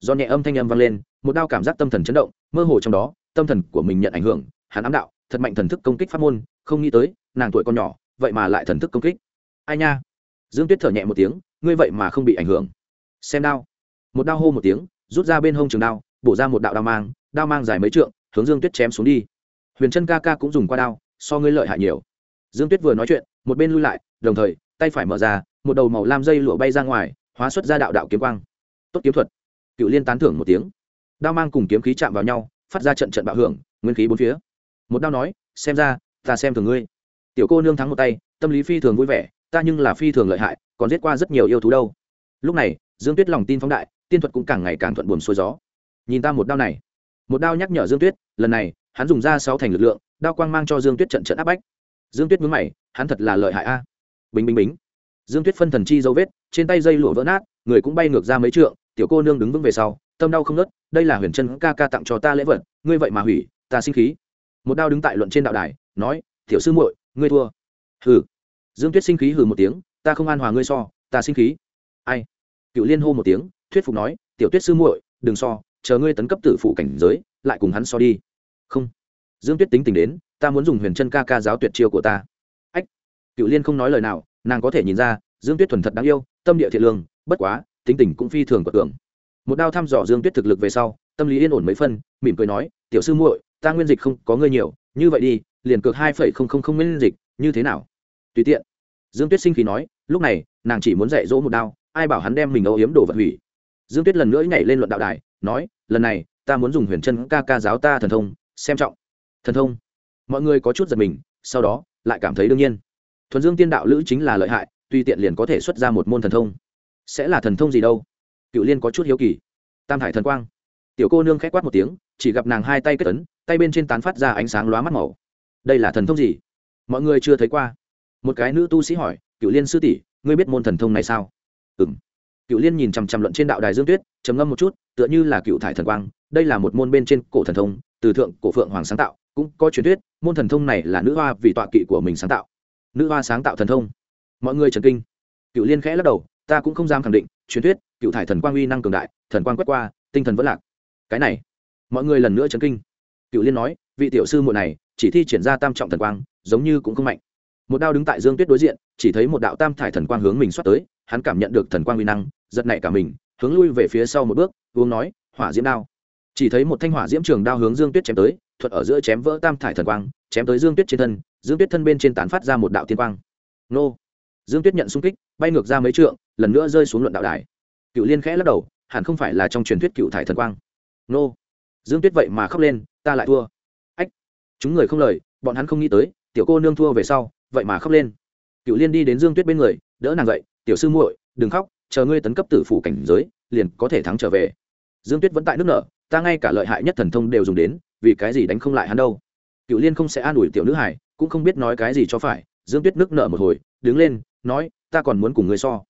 do nhẹ âm thanh âm vang lên, một đao cảm giác tâm thần chấn động, mơ hồ trong đó, tâm thần của mình nhận ảnh hưởng, hắn ám đạo, thật mạnh thần thức công kích pháp môn, không nghĩ tới, nàng tuổi còn nhỏ, vậy mà lại thần thức công kích. Ai nha? Dương tuyết thở nhẹ một tiếng, ngươi vậy mà không bị ảnh hưởng. Xem đao. Một đao hô một tiếng, rút ra bên hông trường đao, bổ ra một đạo đao mang đao mang dài mấy trượng, hướng dương tuyết chém xuống đi. Huyền chân ca ca cũng dùng qua đao, so ngươi lợi hại nhiều. Dương tuyết vừa nói chuyện, một bên lui lại, đồng thời, tay phải mở ra, một đầu màu lam dây lụa bay ra ngoài, hóa xuất ra đạo đạo kiếm quang. Tốt kiếm thuật cựu liên tán thưởng một tiếng. Đao mang cùng kiếm khí chạm vào nhau, phát ra trận trận bạo hưởng, nguyên khí bốn phía. Một đao nói, xem ra, ta xem thường ngươi. Tiểu cô nương thắng một tay, tâm lý phi thường vui vẻ, ta nhưng là phi thường lợi hại, còn giết qua rất nhiều yêu thú đâu. Lúc này, dương tuyết lòng tin phóng đại, tiên thuật cũng càng ngày càng thuận buồm xuôi gió. Nhìn ta một đao này. Một đao nhắc nhở dương tuyết, lần này, hắn dùng ra sáu thành lực lượng, đao quang mang cho dương tuyết trận trận áp bách. Dương tuyết mướn mày, hắn thật là lợi hại a. Bình bình bình. dương tuyết phân thần chi dấu vết, trên tay dây lụa vỡ nát, người cũng bay ngược ra mấy trượng tiểu cô nương đứng vững về sau, tâm đau không nớt đây là huyền chân ca ca tặng cho ta lễ vật, ngươi vậy mà hủy, ta sinh khí. Một đao đứng tại luận trên đạo đài, nói, tiểu sư muội, ngươi thua. Hừ. Dương tuyết sinh khí hừ một tiếng, ta không an hòa ngươi so, ta sinh khí. Ai? Cựu liên hô một tiếng, thuyết phục nói, tiểu tuyết sư muội, đừng so, chờ ngươi tấn cấp tử phụ cảnh giới, lại cùng hắn so đi. Không. Dương tuyết tính tình đến, ta muốn dùng huyền chân ca ca giáo tuyệt chiêu của ta. Ách. Cựu liên không nói lời nào, nàng có thể nhìn ra, dương tuyết thuần thật đáng yêu, tâm địa thiện lương, bất quá tính tình cũng phi thường của tưởng một đao thăm dò dương tuyết thực lực về sau, tâm lý yên ổn mấy phân, mỉm cười nói, tiểu sư muội, ta nguyên dịch không có ngươi nhiều, như vậy đi, liền cược hai phẩy không không không nguyên dịch, như thế nào? Tùy tiện. Dương tuyết sinh khí nói, lúc này, nàng chỉ muốn dạy dỗ một đao, ai bảo hắn đem mình âu yếm đồ vật hủy. Dương tuyết lần nữa nhảy lên luận đạo đài, nói, lần này, ta muốn dùng huyền chân ca ca giáo ta thần thông, xem trọng. Thần thông. Mọi người có chút giật mình, sau đó, lại cảm thấy đương nhiên. Thuần dương tiên đạo lữ chính là lợi hại, tuy tiện liền có thể xuất ra một môn thần thông sẽ là thần thông gì đâu? Cựu liên có chút hiếu kỳ. Tam hải thần quang. Tiểu cô nương k h á c quát một tiếng, chỉ gặp nàng hai tay kết tấn tay bên trên tán phát ra ánh sáng lóa mắt màu. Đây là thần thông gì? Mọi người chưa thấy qua. Một cái nữ tu sĩ hỏi, cựu liên sư tỷ, ngươi biết môn thần thông này sao? Ừ m cựu liên nhìn chằm chằm luận trên đạo đài dương tuyết, trầm ngâm một chút, tựa như là cựu thải thần quang, đây là một môn bên trên cổ thần thông, từ thượng cổ phượng hoàng sáng tạo, cũng có truyền thuyết, môn thần thông này là nữ hoa vì tọa kỵ của mình sáng tạo. Nữ hoa sáng tạo thần thông. Mọi người trần kinh. Cựu liên khẽ lắc đầu ta cũng không dám khẳng định, truyền thuyết, cựu thải thần quang uy năng cường đại, thần quang quét qua, tinh thần vẫn lạc. Cái này, mọi người lần nữa chấn kinh. Cựu liên nói, vị tiểu sư muội này, chỉ thi triển ra tam trọng thần quang, giống như cũng không mạnh. Một đao đứng tại dương tuyết đối diện, chỉ thấy một đạo tam thải thần quang hướng mình xoát tới, hắn cảm nhận được thần quang uy năng, giật nảy cả mình, hướng lui về phía sau một bước, uống nói, hỏa diễm đao. Chỉ thấy một thanh hỏa diễm trường đao hướng dương tuyết chém tới, thuật ở giữa chém vỡ tam thải thần quang, chém tới dương tuyết trên thân, dương tuyết thân bên trên tán phát ra một đạo tiên quang. Nô! Dương tuyết nhận xung kích bay ngược ra mấy trượng lần nữa rơi xuống luận đạo đài. Cựu liên khẽ lắc đầu hẳn không phải là trong truyền thuyết cựu thải thần quang. Nô. Dương tuyết vậy mà khóc lên ta lại thua. Ách. Chúng người không lời bọn hắn không nghĩ tới tiểu cô nương thua về sau vậy mà khóc lên. Cựu liên đi đến dương tuyết bên người đỡ nàng dậy tiểu sư muội đừng khóc chờ ngươi tấn cấp tử phủ cảnh giới liền có thể thắng trở về. Dương tuyết vẫn tại nước nở, ta ngay cả lợi hại nhất thần thông đều dùng đến vì cái gì đánh không lại hắn đâu? Cựu liên không sẽ an ủi tiểu nữ hải cũng không biết nói cái gì cho phải dương tuyết nước nở một hồi đứng lên nói, ta còn muốn cùng ngươi so.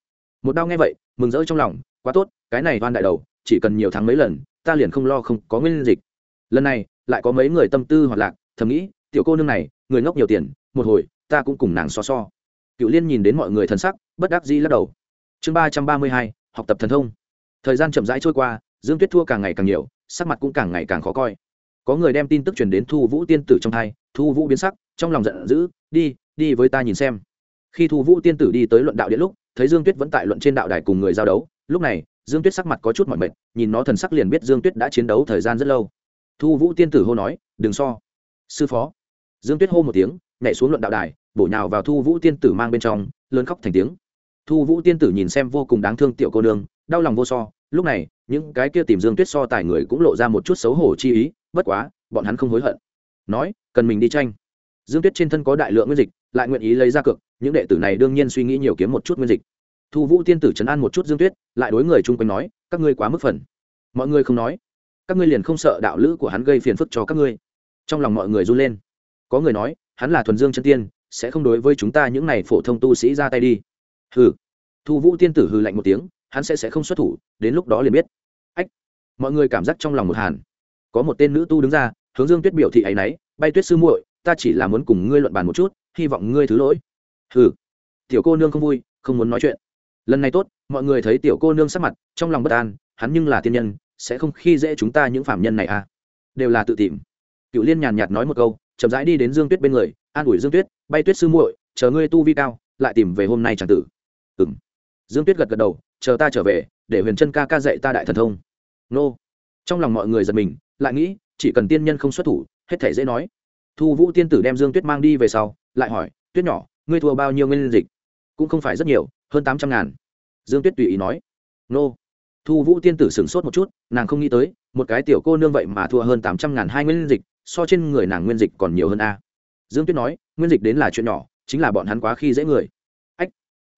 Một đau nghe vậy, mừng rỡ trong lòng, quá tốt, cái này oan đại đầu, chỉ cần nhiều tháng mấy lần, ta liền không lo không có nguyên dịch. Lần này, lại có mấy người tâm tư hoạt lạc, thầm nghĩ, tiểu cô nương này, người ngốc nhiều tiền, một hồi, ta cũng cùng nàng so so. Cựu liên nhìn đến mọi người thân sắc, bất đắc dĩ lắc đầu. Chương ba trăm ba mươi hai, học tập thần thông. Thời gian chậm rãi trôi qua, dương tuyết thua càng ngày càng nhiều, sắc mặt cũng càng ngày càng khó coi. Có người đem tin tức truyền đến thu vũ tiên tử trong thai, thu vũ biến sắc, trong lòng giận dữ, đi đi với ta nhìn xem khi thu vũ tiên tử đi tới luận đạo điện lúc, thấy dương tuyết vẫn tại luận trên đạo đài cùng người giao đấu, lúc này, dương tuyết sắc mặt có chút mỏi mệt, nhìn nó thần sắc liền biết dương tuyết đã chiến đấu thời gian rất lâu. Thu vũ tiên tử hô nói, đừng so. Sư phó. Dương tuyết hô một tiếng, nhảy xuống luận đạo đài, bổ nhào vào thu vũ tiên tử mang bên trong, lớn khóc thành tiếng. Thu vũ tiên tử nhìn xem vô cùng đáng thương tiểu cô nương, đau lòng vô so, lúc này, những cái kia tìm dương tuyết so tài người cũng lộ ra một chút xấu hổ chi ý, bất quá, bọn hắn không hối hận. Nói, cần mình đi tranh. Dương tuyết trên thân có đại lượng nguyên dịch, lại nguyện ý lấy ra cược những đệ tử này đương nhiên suy nghĩ nhiều kiếm một chút nguyên dịch. Thu vũ tiên tử chấn an một chút dương tuyết, lại đối người chung quanh nói, các ngươi quá mức phần. Mọi người không nói. Các ngươi liền không sợ đạo lữ của hắn gây phiền phức cho các ngươi? Trong lòng mọi người run lên. Có người nói, hắn là thuần dương chân tiên, sẽ không đối với chúng ta những này phổ thông tu sĩ ra tay đi. Hừ. Thu vũ tiên tử hừ lạnh một tiếng, hắn sẽ sẽ không xuất thủ, đến lúc đó liền biết. Ách. Mọi người cảm giác trong lòng một hàn. Có một tên nữ tu đứng ra, hướng dương tuyết biểu thị ấ y n ấ y bay tuyết sư muội, ta chỉ là muốn cùng ngươi luận bàn một chút, hy vọng ngươi thứ lỗi hừ. Tiểu cô nương không vui, không muốn nói chuyện. Lần này tốt, mọi người thấy tiểu cô nương sắc mặt, trong lòng bất an, hắn nhưng là tiên nhân, sẽ không khi dễ chúng ta những phạm nhân này à? Đều là tự tìm. Cựu liên nhàn nhạt nói một câu, chậm rãi đi đến dương tuyết bên người, an ủi dương tuyết, bay tuyết sư muội, chờ ngươi tu vi cao, lại tìm về hôm nay chẳng tử. Ừng dương tuyết gật gật đầu, chờ ta trở về, để huyền chân ca ca dạy ta đại thần thông. Nô. Trong lòng mọi người giật mình, lại nghĩ, chỉ cần tiên nhân không xuất thủ, hết thể dễ nói. Thu vũ tiên tử đem dương tuyết mang đi về sau, lại hỏi, tuyết nhỏ ngươi thua bao nhiêu nguyên dịch? Cũng không phải rất nhiều, hơn tám trăm ngàn. Dương tuyết tùy ý nói. Nô. Thu vũ tiên tử sửng sốt một chút, nàng không nghĩ tới, một cái tiểu cô nương vậy mà thua hơn tám trăm ngàn hai nguyên dịch, so trên người nàng nguyên dịch còn nhiều hơn a. Dương tuyết nói, nguyên dịch đến là chuyện nhỏ, chính là bọn hắn quá khi dễ người. Ách.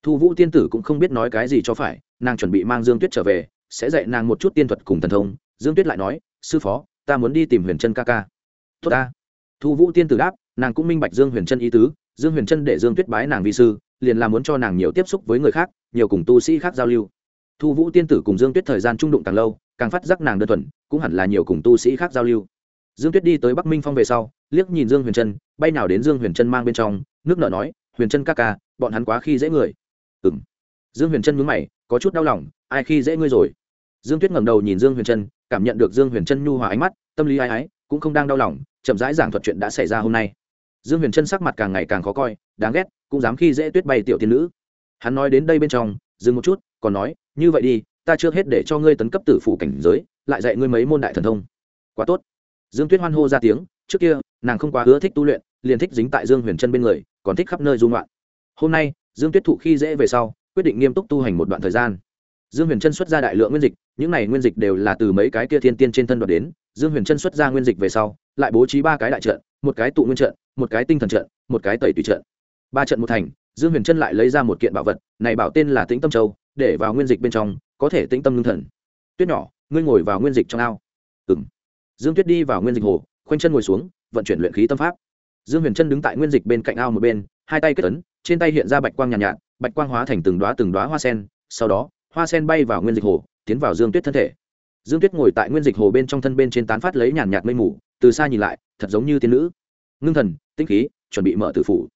Thu vũ tiên tử cũng không biết nói cái gì cho phải, nàng chuẩn bị mang dương tuyết trở về, sẽ dạy nàng một chút tiên thuật cùng thần thông. Dương tuyết lại nói, sư phó, ta muốn đi tìm huyền trân ca ca. Tốt ta. Thu vũ tiên tử đáp, nàng cũng minh bạch dương huyền trân ý tứ dương huyền trân để dương tuyết bái nàng vi sư, liền là muốn cho nàng nhiều tiếp xúc với người khác, nhiều cùng tu sĩ khác giao lưu. Thu vũ tiên tử cùng dương tuyết thời gian trung đụng càng lâu, càng phát giác nàng đơn thuần, cũng hẳn là nhiều cùng tu sĩ khác giao lưu. Dương tuyết đi tới bắc minh phong về sau, liếc nhìn dương huyền trân bay nào đến dương huyền trân mang bên trong, nước nợ nói, huyền trân ca ca, bọn hắn quá khi dễ người. Ừ m dương huyền trân mướn mày, có chút đau lòng, ai khi dễ ngươi rồi? Dương tuyết ngẩng đầu nhìn dương huyền trân cảm nhận được dương huyền trân nhu hòa ánh mắt, tâm lý ai ái, cũng không đang đau lòng, chậm rãi giảng thuật chuyện đã xảy ra hôm nay dương huyền trân sắc mặt càng ngày càng khó coi, đáng ghét, cũng dám khi dễ tuyết bay tiểu tiên nữ. Hắn nói đến đây bên trong, dừng một chút, còn nói, như vậy đi, ta chưa hết để cho ngươi tấn cấp tử phủ cảnh giới, lại dạy ngươi mấy môn đại thần thông. Quá tốt. Dương tuyết hoan hô ra tiếng, trước kia, nàng không quá ưa thích tu luyện, liền thích dính tại dương huyền trân bên người, còn thích khắp nơi dung loạn hôm nay, dương tuyết thụ khi dễ về sau, quyết định nghiêm túc tu hành một đoạn thời gian. Dương huyền trân xuất ra đại lượng nguyên dịch, những này nguyên dịch đều là từ mấy cái kia thiên tiên trên thân đoạt đến. Dương huyền trân xuất ra nguyên dịch về sau, lại bố trí ba cái đại trận, một cái tụ nguyên trận một cái tinh thần trận một cái tẩy tùy trận. Ba trận một thành dương huyền trân lại lấy ra một kiện bảo vật này bảo tên là tĩnh tâm châu để vào nguyên dịch bên trong có thể tĩnh tâm ngưng thần. Tuyết nhỏ ngươi ngồi vào nguyên dịch trong ao. Ừ m dương tuyết đi vào nguyên dịch hồ khoanh chân ngồi xuống vận chuyển luyện khí tâm pháp. Dương huyền trân đứng tại nguyên dịch bên cạnh ao một bên hai tay kết ấn trên tay hiện ra bạch quang nhàn nhạt, nhạt bạch quang hóa thành từng đoá từng đoá hoa sen sau đó hoa sen bay vào nguyên dịch hồ tiến vào dương tuyết thân thể. Dương tuyết ngồi tại nguyên dịch hồ bên trong thân bên trên tán phát lấy nhàn nhạt mây mù từ xa nhìn lại thật giống như tiên nữ ngưng thần, tinh khí, chuẩn bị mở tử phủ.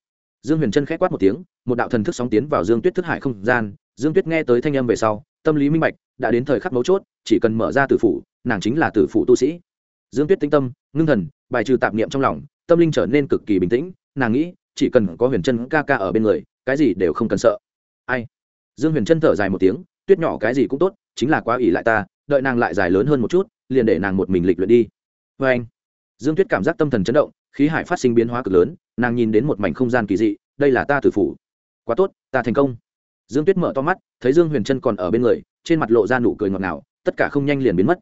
Dương huyền trân k h é quát một tiếng, một đạo thần thức sóng tiến vào dương tuyết thức hải không gian. Dương tuyết nghe tới thanh âm về sau, tâm lý minh bạch, đã đến thời khắc mấu chốt, chỉ cần mở ra tử phủ, nàng chính là tử phủ tu sĩ. Dương tuyết tinh tâm, ngưng thần, bài trừ tạp niệm trong lòng, tâm linh trở nên cực kỳ bình tĩnh. Nàng nghĩ, chỉ cần có huyền Trân ca ca ở bên người, cái gì đều không cần sợ. Ai? Dương huyền Trân thở dài một tiếng, tuyết nhỏ cái gì cũng tốt, chính là quá ỷ lại ta, đợi nàng lại dài lớn hơn một chút, liền để nàng một mình lịch luyện đi. Vê anh dương tuyết cảm giác tâm thần chấn động khí hải phát sinh biến hóa cực lớn, nàng nhìn đến một mảnh không gian kỳ dị, đây là ta tử phủ. Quá tốt, ta thành công. Dương tuyết mở to mắt, thấy dương huyền trân còn ở bên người, trên mặt lộ ra nụ cười ngọt ngào, tất cả không nhanh liền biến mất.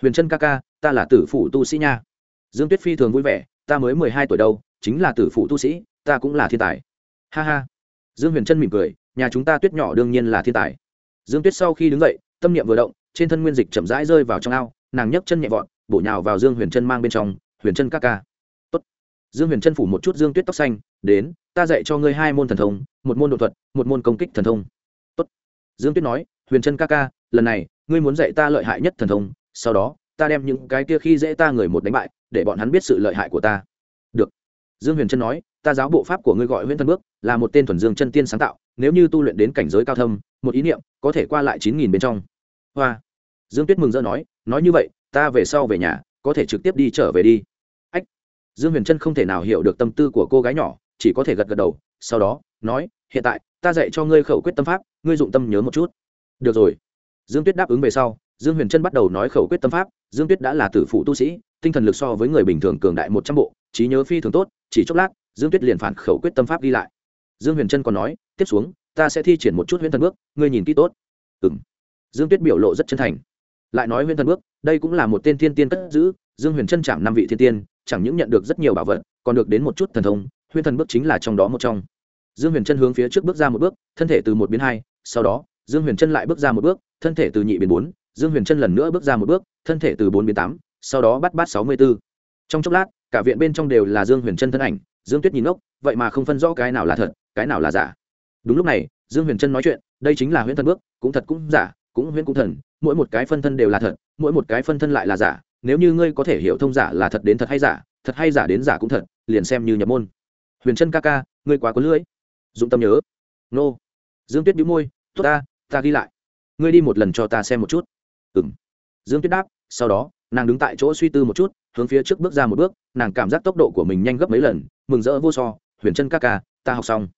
Huyền trân ca ca, ta là tử phủ tu sĩ nha. Dương tuyết phi thường vui vẻ, ta mới mười hai tuổi đâu, chính là tử phủ tu sĩ, ta cũng là thiên tài. Ha ha. Dương huyền trân mỉm cười, nhà chúng ta tuyết nhỏ đương nhiên là thiên tài. Dương tuyết sau khi đứng dậy, tâm niệm vừa động, trên thân nguyên dịch chậm rãi rơi vào trong ao, nàng nhấc chân nhẹ vọt, bổ nhào vào dương huyền trân mang bên trong, huyền trân ca ca dương huyền trân phủ một chút dương tuyết tóc xanh, đến, ta dạy cho ngươi hai môn thần thông, một môn đột thuật, một môn công kích thần thông. Tốt. dương tuyết nói, huyền trân ca ca, lần này, ngươi muốn dạy ta lợi hại nhất thần thông, sau đó, ta đem những cái kia khi dễ ta người một đánh bại, để bọn hắn biết sự lợi hại của ta. Được. Dương huyền trân nói, ta giáo bộ pháp của ngươi gọi huyễn thần bước, là một tên thuần dương chân tiên sáng tạo, nếu như tu luyện đến cảnh giới cao thâm, một ý niệm, có thể qua lại chín nghìn bên trong. Hoa. Dương tuyết mừng rỡ nói nói như vậy, ta về sau về nhà, có thể trực tiếp đi trở về đi dương huyền trân không thể nào hiểu được tâm tư của cô gái nhỏ, chỉ có thể gật gật đầu, sau đó, nói, hiện tại, ta dạy cho ngươi khẩu quyết tâm pháp, ngươi dụng tâm nhớ một chút. Được rồi. Dương tuyết đáp ứng về sau, dương huyền trân bắt đầu nói khẩu quyết tâm pháp. Dương tuyết đã là tử phụ tu sĩ, tinh thần lực so với người bình thường cường đại một trăm bộ, trí nhớ phi thường tốt, chỉ chốc lát, dương tuyết liền phản khẩu quyết tâm pháp đi lại. Dương huyền trân còn nói, tiếp xuống, ta sẽ thi triển một chút huyễn thần bước, ngươi nhìn kỹ tốt. Ừ m dương tuyết biểu lộ rất chân thành. Lại nói huyễn thần bước, đây cũng là một tên thiên tiên cất giữ. Dương huyền trân chạm năm vị thiên tiên chẳng những nhận được rất nhiều bảo vật, còn được đến một chút thần thông, huyễn thần bước chính là trong đó một trong. Dương huyền trân hướng phía trước bước ra một bước, thân thể từ một biến hai, sau đó, dương huyền trân lại bước ra một bước, thân thể từ nhị biến bốn, dương huyền trân lần nữa bước ra một bước, thân thể từ bốn biến tám, sau đó bắt bắt sáu mươi b ố trong chốc lát, cả viện bên trong đều là dương huyền trân thân ảnh, dương tuyết nhìn ngốc, vậy mà không phân rõ cái nào là thật, cái nào là giả. Đúng lúc này, dương huyền trân nói chuyện, đây chính là huyễn thần bước, cũng thật cũng giả, cũng huyễn cũng thần, mỗi một cái phân thân đều là thật, mỗi một cái phân thân lại là giả nếu như ngươi có thể hiểu thông giả là thật đến thật hay giả, thật hay giả đến giả cũng thật, liền xem như nhập môn. Huyền trân ca ca, ngươi quá có lưỡi. Dụng tâm nhớ. Nô. Dương tuyết đĩu môi, tốt ta ta ghi lại. Ngươi đi một lần cho ta xem một chút. Ừ m dương tuyết đáp, sau đó, nàng đứng tại chỗ suy tư một chút, hướng phía trước bước ra một bước, nàng cảm giác tốc độ của mình nhanh gấp mấy lần, mừng rỡ vô so, huyền Trân ca ca, ta học xong.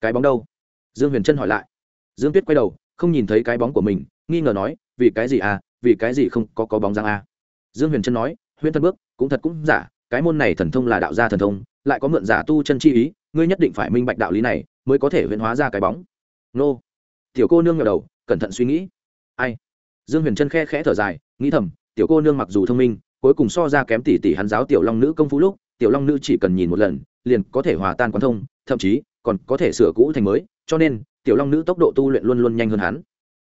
Cái bóng đâu? Dương huyền Trân hỏi lại. Dương tuyết quay đầu, không nhìn thấy cái bóng của mình, nghi ngờ nói, vì cái gì à? Vì cái gì không có có bóng răng à? Dương huyền Trân nói, huyền thân bước, cũng thật cũng giả, cái môn này thần thông là đạo gia thần thông, lại có mượn giả tu chân chi ý, ngươi nhất định phải minh bạch đạo lý này, mới có thể huyền hóa ra cái bóng. Nô. Tiểu cô nương ngờ đầu, cẩn thận suy nghĩ. Ai? Dương huyền Trân khe khẽ thở dài, nghĩ thầm, tiểu cô nương mặc dù thông minh, cuối cùng so ra kém tỷ tỷ hắn giáo tiểu long nữ công phu lúc, tiểu long nữ chỉ cần nhìn một lần, liền có thể hòa tan quán thông, thậm chí còn có thể sửa cũ thành mới, cho nên tiểu long nữ tốc độ tu luyện luôn luôn nhanh hơn hắn.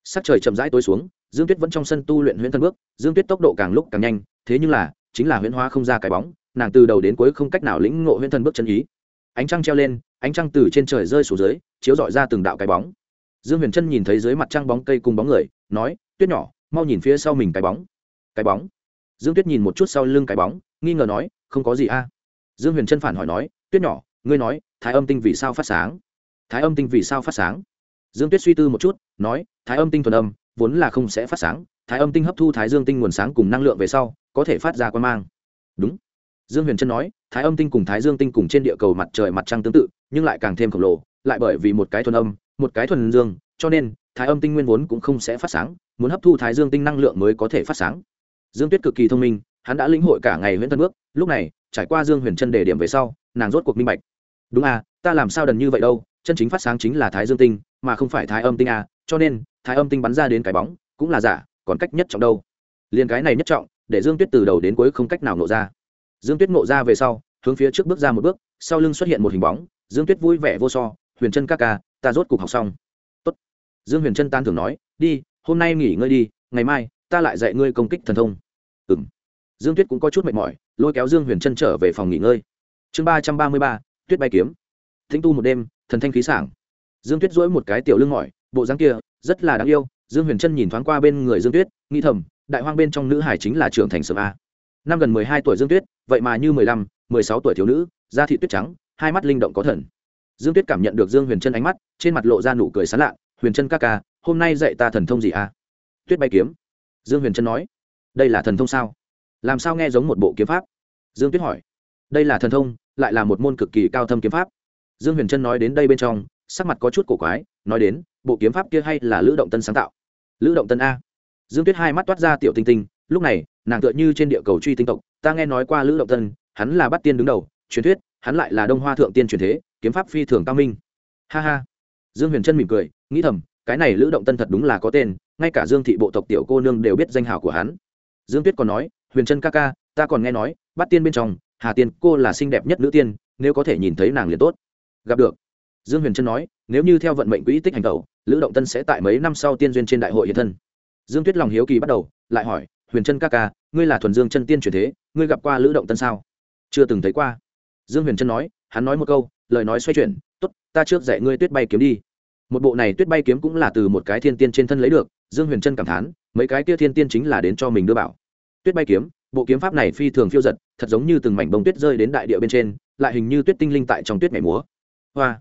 Sắc trời chậm rãi tối xuống dương tuyết vẫn trong sân tu luyện huyễn thân bước, dương tuyết tốc độ càng lúc càng nhanh, thế nhưng là, chính là huyễn hóa không ra cái bóng, nàng từ đầu đến cuối không cách nào lĩnh ngộ huyễn thân bước chân ý. Ánh trăng treo lên, ánh trăng từ trên trời rơi xuống dưới, chiếu dọi ra từng đạo cái bóng. Dương huyền trân nhìn thấy dưới mặt trăng bóng cây cùng bóng người, nói, tuyết nhỏ, mau nhìn phía sau mình cái bóng. Cái bóng? Dương tuyết nhìn một chút sau lưng cái bóng, nghi ngờ nói, không có gì a. Dương huyền trân phản hỏi nói, tuyết nhỏ, ngươi nói, thái âm tinh vì sao phát sáng? Thái âm tinh vì sao phát sáng? Dương tuyết suy tư một chút, nói, thái âm tinh thuần âm vốn là không sẽ phát sáng, thái âm tinh hấp thu thái dương tinh nguồn sáng cùng năng lượng về sau, có thể phát ra quan mang. Đúng. Dương huyền trân nói, thái âm tinh cùng thái dương tinh cùng trên địa cầu mặt trời mặt trăng tương tự, nhưng lại càng thêm khổng lồ, lại bởi vì một cái thuần âm, một cái thuần dương, cho nên, thái âm tinh nguyên vốn cũng không sẽ phát sáng, muốn hấp thu thái dương tinh năng lượng mới có thể phát sáng. Dương tuyết cực kỳ thông minh, hắn đã lĩnh hội cả ngày huyễn tân bước, lúc này, trải qua dương huyền chân đề điểm về sau, nàng rốt cuộc minh bạch. Đúng à ta làm sao đần như vậy đâu, chân chính phát sáng chính là thái dương tinh, mà không phải thái âm tinh à cho nên thái âm tinh bắn ra đến cái bóng, cũng là giả, còn cách nhất trọng đâu? Liền cái này nhất trọng, để dương tuyết từ đầu đến cuối không cách nào nộ ra. Dương tuyết nộ ra về sau, hướng phía trước bước ra một bước, sau lưng xuất hiện một hình bóng, dương tuyết vui vẻ vô so, huyền chân ca ca, ta rốt cục học xong. Tốt. dương huyền chân tan thường nói, đi, hôm nay nghỉ ngơi đi, ngày mai, ta lại dạy ngươi công kích thần thông. Ừ m dương tuyết cũng có chút mệt mỏi, lôi kéo dương huyền chân trở về phòng nghỉ ngơi. Chương ba trăm ba mươi ba, tuyết bay kiếm. Thính tu một đêm, thần thanh khí sảng. Dương tuyết dỗi một cái tiểu lưng mỏi, bộ dáng kia rất là đáng yêu, dương huyền trân nhìn thoáng qua bên người dương tuyết, nghĩ thầm, đại hoang bên trong nữ hải chính là trưởng thành sớm a. Năm gần mười hai tuổi dương tuyết, vậy mà như mười lăm, mười sáu tuổi thiếu nữ, da thị tuyết trắng, hai mắt linh động có thần. Dương tuyết cảm nhận được dương huyền trân ánh mắt, trên mặt lộ ra nụ cười sán lạ, huyền trân ca ca, hôm nay dạy ta thần thông gì a? Tuyết bay kiếm. Dương huyền trân nói. Đây là thần thông sao? Làm sao nghe giống một bộ kiếm pháp? Dương tuyết hỏi. Đây là thần thông, lại là một môn cực kỳ cao thâm kiếm pháp. Dương huyền trân nói đến đây bên trong, sắc mặt có chút cổ quái, nói đến bộ kiếm pháp kia hay là lữ động tân sáng tạo? Lữ động tân a. Dương tuyết hai mắt toát ra tiểu tinh tinh, lúc này, nàng tựa như trên địa cầu truy tinh tộc, ta nghe nói qua lữ động tân, hắn là bắt tiên đứng đầu, truyền thuyết, hắn lại là đông hoa thượng tiên truyền thế, kiếm pháp phi thường cao minh. Ha ha. Dương huyền trân mỉm cười, nghĩ thầm, cái này lữ động tân thật đúng là có tên, ngay cả dương thị bộ tộc tiểu cô nương đều biết danh hào của hắn. Dương tuyết còn nói, huyền trân ca ca, ta còn nghe nói, bắt tiên bên trong, hà tiên cô là xinh đẹp nhất nữ tiên, nếu có thể nhìn thấy nàng liền tốt. Gặp được. Dương huyền trân nói, nếu như theo vận mệnh quỹ tích hành tẩu lữ động tân sẽ tại mấy năm sau tiên duyên trên đại hội hiện thân. Dương tuyết lòng hiếu kỳ bắt đầu, lại hỏi, huyền trân ca ca, ngươi là thuần dương chân tiên truyền thế, ngươi gặp qua lữ động tân sao? Chưa từng thấy qua. Dương huyền trân nói, hắn nói một câu, lời nói xoay chuyển t ố t ta trước dạy ngươi tuyết bay kiếm đi. Một bộ này tuyết bay kiếm cũng là từ một cái thiên tiên trên thân lấy được, dương huyền trân cảm thán, mấy cái kia thiên tiên chính là đến cho mình đưa bảo. Tuyết bay kiếm, bộ kiếm pháp này phi thường phiêu giật, thật giống như từng mảnh bông tuyết rơi đến đại địa bên trên, lại hình như tuyết tinh linh tại trong tuyết mẻ múa. Hoa!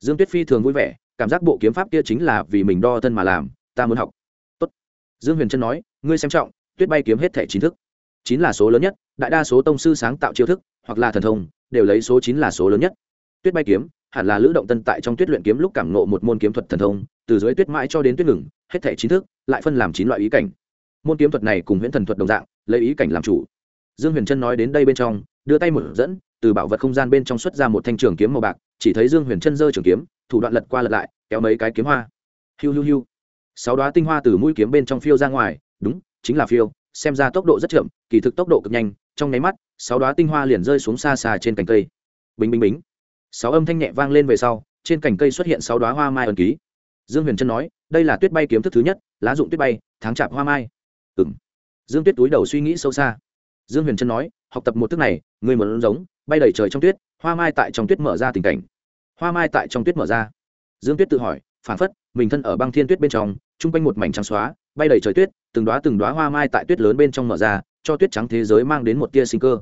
Dương tuyết phi thường vui vẻ cảm giác bộ kiếm pháp kia chính là vì mình đo thân mà làm, ta muốn học. Tốt. dương huyền trân nói, ngươi xem trọng, tuyết bay kiếm hết thẻ chính thức. Chín là số lớn nhất, đại đa số tông sư sáng tạo chiêu thức, hoặc là thần thông, đều lấy số chín là số lớn nhất. Tuyết bay kiếm, hẳn là lữ động tân tại trong tuyết luyện kiếm lúc cảm nộ một môn kiếm thuật thần thông, từ dưới tuyết mãi cho đến tuyết ngừng, hết thẻ chính thức, lại phân làm chín loại ý cảnh. Môn kiếm thuật này cùng huyễn thần thuật đồng dạng, lấy ý cảnh làm chủ. Dương huyền trân nói đến đây bên trong, đưa tay một dẫn, từ bảo vật không gian bên trong xuất ra một thanh trường kiếm màu bạc, chỉ thấy dương huyền Trân giơ trường kiếm thủ đoạn lật qua lật lại, kéo mấy cái kiếm hoa. Hiu hiu hiu. Sáu đoá tinh hoa từ mũi kiếm bên trong phiêu ra ngoài, đúng, chính là phiêu, xem ra tốc độ rất chậm, kỳ thực tốc độ cực nhanh, trong nháy mắt, sáu đoá tinh hoa liền rơi xuống xa xa trên cành cây. Bình bình bình sáu âm thanh nhẹ vang lên về sau, trên cành cây xuất hiện sáu đoá hoa mai ẩn ký. Dương huyền trân nói, đây là tuyết bay kiếm thức thứ nhất, lá dụng tuyết bay, tháng chạp hoa mai. Ừng dương tuyết túi đầu suy nghĩ sâu xa. Dương huyền trân nói, học tập một thức này, người muốn giống, bay đầy trời trong tuyết, hoa mai tại trong tuyết mở ra tình cảnh hoa mai tại trong tuyết mở ra. Dương tuyết tự hỏi phản phất, mình thân ở băng thiên tuyết bên trong, chung quanh một mảnh trắng xóa, bay đầy trời tuyết, từng đoá từng đoá hoa mai tại tuyết lớn bên trong mở ra, cho tuyết trắng thế giới mang đến một tia sinh cơ.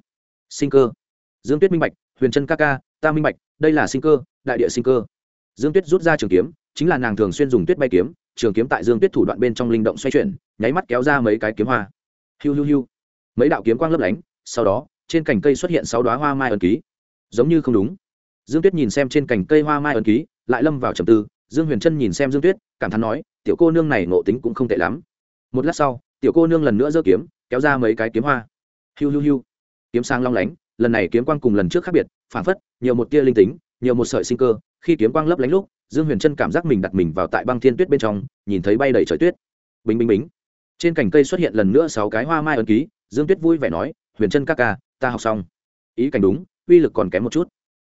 Sinh cơ. Dương tuyết minh bạch, huyền trân ca ca, ta minh bạch, đây là sinh cơ, đại địa sinh cơ. Dương tuyết rút ra trường kiếm, chính là nàng thường xuyên dùng tuyết bay kiếm, trường kiếm tại dương tuyết thủ đoạn bên trong linh động xoay chuyển, nháy mắt kéo ra mấy cái kiếm hoa. Hiu hiu hiu. Mấy đạo kiếm quang lấp lánh, sau đó, trên cành cây xuất hiện sáu đoá hoa mai ẩn ký. Giống như không đúng dương tuyết nhìn xem trên cành cây hoa mai ấn ký, lại lâm vào trầm tư. Dương huyền trân nhìn xem dương tuyết, cảm thán nói, tiểu cô nương này nộ tính cũng không tệ lắm. Một lát sau, tiểu cô nương lần nữa giơ kiếm, kéo ra mấy cái kiếm hoa. Hiu hiu hiu. Kiếm sang long lánh, lần này kiếm quang cùng lần trước khác biệt phản phất, nhiều một tia linh tính, nhiều một sợi sinh cơ. Khi kiếm quang lấp lánh lúc, dương huyền trân cảm giác mình đặt mình vào tại băng thiên tuyết bên trong, nhìn thấy bay đầy trời tuyết. Bình bình bình trên cành cây xuất hiện lần nữa sáu cái hoa mai ấn ký. Dương tuyết vui vẻ nói, huyền trân ca ca, ta học xong. Ý cảnh đúng, uy lực còn kém một chút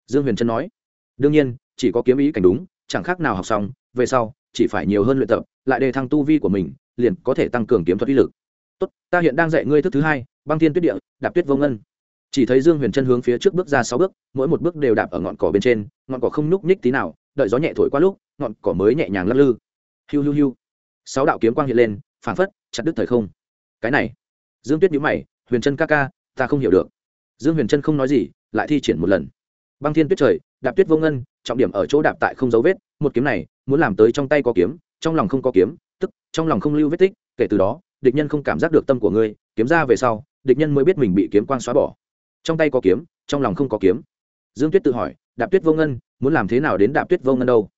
dương huyền trân nói, đương nhiên, chỉ có kiếm ý cảnh đúng, chẳng khác nào học xong, về sau, chỉ phải nhiều hơn luyện tập, lại đề thăng tu vi của mình, liền có thể tăng cường kiếm thuật uy lực. Tốt, ta hiện đang dạy ngươi thức thứ hai, băng thiên tuyết địa, đạp tuyết vô ngân. Chỉ thấy dương huyền chân hướng phía trước bước ra sáu bước, mỗi một bước đều đạp ở ngọn cỏ bên trên, ngọn cỏ không nhúc nhích tí nào, đợi gió nhẹ thổi qua lúc, ngọn cỏ mới nhẹ nhàng lắc lư. Hiu hiu hiu. Sáu đạo kiếm quang hiện lên, phảng phất, chặt đứt thời không. Cái này. Dương tuyết nhíu mày, huyền chân ca ca, ta không hiểu được. Dương huyền chân không nói gì, lại thi triển một lần băng thiên tuyết trời, đạp tuyết vô ngân, trọng điểm ở chỗ đạp tại không dấu vết, một kiếm này, muốn làm tới trong tay có kiếm, trong lòng không có kiếm, tức, trong lòng không lưu vết tích, kể từ đó, địch nhân không cảm giác được tâm của ngươi, kiếm ra về sau, địch nhân mới biết mình bị kiếm quang xóa bỏ. Trong tay có kiếm, trong lòng không có kiếm. Dương tuyết tự hỏi, đạp tuyết vô ngân, muốn làm thế nào đến đạp tuyết vô ngân đâu?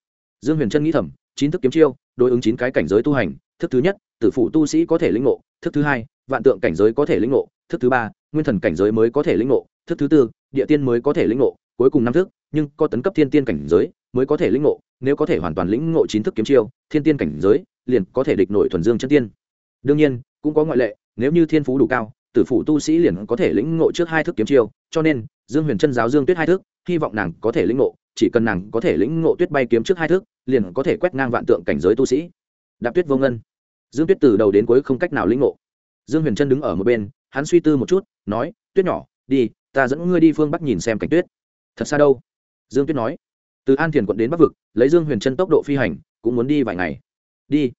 Dương huyền trân nghĩ thầm, chín thức kiếm chiêu, đối ứng chín cái cảnh giới tu hành, thức thứ nhất, tử phụ tu sĩ có thể lĩnh ngộ, thức thứ hai, vạn tượng cảnh giới có thể lĩnh ngộ, thức thứ ba, nguyên thần cảnh giới mới có thể lĩnh ngộ, thức thứ tư, địa tiên mới có thể lĩnh ngộ cuối cùng năm thức nhưng có tấn cấp thiên tiên cảnh giới mới có thể lĩnh ngộ, nếu có thể hoàn toàn lĩnh ngộ chín thức kiếm chiêu, thiên tiên cảnh giới liền có thể địch nổi thuần dương chân tiên. Đương nhiên, cũng có ngoại lệ, nếu như thiên phú đủ cao, tử phụ tu sĩ liền có thể lĩnh ngộ trước hai thức kiếm chiêu, cho nên, dương huyền chân giáo dương tuyết hai thức hy vọng nàng có thể lĩnh ngộ, chỉ cần nàng có thể lĩnh ngộ tuyết bay kiếm trước hai thức liền có thể quét ngang vạn tượng cảnh giới tu sĩ. Đạp tuyết vô ngân. Dương tuyết từ đầu đến cuối không cách nào lĩnh ngộ. Dương huyền chân đứng ở một bên, hắn suy tư một chút, nói, tuyết nhỏ, đi, ta dẫn ngươi đi phương bắc nhìn xem cảnh tuyết thật xa đâu? Dương tuyết nói. Từ an thiền quận đến bắc vực, lấy dương huyền Trân tốc độ phi hành, cũng muốn đi vài ngày. Đi.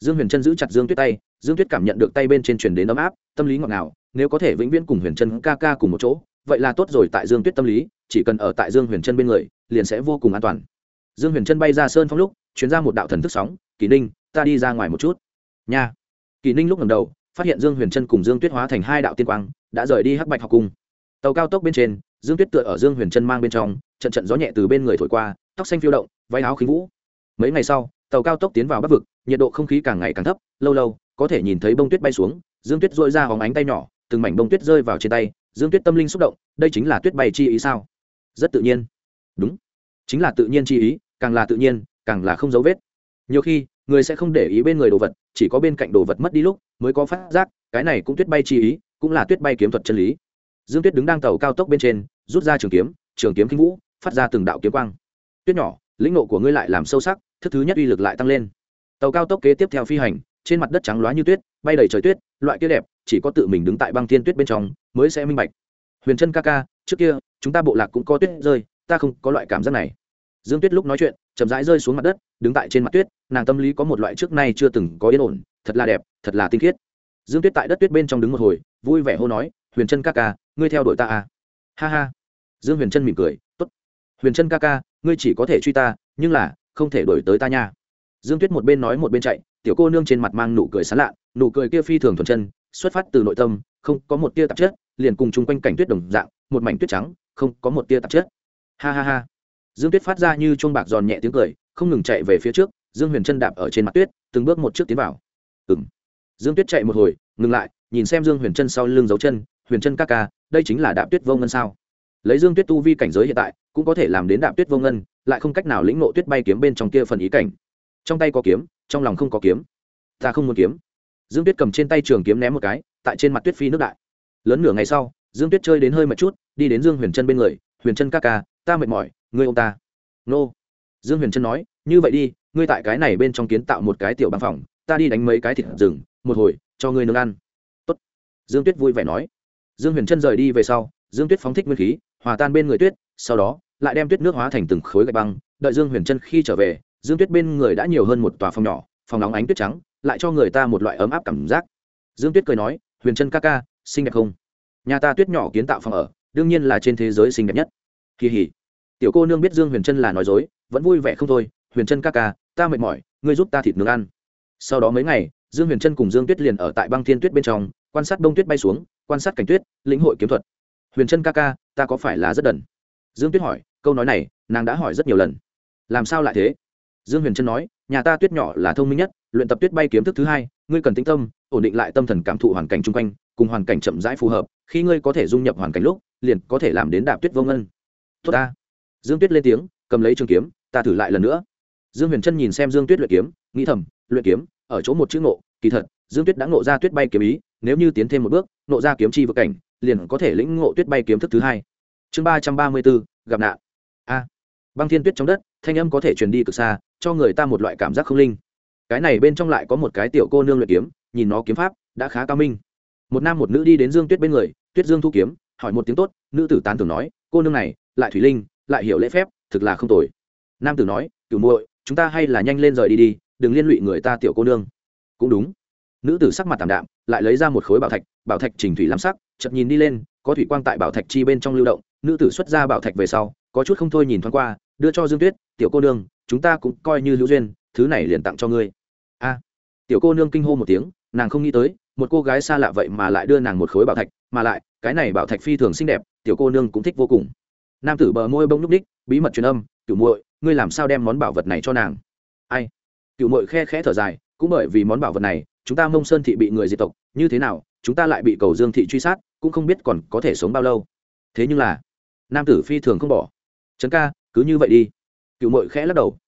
Dương huyền Trân giữ chặt dương tuyết tay, dương tuyết cảm nhận được tay bên trên truyền đến ấm áp, tâm lý ngọt ngào, nếu có thể vĩnh viễn cùng huyền Trân ca ca cùng một chỗ, vậy là tốt rồi, tại dương tuyết tâm lý, chỉ cần ở tại dương huyền Trân bên người, liền sẽ vô cùng an toàn. Dương huyền Trân bay ra sơn phong lúc, chuyến ra một đạo thần thức sóng, kỳ ninh, ta đi ra ngoài một chút. Nha. Kỳ ninh lúc ngầm đầu, phát hiện dương huyền Trân cùng dương tuyết hóa thành hai đạo tiên quang, đã rời đi hắc bạch học cung. Tàu cao tốc bên trên dương tuyết tựa ở dương huyền chân mang bên trong, trận trận gió nhẹ từ bên người thổi qua, tóc xanh phiêu động, váy áo khinh vũ. Mấy ngày sau, tàu cao tốc tiến vào bắc vực, nhiệt độ không khí càng ngày càng thấp, lâu lâu, có thể nhìn thấy bông tuyết bay xuống, dương tuyết dội ra hóng ánh tay nhỏ, từng mảnh bông tuyết rơi vào trên tay, dương tuyết tâm linh xúc động, đây chính là tuyết bay chi ý sao? Rất tự nhiên. Đúng. Chính là tự nhiên chi ý, càng là tự nhiên, càng là không dấu vết. Nhiều khi, người sẽ không để ý bên người đồ vật, chỉ có bên cạnh đồ vật mất đi lúc, mới có phát giác, cái này cũng tuyết bay chi ý, cũng là tuyết bay kiếm thuật chân lý. Dương tuyết đứng đang tàu cao tốc bên trên rút ra trường kiếm trường kiếm kinh vũ, phát ra từng đạo kiếm quang. Tuyết nhỏ, lĩnh nộ của ngươi lại làm sâu sắc, thức thứ nhất uy lực lại tăng lên. Tàu cao tốc kế tiếp theo phi hành, trên mặt đất trắng loá như tuyết, bay đầy trời tuyết, loại kia đẹp, chỉ có tự mình đứng tại băng thiên tuyết bên trong mới sẽ minh bạch. Huyền chân ca ca, trước kia, chúng ta bộ lạc cũng có tuyết rơi, ta không có loại cảm giác này. Dương tuyết lúc nói chuyện, chậm rãi rơi xuống mặt đất, đứng tại trên mặt tuyết, nàng tâm lý có một loại trước nay chưa từng có yên ổn, thật là đẹp, thật là tinh khiết. Dương tuyết tại đất tuyết bên trong đứng một hồi, vui vẻ hô nói, huyền chân ca ca, ngươi theo đuổi ta à? Ha ha. Dương huyền Trân mỉm cười t ố t huyền Trân ca ca, ngươi chỉ có thể truy ta, nhưng là, không thể đổi tới ta nha. Dương tuyết một bên nói một bên chạy, tiểu cô nương trên mặt mang nụ cười sán lạ, nụ cười kia phi thường thuần chân, xuất phát từ nội tâm, không có một tia tạp chất, liền cùng chung quanh cảnh tuyết đồng dạng, một mảnh tuyết trắng, không có một tia tạp chất. Ha ha ha. Dương tuyết phát ra như chuông bạc giòn nhẹ tiếng cười, không ngừng chạy về phía trước, dương huyền chân đạp ở trên mặt tuyết, từng bước một trước tiến vào. Ừ m dương tuyết chạy một hồi, ngừng lại, nhìn xem dương huyền chân sau lưng dấu chân, huyền chân ca ca đây chính là đạp tuyết vô ngân sao? Lấy dương tuyết tu vi cảnh giới hiện tại, cũng có thể làm đến đạp tuyết vô ngân, lại không cách nào lĩnh nộ tuyết bay kiếm bên trong kia phần ý cảnh. Trong tay có kiếm, trong lòng không có kiếm. Ta không muốn kiếm. Dương tuyết cầm trên tay trường kiếm ném một cái, tại trên mặt tuyết phi nước đại. Lớn nửa ngày sau, dương tuyết chơi đến hơi mệt chút, đi đến dương huyền trân bên người, huyền trân ca ca, ta mệt mỏi, ngươi ô ta. Nô. Dương huyền trân nói, như vậy đi, ngươi tại cái này bên trong kiến tạo một cái tiểu băng phòng, ta đi đánh mấy cái thịt rừng, một hồi, cho ngươi nướng ăn. Tốt. dương tuyết vui vẻ nói dương huyền trân rời đi về sau, dương tuyết phóng thích nguyên khí, hòa tan bên người tuyết, sau đó, lại đem tuyết nước hóa thành từng khối gạch băng, đợi dương huyền trân khi trở về, dương tuyết bên người đã nhiều hơn một tòa phòng nhỏ, phòng nóng ánh tuyết trắng, lại cho người ta một loại ấm áp cảm giác. Dương tuyết cười nói, huyền trân ca ca, xinh đẹp không? Nhà ta tuyết nhỏ kiến tạo phòng ở, đương nhiên là trên thế giới xinh đẹp nhất. Kỳ hỉ. Tiểu cô nương biết dương huyền trân là nói dối, vẫn vui vẻ không thôi, huyền trân ca ca, ta mệt mỏi, ngươi giúp ta thịt nướng ăn. Sau đó mấy ngày, dương huyền trân cùng dương tuyết liền ở tại băng thiên tuyết bên trong quan sát bông tuyết bay xuống, quan sát cảnh tuyết, lĩnh hội kiếm thuật. Huyền trân ca ca, ta có phải là rất đần? Dương tuyết hỏi, câu nói này, nàng đã hỏi rất nhiều lần. Làm sao lại thế? Dương huyền trân nói, nhà ta tuyết nhỏ là thông minh nhất, luyện tập tuyết bay kiếm thức thứ hai, ngươi cần tĩnh tâm, ổn định lại tâm thần cảm thụ hoàn cảnh chung quanh, cùng hoàn cảnh chậm rãi phù hợp, khi ngươi có thể dung nhập hoàn cảnh lúc, liền có thể làm đến đạp tuyết vô ngân. Tốt ta. Dương tuyết lên tiếng, cầm lấy trường kiếm, ta thử lại lần nữa. Dương huyền trân nhìn xem dương tuyết luyện kiếm, nghĩ thầm, luyện kiếm, ở chỗ một chữ ngộ, kỳ thật, dương tuyết đã ngộ ra tuyết bay kiếm ý nếu như tiến thêm một bước, nộ ra kiếm chi vực cảnh, liền có thể lĩnh ngộ tuyết bay kiếm thức thứ hai. Chương ba trăm ba mươi bốn, gặp nạn. A. Băng thiên tuyết trong đất, thanh âm có thể truyền đi cực xa, cho người ta một loại cảm giác không linh. Cái này bên trong lại có một cái tiểu cô nương luyện kiếm, nhìn nó kiếm pháp, đã khá cao minh. Một nam một nữ đi đến dương tuyết bên người, tuyết dương thu kiếm, hỏi một tiếng tốt, nữ tử tán tưởng nói, cô nương này, lại thủy linh, lại hiểu lễ phép, thực là không tồi. Nam tử nói cửu muội, chúng ta hay là nhanh lên rời đi đi, đừng liên lụy người ta tiểu cô nương. Cũng đúng nữ tử sắc mặt tảm đạm, lại lấy ra một khối bảo thạch bảo thạch trình thủy làm sắc chậm nhìn đi lên, có thủy quang tại bảo thạch chi bên trong lưu động. Nữ tử xuất ra bảo thạch về sau, có chút không thôi nhìn thoáng qua, đưa cho dương tuyết, tiểu cô nương, chúng ta cũng coi như hữu duyên, thứ này liền tặng cho ngươi. A. Tiểu cô nương kinh hô một tiếng, nàng không nghĩ tới, một cô gái xa lạ vậy mà lại đưa nàng một khối bảo thạch, mà lại, cái này bảo thạch phi thường xinh đẹp, tiểu cô nương cũng thích vô cùng. Nam tử bờ môi bông n ú c ních, bí mật truyền âm cựu muội, ngươi làm sao đem món bảo vật này cho nàng? Ai? Cựu muội khe khẽ thở dài, cũng bởi vì món bảo vật này chúng ta mông sơn thị bị người diệt tộc, như thế nào, chúng ta lại bị cầu dương thị truy sát, cũng không biết còn có thể sống bao lâu. Thế nhưng là, nam tử phi thường không bỏ. Trấn ca, cứ như vậy đi. Cựu mội khẽ lắc đầu.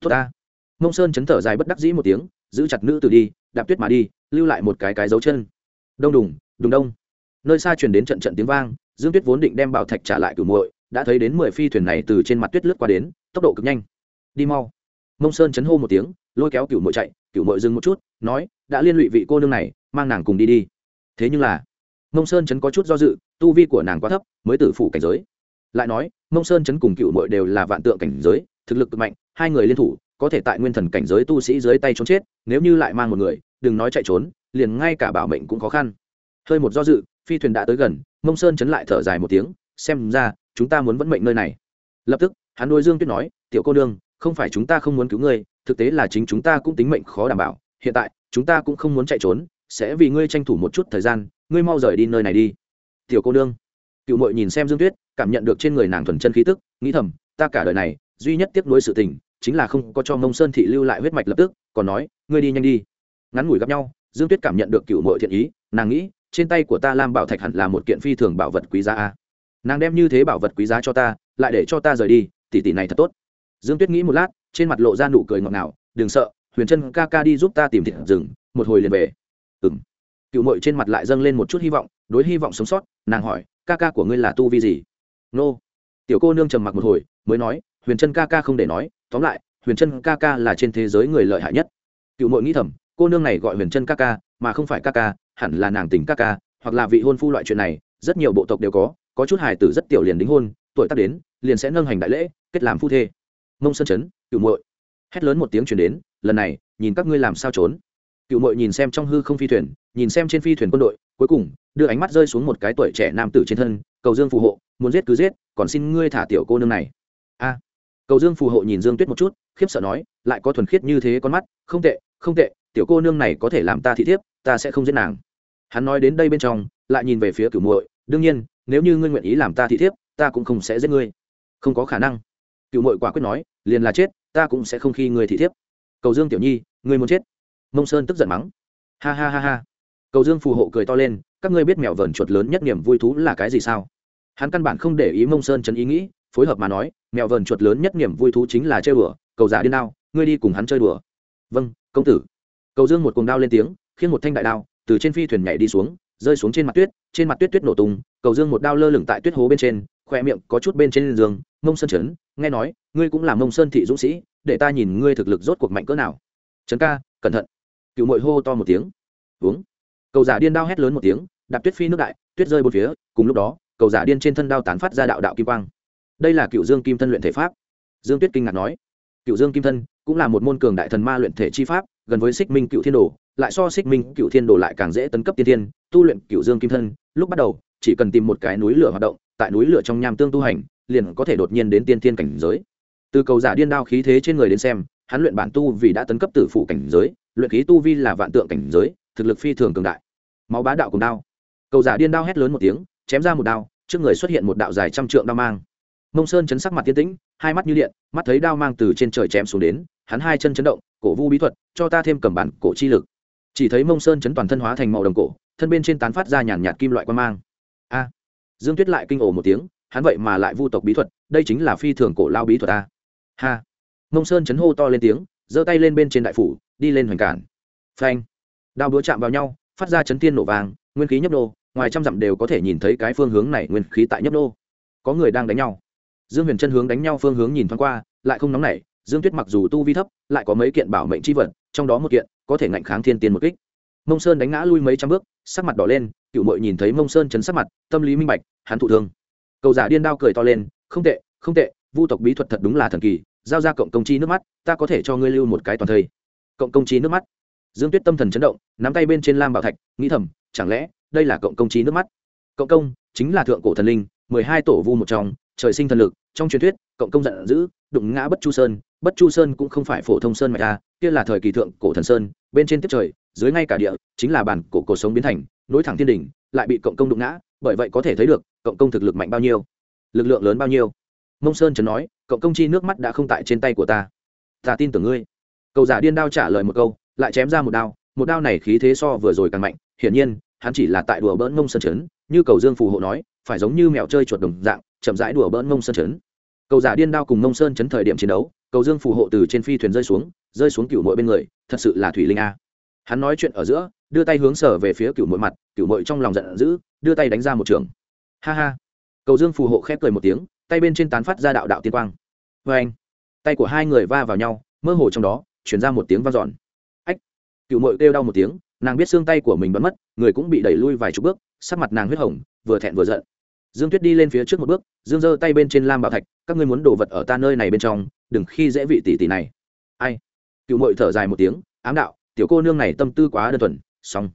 Tốt ta. Mông sơn chấn thở dài bất đắc dĩ một tiếng, giữ chặt nữ tử đi, đạp tuyết mà đi, lưu lại một cái cái dấu chân. Đông đùng đùng đông. Nơi xa truyền đến trận trận tiếng vang, dương tuyết vốn định đem bảo thạch trả lại cửu muội, đã thấy đến mười phi thuyền này từ trên mặt tuyết lướt qua đến, tốc độ cực nhanh. Đi mau. Mông sơn chấn hô một tiếng, lôi kéo cửu muội chạy cửu muội dừng một chút, nói đã liên lụy vị cô nương này, mang nàng cùng đi đi. Thế nhưng là, mông sơn chấn có chút do dự, tu vi của nàng quá thấp, mới tử phủ cảnh giới. Lại nói, mông sơn chấn cùng cựu mội đều là vạn tượng cảnh giới, thực lực cực mạnh, hai người liên thủ, có thể tại nguyên thần cảnh giới tu sĩ dưới tay trốn chết, nếu như lại mang một người, đừng nói chạy trốn, liền ngay cả bảo mệnh cũng khó khăn. Hơi một do dự, phi thuyền đã tới gần, mông sơn chấn lại thở dài một tiếng, xem ra, chúng ta muốn vẫn mệnh nơi này. Lập tức, hắn đôi dương tuyết nói, tiểu cô nương, không phải chúng ta không muốn cứu ngươi, thực tế là chính chúng ta cũng tính mệnh khó đảm bảo, hiện tại chúng ta cũng không muốn chạy trốn, sẽ vì ngươi tranh thủ một chút thời gian, ngươi mau rời đi nơi này đi. Tiểu cô nương. Cựu mội nhìn xem dương tuyết, cảm nhận được trên người nàng thuần chân khí tức, nghĩ thầm, ta cả đời này, duy nhất tiếp nối sự tình, chính là không có cho mông sơn thị lưu lại huyết mạch lập tức, còn nói, ngươi đi nhanh đi. Ngắn ngủi gặp nhau, dương tuyết cảm nhận được cựu mội thiện ý, nàng nghĩ, trên tay của ta lam bảo thạch hẳn là một kiện phi thường bảo vật quý giá a. Nàng đem như thế bảo vật quý giá cho ta, lại để cho ta rời đi, tỷ tỷ này thật tốt. Dương tuyết nghĩ một lát, trên mặt lộ ra nụ cười ngọt ngào, đừng sợ huyền chân ca ca đi giúp ta tìm thịt rừng, một hồi liền về. Ừng cựu mội trên mặt lại dâng lên một chút hy vọng, đối hy vọng sống sót, nàng hỏi, ca ca của ngươi là tu vi gì? Nô. Tiểu cô nương trầm mặc một hồi, mới nói, huyền chân ca ca không để nói, tóm lại, huyền chân ca ca là trên thế giới người lợi hại nhất. Cựu mội nghĩ thầm, cô nương này gọi huyền chân ca ca, mà không phải ca ca, hẳn là nàng tình ca ca, hoặc là vị hôn phu loại chuyện này, rất nhiều bộ tộc đều có có chút hài tử rất tiểu liền đính hôn, tuổi tác đến, liền sẽ nâng hành đại lễ, kết làm phu thê. Mông sơn chấn, cựu muội. Hét lớn một tiếng chuyển đến lần này, nhìn các ngươi làm sao trốn. Cựu mội nhìn xem trong hư không phi thuyền, nhìn xem trên phi thuyền quân đội, cuối cùng, đưa ánh mắt rơi xuống một cái tuổi trẻ nam tử trên thân, cầu dương phù hộ, muốn giết cứ giết, còn xin ngươi thả tiểu cô nương này. A. Cầu dương phù hộ nhìn dương tuyết một chút, khiếp sợ nói, lại có thuần khiết như thế con mắt, không tệ không tệ, tiểu cô nương này có thể làm ta thị thiếp, ta sẽ không giết nàng. Hắn nói đến đây bên trong, lại nhìn về phía cửu muội, đương nhiên, nếu như ngươi nguyện ý làm ta thị thiếp, ta cũng không sẽ giết ngươi. Không có khả năng. Cựu mội quả quyết nói, liền là chết, ta cũng sẽ không khi ngươi thị thiếp cầu dương tiểu nhi, ngươi muốn chết. Mông sơn tức giận mắng. Ha ha ha ha. Cầu dương phù hộ cười to lên, các ngươi biết mèo vờn chuột lớn nhất niềm vui thú là cái gì sao? Hắn căn bản không để ý mông sơn chấn ý nghĩ, phối hợp mà nói, mèo vờn chuột lớn nhất niềm vui thú chính là chơi đùa, cầu giả điên đao, ngươi đi cùng hắn chơi đùa. Vâng công tử. Cầu dương một cuồng đao lên tiếng khiến một thanh đại đao, từ trên phi thuyền nhảy đi xuống, rơi xuống trên mặt tuyết, trên mặt tuyết tuyết nổ tung, cầu dương một đao lơ lửng tại tuyết hố bên trên khoe miệng có chút bên trên giường, mông sơn trấn nghe nói, ngươi cũng là mông sơn thị dũng sĩ để ta nhìn ngươi thực lực rốt cuộc mạnh cỡ nào. Trấn ca, cẩn thận. Cựu mội hô to một tiếng. Uống. Cầu giả điên đao hét lớn một tiếng, đạp tuyết phi nước đại, tuyết rơi một phía, cùng lúc đó, cầu giả điên trên thân đao tán phát ra đạo đạo kim quang. Đây là cựu dương kim thân luyện thể pháp. Dương tuyết kinh ngạc nói. Cựu dương kim thân cũng là một môn cường đại thần ma luyện thể chi pháp, gần với xích minh cựu thiên đồ, lại so xích minh cựu thiên đồ lại càng dễ tấn cấp tiên thiên, tu luyện cựu dương kim thân, lúc bắt đầu, chỉ cần tìm một cái núi lửa hoạt động, tại núi lửa trong nham tương tu hành, liền có thể đột nhiên đến tiên thiên cảnh giới từ cầu giả điên đao khí thế trên người đến xem, hắn luyện bản tu vì đã tấn cấp tử phụ cảnh giới, luyện khí tu vi là vạn tượng cảnh giới, thực lực phi thường cường đại. Máu bá đạo cùng đao. Cầu giả điên đao hét lớn một tiếng, chém ra một đao, trước người xuất hiện một đạo dài trăm trượng đao mang. Mông sơn chấn sắc mặt tiên tĩnh, hai mắt như điện, mắt thấy đao mang từ trên trời chém xuống đến, hắn hai chân chấn động, cổ vu bí thuật, cho ta thêm cầm bản cổ chi lực. Chỉ thấy mông sơn chấn toàn thân hóa thành màu đồng cổ, thân bên trên tán phát ra nhàn nhạt kim loại quan mang. A! Dương tuyết lại kinh ổ một tiếng, hắn vậy mà lại vu tộc bí thuật, đây chính là phi thường cổ lao bí thuật ta ha. Mông sơn chấn hô to lên tiếng, giơ tay lên bên trên đại phủ, đi lên hoành cản. Phanh. Đao đũa chạm vào nhau, phát ra chấn tiên nổ vàng, nguyên khí nhấp nô, ngoài trăm dặm đều có thể nhìn thấy cái phương hướng này nguyên khí tại nhấp nô. Có người đang đánh nhau. Dương huyền chân hướng đánh nhau phương hướng nhìn thoáng qua, lại không nóng nảy, dương tuyết mặc dù tu vi thấp, lại có mấy kiện bảo mệnh c h i vật, trong đó một kiện, có thể ngạnh kháng thiên tiên một kích. Mông sơn đánh ngã lui mấy trăm bước, sắc mặt đỏ lên, cựu mội nhìn thấy mông sơn chấn sắc mặt, tâm lý minh bạch, hắn thụ thương. Cầu giả điên đao cười to lên, không tệ không tệ vu tộc bí thuật thật đúng là thần kỳ, giao ra cộng công chi nước mắt, ta có thể cho ngươi lưu một cái toàn thây. Cộng công chi nước mắt. Dương tuyết tâm thần chấn động, nắm tay bên trên lam bảo thạch, nghĩ thầm, chẳng lẽ đây là cộng công chi nước mắt? Cộng công chính là thượng cổ thần linh, mười hai tổ vu một trong, trời sinh thần lực, trong truyền thuyết, cộng công giận dữ, đụng ngã bất chu sơn, bất chu sơn cũng không phải phổ thông sơn mạch ta kia là thời kỳ thượng cổ thần sơn, bên trên tiếp trời, dưới ngay cả địa, chính là bản cổ cổ sống biến thành, nối thẳng thiên đỉnh, lại bị cộng công đụng ngã, bởi vậy có thể thấy được, cộng công thực lực mạnh bao nhiêu, lực lượng lớn bao nhiêu mông sơn trần nói cộng công chi nước mắt đã không tại trên tay của ta. Ta tin tưởng ngươi. Cầu giả điên đao trả lời một câu, lại chém ra một đao. Một đao này khí thế so vừa rồi càng mạnh. Hiển nhiên, hắn chỉ là tại đùa bỡn mông sơn trấn như cầu dương phù hộ nói, phải giống như mèo chơi chuột đồng dạng, chậm rãi đùa bỡn mông sơn trấn cầu giả điên đao cùng mông sơn trấn thời điểm chiến đấu, cầu dương phù hộ từ trên phi thuyền rơi xuống rơi xuống cựu mội bên người, thật sự là thủy linh a. Hắn nói chuyện ở giữa, đưa tay hướng sở về phía cựu mội mặt cựu mội trong lòng giận dữ, đưa tay đánh ra một trường. Ha ha. Cầu dương phù hộ khép cười một tiếng tay bên trên tán phát ra đạo đạo tiên quang. Vê anh, tay của hai người va vào nhau, mơ hồ trong đó chuyển ra một tiếng v a n giòn ách, cựu mội kêu đau một tiếng, nàng biết xương tay của mình bắn mất, người cũng bị đẩy lui vài chục bước, sắc mặt nàng huyết hồng, vừa thẹn vừa giận. Dương tuyết đi lên phía trước một bước, dương giơ tay bên trên lam bảo thạch, các ngươi muốn đồ vật ở ta nơi này bên trong, đừng khi dễ vị tỷ tỷ này. Ai? Cựu mội thở dài một tiếng, ám đạo, tiểu cô nương này tâm tư quá đơn thuần, xong.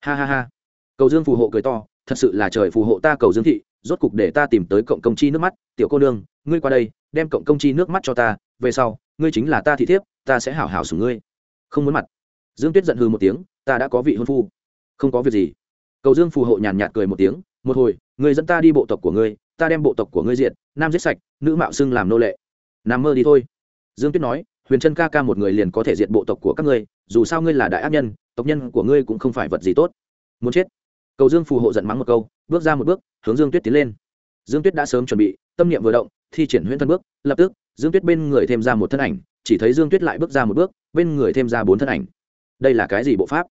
Ha ha ha. Cầu dương phù hộ cười to thật sự là trời phù hộ ta cầu dương thị, rốt cục để ta tìm tới cộng công chi nước mắt. Tiểu cô nương, ngươi qua đây, đem cộng công chi nước mắt cho ta, về sau, ngươi chính là ta thị thiếp, ta sẽ hảo hảo sủng ngươi. Không muốn mặt. Dương tuyết giận hư một tiếng, ta đã có vị hôn phu. Không có việc gì. Cầu dương phù hộ nhàn nhạt cười một tiếng, một hồi người dẫn ta đi bộ tộc của ngươi, ta đem bộ tộc của ngươi diện nam giết sạch, nữ mạo xưng làm nô lệ. Nằm mơ đi thôi. Dương tuyết nói, huyền trân ca ca một người liền có thể diện bộ tộc của các ngươi, dù sao ngươi là đại ác nhân, tộc nhân của ngươi cũng không phải vật gì tốt. Muốn chết cầu dương phù hộ giận mắng một câu, bước ra một bước, hướng dương tuyết tiến lên. Dương tuyết đã sớm chuẩn bị, tâm niệm vừa động, thi triển huyễn thân bước, lập tức, dương tuyết bên người thêm ra một thân ảnh, chỉ thấy dương tuyết lại bước ra một bước, bên người thêm ra bốn thân ảnh. Đây là cái gì bộ pháp?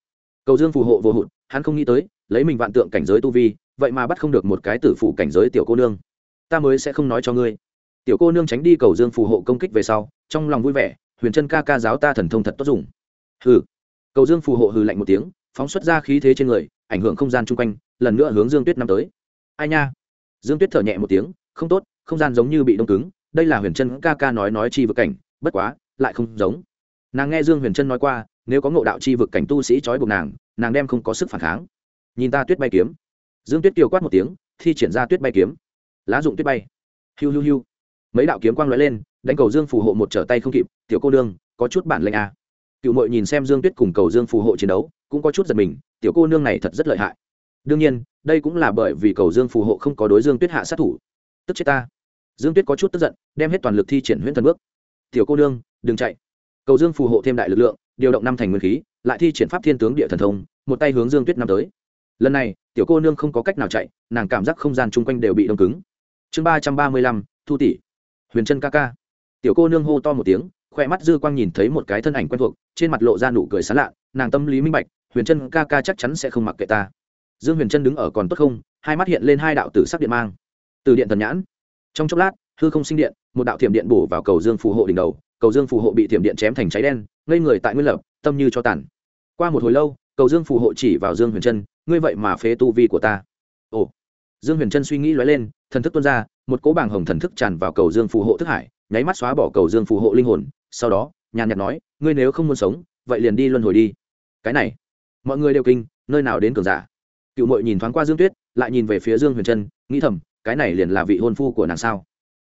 Cầu dương phù hộ vô hụt, hắn không nghĩ tới, lấy mình vạn tượng cảnh giới tu vi, vậy mà bắt không được một cái tử phụ cảnh giới tiểu cô nương. Ta mới sẽ không nói cho ngươi. Tiểu cô nương tránh đi cầu dương phù hộ công kích về sau, trong lòng vui vẻ, huyền chân ca ca giáo ta thần thông thật tốt dùng. Hừ. Cầu dương phù hộ hừ lạnh một tiếng phóng xuất ra khí thế trên người, ảnh hưởng không gian chung quanh, lần nữa hướng dương tuyết năm tới. Ai nha? Dương tuyết thở nhẹ một tiếng, không tốt, không gian giống như bị đông cứng, đây là huyền chân ca ca nói nói chi vực cảnh, bất quá, lại không giống. Nàng nghe dương huyền chân nói qua, nếu có ngộ đạo chi vực cảnh tu sĩ trói buộc nàng nàng đem không có sức phản kháng. Nhìn ta tuyết bay kiếm. Dương tuyết kiều quát một tiếng, thi triển ra tuyết bay kiếm. Lá dụng tuyết bay. Hiu hiu hiu. Mấy đạo kiếm quang lóe lên, đánh cầu dương phù hộ một trở tay không kịp, tiểu cô đương có chút bản lệnh à. cựu mội nhìn xem dương tuyết cùng cầu dương phù hộ chiến đấu cũng có chút giật mình, tiểu cô nương này thật rất lợi hại. Đương nhiên, đây cũng là bởi vì cầu dương phù hộ không có đối dương tuyết hạ sát thủ. Tức chết ta. Dương tuyết có chút tức giận, đem hết toàn lực thi triển huyễn thần bước. Tiểu cô nương, đừng chạy. Cầu dương phù hộ thêm đại lực lượng, điều động năm thành nguyên khí, lại thi triển pháp thiên tướng địa thần thông, một tay hướng dương tuyết năm tới. Lần này, tiểu cô nương không có cách nào chạy, nàng cảm giác không gian chung quanh đều bị đông cứng. Chương ba trăm ba mươi lăm, thu tỷ. Huyền trân ca ca. Tiểu cô nương hô to một tiếng khoe mắt dư quang nhìn thấy một cái thân ảnh quen thuộc, trên mặt lộ ra nụ cười sán lạ, nàng tâm lý minh bạch huyền trân ca ca chắc chắn sẽ không mặc kệ ta. Dương huyền trân đứng ở còn tốt không, hai mắt hiện lên hai đạo tử sắc điện mang. Từ điện thần nhãn. Trong chốc lát, hư không sinh điện, một đạo thiểm điện bổ vào cầu dương phù hộ đỉnh đầu, cầu dương phù hộ bị thiểm điện chém thành cháy đen, ngây người tại nguyên lập, tâm như cho tản. qua một hồi lâu, cầu dương phù hộ chỉ vào dương huyền trân ngươi vậy mà phế tu vi của ta. Ồ. Dương huyền trân suy nghĩ lóe lên, thần thức tuôn ra, một cỗ bảng hồng thần thức tràn vào cầu dương phù hộ thức hải, nháy mắt xóa bỏ cầu dương phù hộ linh hồn, sau đó, nhàn nhạt nói, ngươi nếu không muốn sống, vậy liền đi luân hồi đi. Cái này mọi người đều kinh, nơi nào đến cường giả. Cựu mội nhìn thoáng qua dương tuyết, lại nhìn về phía dương huyền trân, nghĩ thầm, cái này liền là vị hôn phu của nàng sao?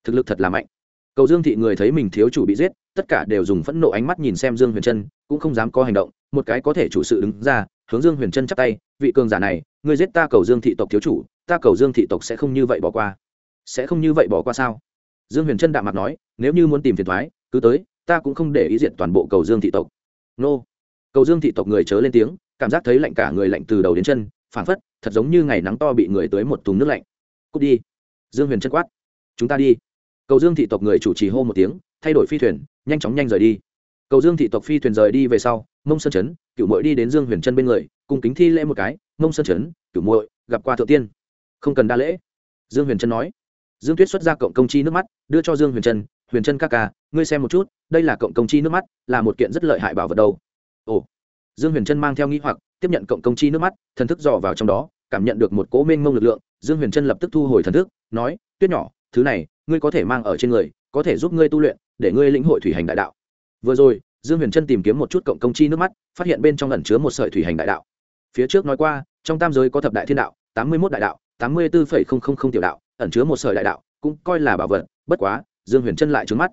Thực lực thật là mạnh. Cầu dương thị người thấy mình thiếu chủ bị giết, tất cả đều dùng phẫn nộ ánh mắt nhìn xem dương huyền trân, cũng không dám có hành động, một cái có thể chủ sự đứng ra, hướng dương huyền trân chắp tay, vị cường giả này, ngươi giết ta cầu dương thị tộc thiếu chủ, ta cầu dương thị tộc sẽ không như vậy bỏ qua. Sẽ không như vậy bỏ qua sao? Dương huyền trân đạm mặt nói, nếu như muốn tìm phiền thoái cứ tới, ta cũng không để ý diện toàn bộ cầu dương thị tộc. Nô. Cầu dương thị tộc người chớ lên tiếng cảm giác thấy lạnh cả người lạnh từ đầu đến chân, phảng phất, thật giống như ngày nắng to bị người tới một thùng nước lạnh. Cút đi. Dương huyền chân quát. Chúng ta đi. Cầu dương thị tộc người chủ trì hô một tiếng, thay đổi phi thuyền, nhanh chóng nhanh rời đi. Cầu dương thị tộc phi thuyền rời đi về sau, mông sơn chấn cựu mội đi đến dương huyền chân bên người, cùng kính thi lễ một cái, mông sơn chấn cựu muội, gặp qua thượng tiên. Không cần đa lễ. Dương huyền chân nói. Dương tuyết xuất ra cộng công chi nước mắt, đưa cho dương huyền trân huyền trân ca ca, ngươi xem một chút, đây là cộng công chi nước mắt, là một kiện rất lợi hại bảo vật đâu. Ồ dương huyền trân mang theo nghĩ hoặc, tiếp nhận cộng công chi nước mắt, thần thức dò vào trong đó, cảm nhận được một cỗ mênh mông lực lượng. Dương huyền trân lập tức thu hồi thần thức, nói, tuyết nhỏ, thứ này, ngươi có thể mang ở trên người, có thể giúp ngươi tu luyện, để ngươi lĩnh hội thủy hành đại đạo. Vừa rồi, dương huyền trân tìm kiếm một chút cộng công chi nước mắt, phát hiện bên trong ẩn chứa một sợi thủy hành đại đạo. Phía trước nói qua, trong tam giới có thập đại thiên đạo, tám mươi một đại đạo, tám mươi bốn tiểu đạo, ẩn chứa một sợi đại đạo, cũng coi là bảo vật, bất quá, dương huyền trân lại trứng mắt.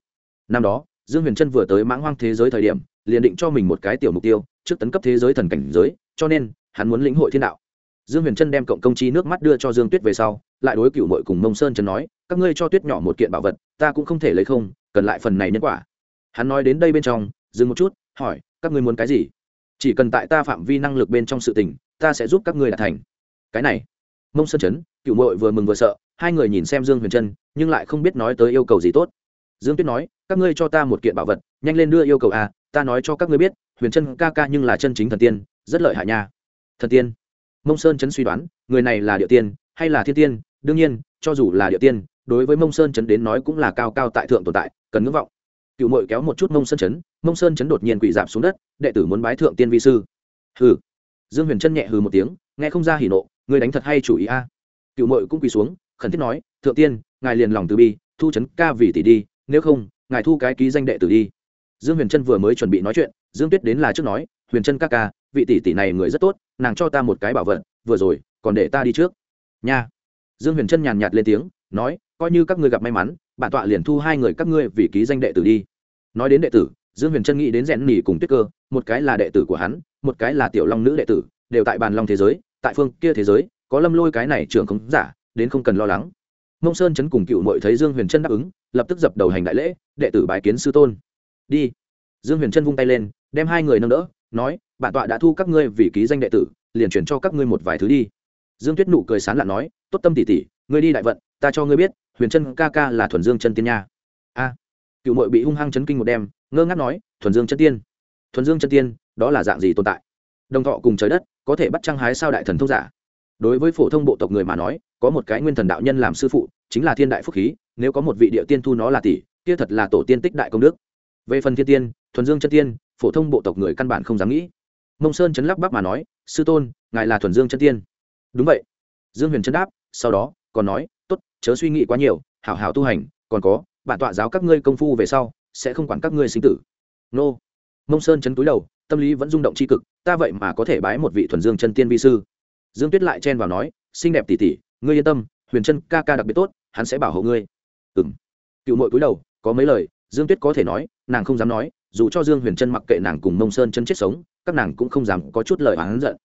Năm đó, dương huyền trân vừa tới mãng hoang thế giới thời điểm, liền định cho mình một cái tiểu mục tiêu trước tấn cấp thế giới thần cảnh giới, cho nên, hắn muốn lĩnh hội thiên đạo. Dương huyền trân đem cộng công chi nước mắt đưa cho dương tuyết về sau, lại đối cựu mội cùng mông sơn trần nói, các ngươi cho tuyết nhỏ một kiện bảo vật, ta cũng không thể lấy không, cần lại phần này nhân quả. Hắn nói đến đây bên trong, dừng một chút, hỏi, các ngươi muốn cái gì? Chỉ cần tại ta phạm vi năng lực bên trong sự tình, ta sẽ giúp các ngươi đạt thành. Cái này? Mông sơn chấn cựu mội vừa mừng vừa sợ, hai người nhìn xem dương huyền trân nhưng lại không biết nói tới yêu cầu gì tốt. Dương tuyết nói, các ngươi cho ta một kiện bảo vật, nhanh lên đưa yêu cầu a ta nói cho các ngươi biết, huyền trân ca ca nhưng là chân chính thần tiên, rất lợi hại nha. Thần tiên? Mông sơn chấn suy đoán, người này là địa tiên, hay là thiên tiên? Đương nhiên, cho dù là địa tiên, đối với mông sơn chấn đến nói cũng là cao cao tại thượng tồn tại, cần ngưỡng vọng. Cựu mội kéo một chút mông sơn chấn, mông sơn chấn đột nhiên quỷ dạp xuống đất, đệ tử muốn bái thượng tiên vi sư. Hừ. Dương huyền trân nhẹ hừ một tiếng, nghe không ra hỉ nộ, người đánh thật hay chủ ý a. Cựu mội cũng quỳ xuống, khẩn thiết nói, thượng tiên, ngài liền lòng từ bi, thu chấn ca vì tỷ đi, nếu không, ngài thu cái ký danh đệ tử đi dương huyền trân vừa mới chuẩn bị nói chuyện, dương tuyết đến là trước nói, huyền trân ca ca, vị tỷ tỷ này người rất tốt, nàng cho ta một cái bảo vật, vừa rồi, còn để ta đi trước. Nha. Dương huyền trân nhàn nhạt lên tiếng, nói, coi như các ngươi gặp may mắn, bản tọa liền thu hai người các ngươi vì ký danh đệ tử đi. Nói đến đệ tử, dương huyền trân nghĩ đến rèn nỉ cùng tuyết cơ, một cái là đệ tử của hắn, một cái là tiểu long nữ đệ tử, đều tại bàn long thế giới, tại phương kia thế giới, có lâm lôi cái này trưởng không giả, đến không cần lo lắng. Mông sơn chấn cùng cựu mội thấy dương huyền trân đáp ứng, lập tức dập đầu hành đại lễ, đệ tử bái kiến sư tôn đi. Dương huyền trân vung tay lên, đem hai người nâng đỡ, nói, bản tọa đã thu các ngươi vì ký danh đệ tử, liền chuyển cho các ngươi một vài thứ đi. Dương tuyết nụ cười sán lặn nói, tốt tâm tỉ tỉ ngươi đi đại vận, ta cho ngươi biết, huyền trân ca ca là thuần dương chân tiên nha. A. Cựu mội bị hung hăng chấn kinh một đêm, ngơ ngác nói, thuần dương chân tiên, thuần dương chân tiên, đó là dạng gì tồn tại? Đồng thọ cùng trời đất, có thể bắt trăng hái sao đại thần thông giả? Đối với phổ thông bộ tộc người mà nói, có một cái nguyên thần đạo nhân làm sư phụ, chính là thiên đại phúc khí, nếu có một vị địa tiên thu nó là tỷ, kia thật là tổ tiên tích đại công đức về phần thiên tiên, thuần dương chân tiên, phổ thông bộ tộc người căn bản không dám nghĩ. Mông sơn chấn lắc bắc mà nói, sư tôn, ngài là thuần dương chân tiên. Đúng vậy. Dương huyền chân đáp, sau đó, còn nói t ố t chớ suy nghĩ quá nhiều, hảo hảo tu hành, còn có, bản tọa giáo các ngươi công phu về sau, sẽ không quản các ngươi sinh tử. Nô. Mông sơn chấn túi đầu, tâm lý vẫn rung động c h i cực, ta vậy mà có thể bái một vị thuần dương chân tiên vi sư. Dương tuyết lại chen vào nói, xinh đẹp tỉ tỉ ngươi yên tâm, huyền chân ca ca đặc biệt tốt, hắn sẽ bảo hộ ngươi. Ừ m cựu mội cúi đầu, có mấy lời, dương tuyết có thể nói nàng không dám nói, dù cho dương huyền Trân mặc kệ nàng cùng mông sơn chân chết sống, các nàng cũng không dám có chút lời oán giận.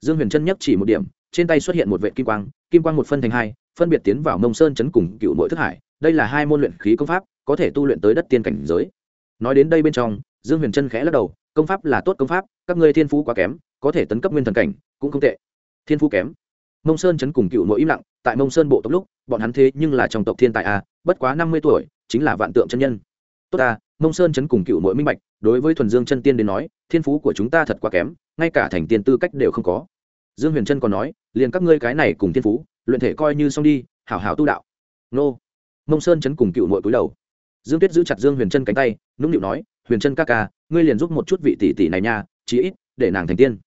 Dương huyền Trân nhắc chỉ một điểm, trên tay xuất hiện một vệ kim quang kim quang một phân thành hai, phân biệt tiến vào mông sơn chấn cùng cựu mỗi thức hải. Đây là hai môn luyện khí công pháp, có thể tu luyện tới đất tiên cảnh giới. Nói đến đây bên trong, dương huyền Trân khẽ lắc đầu, công pháp là tốt công pháp, các ngươi thiên phú quá kém, có thể tấn cấp nguyên thần cảnh, cũng không tệ. Thiên phú kém. Mông sơn chấn cùng cựu mỗi im lặng, tại mông sơn bộ tộc lúc, bọn hắn thế nhưng là trong tộc thiên tài a, bất quá năm mươi tuổi, chính là vạn tượng chân nhân. Tốt ta mông sơn chấn cùng cựu mỗi minh bạch, đối với thuần dương chân tiên đến nói, thiên phú của chúng ta thật quá kém, ngay cả thành tiên tư cách đều không có. Dương huyền trân còn nói, liền các ngươi cái này cùng thiên phú, luyện thể coi như xong đi, hảo hảo tu đạo. Nô. Mông sơn chấn cùng cựu nội cúi đầu. Dương tuyết giữ chặt dương huyền trân cánh tay, nũng nịu nói, huyền trân ca ca, ngươi liền giúp một chút vị tỷ tỷ này nha, chí ít, để nàng thành tiên.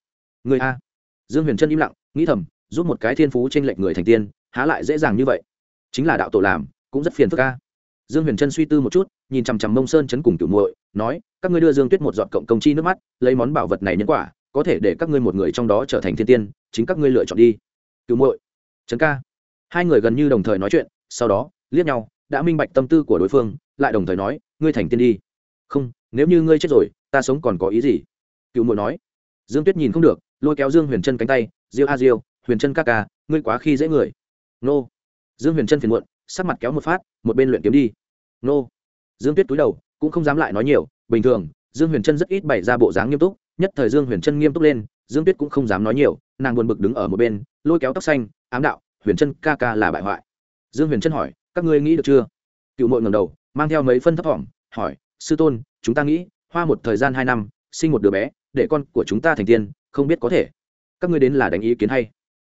Người a? Dương huyền trân im lặng, nghĩ thầm, giúp một cái thiên phú t r ê n lệch người thành tiên, há lại dễ dàng như vậy. Chính là đạo tổ làm, cũng rất phiền phức ca dương huyền trân suy tư một chút, nhìn chằm chằm mông sơn chấn cùng cửu muội, nói, các ngươi đưa dương tuyết một giọt cộng công chi nước mắt, lấy món bảo vật này nhân quả, có thể để các ngươi một người trong đó trở thành thiên tiên, chính các ngươi lựa chọn đi. Cứu muội, trấn ca. Hai người gần như đồng thời nói chuyện, sau đó, liếc nhau, đã minh bạch tâm tư của đối phương, lại đồng thời nói, ngươi thành tiên đi. Không, nếu như ngươi chết rồi, ta sống còn có ý gì? Cựu muội nói. Dương tuyết nhìn không được, lôi kéo dương huyền trân cánh tay, diêu a diêu, huyền trân ca ca, ngươi quá khi dễ người. Nô. Dương huyền trân phiền muộn sắc mặt kéo một phát, một bên luyện kiếm đi. Nô. Dương tuyết túi đầu, cũng không dám lại nói nhiều, bình thường, dương huyền trân rất ít bày ra bộ dáng nghiêm túc, nhất thời dương huyền trân nghiêm túc lên, dương tuyết cũng không dám nói nhiều, nàng buồn bực đứng ở một bên, lôi kéo tóc xanh, ám đạo, huyền trân ca ca là bại hoại. Dương huyền trân hỏi, các ngươi nghĩ được chưa? Cựu mội ngầm đầu, mang theo mấy phân thấp thỏm hỏi, sư tôn, chúng ta nghĩ, hoa một thời gian hai năm, sinh một đứa bé, để con của chúng ta thành tiên, không biết có thể. Các ngươi đến là đánh ý kiến hay?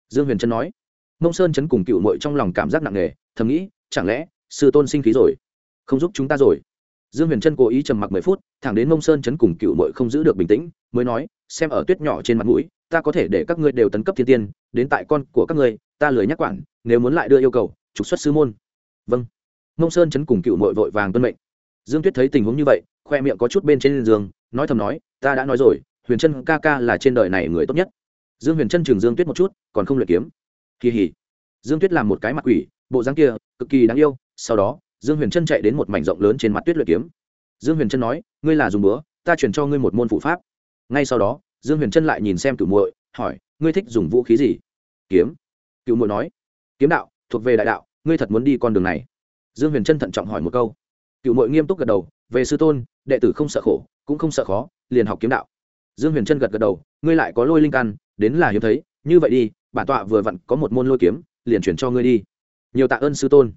Dương huyền trân nói. Mông sơn chấn cùng cựu mội trong lòng cảm giác nặng nề thầm nghĩ, chẳng lẽ sư tôn sinh khí rồi? Không giúp chúng ta rồi. Dương huyền trân cố ý trầm mặc mười phút, thẳng đến mông sơn chấn cùng cựu mội không giữ được bình tĩnh, mới nói, xem ở tuyết nhỏ trên mặt mũi, ta có thể để các ngươi đều tấn cấp thiên tiên, đến tại con của các ngươi, ta lười nhắc quản, nếu muốn lại đưa yêu cầu, trục xuất sư môn. Vâng. Mông sơn chấn cùng cựu mội vội vàng tuân mệnh. Dương tuyết thấy tình huống như vậy, khoe miệng có chút bên trên giường, nói thầm nói, ta đã nói rồi, huyền trân ca ca là trên đời này người tốt nhất. Dương huyền trân chừng dương tuyết một chút, còn không luyện kiếm. Kỳ hỉ dương tuyết làm một cái mặt quỷ, bộ dáng kia, cực kỳ đáng yêu, sau đó, dương huyền trân chạy đến một mảnh rộng lớn trên mặt tuyết luyện kiếm. Dương huyền trân nói, ngươi là dùng búa, ta chuyển cho ngươi một môn phụ pháp. Ngay sau đó, dương huyền trân lại nhìn xem cựu muội, hỏi, ngươi thích dùng vũ khí gì? Kiếm. Cựu muội nói, kiếm đạo, thuộc về đại đạo, ngươi thật muốn đi con đường này. Dương huyền trân thận trọng hỏi một câu. Cựu muội nghiêm túc gật đầu, về sư tôn, đệ tử không sợ khổ, cũng không sợ khó, liền học kiếm đạo. Dương huyền trân gật gật đầu, ngươi lại có lôi linh căn, đến là hiếm thấy, như vậy đi, bản tọa vừa vặn có một môn lôi kiếm liền chuyển cho ngươi đi. Nhiều tạ ơn sư tôn.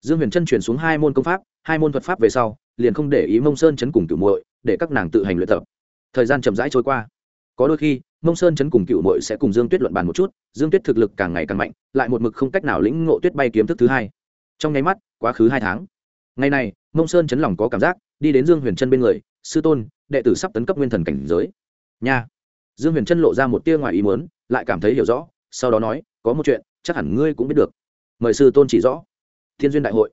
Dương huyền trân chuyển xuống hai môn công pháp, hai môn thuật pháp về sau, liền không để ý mông sơn chấn cùng cựu muội, để các nàng tự hành luyện tập. Thời gian chậm rãi trôi qua. Có đôi khi, mông sơn chấn cùng cựu muội sẽ cùng dương tuyết luận bàn một chút, dương tuyết thực lực càng ngày càng mạnh, lại một mực không cách nào lĩnh ngộ tuyết bay kiếm thức thứ hai. Trong nháy mắt, quá khứ hai tháng. Ngày này, mông sơn chấn lòng có cảm giác, đi đến dương huyền trân bên người, sư tôn, đệ tử sắp tấn cấp nguyên thần cảnh giới. Nha. Dương huyền trân lộ ra một tia ngoài ý muốn, lại cảm thấy hiểu rõ, sau đó nói, có một chuyện chắc hẳn ngươi cũng biết được. Mời sư tôn chỉ rõ. Thiên duyên đại hội.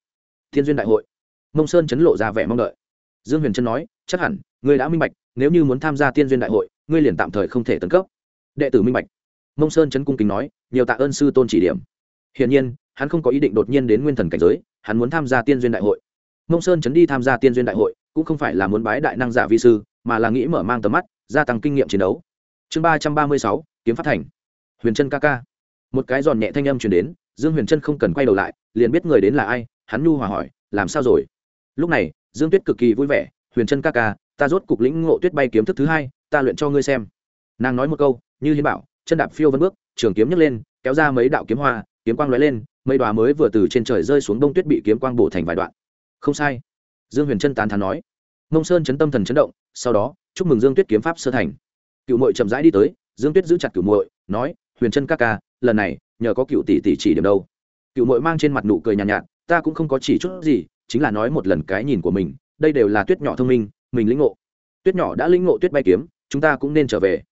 Thiên duyên đại hội. Mông sơn chấn lộ ra vẻ mong đợi. Dương huyền trân nói, chắc hẳn, ngươi đã minh bạch, nếu như muốn tham gia tiên duyên đại hội, ngươi liền tạm thời không thể tấn cấp. Đệ tử minh bạch. Mông sơn chấn cung kính nói, nhiều tạ ơn sư tôn chỉ điểm. Hiển nhiên, hắn không có ý định đột nhiên đến nguyên thần cảnh giới, hắn muốn tham gia tiên duyên đại hội. Mông sơn chấn đi tham gia tiên duyên đại hội, cũng không phải là muốn bái đại năng giả vi sư, mà là nghĩ mở mang tầm mắt, gia tăng kinh nghiệm chiến đấu. Chương ba trăm ba mươi sáu, kiếm phát thành. Huyền trân ca ca một cái giòn nhẹ thanh âm truyền đến, dương huyền trân không cần quay đầu lại, liền biết người đến là ai, hắn nhu hòa hỏi, làm sao rồi? Lúc này, dương tuyết cực kỳ vui vẻ, huyền trân ca ca, ta rốt cục lĩnh ngộ tuyết bay kiếm thức thứ hai, ta luyện cho ngươi xem. Nàng nói một câu, như hiến bảo, chân đạp phiêu vân bước, trường kiếm nhấc lên, kéo ra mấy đạo kiếm hoa, kiếm quang lóe lên, mấy đoá mới vừa từ trên trời rơi xuống đông tuyết bị kiếm quang bổ thành vài đoạn. Không sai. Dương huyền trân tán thán nói. Mông sơn chấn tâm thần chấn động, sau đó, chúc mừng dương tuyết kiếm pháp sơ thành. Cựu mội chậm rãi đi tới, dương tuyết giữ chặt cựu mội nói huyền trân ca ca lần này nhờ có cựu tỷ tỷ chỉ điểm đâu. Cựu mội mang trên mặt nụ cười nhàn nhạt, nhạt ta cũng không có chỉ chút gì chính là nói một lần cái nhìn của mình đây đều là tuyết nhỏ thông minh mình lĩnh ngộ. Tuyết nhỏ đã lĩnh ngộ tuyết bay kiếm chúng ta cũng nên trở về.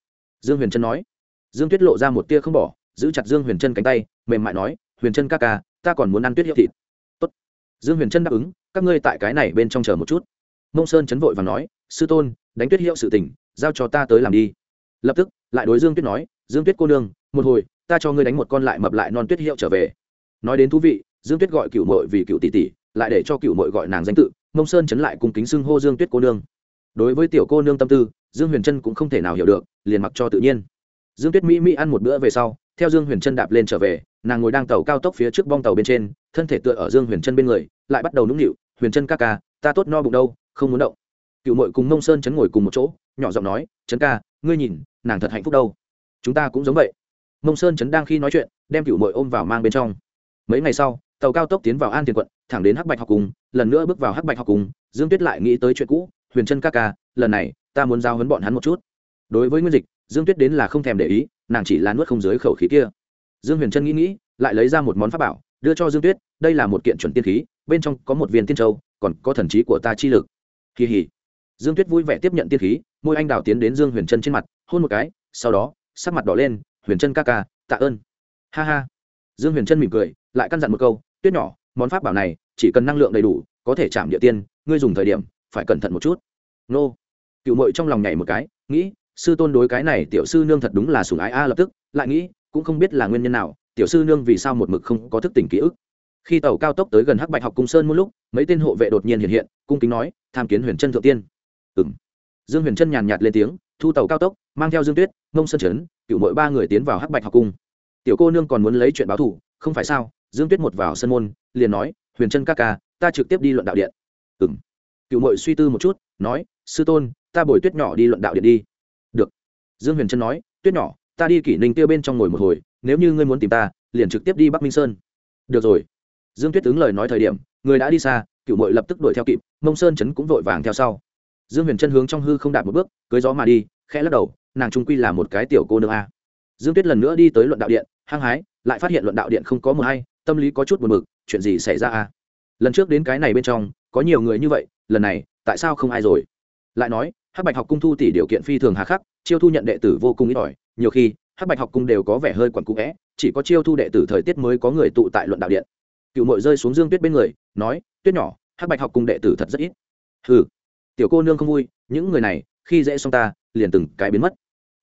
Dương huyền trân nói. Dương tuyết lộ ra một tia không bỏ giữ chặt dương huyền trân cánh tay mềm mại nói huyền trân ca ca ta còn muốn ăn tuyết hiệu thịt. Tốt. dương huyền trân đáp ứng các ngươi tại cái này bên trong chờ một chút. Mông sơn chấn vội và nói sư tôn đánh tuyết hiệu sự tỉnh, giao cho ta tới làm đi. Lập tức lại đối dương tuyết nói dương tuyết cô nương một hồi, ta cho ngươi đánh một con lại mập lại non tuyết hiệu trở về. Nói đến thú vị, dương tuyết gọi cựu mội vì cựu tỷ tỷ, lại để cho cựu mội gọi nàng danh tự, mông sơn chấn lại cùng kính xưng hô dương tuyết cô nương. Đối với tiểu cô nương tâm tư, dương huyền trân cũng không thể nào hiểu được, liền mặc cho tự nhiên. Dương tuyết mỹ mỹ ăn một bữa về sau, theo dương huyền trân đạp lên trở về, nàng ngồi đang tàu cao tốc phía trước bong tàu bên trên, thân thể tựa ở dương huyền trân bên người, lại bắt đầu nũng nịu, huyền trân ca ca, ta tốt no bụng đâu, không muốn động. Cựu mội cùng mông sơn chấn ngồi cùng một chỗ, nhỏ giọng nói, trấn ca, ngươi nhìn, nàng thật hạnh phúc đâu. Chúng ta cũng giống vậy mông sơn chấn đang khi nói chuyện, đem cựu mội ôm vào mang bên trong. Mấy ngày sau, tàu cao tốc tiến vào an tiền quận, thẳng đến hắc bạch học cùng, lần nữa bước vào hắc bạch học cùng, dương tuyết lại nghĩ tới chuyện cũ, huyền trân ca ca, lần này, ta muốn giao hấn bọn hắn một chút. Đối với nguyên dịch, dương tuyết đến là không thèm để ý, nàng chỉ là nuốt không dưới khẩu khí kia. Dương huyền trân nghĩ nghĩ, lại lấy ra một món pháp bảo, đưa cho dương tuyết, đây là một kiện chuẩn tiên khí, bên trong có một viên tiên châu, còn có thần trí của ta chi lực. Kỳ hỉ dương tuyết vui vẻ tiếp nhận tiên khí, môi anh đào tiến đến dương huyền trân trên mặt, hôn một cái, sau đó, sắc mặt đỏ lên huyền trân ca ca, tạ ơn. Ha ha. Dương huyền trân mỉm cười, lại căn dặn một câu, tuyết nhỏ, món pháp bảo này chỉ cần năng lượng đầy đủ, có thể chạm địa tiên, ngươi dùng thời điểm phải cẩn thận một chút. Nô. Cựu mội trong lòng nhảy một cái, nghĩ, sư tôn đối cái này tiểu sư nương thật đúng là sùng ái a. Lập tức, lại nghĩ, cũng không biết là nguyên nhân nào, tiểu sư nương vì sao một mực không có thức tỉnh ký ức. Khi tàu cao tốc tới gần hắc bạch học cung sơn một lúc, mấy tên hộ vệ đột nhiên hiện hiện, cung kính nói, tham kiến huyền chân thượng tiên. Ừng dương huyền trân nhàn nhạt lên tiếng, thu tàu cao tốc mang theo dương tuyết, ngông sơn chấn cựu mỗi ba người tiến vào hắc bạch học cung. Tiểu cô nương còn muốn lấy chuyện báo thù, không phải sao? Dương tuyết một vào sân môn, liền nói, huyền trân ca ca, ta trực tiếp đi luận đạo điện. Ừ m cựu mội suy tư một chút, nói, sư tôn, ta bồi tuyết nhỏ đi luận đạo điện đi. Được. Dương huyền trân nói, tuyết nhỏ, ta đi kỷ ninh tiêu bên trong ngồi một hồi, nếu như ngươi muốn tìm ta, liền trực tiếp đi bắc minh sơn. Được rồi. Dương tuyết ứng lời nói thời điểm, người đã đi xa, cựu mội lập tức đuổi theo kịp mông sơn chấn cũng vội vàng theo sau. Dương huyền chân hướng trong hư không đạt một bước, cưới gió mà đi, khẽ lắc đầu nàng trung quy là một cái tiểu cô nương a. Dương tuyết lần nữa đi tới luận đạo điện, hăng hái, lại phát hiện luận đạo điện không có mờ hay, tâm lý có chút buồn bực, chuyện gì xảy ra a? Lần trước đến cái này bên trong, có nhiều người như vậy, lần này, tại sao không ai rồi? Lại nói, hắc bạch học cung thu tỷ điều kiện phi thường hà khắc, chiêu thu nhận đệ tử vô cùng ít ỏi, nhiều khi, hắc bạch học cung đều có vẻ hơi quẩn cũ vẽ chỉ có chiêu thu đệ tử thời tiết mới có người tụ tại luận đạo điện. Cựu mội rơi xuống dương tuyết bên người, nói, tuyết nhỏ, hắc bạch học cung đệ tử thật rất ít. Ừ tiểu cô nương không vui, những người này, khi dễ xong ta, liền từng cái biến mất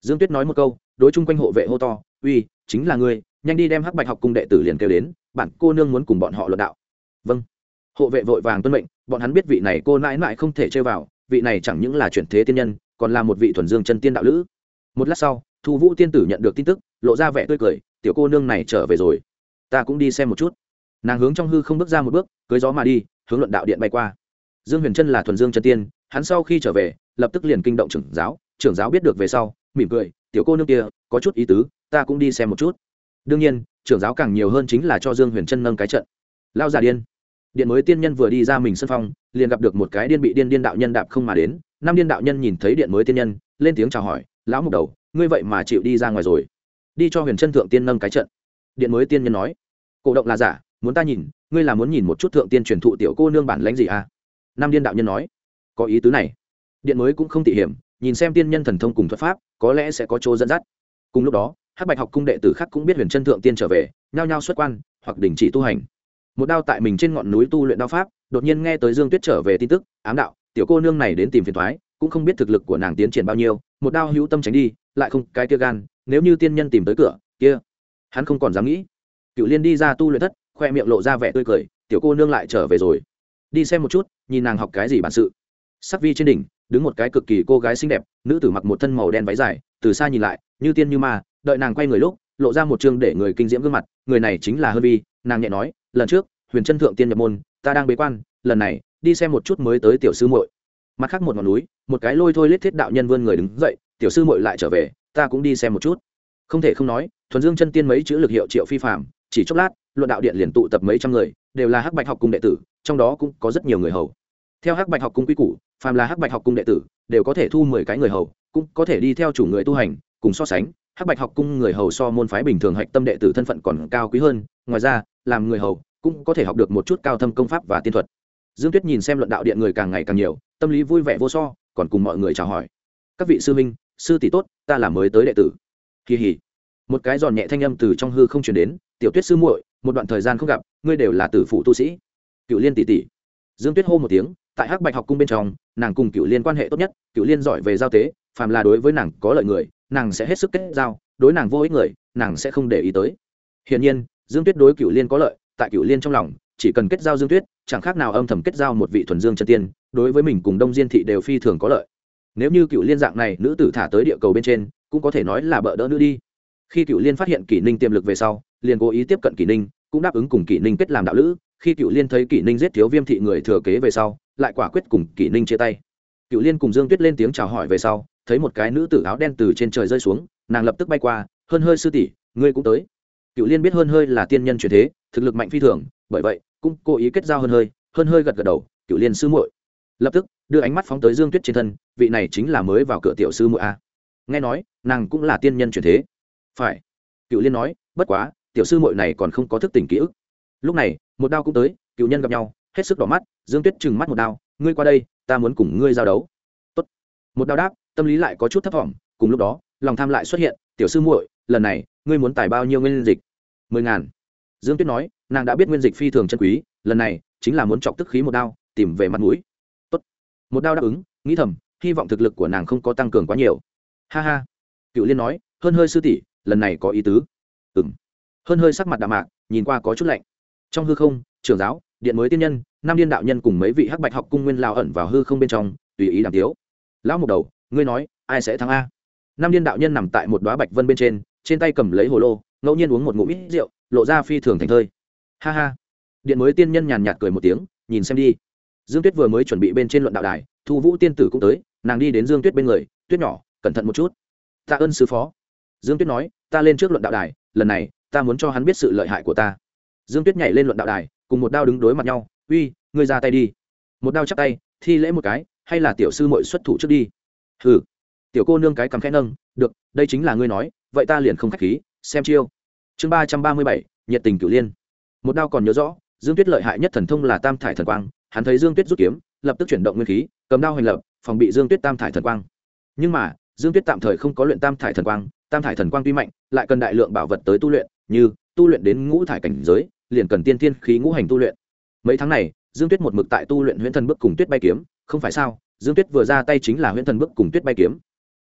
dương tuyết nói một câu, đối chung quanh hộ vệ hô to, uy, chính là ngươi, nhanh đi đem hắc bạch học cung đệ tử liền kêu đến, bản cô nương muốn cùng bọn họ luận đạo. Vâng. Hộ vệ vội vàng tuân mệnh, bọn hắn biết vị này cô mãi mãi không thể chơi vào, vị này chẳng những là chuyển thế tiên nhân, còn là một vị thuần dương chân tiên đạo lữ. Một lát sau, thu vũ tiên tử nhận được tin tức, lộ ra vẻ tươi cười, tiểu cô nương này trở về rồi, ta cũng đi xem một chút. Nàng hướng trong hư không bước ra một bước, cưới gió mà đi, hướng luận đạo điện bay qua. Dương huyền trân là thuần dương chân tiên, hắn sau khi trở về, lập tức liền kinh động trưởng giáo trưởng giáo biết được về sau mỉm cười, tiểu cô nương kia, có chút ý tứ, ta cũng đi xem một chút. Đương nhiên, trưởng giáo càng nhiều hơn chính là cho dương huyền trân nâng cái trận. Lao già điên. Điện mới tiên nhân vừa đi ra mình sân phong liền gặp được một cái điên bị điên điên đạo nhân đạp không mà đến. Năm điên đạo nhân nhìn thấy điện mới tiên nhân, lên tiếng chào hỏi, lão mục đầu, ngươi vậy mà chịu đi ra ngoài rồi. Đi cho huyền trân thượng tiên nâng cái trận. Điện mới tiên nhân nói, cổ động là giả, muốn ta nhìn, ngươi là muốn nhìn một chút thượng tiên truyền thụ tiểu cô nương bản lãnh gì à? Nam điên đạo nhân nói, có ý tứ này. Điện mới cũng không tỉ hiểm nhìn xem tiên nhân thần thông cùng thuật pháp, có lẽ sẽ có chỗ dẫn dắt. Cùng lúc đó, hắc bạch học cung đệ tử khác cũng biết huyền chân thượng tiên trở về, nhao nhao xuất quan, hoặc đình chỉ tu hành. Một đao tại mình trên ngọn núi tu luyện đao pháp, đột nhiên nghe tới dương tuyết trở về tin tức, ám đạo, tiểu cô nương này đến tìm phiền thoái cũng không biết thực lực của nàng tiến triển bao nhiêu, một đao hữu tâm tránh đi, lại không, cái kia gan, nếu như tiên nhân tìm tới cửa, kia, hắn không còn dám nghĩ. Cựu liên đi ra tu luyện thất, khoe miệng lộ ra vẻ tươi cười, tiểu cô nương lại trở về rồi. Đi xem một chút, nhìn nàng học cái gì bản sự sắc vi trên đỉnh, đứng một cái cực kỳ cô gái xinh đẹp, nữ tử mặc một thân màu đen váy dài, từ xa nhìn lại, như tiên như ma, đợi nàng quay người lúc, lộ ra một chương để người kinh diễm gương mặt, người này chính là hơn vi, nàng nhẹ nói, lần trước, huyền chân thượng tiên nhập môn, ta đang bế quan, lần này, đi xem một chút mới tới tiểu sư muội. Mặt khác một ngọn núi, một cái lôi thôi lết thiết đạo nhân vươn người đứng dậy, tiểu sư muội lại trở về, ta cũng đi xem một chút. Không thể không nói, thuần dương chân tiên mấy chữ lực hiệu triệu phi phạm chỉ chốc lát, luận đạo điện liền tụ tập mấy trăm người, đều là hắc bạch học cung đệ tử, trong đó cũng có rất nhiều người hầu theo hắc bạch học cung quy củ, phàm là hắc bạch học cung đệ tử, đều có thể thu mười cái người hầu, cũng có thể đi theo chủ người tu hành, cùng so sánh. Hắc bạch học cung người hầu so môn phái bình thường hạch tâm đệ tử thân phận còn cao quý hơn, ngoài ra, làm người hầu cũng có thể học được một chút cao thâm công pháp và tiên thuật. Dương tuyết nhìn xem luận đạo điện người càng ngày càng nhiều, tâm lý vui vẻ vô so, còn cùng mọi người chào hỏi. Các vị sư minh sư tỷ tốt, ta là mới tới đệ tử. Kỳ hỉ. Một cái giòn nhẹ thanh âm từ trong hư không chuyển đến, tiểu tuyết sư muội, một đoạn thời gian không gặp, ngươi đều là tử phụ tu sĩ. Cựu liên tỷ tỷ. Dương tuyết hô một tiếng tại hắc bạch học cung bên trong, nàng cùng cựu liên quan hệ tốt nhất cựu liên giỏi về giao tế, phàm là đối với nàng có lợi người, nàng sẽ hết sức kết giao, đối nàng vô ích người, nàng sẽ không để ý tới. Hiển nhiên, dương tuyết đối cựu liên có lợi, tại cựu liên trong lòng, chỉ cần kết giao dương tuyết, chẳng khác nào âm thầm kết giao một vị thuần dương chân tiên, đối với mình cùng đông diên thị đều phi thường có lợi. Nếu như cựu liên dạng này nữ tử thả tới địa cầu bên trên, cũng có thể nói là bợ đỡ nữ đi. Khi cựu liên phát hiện kỷ ninh tiềm lực về sau, liền cố ý tiếp cận kỷ ninh, cũng đáp ứng cùng kỷ ninh kết làm đạo lữ khi cựu liên thấy kỷ ninh giết thiếu viêm thị người thừa kế về sau, lại quả quyết cùng kỷ ninh chia tay. Cựu liên cùng dương tuyết lên tiếng chào hỏi về sau, thấy một cái nữ tử áo đen từ trên trời rơi xuống, nàng lập tức bay qua, hơn hơi sư tỷ, ngươi cũng tới. Cựu liên biết hơn hơi là tiên nhân truyền thế, thực lực mạnh phi thường, bởi vậy cũng cố ý kết giao hơn hơi. Hơn hơi gật gật đầu, cựu liên sư muội. Lập tức đưa ánh mắt phóng tới dương tuyết trên thân, vị này chính là mới vào cửa tiểu sư muội a. Nghe nói, nàng cũng là tiên nhân truyền thế. Phải. Cựu liên nói, bất quá, tiểu sư muội này còn không có thức tỉnh ký ức lúc này, một đao cũng tới, cựu nhân gặp nhau, hết sức đỏ mắt, dương tuyết trừng mắt một đao, ngươi qua đây, ta muốn cùng ngươi giao đấu. Tốt. một đao đáp, tâm lý lại có chút thấp thỏm, cùng lúc đó, lòng tham lại xuất hiện, tiểu sư muội, lần này, ngươi muốn tải bao nhiêu nguyên dịch? Mười ngàn. Dương tuyết nói, nàng đã biết nguyên dịch phi thường chân quý, lần này, chính là muốn chọc tức khí một đao, tìm về mặt mũi. Tốt. một đao đáp ứng, nghĩ thầm, hy vọng thực lực của nàng không có tăng cường quá nhiều. Ha ha. Cựu liên nói, hơn hơi sư tỷ, lần này có ý tứ. Ừng hơn hơi sắc mặt đạm mạc, nhìn qua có chút lạnh trong hư không trường giáo, điện mới tiên nhân, nam điên đạo nhân cùng mấy vị hắc bạch học cung nguyên lao ẩn vào hư không bên trong, tùy ý đàm tiếu. Lão mục đầu, ngươi nói, ai sẽ thắng a? Nam điên đạo nhân nằm tại một đoá bạch vân bên trên trên tay cầm lấy hồ lô, ngẫu nhiên uống một ngụm ít rượu, lộ ra phi thường thành thơi. Ha ha. Điện mới tiên nhân nhàn nhạt cười một tiếng, nhìn xem đi. Dương tuyết vừa mới chuẩn bị bên trên luận đạo đài, thu vũ tiên tử cũng tới, nàng đi đến dương tuyết bên người, tuyết nhỏ, cẩn thận một chút. Tạ ơn sứ phó. Dương tuyết nói, ta lên trước luận đạo đài, lần này, ta muốn cho hắn biết sự lợi hại của ta dương tuyết nhảy lên luận đạo đài, cùng một đao đứng đối mặt nhau, uy, ngươi ra tay đi. Một đao chắp tay, thi lễ một cái, hay là tiểu sư mội xuất thủ trước đi. Hừ. Tiểu cô nương cái cằm khẽ nâng, được, đây chính là ngươi nói, vậy ta liền không k h á c h khí, xem chiêu. Chương ba trăm ba mươi bảy, nhiệt tình cửu liên. Một đao còn nhớ rõ, dương tuyết lợi hại nhất thần thông là tam thải thần quang, hắn thấy dương tuyết rút kiếm, lập tức chuyển động nguyên khí, cầm đao hành lập, phòng bị dương tuyết tam thải thần quang. Nhưng mà, dương tuyết tạm thời không có luyện tam thải thần quang, tam thải thần quang tuy mạnh, lại cần đại lượng bảo vật tới tu luyện, như tu luyện đến ngũ thải cảnh giới liền cần tiên thiên khí ngũ hành tu luyện. Mấy tháng này, dương tuyết một mực tại tu luyện huyễn thần bước cùng tuyết bay kiếm, không phải sao? Dương tuyết vừa ra tay chính là huyễn thần bước cùng tuyết bay kiếm.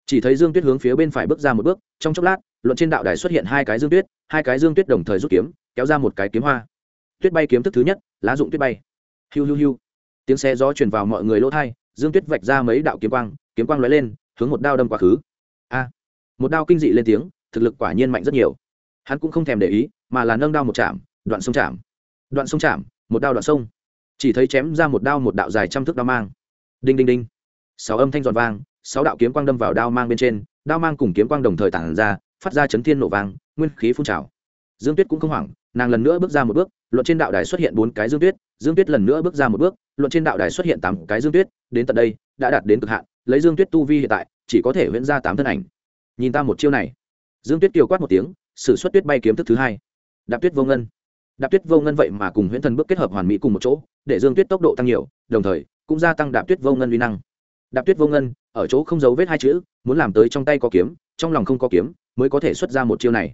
Chỉ thấy dương tuyết hướng phía bên phải bước ra một bước, trong chốc lát, luận trên đạo đài xuất hiện hai cái dương tuyết, hai cái dương tuyết đồng thời rút kiếm, kéo ra một cái kiếm hoa. Tuyết bay kiếm thức thứ nhất, lá dụng tuyết bay. Hiu hiu hiu. Tiếng xe gió truyền vào mọi người lỗ thai dương tuyết vạch ra mấy đạo kiếm quang kiếm quang lóe lên, hướng một đao đâm quá khứ. A. Một đao kinh dị lên tiếng, thực lực quả nhiên mạnh rất nhiều. Hắn cũng không thèm để ý, mà là nâng đao một chạm đoạn sông chạm. Đoạn sông chạm, một đao đoạn sông. Chỉ thấy chém ra một đao một đạo dài trăm thước đao mang. Đinh đinh đinh. Sáu âm thanh giòn vang, sáu đạo kiếm quang đâm vào đao mang bên trên, đao mang cùng kiếm quang đồng thời tản ra, phát ra chấn thiên nổ vang, nguyên khí phun trào. Dương tuyết cũng không hoảng, nàng lần nữa bước ra một bước, luận trên đạo đài xuất hiện bốn cái dương tuyết dương tuyết lần nữa bước ra một bước, luận trên đạo đài xuất hiện tám cái dương tuyết, đến tận đây, đã đạt đến cực hạn, lấy dương tuyết tu vi hiện tại, chỉ có thể viễn ra tám thân ảnh. Nhìn ta một chiêu này. Dương tuyết kiều quát một tiếng s ử suất tuyết bay kiếm thức thứ hai. Đạp tuyết vô ngân đạp tuyết vô ngân vậy mà cùng huyễn thần bước kết hợp hoàn mỹ cùng một chỗ, để dương tuyết tốc độ tăng nhiều, đồng thời, cũng gia tăng đạp tuyết vô ngân uy năng. Đạp tuyết vô ngân, ở chỗ không giấu vết hai chữ, muốn làm tới trong tay có kiếm, trong lòng không có kiếm, mới có thể xuất ra một chiêu này.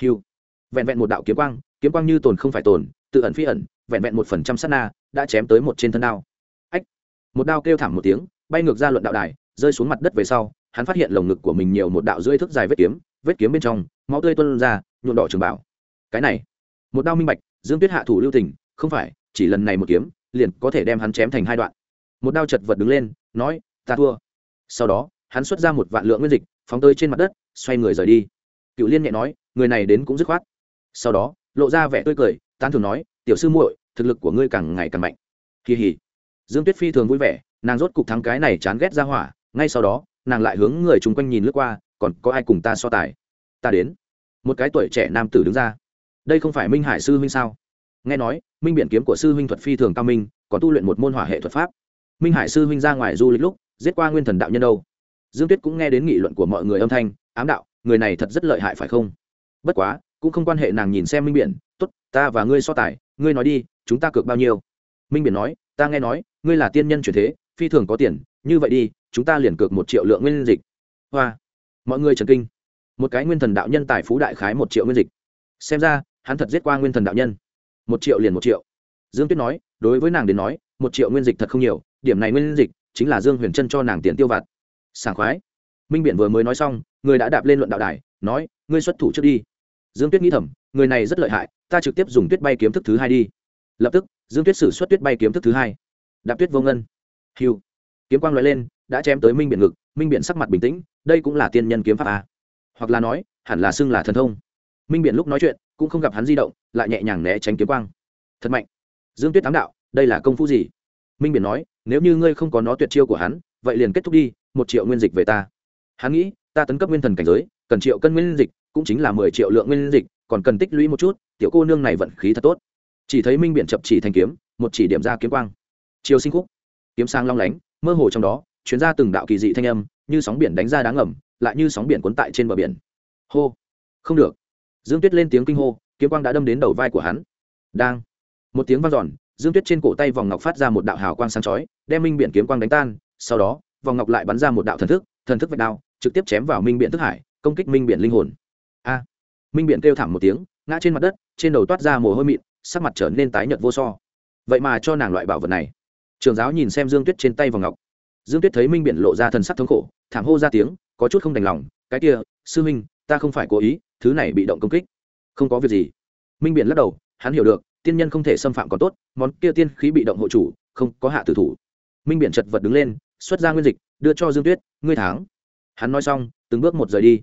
Hiu vẹn vẹn một đạo kiếm quang kiếm quang như tồn không phải tồn, tự ẩn phi ẩn, vẹn vẹn một phần trăm sát na, đã chém tới một trên thân đao. Ách. Một đao kêu thảm một tiếng, bay ngược ra luận đạo đài, rơi xuống mặt đất về sau, hắn phát hiện lồng ngực của mình nhiều một đạo rưỡi thước dài vết kiếm vết kiếm bên trong, máu tươi tuôn ra, nhuộm đỏ trường bảo cái này một đao minh bạch, dương tuyết hạ thủ lưu tình, không phải, chỉ lần này một kiếm, liền có thể đem hắn chém thành hai đoạn. Một đao chật vật đứng lên, nói, ta thua. Sau đó, hắn xuất ra một vạn lượng nguyên dịch, phóng tới trên mặt đất, xoay người rời đi. Cựu liên nhẹ nói, người này đến cũng dứt khoát. Sau đó, lộ ra vẻ tươi cười, tán thường nói, tiểu sư muội, thực lực của ngươi càng ngày càng mạnh. Kỳ hỉ. Dương tuyết phi thường vui vẻ, nàng rốt cục thắng cái này chán ghét ra hỏa, ngay sau đó, nàng lại hướng người chung quanh nhìn lướt qua, còn có ai cùng ta so tài? Ta đến. Một cái tuổi trẻ nam tử đứng ra đây không phải minh hải sư huynh sao? Nghe nói, minh biện kiếm của sư huynh thuật phi thường cao minh, còn tu luyện một môn hỏa hệ thuật pháp. Minh hải sư huynh ra ngoài du lịch lúc, giết qua nguyên thần đạo nhân đâu? Dương tuyết cũng nghe đến nghị luận của mọi người âm thanh, ám đạo, người này thật rất lợi hại phải không? Bất quá, cũng không quan hệ nàng nhìn xem minh biển t ố t ta và ngươi so tài, ngươi nói đi, chúng ta cược bao nhiêu? Minh biển nói, ta nghe nói, ngươi là tiên nhân truyền thế, phi thường có tiền, như vậy đi, chúng ta liền cược một triệu lượng nguyên dịch. Hoa. Mọi người trần kinh. Một cái nguyên thần đạo nhân tài phú đại khái một triệu nguyên dịch. Xem ra hắn thật giết qua nguyên thần đạo nhân. Một triệu liền một triệu. Dương tuyết nói, đối với nàng đến nói, một triệu nguyên dịch thật không nhiều, điểm này nguyên dịch chính là dương huyền trân cho nàng tiền tiêu vặt. Sảng khoái. Minh biển vừa mới nói xong, người đã đạp lên luận đạo đài, nói, ngươi xuất thủ trước đi. Dương tuyết nghĩ thầm, người này rất lợi hại, ta trực tiếp dùng tuyết bay kiếm thức thứ hai đi. Lập tức, dương tuyết xử xuất tuyết bay kiếm thức thứ hai. Đạp tuyết vô ngân. Hiu kiếm quang loại lên, đã chém tới minh biển ngực, minh biển sắc mặt bình tĩnh, đây cũng là tiên nhân kiếm pháp a hoặc là nói, hẳn là xưng là thần thông. Minh biển lúc nói chuyện cũng không gặp hắn di động, lại nhẹ nhàng né tránh kiếm quang. Thật mạnh. Dương tuyết tám đạo, đây là công phu gì? Minh biển nói, nếu như ngươi không có nó tuyệt chiêu của hắn, vậy liền kết thúc đi, một triệu nguyên dịch về ta. Hắn nghĩ, ta tấn cấp nguyên thần cảnh giới, cần triệu cân nguyên dịch, cũng chính là mười triệu lượng nguyên dịch, còn cần tích lũy một chút, tiểu cô nương này vận khí thật tốt. Chỉ thấy minh biển chập chỉ thành kiếm, một chỉ điểm ra kiếm quang. Chiều sinh khúc. Kiếm sang long lánh, mơ hồ trong đó chuyến ra từng đạo kỳ dị thanh âm, như sóng biển đánh ra đáng ngầm, lại như sóng biển cuốn tại trên bờ biển. Hô. Không được dương tuyết lên tiếng kinh hô, kiếm quang đã đâm đến đầu vai của hắn. Đang. Một tiếng vang dọn, dương tuyết trên cổ tay vòng ngọc phát ra một đạo hào quang sáng chói, đem minh biển kiếm quang đánh tan, sau đó, vòng ngọc lại bắn ra một đạo thần thức thần thức vạch đao, trực tiếp chém vào minh biển thức hải, công kích minh biển linh hồn. A. Minh biển kêu thảm một tiếng, ngã trên mặt đất, trên đầu toát ra mồ hôi mịn, sắc mặt trở nên tái nhợt vô so. Vậy mà cho nàng loại bảo vật này. Trường giáo nhìn xem dương tuyết trên tay vòng ngọc. Dương tuyết thấy minh biển lộ ra thần sắc thống khổ, thảm hô ra tiếng, có chút không đành lòng, cái kia, sư minh ta không phải cố ý, thứ này bị động công kích. Không có việc gì. Minh biển lắc đầu, hắn hiểu được, tiên nhân không thể xâm phạm còn tốt, món kia tiên khí bị động hộ chủ, không có hạ tử thủ. Minh biển chật vật đứng lên, xuất ra nguyên dịch, đưa cho dương tuyết, ngươi tháng hắn nói xong, từng bước một rời đi.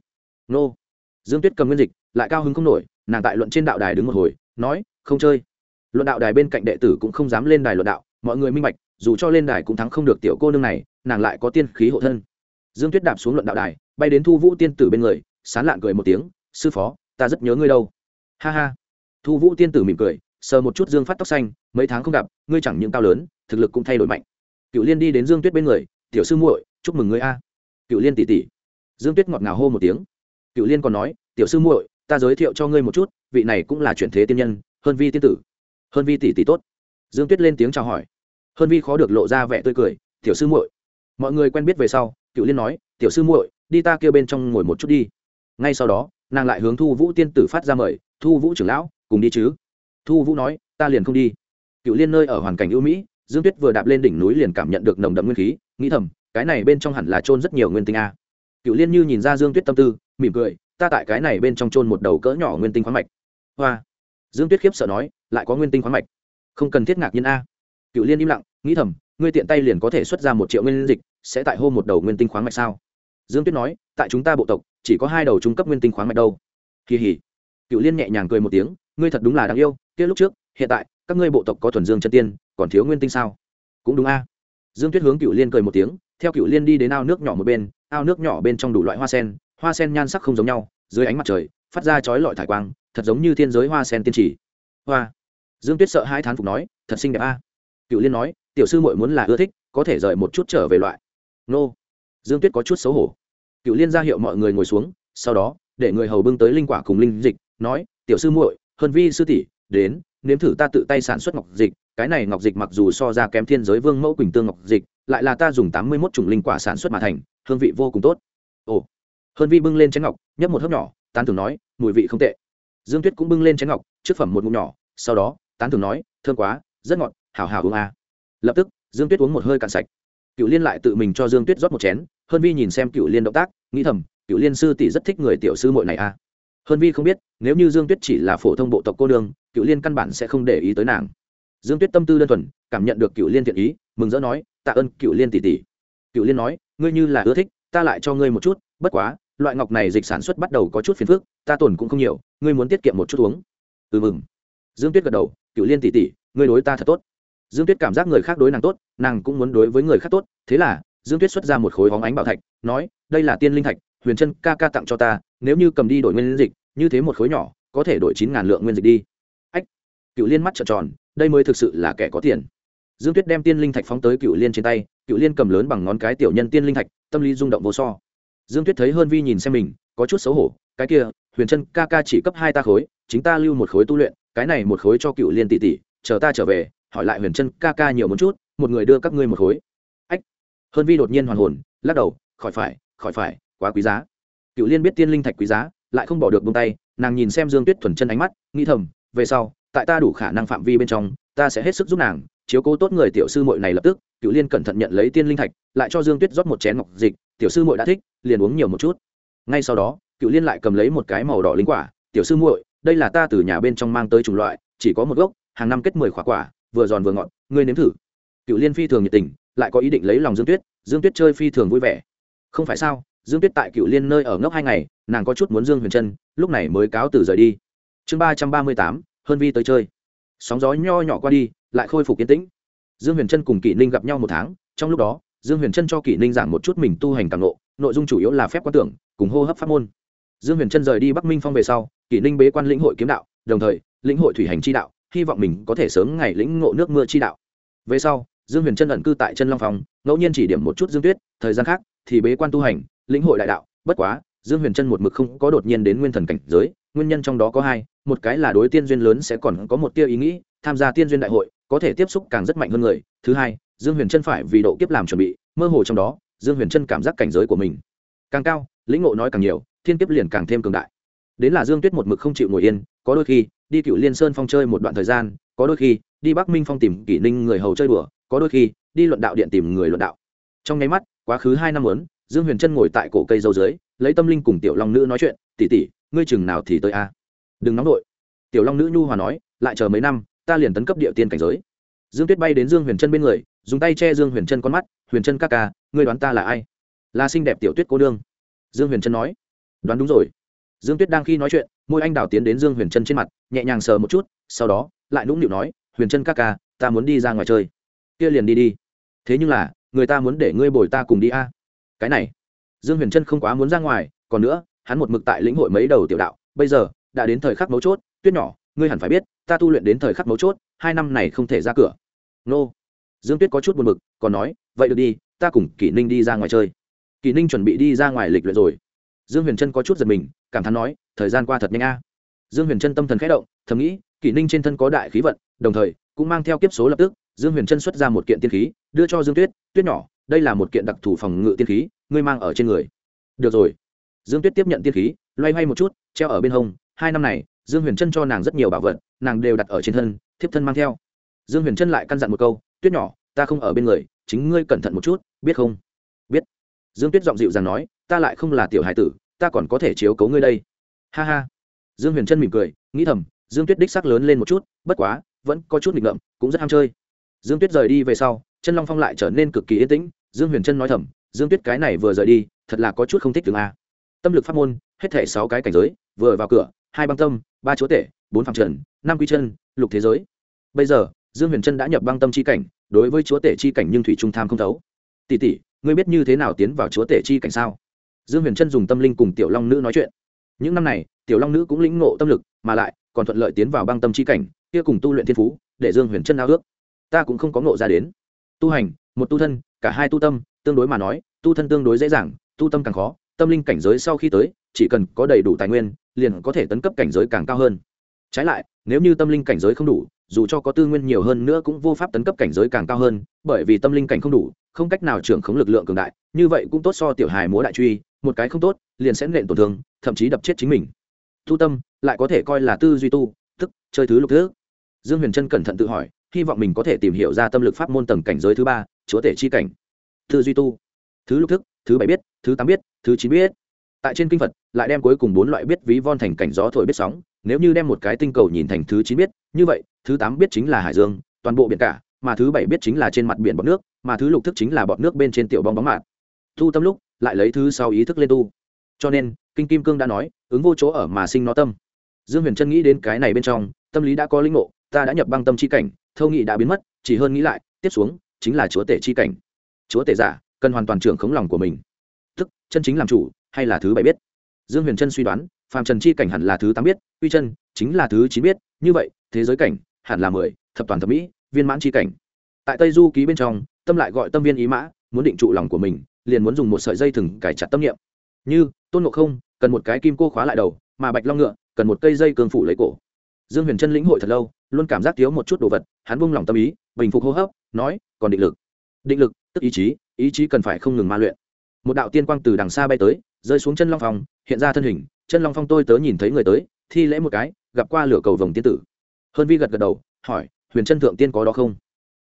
Nô. Dương tuyết cầm nguyên dịch, lại cao hứng không nổi, nàng tại luận trên đạo đài đứng một hồi, nói, không chơi. Luận đạo đài bên cạnh đệ tử cũng không dám lên đài luận đạo, mọi người minh bạch, dù cho lên đài cũng thắng không được tiểu cô nương này, nàng lại có tiên khí hộ thân. Dương tuyết đạp xuống luận đạo đài, bay đến thu vũ tiên tử bên người sán lạn cười một tiếng, sư phó, ta rất nhớ ngươi đâu. Ha ha. Thu vũ tiên tử mỉm cười, sờ một chút dương phát tóc xanh, mấy tháng không gặp, ngươi chẳng những cao lớn, thực lực cũng thay đổi mạnh. Cựu liên đi đến dương tuyết bên người, tiểu sư muội, chúc mừng ngươi a. Cựu liên tỷ tỷ dương tuyết ngọt ngào hô một tiếng. Cựu liên còn nói, tiểu sư muội, ta giới thiệu cho ngươi một chút, vị này cũng là chuyển thế tiên nhân hơn vi tiên tử. Hơn vi tỷ tỷ tốt. Dương tuyết lên tiếng chào hỏi. Hơn vi khó được lộ ra vẻ tươi cười, tiểu sư muội. Mọi người quen biết về sau cựu liên nói, tiểu sư muội, đi ta kêu bên trong ngồi một chút đi ngay sau đó, nàng lại hướng thu vũ tiên tử phát ra mời, thu vũ trưởng lão, cùng đi chứ? Thu vũ nói, ta liền không đi. Cựu liên nơi ở hoàn cảnh ưu mỹ, dương tuyết vừa đạp lên đỉnh núi liền cảm nhận được nồng đậm nguyên khí, nghĩ thầm, cái này bên trong hẳn là trôn rất nhiều nguyên tinh a. Cựu liên như nhìn ra dương tuyết tâm tư, mỉm cười, ta tại cái này bên trong trôn một đầu cỡ nhỏ nguyên tinh khoáng mạch. Hoa. Dương tuyết khiếp sợ nói, lại có nguyên tinh khoáng mạch? Không cần thiết ngạc nhiên a. Cựu liên im lặng, nghĩ thầm, ngươi tiện tay liền có thể xuất ra một triệu nguyên dịch, sẽ tại hô một đầu nguyên tinh khoáng mạch sao? Dương tuyết nói, tại chúng ta bộ tộc, chỉ có hai đầu trung cấp nguyên tinh khoáng mạch đâu. Kỳ hỉ. Cựu liên nhẹ nhàng cười một tiếng, ngươi thật đúng là đáng yêu, kia lúc trước, hiện tại, các ngươi bộ tộc có thuần dương chân tiên, còn thiếu nguyên tinh sao? Cũng đúng a. Dương tuyết hướng cựu liên cười một tiếng, theo cựu liên đi đến ao nước nhỏ một bên, ao nước nhỏ bên trong đủ loại hoa sen hoa sen nhan sắc không giống nhau, dưới ánh mặt trời, phát ra chói lọi thải quang, thật giống như thiên giới hoa sen tiên trì hoa. Dương tuyết sợ hai thán phục nói, thật xinh đẹp a. Cựu liên nói, tiểu sư muội muốn là ưa thích, có thể rời một chút trở về loại. Nô. Dương tuyết có chút xấu hổ cựu liên ra hiệu mọi người ngồi xuống, sau đó, để người hầu bưng tới linh quả cùng linh dịch, nói, tiểu sư muội hơn vi sư tỷ, đến, nếm thử ta tự tay sản xuất ngọc dịch. Cái này ngọc dịch mặc dù so ra kém thiên giới vương mẫu quỳnh tương ngọc dịch, lại là ta dùng tám mươi mốt chủng linh quả sản xuất mà thành, hương vị vô cùng tốt. Ồ. Hơn vi bưng lên chén ngọc, nhấp một hớp nhỏ, tán thường nói, mùi vị không tệ. Dương tuyết cũng bưng lên chén ngọc, trước phẩm một ngụm nhỏ, sau đó, tán thường nói, thơm quá, rất ngọt hào hào uống a. À. lập tức, dương tuyết uống một hơi cạn sạch. Cựu liên lại tự mình cho dương tuyết rót một chén hơn vi nhìn xem cựu liên động tác, nghĩ thầm cựu liên sư tỷ rất thích người tiểu sư muội này a à. hơn vi không biết, nếu như dương tuyết chỉ là phổ thông bộ tộc cô đương cựu liên căn bản sẽ không để ý tới nàng. Dương tuyết tâm tư đơn thuần, cảm nhận được cựu liên thiện ý, mừng rỡ nói, tạ ơn cựu liên tỷ tỷ. Cựu liên nói, ngươi như là ưa thích, ta lại cho ngươi một chút, bất quá, loại ngọc này dịch sản xuất bắt đầu có chút phiền phức, ta tổn cũng không nhiều, ngươi muốn tiết kiệm một chút uống. Ừ mừng. Dương tuyết gật đầu cựu liên tỷ tỷ, ngươi đối ta thật tốt. Dương tuyết cảm giác người khác đối nàng tốt, nàng cũng muốn đối với người khác tốt, thế là dương tuyết xuất ra một khối hóng ánh bảo thạch, nói, đây là tiên linh thạch, huyền chân ca ca tặng cho ta, nếu như cầm đi đổi nguyên dịch, như thế một khối nhỏ, có thể đổi chín ngàn lượng nguyên dịch đi. Ách! Cựu liên mắt trợn tròn, đây mới thực sự là kẻ có tiền. Dương tuyết đem tiên linh thạch phóng tới cựu liên trên tay cựu liên cầm lớn bằng ngón cái tiểu nhân tiên linh thạch, tâm lý rung động vô so. Dương tuyết thấy hơn vi nhìn xem mình, có chút xấu hổ, cái kia, huyền chân ca ca chỉ cấp hai ta khối, chính ta lưu một khối tu luyện, cái này một khối cho cựu liên tỷ tỷ, chờ ta trở về, hỏi lại huyền chân ca ca nhiều một chút, một người đưa các ngươi một khối hơn vi đột nhiên hoàn hồn, lắc đầu, khỏi phải khỏi phải, quá quý giá. Cựu liên biết tiên linh thạch quý giá, lại không bỏ được bông tay, nàng nhìn xem dương tuyết thuần chân ánh mắt, nghĩ thầm, về sau, tại ta đủ khả năng phạm vi bên trong, ta sẽ hết sức giúp nàng, chiếu cố tốt người tiểu sư muội này lập tức. Cựu liên cẩn thận nhận lấy tiên linh thạch, lại cho dương tuyết rót một chén ngọc dịch, tiểu sư muội đã thích, liền uống nhiều một chút. Ngay sau đó, cựu liên lại cầm lấy một cái màu đỏ linh quả, tiểu sư muội, đây là ta từ nhà bên trong mang tới chủng loại, chỉ có một gốc, hàng năm kết mười quả quả, vừa giòn vừa ngọt, ngươi nếm thử. Cựu liên phi thường nhiệt tình lại có ý định lấy lòng dương tuyết dương tuyết chơi phi thường vui vẻ. Không phải sao, dương tuyết tại cựu liên nơi ở ngốc hai ngày, nàng có chút muốn dương huyền chân lúc này mới cáo từ rời đi. Chương ba trăm ba mươi tám, hơn vi tới chơi. Sóng gió nho nhỏ qua đi, lại khôi phục kiến tĩnh. Dương huyền trân cùng kỷ ninh gặp nhau một tháng, trong lúc đó, dương huyền trân cho kỷ ninh giảng một chút mình tu hành càng lộ nội dung chủ yếu là phép quan tưởng, cùng hô hấp pháp môn. Dương huyền trân rời đi bắc minh phong về sau, kỷ ninh bế quan lĩnh hội kiếm đạo, đồng thời, lĩnh hội thủy hành chi đạo, hy vọng mình có thể sớm ngày lĩnh ngộ nước mưa chi đạo. Về sau dương huyền trân ẩn cư tại chân long Phòng, ngẫu nhiên chỉ điểm một chút dương tuyết thời gian khác thì bế quan tu hành lĩnh hội đại đạo. Bất quá dương huyền trân một mực không có đột nhiên đến nguyên thần cảnh giới nguyên nhân trong đó có hai một cái là đối tiên duyên lớn sẽ còn có một tia ý nghĩ tham gia tiên duyên đại hội có thể tiếp xúc càng rất mạnh hơn người. Thứ hai dương huyền trân phải vì độ kiếp làm chuẩn bị mơ hồ trong đó dương huyền trân cảm giác cảnh giới của mình càng cao lĩnh ngộ nói càng nhiều thiên kiếp liền càng thêm cường đại. Đến là dương tuyết một mực không chịu ngồi yên có đôi khi đi cựu liên sơn phong chơi một đoạn thời gian có đôi khi, đi bắc minh phong tìm kỷ ninh người hầu chơi đùa, có đôi khi, đi luận đạo điện tìm người luận đạo. Trong nháy mắt, quá khứ hai năm lớn dương huyền trân ngồi tại cổ cây dâu dưới, lấy tâm linh cùng tiểu long nữ nói chuyện tỉ tỉ ngươi chừng nào thì tới a? Đừng nóng nổi tiểu long nữ nhu hòa nói, lại chờ mấy năm, ta liền tấn cấp địa tiên cảnh giới. Dương tuyết bay đến dương huyền trân bên người, dùng tay che dương huyền trân con mắt, huyền trân ca ca, ngươi đoán ta là ai? Là xinh đẹp tiểu tuyết cô đương dương huyền trân nói, đoán đúng rồi. Dương tuyết đang khi nói chuyện, môi anh đào tiến đến dương huyền trân trên mặt, nhẹ nhàng sờ một chút, sau đó lại nũng nịu nói, huyền trân ca ca, ta muốn đi ra ngoài chơi. Kia liền đi đi. Thế nhưng là, người ta muốn để ngươi bồi ta cùng đi a. Cái này. Dương huyền trân không quá muốn ra ngoài, còn nữa, hắn một mực tại lĩnh hội mấy đầu tiểu đạo. Bây giờ, đã đến thời khắc mấu chốt, tuyết nhỏ, ngươi hẳn phải biết, ta tu luyện đến thời khắc mấu chốt, hai năm này không thể ra cửa. Nô. Dương tuyết có chút buồn mực còn nói, vậy được đi, ta cùng kỷ ninh đi ra ngoài chơi. Kỷ ninh chuẩn bị đi ra ngoài lịch luyện rồi. Dương huyền trân có chút giật mình, cảm thán nói, thời gian qua thật nhanh a. Dương huyền trân tâm thần k h ẽ động, thầm nghĩ kỷ ninh trên thân có đại khí vận, đồng thời, cũng mang theo kiếp số lập tức, dương huyền trân xuất ra một kiện tiên khí, đưa cho dương tuyết tuyết nhỏ, đây là một kiện đặc thù phòng ngự tiên khí, ngươi mang ở trên người. Được rồi. Dương tuyết tiếp nhận tiên khí, loay hoay một chút, treo ở bên hông, hai năm này, dương huyền trân cho nàng rất nhiều bảo vật, nàng đều đặt ở trên thân, thiếp thân mang theo. Dương huyền trân lại căn dặn một câu, tuyết nhỏ, ta không ở bên người, chính ngươi cẩn thận một chút, biết không? Biết. Dương tuyết giọng dịu dàng nói, ta lại không là tiểu hải tử, ta còn có thể chiếu cấu ngươi đây. Ha ha. Dương huyền trân mỉm cười, nghĩ thầm dương tuyết đích sắc lớn lên một chút, bất quá, vẫn có chút nghịch ngợm, cũng rất ham chơi. Dương tuyết rời đi về sau, chân long phong lại trở nên cực kỳ yên tĩnh, dương huyền trân nói thầm, dương tuyết cái này vừa rời đi, thật là có chút không thích thường a. Tâm lực pháp môn, hết thể sáu cái cảnh giới, vừa vào cửa, hai băng tâm, ba chúa tể, bốn phạm trần, năm quy chân, lục thế giới. Bây giờ, dương huyền trân đã nhập băng tâm c h i cảnh, đối với chúa tể c h i cảnh nhưng thủy trung tham không thấu. Tỷ tỷ, ngươi biết như thế nào tiến vào chúa tể c h i cảnh sao? Dương huyền trân dùng tâm linh cùng tiểu long nữ nói chuyện. Những năm này, tiểu long nữ cũng lĩnh ngộ tâm lực, mà lại còn thuận lợi tiến vào băng tâm chi cảnh, kia cùng tu luyện thiên phú, để dương huyền trân ao ước. Ta cũng không có ngộ ra đến. Tu hành, một tu thân, cả hai tu tâm, tương đối mà nói, tu thân tương đối dễ dàng, tu tâm càng khó, tâm linh cảnh giới sau khi tới, chỉ cần có đầy đủ tài nguyên, liền có thể tấn cấp cảnh giới càng cao hơn. Trái lại, nếu như tâm linh cảnh giới không đủ, dù cho có tư nguyên nhiều hơn nữa cũng vô pháp tấn cấp cảnh giới càng cao hơn, bởi vì tâm linh cảnh không đủ, không cách nào trưởng khống lực lượng cường đại, như vậy cũng tốt so tiểu hài múa đại truy, một cái không tốt, liền sẽ nện tổn thương, thậm chí đập chết chính mình. Tu tâm lại có thể coi là tư duy tu tức chơi thứ lục thứ dương huyền trân cẩn thận tự hỏi, hy vọng mình có thể tìm hiểu ra tâm lực pháp môn tầng cảnh giới thứ ba, chúa tể chi cảnh. Tư duy tu, thứ lục thức, thứ bảy biết, thứ tám biết, thứ chín biết. Tại trên kinh phật, lại đem cuối cùng bốn loại biết ví von thành cảnh gió thổi biết sóng, nếu như đem một cái tinh cầu nhìn thành thứ chín biết, như vậy, thứ tám biết chính là hải dương, toàn bộ biển cả, mà thứ bảy biết chính là trên mặt biển bọt nước, mà thứ lục thức chính là bọt nước bên trên tiểu bong bóng mạt. Thu tâm lúc, lại lấy thứ sau ý thức lên tu. Cho nên, kinh kim cương đã nói, ứng vô chỗ ở mà sinh nó tâm dương huyền trân nghĩ đến cái này bên trong, tâm lý đã có linh ngộ, ta đã nhập băng tâm chi cảnh, thâu nghị đã biến mất, chỉ hơn nghĩ lại, tiếp xuống, chính là chúa tể chi cảnh. Chúa tể giả, cần hoàn toàn trưởng khống lòng của mình. Tức, chân chính làm chủ, hay là thứ bảy biết? Dương huyền trân suy đoán, phàm trần chi cảnh hẳn là thứ tám biết uy chân, chính là thứ chín biết, như vậy, thế giới cảnh, hẳn là mười, thập toàn thập mỹ, viên mãn chi cảnh. Tại tây du ký bên trong, tâm lại gọi tâm viên ý mã, muốn định trụ lòng của mình, liền muốn dùng một sợi dây thừng cải chặt tâm niệm. Như, tôn ngộ không, cần một cái kim cô khóa lại đầu, mà bạch long ngựa cần một cây dây cương phủ lấy cổ. Dương huyền trân lĩnh hội thật lâu, luôn cảm giác thiếu một chút đồ vật, hắn buông lòng tâm ý, bình phục hô hấp, nói, còn định lực. Định lực, tức ý chí ý chí cần phải không ngừng ma luyện. Một đạo tiên quang từ đằng xa bay tới, rơi xuống chân long phòng hiện ra thân hình, chân long phong tôi tớ nhìn thấy người tới, thi lễ một cái, gặp qua lửa cầu vồng tiên tử. Hơn vi gật gật đầu, hỏi, huyền chân thượng tiên có đó không?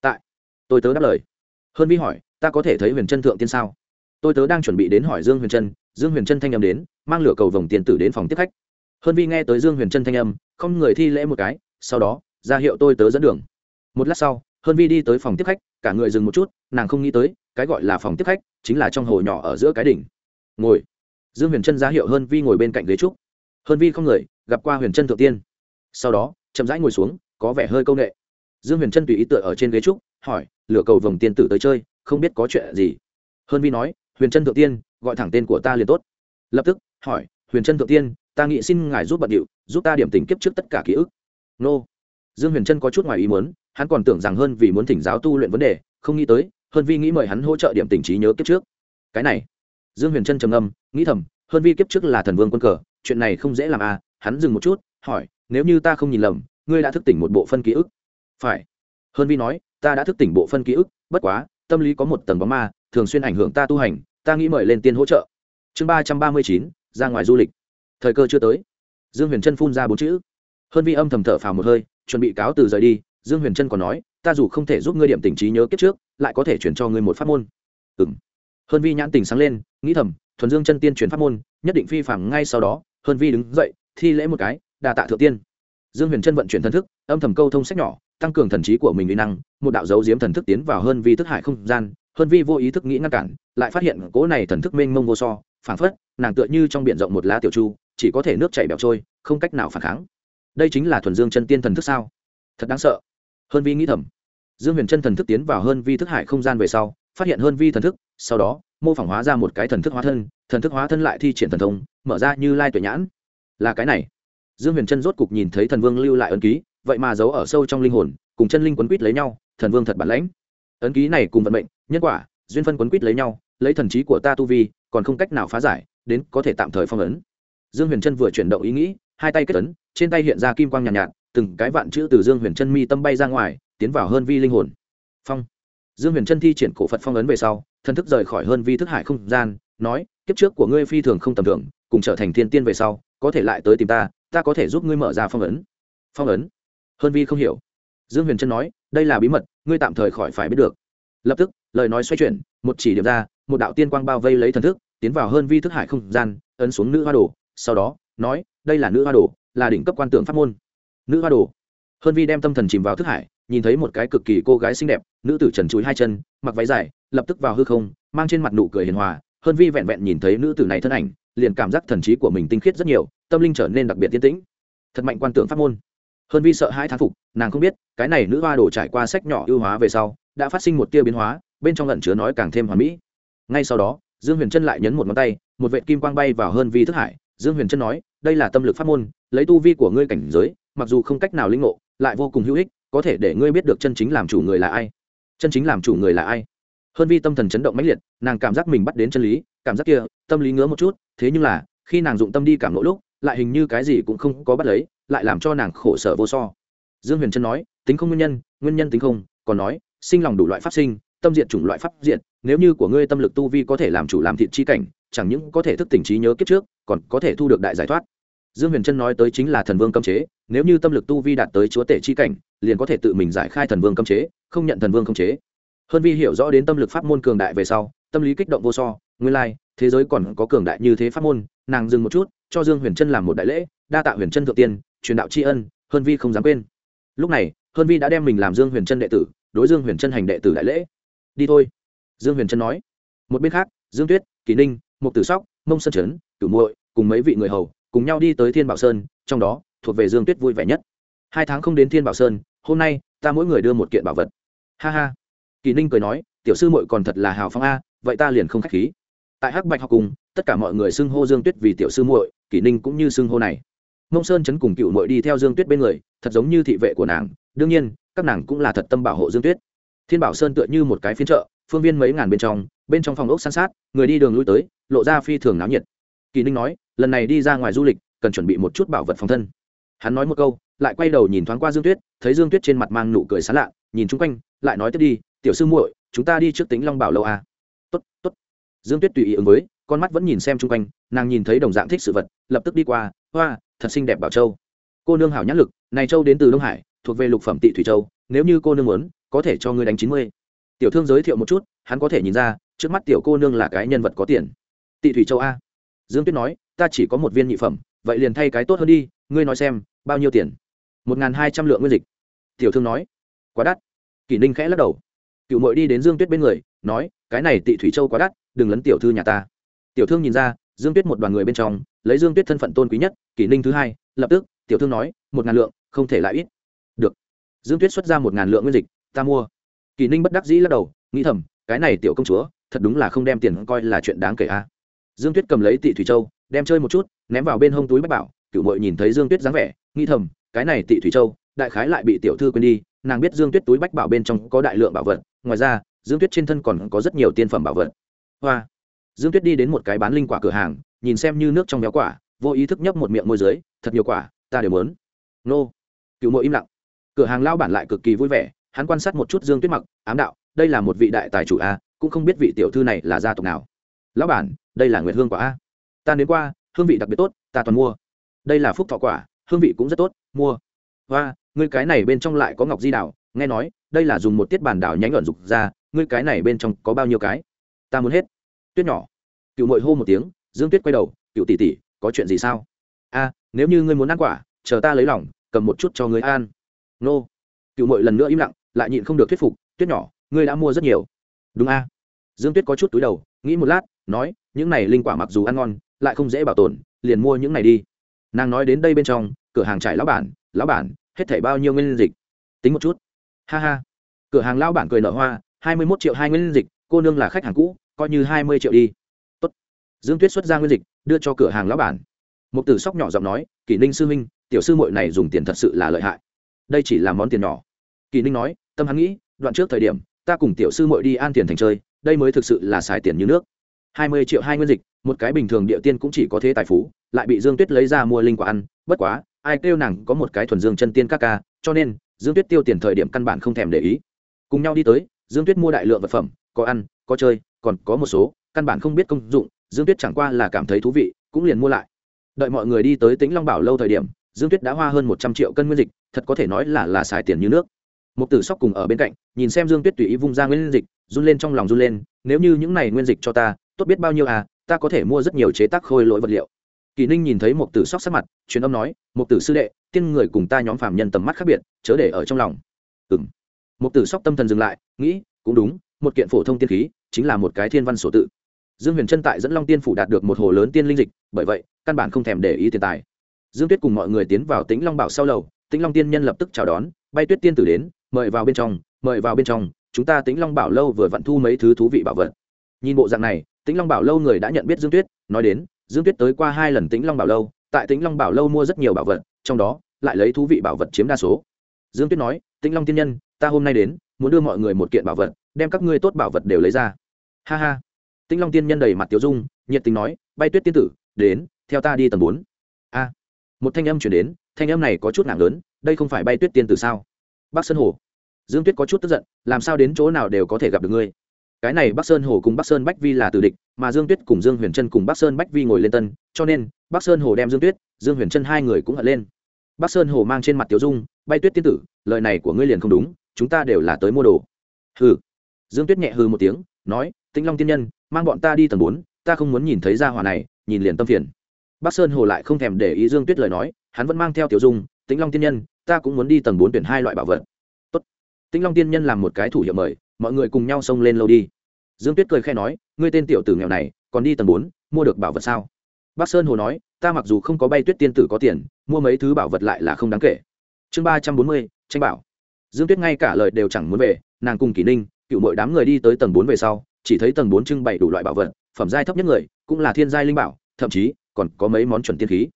Tại. Tôi tớ đáp lời. Hơn vi hỏi, ta có thể thấy huyền chân thượng tiên sao? Tôi tớ đang chuẩn bị đến hỏi dương huyền trân dương huyền trân thanh âm đến, mang lửa cầu vồng tiên tử đến phòng tiếp khách hơn vi nghe tới dương huyền trân thanh âm, không người thi lễ một cái, sau đó, ra hiệu tôi tớ dẫn đường. Một lát sau hơn vi đi tới phòng tiếp khách, cả người dừng một chút, nàng không nghĩ tới, cái gọi là phòng tiếp khách, chính là trong hồ nhỏ ở giữa cái đỉnh. Ngồi. Dương huyền trân ra hiệu hơn vi ngồi bên cạnh ghế trúc. Hơn vi không người, gặp qua huyền trân thượng tiên. Sau đó, chậm rãi ngồi xuống, có vẻ hơi công nghệ dương huyền trân tùy ý tựa ở trên ghế trúc, hỏi, lửa cầu vồng tiên tử tới chơi, không biết có chuyện gì? Hơn vi nói, huyền trân thượng tiên, gọi thẳng tên của ta liền tốt. Lập tức, hỏi, huyền trân thượng tiên ta nghĩ xin ngài giúp bận điệu, giúp ta điểm tình kiếp trước tất cả ký ức. Nô. Dương huyền trân có chút ngoài ý muốn, hắn còn tưởng rằng hơn vì muốn thỉnh giáo tu luyện vấn đề, không nghĩ tới, hơn vi nghĩ mời hắn hỗ trợ điểm tình trí nhớ kiếp trước. Cái này. Dương huyền trân trầm ngâm, nghĩ thầm, hơn vi kiếp trước là thần vương quân cờ, chuyện này không dễ làm à hắn dừng một chút, hỏi, nếu như ta không nhìn lầm, ngươi đã thức tỉnh một bộ phân ký ức? Phải. Hơn vi nói, ta đã thức tỉnh bộ phân ký ức, bất quá, tâm lý có một tầng bóng ma, thường xuyên ảnh hưởng ta tu hành, ta nghĩ mời lên tiên hỗ trợ. Chương ba trăm ba mươi chín, ra ngoài du lịch thời cơ chưa tới. Dương huyền trân phun ra bốn chữ. Hơn vi âm thầm thở phào một hơi, chuẩn bị cáo từ rời đi, dương huyền trân còn nói, ta dù không thể giúp ngươi điểm tình trí nhớ kiếp trước, lại có thể chuyển cho ngươi một pháp môn. Ừ m hơn vi nhãn tình sáng lên, nghĩ thầm, thuần dương chân tiên chuyển pháp môn, nhất định phi phạm ngay sau đó. Hơn vi đứng dậy, thi lễ một cái đà tạ thượng tiên. Dương huyền trân vận chuyển thần thức, âm thầm câu thông sách nhỏ, tăng cường thần trí của mình uy năng, một đạo dấu diếm thần thức tiến vào hơn vi thức hải không gian. Hơn vi vô ý thức nghĩ ngăn cản, lại phát hiện cỗ này thần thức mênh mông vô so, phảng phất, nàng tựa như trong b i ể n rộng một lá tiểu chu chỉ có thể nước chảy bẹo trôi, không cách nào phản kháng. Đây chính là thuần dương chân tiên thần thức sao? Thật đáng sợ. Hơn vi nghĩ thầm. Dương huyền chân thần thức tiến vào hơn vi thức hải không gian về sau, phát hiện hơn vi thần thức, sau đó, mô phỏng hóa ra một cái thần thức hóa thân, thần thức hóa thân lại thi triển thần thông, mở ra như lai tuệ nhãn. Là cái này. Dương huyền chân rốt cục nhìn thấy thần vương lưu lại ấn ký, vậy mà giấu ở sâu trong linh hồn, cùng chân linh quấn quýt lấy nhau, thần vương thật bản lãnh. Ấn ký này cùng vận mệnh, nhân quả, duyên phân quấn quýt lấy nhau, lấy thần trí của ta tu vi, còn không cách nào phá giải, đến có thể tạm thời phong ấn dương huyền trân vừa chuyển động ý nghĩ hai tay kết ấn trên tay hiện ra kim quang nhàn nhạt, nhạt từng cái vạn chữ từ dương huyền trân mi tâm bay ra ngoài tiến vào hơn vi linh hồn. Phong. Dương huyền trân thi triển cổ phật phong ấn về sau thần thức rời khỏi hơn vi thức hải không gian nói kiếp trước của ngươi phi thường không tầm thường cùng trở thành thiên tiên về sau có thể lại tới tìm ta ta có thể giúp ngươi mở ra phong ấn. Phong ấn. Hơn vi không hiểu. Dương huyền trân nói đây là bí mật ngươi tạm thời khỏi phải biết được. Lập tức lời nói xoay chuyển một chỉ điểm ra một đạo tiên quang bao vây lấy thần thức tiến vào hơn vi thức hải không gian ấn xuống nữ hoa đồ sau đó, nói, đây là nữ hoa đồ, là đỉnh cấp quan tượng pháp môn. Nữ hoa đồ. Hơn vi đem tâm thần chìm vào thức hải, nhìn thấy một cái cực kỳ cô gái xinh đẹp, nữ tử trần chuối hai chân, mặc váy dài, lập tức vào hư không, mang trên mặt nụ cười hiền hòa. Hơn vi vẹn vẹn nhìn thấy nữ tử này thân ảnh, liền cảm giác thần trí của mình tinh khiết rất nhiều, tâm linh trở nên đặc biệt tiên tĩnh. Thật mạnh quan tưởng pháp môn. Hơn vi sợ hai thán phục, nàng không biết, cái này nữ hoa đổ trải qua sách nhỏ ưu hóa về sau, đã phát sinh một tia biến hóa, bên trong lẩn chứa nói càng thêm hoàn mỹ. Ngay sau đó, dương huyền trân lại nhấn một ngón tay, một vệ kim quang bay vào hơn vi thức hải dương huyền trân nói, đây là tâm lực pháp môn, lấy tu vi của ngươi cảnh giới, mặc dù không cách nào linh ngộ, lại vô cùng hữu ích, có thể để ngươi biết được chân chính làm chủ người là ai. Chân chính làm chủ người là ai. Hơn vi tâm thần chấn động mãnh liệt, nàng cảm giác mình bắt đến chân lý, cảm giác kia, tâm lý ngứa một chút, thế nhưng là, khi nàng dụng tâm đi cảm ngộ lúc, lại hình như cái gì cũng không có bắt lấy, lại làm cho nàng khổ sở vô so. Dương huyền trân nói, tính không nguyên nhân nguyên nhân tính không, còn nói, sinh lòng đủ loại pháp sinh, tâm diện chủng loại pháp diện nếu như của ngươi tâm lực tu vi có thể làm chủ làm thịt chi cảnh chẳng những có thể thức tỉnh trí nhớ kiếp trước còn có thể thu được đại giải thoát. Dương huyền trân nói tới chính là thần vương cấm chế nếu như tâm lực tu vi đạt tới chúa tể chi cảnh liền có thể tự mình giải khai thần vương cấm chế không nhận thần vương cấm chế. Hơn vi hiểu rõ đến tâm lực pháp môn cường đại về sau tâm lý kích động vô so nguyên lai、like, thế giới còn có cường đại như thế pháp môn nàng dừng một chút cho dương huyền trân làm một đại lễ đa tạ huyền trân thượng tiên truyền đạo tri ân hơn vi không dám quên. Lúc này hơn vi đã đem mình làm dương huyền trân đệ tử đối dương huyền trân hành đệ tử đại lễ. Đi thôi dương huyền trân nói. Một bên khác dương tuyết kỳ ninh mục tử sóc, mông sơn trấn, cửu muội, cùng mấy vị người hầu, cùng nhau đi tới thiên bảo sơn, trong đó, thuộc về dương tuyết vui vẻ nhất. Hai tháng không đến thiên bảo sơn, hôm nay, ta mỗi người đưa một kiện bảo vật. Ha ha. Kỳ ninh cười nói, tiểu sư muội còn thật là hào phong a, vậy ta liền không k h á c h khí. Tại hắc bạch học cùng, tất cả mọi người xưng hô dương tuyết vì tiểu sư muội kỷ ninh cũng như xưng hô này. Mông sơn chấn cùng cựu muội đi theo dương tuyết bên người, thật giống như thị vệ của nàng. Đương nhiên, các nàng cũng là thật tâm bảo hộ dương tuyết. Thiên bảo sơn tựa như một cái phiên chợ, phương viên mấy ngàn bên trong bên trong phòng ốc san sát, người đi đường lui tới lộ ra phi thường náo nhiệt. Kỳ ninh nói, lần này đi ra ngoài du lịch, cần chuẩn bị một chút bảo vật phòng thân. Hắn nói một câu, lại quay đầu nhìn thoáng qua dương tuyết, thấy dương tuyết trên mặt mang nụ cười sán lạ, nhìn chung quanh, lại nói tiếp đi, tiểu sư muội, chúng ta đi trước tính long bảo lâu à. tốt tốt. Dương tuyết tùy ý ứng với, con mắt vẫn nhìn xem chung quanh, nàng nhìn thấy đồng dạng thích sự vật, lập tức đi qua, hoa, thật xinh đẹp bảo châu. Cô nương hảo nhãn lực, này châu đến từ đông hải, thuộc về lục phẩm tị thủy châu, nếu như cô nương muốn, có thể cho ngươi đánh chín mươi. Tiểu thương giới thiệu một chút, hắn có thể nhìn ra, trước mắt tiểu cô nương là cái nhân vật có tiền tị thủy châu a. Dương tuyết nói, ta chỉ có một viên nhị phẩm, vậy liền thay cái tốt hơn đi, ngươi nói xem, bao nhiêu tiền? Một n g h n hai trăm lượng nguyên dịch. Tiểu thương nói. Quá đắt. Kỷ ninh khẽ lắc đầu. Cựu mội đi đến dương tuyết bên người, nói, cái này tị thủy châu quá đắt, đừng lấn tiểu thư nhà ta. Tiểu thương nhìn ra, dương tuyết một đoàn người bên trong, lấy dương tuyết thân phận tôn quý nhất, kỷ ninh thứ hai, lập tức, tiểu thương nói, một ngàn lượng, không thể lại ít. Được. Dương tuyết xuất ra một ngàn lượng nguyên dịch, ta mua. Kỷ ninh bất đắc dĩ lắc đầu, nghĩ thầm, cái này tiểu công chúa, thật đúng là không đem tiền coi là chuyện đáng kể a dương tuyết cầm lấy tị thủy châu, đem chơi một chút, ném vào bên hông túi bách bảo cựu mội nhìn thấy dương tuyết dáng vẻ nghi thầm, cái này tị thủy châu, đại khái lại bị tiểu thư quên đi, nàng biết dương tuyết túi bách bảo bên trong có đại lượng bảo vật, ngoài ra, dương tuyết trên thân còn có rất nhiều tiên phẩm bảo vật. Hoa! Dương tuyết đi đến một cái bán linh quả cửa hàng, nhìn xem như nước trong béo quả, vô ý thức nhấp một miệng môi dưới, thật nhiều quả, ta đều muốn. Nô! Cựu Mội im lặng. Cửa hàng lao bản lại cực kỳ vui vẻ, hắn quan sát một chút dương tuyết mặc, ám đạo, đây là một vị đại tài chủ a, cũng không biết vị tiểu thư này là gia tộc nào. Lão bản đây là nguyệt hương quả a. Ta đến qua, hương vị đặc biệt tốt, ta toàn mua. Đây là phúc thọ quả, hương vị cũng rất tốt, mua. Và ngươi cái này bên trong lại có ngọc di đảo, nghe nói, đây là dùng một tiết bản đảo nhánh ẩn dục ra, ngươi cái này bên trong có bao nhiêu cái? Ta muốn hết. Tuyết nhỏ. Cựu mội hô một tiếng, dương tuyết quay đầu cựu tỷ tỷ, có chuyện gì sao? A, nếu như ngươi muốn ăn quả, chờ ta lấy lòng, cầm một chút cho ngươi ăn. Nô. Cựu mội lần nữa im lặng, lại nhịn không được thuyết phục, tuyết nhỏ, ngươi đã mua rất nhiều. Đúng a. Dương tuyết có chút túi đầu, nghĩ một lát nói, những này linh quả mặc dù ăn ngon, lại không dễ bảo tồn, liền mua những này đi. Nàng nói đến đây bên trong, cửa hàng trải lão bản lão bản, hết thảy bao nhiêu nguyên dịch? Tính một chút. Ha ha. Cửa hàng lão bản cười nở hoa, hai mươi mốt triệu hai nguyên dịch, cô nương là khách hàng cũ, coi như hai mươi triệu đi. Tốt. dương tuyết xuất ra nguyên dịch, đưa cho cửa hàng lão bản. Một tử sóc nhỏ giọng nói, kỷ ninh sư huynh, tiểu sư muội này dùng tiền thật sự là lợi hại. Đây chỉ là món tiền nhỏ. Kỷ ninh nói, tâm hắn nghĩ, đoạn trước thời điểm, ta cùng tiểu sư muội đi an tiền thành chơi, đây mới thực sự là xài tiền như nước hai mươi triệu hai nguyên dịch, một cái bình thường địa tiên cũng chỉ có thế tài phú, lại bị dương tuyết lấy ra mua linh quả ăn, bất quá, ai kêu nàng có một cái thuần dương chân tiên các ca, cho nên, dương tuyết tiêu tiền thời điểm căn bản không thèm để ý. Cùng nhau đi tới, dương tuyết mua đại lượng vật phẩm, có ăn, có chơi, còn có một số, căn bản không biết công dụng, dương tuyết chẳng qua là cảm thấy thú vị, cũng liền mua lại. Đợi mọi người đi tới tĩnh long bảo lâu thời điểm, dương tuyết đã hoa hơn một trăm triệu cân nguyên dịch, thật có thể nói là là xài tiền như nước. Một tử sóc cùng ở bên cạnh, nhìn xem dương tuyết tùy ý vung ra nguyên dịch, run lên trong lòng run lên, nếu như những này nguyên dịch cho ta tốt biết bao nhiêu à ta có thể mua rất nhiều chế tác khôi lỗi vật liệu. Kỳ ninh nhìn thấy một tử sóc sắc mặt, truyền âm nói một tử sư đệ, tiên người cùng ta nhóm phàm nhân tầm mắt khác biệt, chớ để ở trong lòng. Ừ m một tử sóc tâm thần dừng lại, nghĩ, cũng đúng, một kiện phổ thông tiên khí, chính là một cái thiên văn sổ tự. Dương huyền trân tại dẫn long tiên phủ đạt được một hồ lớn tiên linh dịch, bởi vậy, căn bản không thèm để ý tiền tài. Dương tuyết cùng mọi người tiến vào tĩnh long bảo sau lầu, tĩnh long tiên nhân lập tức chào đón, bay tuyết tiên tử đến, mời vào bên trong, mời vào bên trong, chúng ta tĩnh long bảo lâu vừa vặn thu mấy thứ thú vị bảo vật. Nhìn bộ dạng này tĩnh long bảo lâu người đã nhận biết dương tuyết, nói đến, dương tuyết tới qua hai lần tĩnh long bảo lâu, tại tĩnh long bảo lâu mua rất nhiều bảo vật, trong đó, lại lấy thú vị bảo vật chiếm đa số. Dương tuyết nói, tĩnh long tiên nhân, ta hôm nay đến, muốn đưa mọi người một kiện bảo vật, đem các ngươi tốt bảo vật đều lấy ra. Ha ha. Tĩnh long tiên nhân đầy mặt tiểu dung, nhiệt tình nói, bay tuyết tiên tử, đến, theo ta đi tầng bốn. A. Một thanh âm chuyển đến, thanh âm này có chút nặng lớn, đây không phải bay tuyết tiên tử sao? Bắc sơn hồ. Dương tuyết có chút tức giận, làm sao đến chỗ nào đều có thể gặp được ngươi? Cái này bắc sơn hồ cùng bắc sơn bách vi là tử địch, mà dương tuyết cùng dương huyền trân cùng bắc sơn bách vi ngồi lên tân, cho nên, bắc sơn hồ đem dương tuyết, dương huyền trân hai người cũng hận lên. Bắc sơn hồ mang trên mặt tiểu dung, bay tuyết tiên tử, lời này của ngươi liền không đúng, chúng ta đều là tới mua đồ. Hừ. Dương tuyết nhẹ hừ một tiếng, nói, tĩnh long tiên nhân, mang bọn ta đi tầng bốn, ta không muốn nhìn thấy gia hỏa này, nhìn liền tâm phiền. Bắc sơn hồ lại không thèm để ý dương tuyết lời nói, hắn vẫn mang theo tiểu dung, tĩnh long tiên nhân, ta cũng muốn đi tầng bốn tuyển hai loại bảo vật. Tốt. tĩnh long tiên nhân làm một cái thủ hiệu mời, mọi người cùng nhau xông lên lâu đi dương tuyết cười khẽ nói, ngươi tên tiểu tử nghèo này, còn đi tầng bốn, mua được bảo vật sao? Bắc sơn hồ nói, ta mặc dù không có bay tuyết tiên tử có tiền, mua mấy thứ bảo vật lại là không đáng kể. Chương ba trăm bốn mươi, tranh bảo. Dương tuyết ngay cả lời đều chẳng muốn về, nàng cùng kỷ ninh, cựu mọi đám người đi tới tầng bốn về sau, chỉ thấy tầng bốn trưng bày đủ loại bảo vật, phẩm giai thấp nhất người, cũng là thiên giai linh bảo, thậm chí còn có mấy món chuẩn tiên khí,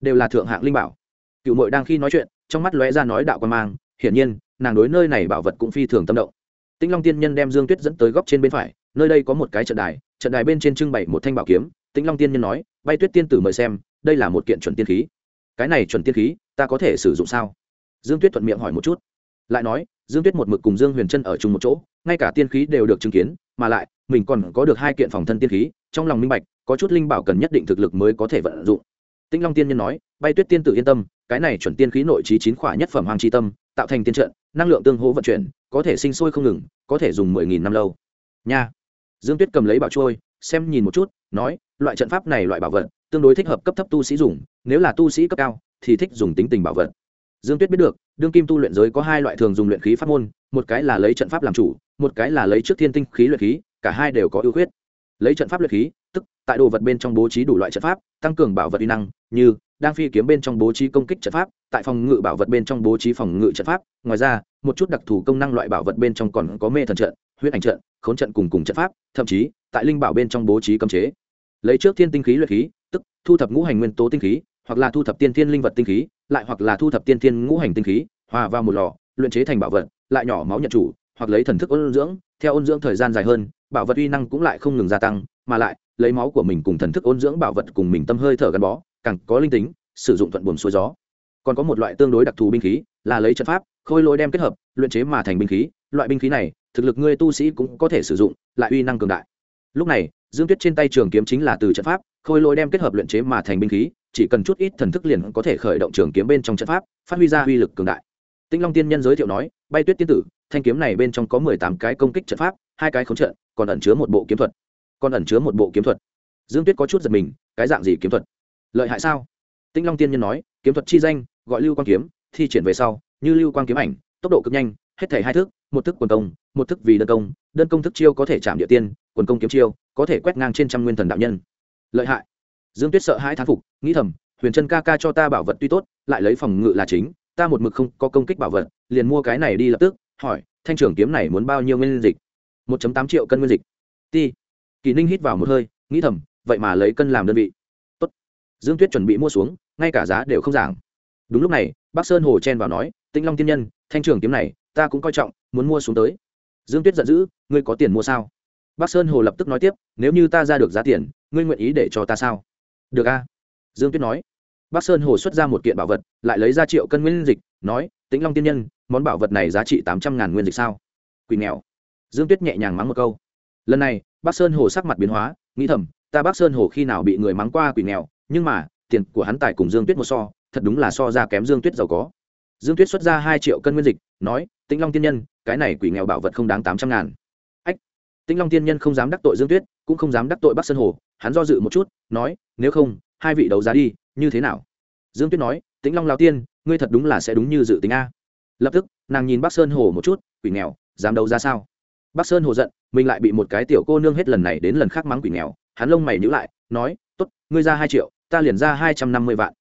đều là thượng hạng linh bảo. Cựu mội đang khi nói chuyện, trong mắt lóe ra nói đạo quan mang, hiển nhiên, nàng đối nơi này bảo vật cũng phi thường tâm động. Tinh long tiên nhân đem dương tuyết dẫn tới góc trên bên phải nơi đây có một cái trận đài trận đài bên trên trưng bày một thanh bảo kiếm, tĩnh long tiên nhân nói, bay tuyết tiên tử mời xem, đây là một kiện chuẩn tiên khí. Cái này chuẩn tiên khí, ta có thể sử dụng sao? Dương tuyết thuận miệng hỏi một chút. Lại nói, dương tuyết một mực cùng dương huyền trân ở chung một chỗ, ngay cả tiên khí đều được chứng kiến, mà lại, mình còn có được hai kiện phòng thân tiên khí, trong lòng minh bạch, có chút linh bảo cần nhất định thực lực mới có thể vận dụng. Tĩnh long tiên nhân nói, bay tuyết tiên tử yên tâm, cái này chuẩn tiên khí nội trí chín khỏa nhất phẩm hoàng tri tâm, tạo thành tiên trận, năng lượng tương hỗ vận chuyển, có thể sinh sôi không ngừng, có thể dùng mười nghìn năm lâu. Nha dương tuyết cầm lấy bảo trôi, xem nhìn một chút, nói, loại trận pháp này loại bảo vật, tương đối thích hợp cấp thấp tu sĩ dùng, nếu là tu sĩ cấp cao, thì thích dùng tính tình bảo vật. Dương tuyết biết được, đương kim tu luyện giới có hai loại thường dùng luyện khí pháp môn, một cái là lấy trận pháp làm chủ, một cái là lấy trước thiên tinh khí luyện khí, cả hai đều có ưu khuyết. Lấy trận pháp luyện khí, tức, tại đồ vật bên trong bố trí đủ loại trận pháp, tăng cường bảo vật uy năng, như, đang phi kiếm bên trong bố trí công kích trận pháp, tại phòng ngự bảo vật bên trong bố trí phòng ngự trận pháp, ngoài ra, một chút đặc thù công năng loại bảo vật bên trong còn có mê thần trận huyết ảnh trận, khốn trận cùng cùng trận pháp, thậm chí, tại linh bảo bên trong bố trí cấm chế. Lấy trước thiên tinh khí luyện khí, tức, thu thập ngũ hành nguyên tố tinh khí, hoặc là thu thập tiên thiên linh vật tinh khí, lại hoặc là thu thập tiên thiên ngũ hành tinh khí, hòa vào một lò, luyện chế thành bảo vật, lại nhỏ máu nhận chủ, hoặc lấy thần thức ôn dưỡng. Theo ôn dưỡng thời gian dài hơn, bảo vật uy năng cũng lại không ngừng gia tăng, mà lại, lấy máu của mình cùng thần thức ôn dưỡng bảo vật cùng mình tâm hơi thở gắn bó, càng có linh tính, sử dụng thuận buồm xuôi gió. Còn có một loại tương đối đặc thù binh khí, là lấy trận pháp, khôi lỗi đem kết hợp, luyện chế mà thành binh khí. Loại binh khí này thực lực ngươi tu sĩ cũng có thể sử dụng, lại uy năng cường đại. Lúc này, dương tuyết trên tay trường kiếm chính là từ trận pháp, khôi lỗi đem kết hợp luyện chế mà thành binh khí, chỉ cần chút ít thần thức liền có thể khởi động trường kiếm bên trong trận pháp, phát huy ra uy lực cường đại. Tinh long tiên nhân giới thiệu nói, bay tuyết tiên tử, thanh kiếm này bên trong có mười tám cái công kích trận pháp, hai cái khống trận, còn ẩn chứa một bộ kiếm thuật. Còn ẩn chứa một bộ kiếm thuật. Dương tuyết có chút giật mình, cái dạng gì kiếm thuật? Lợi hại sao? Tinh long tiên nhân nói, kiếm thuật chi danh, gọi lưu quang kiếm, thi triển về sau, như lưu quang kiếm ảnh, tốc độ cực nhanh, hết thể hai thước một thức quần công, một thức vì đơn công đơn công thức chiêu có thể chạm địa tiên, quần công kiếm chiêu có thể quét ngang trên trăm nguyên thần đạo nhân. Lợi hại. Dương tuyết sợ hãi thán phục, nghĩ thầm, huyền Trân ca ca cho ta bảo vật tuy tốt, lại lấy phòng ngự là chính, ta một mực không có công kích bảo vật, liền mua cái này đi lập tức. Hỏi, thanh trưởng kiếm này muốn bao nhiêu nguyên dịch? Một tám triệu cân nguyên dịch. Ti. Kỳ ninh hít vào một hơi, nghĩ thầm, vậy mà lấy cân làm đơn vị. Tốt. dương tuyết chuẩn bị mua xuống, ngay cả giá đều không giảm đúng lúc này bác sơn hồ chen vào nói, tĩnh long tiên nhân, thanh trưởng kiếm này ta cũng coi trọng, muốn mua xuống tới. Dương tuyết giận dữ, ngươi có tiền mua sao? Bác sơn hồ lập tức nói tiếp, nếu như ta ra được giá tiền, ngươi nguyện ý để cho ta sao? Được a. Dương tuyết nói. Bác sơn hồ xuất ra một kiện bảo vật, lại lấy ra triệu cân nguyên dịch, nói, tĩnh long tiên nhân, món bảo vật này giá trị tám trăm ngàn nguyên dịch sao? Quỳ nghèo. Dương tuyết nhẹ nhàng mắng một câu. Lần này, bác sơn hồ sắc mặt biến hóa, nghĩ thầm, ta bác sơn hồ khi nào bị người mắng qua quỷ nghèo, nhưng mà, tiền của hắn tài cùng dương tuyết một so, thật đúng là so ra kém dương tuyết giàu có. Dương tuyết xuất ra hai triệu cân nguyên dịch, nói tĩnh long tiên nhân, cái này quỷ nghèo bảo vật không đáng tám trăm ngàn. Ách, tĩnh long tiên nhân không dám đắc tội dương tuyết, cũng không dám đắc tội bắc sơn hồ, hắn do dự một chút, nói, nếu không, hai vị đấu giá đi, như thế nào? Dương tuyết nói, tĩnh long lao tiên, ngươi thật đúng là sẽ đúng như dự tính a. Lập tức, nàng nhìn bắc sơn hồ một chút, quỷ nghèo, dám đấu giá sao? Bắc sơn hồ giận, mình lại bị một cái tiểu cô nương hết lần này đến lần khác mắng quỷ nghèo, hắn lông mày nhữ lại, nói t ố t ngươi ra hai triệu, ta liền ra hai trăm năm mươi vạn.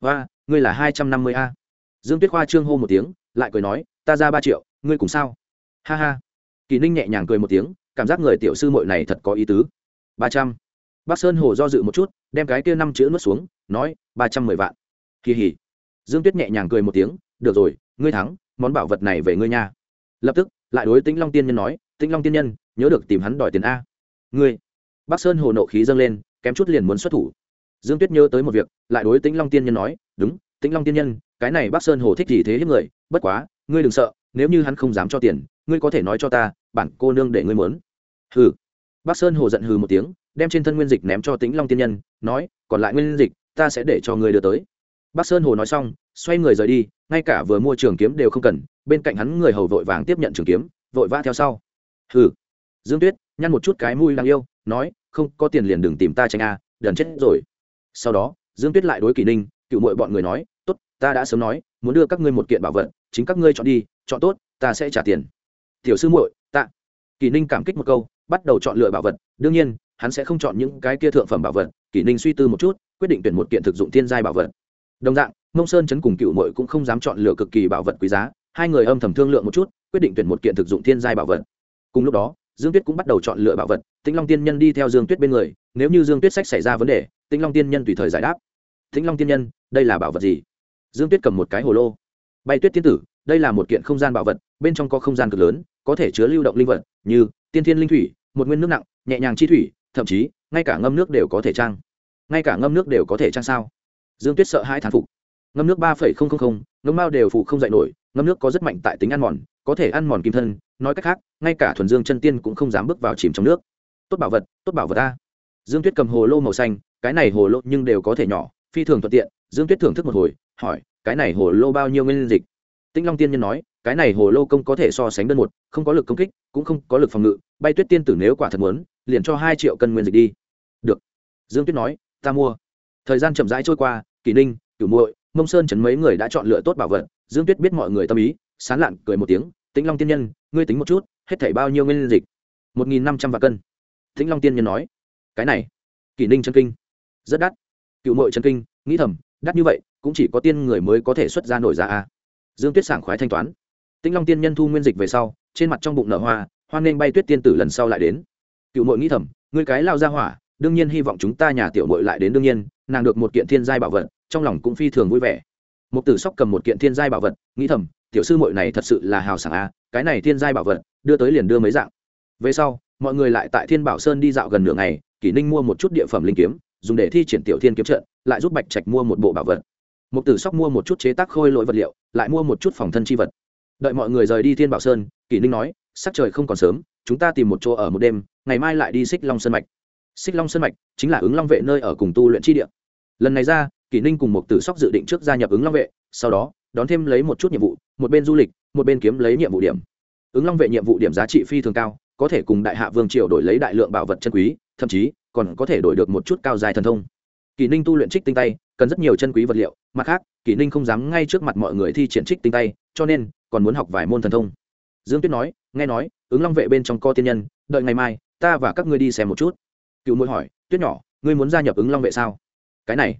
Và ngươi là hai trăm năm mươi a. Dương tuyết khoa trương hô một tiếng lại cười nói, ta ra ba triệu, ngươi cùng sao? Ha ha. Kỳ ninh nhẹ nhàng cười một tiếng, cảm giác người tiểu sư mội này thật có ý tứ. Ba trăm. Bác sơn hồ do dự một chút, đem cái kia năm chữ nuốt xuống, nói, ba trăm mười vạn. Kỳ hỉ. Dương tuyết nhẹ nhàng cười một tiếng, được rồi, ngươi thắng, món bảo vật này về ngươi nha. Lập tức, lại đối tĩnh long tiên nhân nói, tĩnh long tiên nhân, nhớ được tìm hắn đòi tiền a. Ngươi. Bác sơn hồ nộ khí dâng lên, kém chút liền muốn xuất thủ. Dương tuyết nhớ tới một việc, lại đối tĩnh long tiên nhân nói, đúng, tĩnh long tiên nhân, cái này bác sơn hồ thích gì thế hiếp người bất quá ngươi đừng sợ nếu như hắn không dám cho tiền ngươi có thể nói cho ta bản cô nương để ngươi muốn. Hừ. Bác sơn hồ giận hừ một tiếng đem trên thân nguyên dịch ném cho tĩnh long tiên nhân nói còn lại nguyên dịch ta sẽ để cho ngươi đưa tới. Bác sơn hồ nói xong xoay người rời đi ngay cả vừa mua trường kiếm đều không cần bên cạnh hắn người hầu vội vàng tiếp nhận trường kiếm vội vã theo sau. Hừ. Dương tuyết nhăn một chút cái mũi đáng yêu nói không có tiền liền đừng tìm ta tranh a à, đần chết rồi. Sau đó dương tuyết lại đối kỷ ninh cựu mội bọn người nói tốt ta đã sớm nói muốn đưa các ngươi một kiện bảo vật chính các ngươi chọn đi, chọn tốt, ta sẽ trả tiền. Tiểu sư muội, tạ. Kỷ ninh cảm kích một câu, bắt đầu chọn lựa bảo vật. Đương nhiên, hắn sẽ không chọn những cái kia thượng phẩm bảo vật. Kỷ ninh suy tư một chút, quyết định tuyển một kiện thực dụng thiên giai bảo vật. Đồng dạng, mông sơn chấn cùng cựu mội cũng không dám chọn lựa cực kỳ bảo vật quý giá. Hai người âm thầm thương lượng một chút, quyết định tuyển một kiện thực dụng thiên giai bảo vật. Cùng lúc đó, dương tuyết cũng bắt đầu chọn lựa bảo vật. Tĩnh long tiên nhân đi theo dương tuyết bên người. Nếu như dương tuyết sách xảy ra vấn đề, tĩnh long tiên nhân tùy thời giải đáp. Tĩnh long tiên nhân, đây là bảo vật gì? Dương tuyết cầm một cái hồ lô bay tuyết tiên tử, đây là một kiện không gian bảo vật, bên trong có không gian cực lớn, có thể chứa lưu động linh vật như tiên thiên linh thủy, một nguyên nước nặng, nhẹ nhàng chi thủy, thậm chí, ngay cả ngâm nước đều có thể trang. Ngay cả ngâm nước đều có thể trang sao? Dương tuyết sợ hai thán phục. Ngâm nước ba phẩy không không không, ngâm mao đều phụ không dạy nổi, ngâm nước có rất mạnh tại tính ăn mòn, có thể ăn mòn kim thân, nói cách khác, ngay cả thuần dương chân tiên cũng không dám bước vào chìm trong nước. Tốt bảo vật, tốt bảo vật ta dương tuyết cầm hồ lô màu xanh, cái này hồ lô nhưng đều có thể nhỏ, phi thường thuận tiện. Dương tuyết thưởng thức một hồi, hỏi cái này hồ lô bao nhiêu nguyên dịch? Tĩnh long tiên nhân nói, cái này hồ lô công có thể so sánh đơn một, không có lực công kích, cũng không có lực phòng ngự, bay tuyết tiên tử nếu quả thật muốn, liền cho hai triệu cân nguyên dịch đi. Được. Dương tuyết nói, ta mua. Thời gian chậm rãi trôi qua Kỳ ninh, cửu muội, mông sơn chấn mấy người đã chọn lựa tốt bảo vật. Dương tuyết biết mọi người tâm ý, sán lạn cười một tiếng, tĩnh long tiên nhân, ngươi tính một chút, hết thảy bao nhiêu nguyên dịch? Một nghìn năm trăm vạn cân. Tĩnh long tiên nhân nói. Cái này. Kỳ ninh chân kinh. Rất đắt. Cựu mội chân kinh, nghĩ thầm, đắt như vậy cũng chỉ có tiên người mới có thể xuất ra nổi ra a. Dương tuyết sảng khoái thanh toán. Tĩnh long tiên nhân thu nguyên dịch về sau, trên mặt trong bụng nở hoa, hoan nên bay tuyết tiên tử lần sau lại đến. Cựu mội nghĩ thầm người cái lao ra hỏa, đương nhiên hy vọng chúng ta nhà tiểu mội lại đến đương nhiên, nàng được một kiện thiên giai bảo vật, trong lòng cũng phi thường vui vẻ. Một tử sóc cầm một kiện thiên giai bảo vật, nghĩ thầm, tiểu sư mội này thật sự là hào sảng a, cái này thiên giai bảo vật, đưa tới liền đưa mấy dạng. Về sau, mọi người lại tại thiên bảo sơn đi dạo gần nửa ngày, kỷ ninh mua một chút địa phẩm linh kiếm, dùng để thi triển tiểu thiên kiếm trận, lại giúp bạch trạch mua một bộ bảo vật một tử sóc mua một chút chế tác khôi lỗi vật liệu, lại mua một chút phòng thân chi vật. Đợi mọi người rời đi thiên bảo sơn, kỷ ninh nói, sắc trời không còn sớm, chúng ta tìm một chỗ ở một đêm, ngày mai lại đi xích long sơn mạch. Xích long sơn mạch chính là ứng long vệ nơi ở cùng tu luyện chi địa. Lần này ra, kỷ ninh cùng một tử sóc dự định trước gia nhập ứng long vệ, sau đó, đón thêm lấy một chút nhiệm vụ, một bên du lịch, một bên kiếm lấy nhiệm vụ điểm. Ứng long vệ nhiệm vụ điểm giá trị phi thường cao, có thể cùng đại hạ vương triều đổi lấy đại lượng bảo vật chân quý, thậm chí còn có thể đổi được một chút cao dài thần thông. Kỷ ninh tu luyện trích tinh tay cần rất nhiều chân quý vật liệu, mặt khác, kỷ ninh không dám ngay trước mặt mọi người thi triển trích tinh tay, cho nên còn muốn học vài môn thần thông. Dương tuyết nói, nghe nói, ứng long vệ bên trong co tiên nhân, đợi ngày mai, ta và các ngươi đi xem một chút. Cựu mũi hỏi, tuyết nhỏ, ngươi muốn gia nhập ứng long vệ sao? Cái này.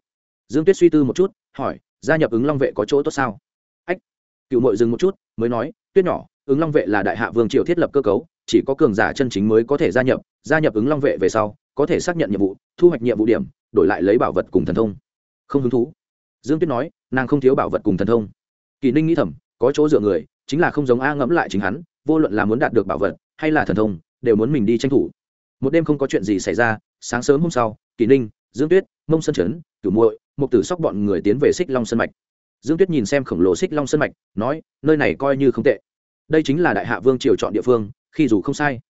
Dương tuyết suy tư một chút, hỏi, gia nhập ứng long vệ có chỗ tốt sao? Ách. Cựu mội dừng một chút, mới nói, tuyết nhỏ, ứng long vệ là đại hạ vương triều thiết lập cơ cấu, chỉ có cường giả chân chính mới có thể gia nhập gia nhập ứng long vệ về sau, có thể xác nhận nhiệm vụ, thu hoạch nhiệm vụ điểm, đổi lại lấy bảo vật cùng thần thông không hứng thú. Dương tuyết nói, nàng không thiếu bảo vật cùng thần thông. Kỳ ninh nghĩ thầm, có chỗ dựa người, chính là không giống a ngẫm lại chính hắn, vô luận là muốn đạt được bảo vật, hay là thần thông, đều muốn mình đi tranh thủ. Một đêm không có chuyện gì xảy ra, sáng sớm hôm sau, kỳ ninh, dương tuyết, mông sơn trấn, cửu muội mục tử sóc bọn người tiến về xích long sân mạch. Dương tuyết nhìn xem khổng lồ xích long sân mạch, nói, nơi này coi như không tệ. Đây chính là đại hạ vương triều chọn địa phương, khi dù không sai.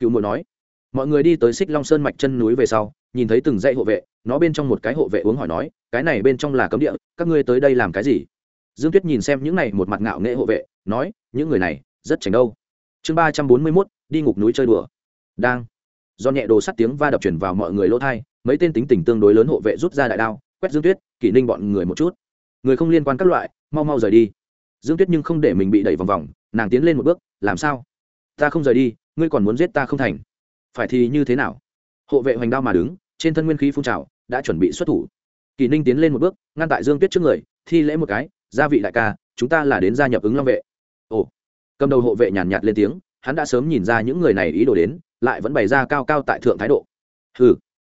Cựu muội nói, mọi người đi tới xích long sơn mạch chân núi về sau nhìn thấy từng dãy hộ vệ, nó bên trong một cái hộ vệ uống hỏi nói, cái này bên trong là cấm địa, các ngươi tới đây làm cái gì? Dương tuyết nhìn xem những này một mặt ngạo nghệ hộ vệ, nói, những người này, rất chảnh đâu. Chương ba trăm bốn mươi mốt, đi ngục núi chơi đùa. Đang. Do nhẹ đồ sắt tiếng va đập chuyển vào mọi người lỗ thai, mấy tên tính tình tương đối lớn hộ vệ rút ra đại đao, quét dương tuyết, kỷ ninh bọn người một chút. Người không liên quan các loại, mau mau rời đi. Dương tuyết nhưng không để mình bị đẩy vòng vòng, nàng tiến lên một bước, làm sao? Ta không rời đi, ngươi còn muốn giết ta không thành. Phải thì như thế nào? Hộ vệ hoành đao mà đứng trên thân nguyên khí phun trào đã chuẩn bị xuất thủ. Kỳ ninh tiến lên một bước ngăn tại dương tuyết trước người thi lễ một cái gia vị đại ca chúng ta là đến gia nhập ứng long vệ. Ồ. Cầm đầu hộ vệ nhàn nhạt, nhạt lên tiếng hắn đã sớm nhìn ra những người này ý đồ đến lại vẫn bày ra cao cao tại thượng thái độ. Hừ.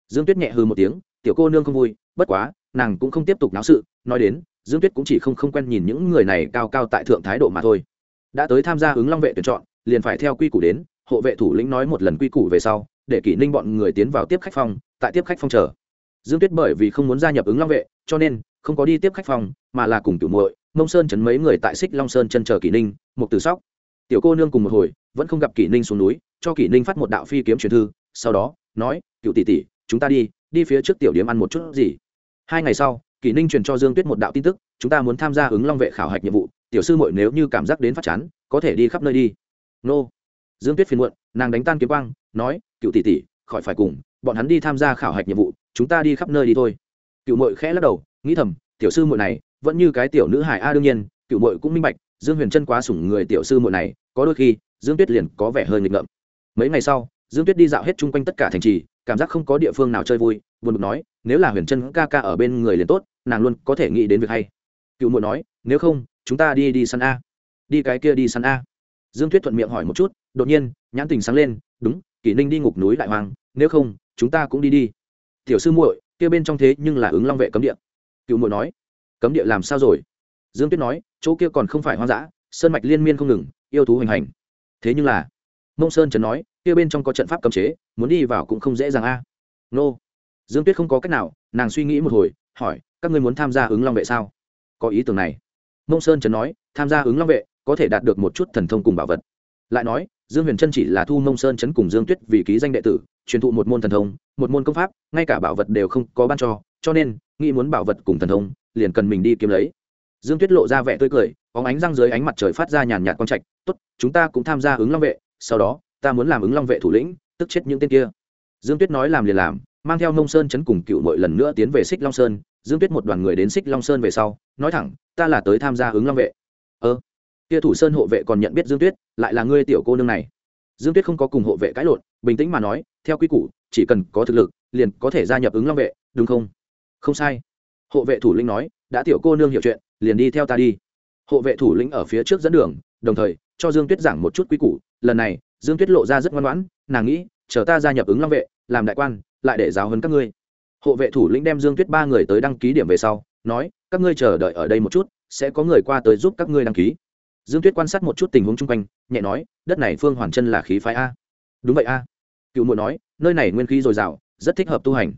Dương tuyết nhẹ hừ một tiếng tiểu cô nương không vui bất quá nàng cũng không tiếp tục náo sự nói đến dương tuyết cũng chỉ không không quen nhìn những người này cao cao tại thượng thái độ mà thôi. Đã tới tham gia ứng long vệ tuyển chọn liền phải theo quy củ đến hộ vệ thủ lĩnh nói một lần quy củ về sau để kỷ ninh bọn người tiến vào tiếp khách phòng, tại tiếp khách phòng chờ. Dương tuyết bởi vì không muốn gia nhập ứng long vệ, cho nên không có đi tiếp khách phòng, mà là cùng tiểu muội, mông sơn chấn mấy người tại xích long sơn chân chờ kỷ ninh một từ sóc. Tiểu cô nương cùng một hồi, vẫn không gặp kỷ ninh xuống núi, cho kỷ ninh phát một đạo phi kiếm truyền thư, sau đó, nói, cựu tỷ tỷ, chúng ta đi đi phía trước tiểu điếm ăn một chút gì. Hai ngày sau, kỷ ninh truyền cho dương tuyết một đạo tin tức, chúng ta muốn tham gia ứng long vệ khảo hạch nhiệm vụ, tiểu sư muội nếu như cảm giác đến phát chán, có thể đi khắp nơi đi. Nô dương tuyết phiền muộn, nàng đánh tan kiếm quang, nói, cựu tỷ tỷ, khỏi phải cùng, bọn hắn đi tham gia khảo hạch nhiệm vụ, chúng ta đi khắp nơi đi thôi. Cựu mội khẽ lắc đầu, nghĩ thầm, tiểu sư muội này, vẫn như cái tiểu nữ hải a đương nhiên, cựu mội cũng minh bạch, dương huyền trân quá sủng người tiểu sư muội này, có đôi khi, dương tuyết liền có vẻ hơi nghịch ngợm. Mấy ngày sau, dương tuyết đi dạo hết chung quanh tất cả thành trì, cảm giác không có địa phương nào chơi vui, buồn bực nói, nếu là huyền trân ca ca ở bên người liền tốt, nàng luôn có thể nghĩ đến việc hay. Cựu muội nói, nếu không, chúng ta đi đi săn a. Đi cái kia đi săn a dương tuyết thuận miệng hỏi một chút, đột nhiên, nhãn tình sáng lên, đúng, kỷ ninh đi ngục núi đại hoàng, nếu không, chúng ta cũng đi đi. Tiểu sư muội, kia bên trong thế nhưng là ứng long vệ cấm địa. Cựu muội nói, cấm địa làm sao rồi? Dương tuyết nói, chỗ kia còn không phải hoang dã, sơn mạch liên miên không ngừng, yêu thú hoành hành. Thế nhưng là, mông sơn trần nói, kia bên trong có trận pháp cấm chế, muốn đi vào cũng không dễ dàng a. Nô. Dương tuyết không có cách nào, nàng suy nghĩ một hồi, hỏi, các ngươi muốn tham gia ứng long vệ sao? Có ý tưởng này. Mông sơn trần nói, tham gia ứng long vệ có thể đạt được một chút thần thông cùng bảo vật. Lại nói, dương huyền trân chỉ là thu mông sơn chấn cùng dương tuyết vì ký danh đệ tử, truyền thụ một môn thần thông, một môn công pháp, ngay cả bảo vật đều không có ban cho cho nên, nghĩ muốn bảo vật cùng thần thông, liền cần mình đi kiếm lấy. Dương tuyết lộ ra vẻ tươi cười có ánh răng dưới ánh mặt trời phát ra nhàn nhạt quang trạch, tốt, chúng ta cũng tham gia ứng long vệ, sau đó, ta muốn làm ứng long vệ thủ lĩnh, tức chết những tên kia. Dương tuyết nói làm liền làm, mang theo mông sơn chấn cùng cựu mội lần nữa tiến về xích long sơn. Dương tuyết một đoàn người đến xích long sơn về sau, nói thẳng, ta là tới tham gia ứng long vệ. Ơ kia thủ sơn hộ vệ còn nhận biết dương tuyết, lại là ngươi tiểu cô nương này. Dương tuyết không có cùng hộ vệ cãi lộn, bình tĩnh mà nói, theo quy củ, chỉ cần có thực lực, liền có thể gia nhập ứng long vệ, đúng không? Không sai. Hộ vệ thủ lĩnh nói, đã tiểu cô nương hiểu chuyện, liền đi theo ta đi. Hộ vệ thủ lĩnh ở phía trước dẫn đường, đồng thời, cho dương tuyết giảng một chút quy củ. Lần này, dương tuyết lộ ra rất ngoan ngoãn, nàng nghĩ, chờ ta gia nhập ứng long vệ, làm đại quan, lại để giáo hơn các ngươi. Hộ vệ thủ lĩnh đem dương tuyết ba người tới đăng ký điểm về sau, nói, các ngươi chờ đợi ở đây một chút, sẽ có người qua tới giúp các ngươi đăng ký dương tuyết quan sát một chút tình huống chung quanh, nhẹ nói, đất này phương hoàn chân là khí phái a. Đúng vậy a. Cựu muội nói, nơi này nguyên khí dồi dào, rất thích hợp tu hành.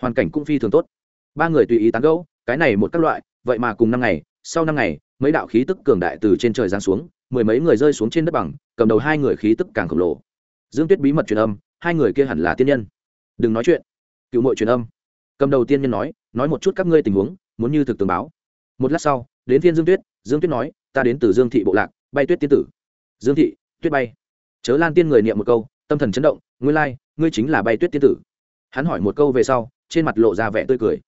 Hoàn cảnh cũng phi thường tốt. Ba người tùy ý tán gẫu, cái này một các loại, vậy mà cùng năm ngày, sau năm ngày, mấy đạo khí tức cường đại từ trên trời giáng xuống, mười mấy người rơi xuống trên đất bằng, cầm đầu hai người khí tức càng khổng lồ. Dương tuyết bí mật truyền âm, hai người kia hẳn là tiên nhân. Đừng nói chuyện. Cựu mội truyền âm. Cầm đầu tiên nhân nói nói một chút các ngươi tình huống, muốn như thực tường báo. Một lát sau, đến phiên dương tuyết dương tuyết nói ta đến từ dương thị bộ lạc bay tuyết tiên tử. Dương thị tuyết bay. Chớ lan tiên người niệm một câu tâm thần chấn động ngươi lai、like, ngươi chính là bay tuyết tiên tử. Hắn hỏi một câu về sau trên mặt lộ ra vẻ tươi cười.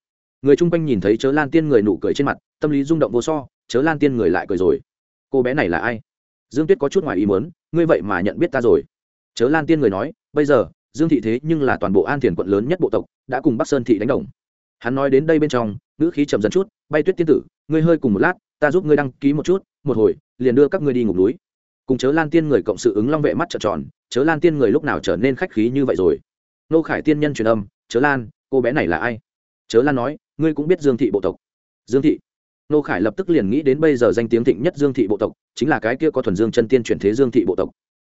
Người chung quanh nhìn thấy chớ lan tiên người nụ cười trên mặt tâm lý rung động vô so chớ lan tiên người lại cười rồi. Cô bé này là ai? Dương tuyết có chút ngoài ý muốn ngươi vậy mà nhận biết ta rồi. Chớ lan tiên người nói bây giờ dương thị thế nhưng là toàn bộ an thiền quận lớn nhất bộ tộc đã cùng bắc sơn thị đánh đồng. Hắn nói đến đây bên trong ngữ khí chậm dần chút bay tuyết tiên tử ngươi hơi cùng một lát ta giúp ngươi đăng ký một chút một hồi, liền đưa các ngươi đi ngục núi. Cùng chớ lan tiên người cộng sự ứng long vệ mắt trợn tròn, chớ lan tiên người lúc nào trở nên khách khí như vậy rồi? Nô khải tiên nhân truyền âm, chớ lan, cô bé này là ai? Chớ lan nói, ngươi cũng biết dương thị bộ tộc. Dương thị? Nô khải lập tức liền nghĩ đến bây giờ danh tiếng thịnh nhất dương thị bộ tộc, chính là cái kia có thuần dương chân tiên chuyển thế dương thị bộ tộc.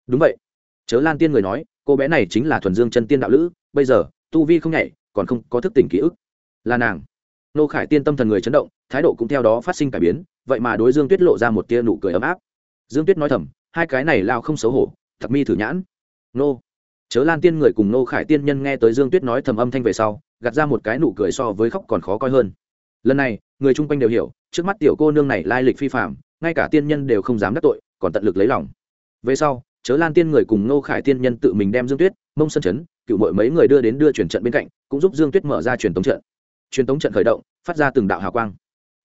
Đúng vậy. Chớ lan tiên người nói, cô bé này chính là thuần dương chân tiên đạo lữ, bây giờ, tu vi không nhảy còn không có thức tỉnh ký ức. Là nàng nô khải tiên tâm thần người chấn động, thái độ cũng theo đó phát sinh cải biến, vậy mà đối dương tuyết lộ ra một tia nụ cười ấm áp. Dương tuyết nói thầm, hai cái này lao không xấu hổ, thật mi thử nhãn. Nô. Chớ lan tiên người cùng nô khải tiên nhân nghe tới dương tuyết nói thầm âm thanh về sau, gạt ra một cái nụ cười so với khóc còn khó coi hơn. Lần này, người chung quanh đều hiểu, trước mắt tiểu cô nương này lai lịch phi phạm ngay cả tiên nhân đều không dám đắc tội, còn tận lực lấy lòng. Về sau, chớ lan tiên người cùng nô khải tiên nhân tự mình đem dương tuyết, mông sân chấn cựu mội mấy người đưa đến đưa chuyển trận bên cạnh, cũng giúp dương tuyết mở ra truyền tống trận truyền tống trận khởi động, phát ra từng đạo hào quang.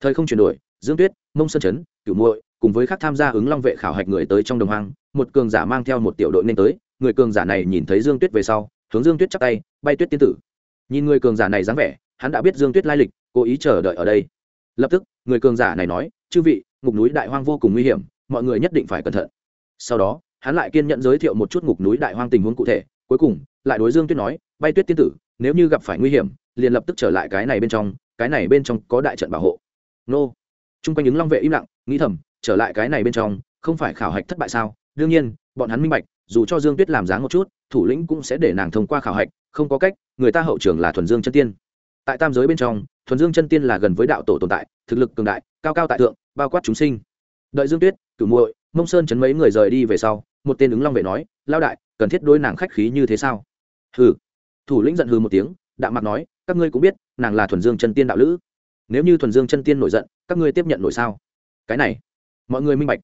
Thời không chuyển đổi, dương tuyết, mông sơn chấn cựu muội, cùng với các tham gia ứng long vệ khảo hạch người tới trong đồng hoang, một cường giả mang theo một tiểu đội nên tới, người cường giả này nhìn thấy dương tuyết về sau, hướng dương tuyết chắc tay, bay tuyết tiên tử. Nhìn người cường giả này dáng vẻ, hắn đã biết dương tuyết lai lịch, cố ý chờ đợi ở đây. Lập tức, người cường giả này nói, chư vị, ngục núi đại hoang vô cùng nguy hiểm, mọi người nhất định phải cẩn thận. Sau đó, hắn lại kiên nhận giới thiệu một chút ngục núi đại hoang tình huống cụ thể, cuối cùng, lại đối dương tuyết nói, bay tuyết tiên tử nếu như gặp phải nguy hiểm, liền lập tức trở lại cái này bên trong, cái này bên trong có đại trận bảo hộ. Nô. Chung quanh những long vệ im lặng, nghĩ thầm, trở lại cái này bên trong, không phải khảo hạch thất bại sao? Đương nhiên, bọn hắn minh bạch, dù cho dương tuyết làm dáng một chút, thủ lĩnh cũng sẽ để nàng thông qua khảo hạch, không có cách, người ta hậu trường là thuần dương chân tiên. Tại tam giới bên trong, thuần dương chân tiên là gần với đạo tổ tồn tại, thực lực cường đại, cao cao tại thượng, bao quát chúng sinh. Đợi dương tuyết, cửu muội, mông sơn chấn mấy người rời đi về sau, một tên ứng long vệ nói lao đại, cần thiết đôi nàng khách khí như thế sao? Ừ thủ lĩnh giận hư một tiếng, đạm mặt nói, các ngươi cũng biết, nàng là thuần dương chân tiên đạo lữ. Nếu như thuần dương chân tiên nổi giận, các ngươi tiếp nhận nổi sao? Cái này, mọi người minh bạch.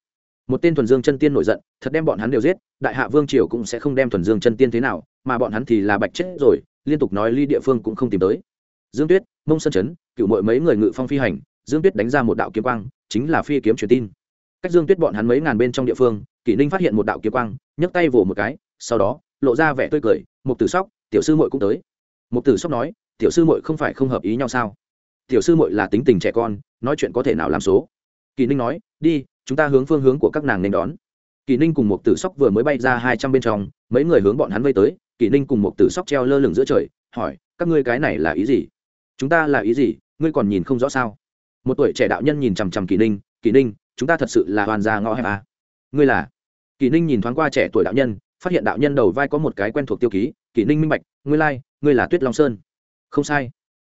Một tên thuần dương chân tiên nổi giận, thật đem bọn hắn đều giết, đại hạ vương triều cũng sẽ không đem thuần dương chân tiên thế nào, mà bọn hắn thì là bạch chết rồi, liên tục nói ly địa phương cũng không tìm tới. Dương tuyết, mông sơn chấn cựu mội mấy người ngự phong phi hành, dương tuyết đánh ra một đạo kiếm quang, chính là phi kiếm truyền tin. Cách dương tuyết bọn hắn mấy ngàn bên trong địa phương, kỷ ninh phát hiện một đạo kiếm quang, nhấc tay vỗ một cái, sau đó, lộ ra vẻ tươi cười một tử sóc tiểu sư muội cũng tới. Một tử sóc nói, tiểu sư muội không phải không hợp ý nhau sao? Tiểu sư muội là tính tình trẻ con, nói chuyện có thể nào làm số? Kỳ ninh nói, đi, chúng ta hướng phương hướng của các nàng nên đón. Kỳ ninh cùng một tử sóc vừa mới bay ra hai trăm bên trong, mấy người hướng bọn hắn vây tới, kỳ ninh cùng một tử sóc treo lơ lửng giữa trời, hỏi, các ngươi cái này là ý gì? Chúng ta là ý gì? Ngươi còn nhìn không rõ sao? Một tuổi trẻ đạo nhân nhìn chằm chằm kỳ ninh kỳ ninh, chúng ta thật sự là hoàn gia ngõ hẹp à. ngươi là? Kỳ ninh nhìn thoáng qua trẻ tuổi đạo nhân, phát hiện đạo nhân đầu vai có một cái quen thuộc tiêu ký kỳ ninh minh bạch ngươi lai、like, ngươi là tuyết long sơn. Không sai.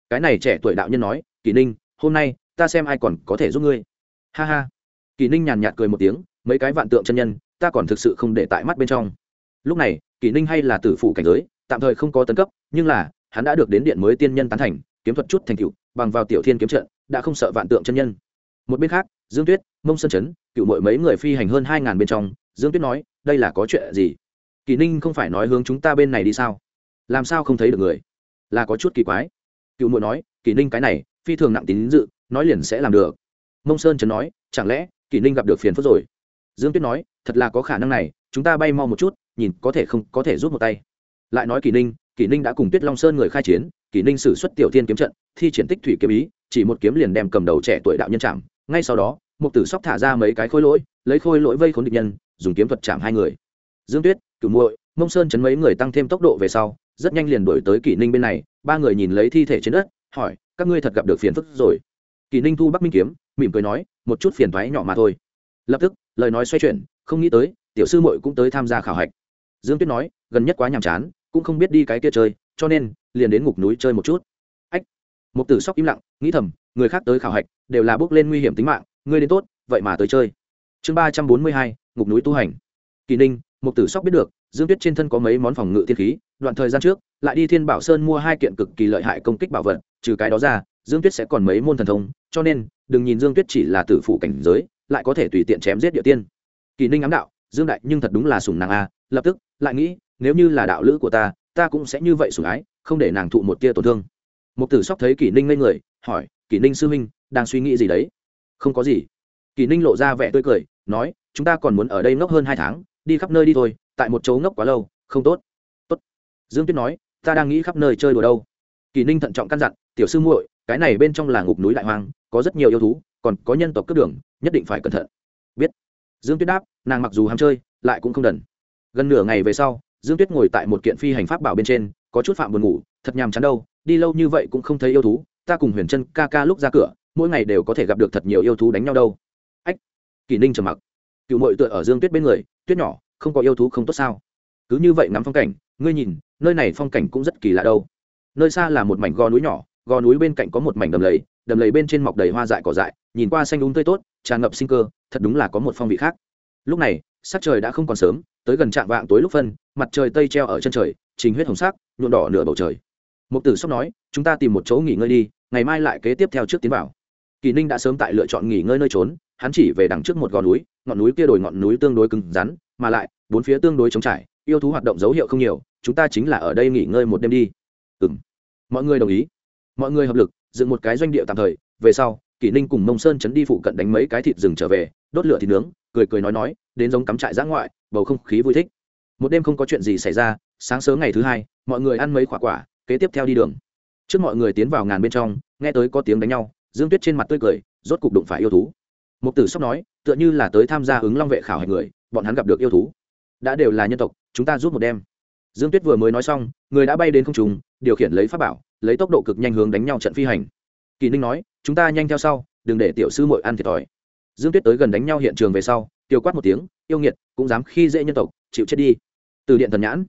Cái này trẻ tuổi đạo nhân nói kỳ ninh hôm nay ta xem ai còn có thể giúp ngươi. Ha ha. Kỳ ninh nhàn nhạt cười một tiếng mấy cái vạn tượng chân nhân ta còn thực sự không để tại mắt bên trong. Lúc này kỳ ninh hay là tử phủ cảnh giới tạm thời không có tấn cấp nhưng là hắn đã được đến điện mới tiên nhân tán thành kiếm thuật chút thành cựu bằng vào tiểu thiên kiếm trận đã không sợ vạn tượng chân nhân. Một bên khác dương tuyết mông sơn chấn cựu mội mấy người phi hành hơn hai ngàn bên trong dương tuyết nói đây là có chuyện gì? Kỳ ninh không phải nói hướng chúng ta bên này đi sao? Làm sao không thấy được người? Là có chút kỳ quái. Cựu muội nói, kỳ ninh cái này, phi thường nặng tín dự, nói liền sẽ làm được. Mông sơn trấn nói, chẳng lẽ kỳ ninh gặp được phiền phức rồi? Dương tuyết nói, thật là có khả năng này, chúng ta bay mau một chút, nhìn có thể không, có thể rút một tay. Lại nói kỳ ninh kỳ ninh đã cùng tuyết long sơn người khai chiến, kỳ ninh xử xuất tiểu thiên kiếm trận, thi triển tích thủy kiếm ý, chỉ một kiếm liền đem cầm đầu trẻ tuổi đạo nhân chạm. Ngay sau đó một tử sóc thả ra mấy cái khôi lỗi, lấy khôi lỗi vây khốn địch nhân, dùng kiếm thuật chạm hai người. Dương tuyết cửu muội, mông sơn chấn mấy người tăng thêm tốc độ về sau, rất nhanh liền đổi tới kỷ ninh bên này, ba người nhìn lấy thi thể trên đất, hỏi, các ngươi thật gặp được phiền phức rồi? Kỷ ninh thu bắc minh kiếm, mỉm cười nói, một chút phiền thoái nhỏ mà thôi. Lập tức, lời nói xoay chuyển, không nghĩ tới, tiểu sư muội cũng tới tham gia khảo hạch. Dương tuyết nói, gần nhất quá nhàm chán, cũng không biết đi cái kia chơi, cho nên, liền đến ngục núi chơi một chút. Ách một tử sóc im lặng, nghĩ thầm, người khác tới khảo hạch, đều là bước lên nguy hiểm tính mạng, ngươi đến tốt, vậy mà tới chơi. Chương ba trăm bốn mươi hai, ngục núi tu hành. Kỳ ninh Mục tử sóc biết được, dương tuyết trên thân có mấy món phòng ngự tiên khí, đoạn thời gian trước, lại đi thiên bảo sơn mua hai kiện cực kỳ lợi hại công kích bảo vật, trừ cái đó ra, dương tuyết sẽ còn mấy môn thần thông, cho nên, đừng nhìn dương tuyết chỉ là tử phụ cảnh giới, lại có thể tùy tiện chém giết địa tiên. Kỳ ninh ám đạo, dương đại nhưng thật đúng là sủng nàng a, lập tức, lại nghĩ, nếu như là đạo lữ của ta ta cũng sẽ như vậy sủng ái, không để nàng thụ một tia tổn thương. Mục tử sóc thấy Kỳ ninh ngây người, hỏi, "Kỳ ninh sư huynh, đang suy nghĩ gì đấy? Không có gì. Kỳ ninh lộ ra vẻ tươi cười, nói, chúng ta còn muốn ở đây ngốc hơn hai tháng đi khắp nơi đi thôi, tại một chỗ ngốc quá lâu, không tốt. Tốt. Dương tuyết nói, ta đang nghĩ khắp nơi chơi đùa đâu. Kỳ ninh thận trọng căn dặn, tiểu sư muội, cái này bên trong là ngục núi đại hoang, có rất nhiều yêu thú, còn có nhân tộc cướp đường, nhất định phải cẩn thận. Biết. Dương tuyết đáp, nàng mặc dù ham chơi, lại cũng không đần. Gần nửa ngày về sau, dương tuyết ngồi tại một kiện phi hành pháp bảo bên trên, có chút phạm buồn ngủ, thật nhàm chán đâu, đi lâu như vậy cũng không thấy yêu thú, ta cùng huyền chân ca ca lúc ra cửa, mỗi ngày đều có thể gặp được thật nhiều yêu thú đánh nhau đâu. Ách. Kỳ ninh trầm mặc. Cựu mội tựa ở dương tuyết bên người tuyết nhỏ, không có yêu thú không tốt sao? Cứ như vậy ngắm phong cảnh, ngươi nhìn, nơi này phong cảnh cũng rất kỳ lạ đâu. Nơi xa là một mảnh gò núi nhỏ, gò núi bên cạnh có một mảnh đầm lầy đầm lầy bên trên mọc đầy hoa dại cỏ dại, nhìn qua xanh đúng tươi tốt, tràn ngập sinh cơ, thật đúng là có một phong vị khác. Lúc này, sắc trời đã không còn sớm, tới gần trạm vạng tối lúc phân, mặt trời tây treo ở chân trời, trình huyết hồng sắc, nhuộm đỏ nửa bầu trời. Mục tử sóc nói, chúng ta tìm một chỗ nghỉ ngơi đi, ngày mai lại kế tiếp theo trước tiến vào. Kỳ ninh đã sớm tại lựa chọn nghỉ ngơi nơi trốn hắn chỉ về đằng trước một gò núi, ngọn núi kia đổi ngọn núi tương đối cứng rắn, mà lại, bốn phía tương đối trống trải, yêu thú hoạt động dấu hiệu không nhiều, chúng ta chính là ở đây nghỉ ngơi một đêm đi. Ừ m mọi người đồng ý. Mọi người hợp lực, dựng một cái doanh địa tạm thời, về sau, kỷ ninh cùng mông sơn chấn đi phụ cận đánh mấy cái thịt rừng trở về, đốt lửa thịt nướng, cười cười nói nói, đến giống cắm trại giã ngoại, bầu không khí vui thích. Một đêm không có chuyện gì xảy ra, sáng sớm ngày thứ hai, mọi người ăn mấy quả quả, kế tiếp theo đi đường. Trước mọi người tiến vào ngàn bên trong, nghe tới có tiếng đánh nhau, dương tuyết trên mặt tươi cười, rốt cục đụng phải yêu thú một tử sóc nói, tựa như là tới tham gia ứng long vệ khảo hạch người, bọn hắn gặp được yêu thú. Đã đều là nhân tộc, chúng ta rút một đêm dương tuyết vừa mới nói xong, người đã bay đến không trùng điều khiển lấy pháp bảo, lấy tốc độ cực nhanh hướng đánh nhau trận phi hành. Kỳ ninh nói, chúng ta nhanh theo sau, đừng để tiểu sư mội ăn thiệt thòi. Dương tuyết tới gần đánh nhau hiện trường về sau tiêu quát một tiếng, yêu nghiệt, cũng dám khi dễ nhân tộc, chịu chết đi. Từ điện thần nhãn.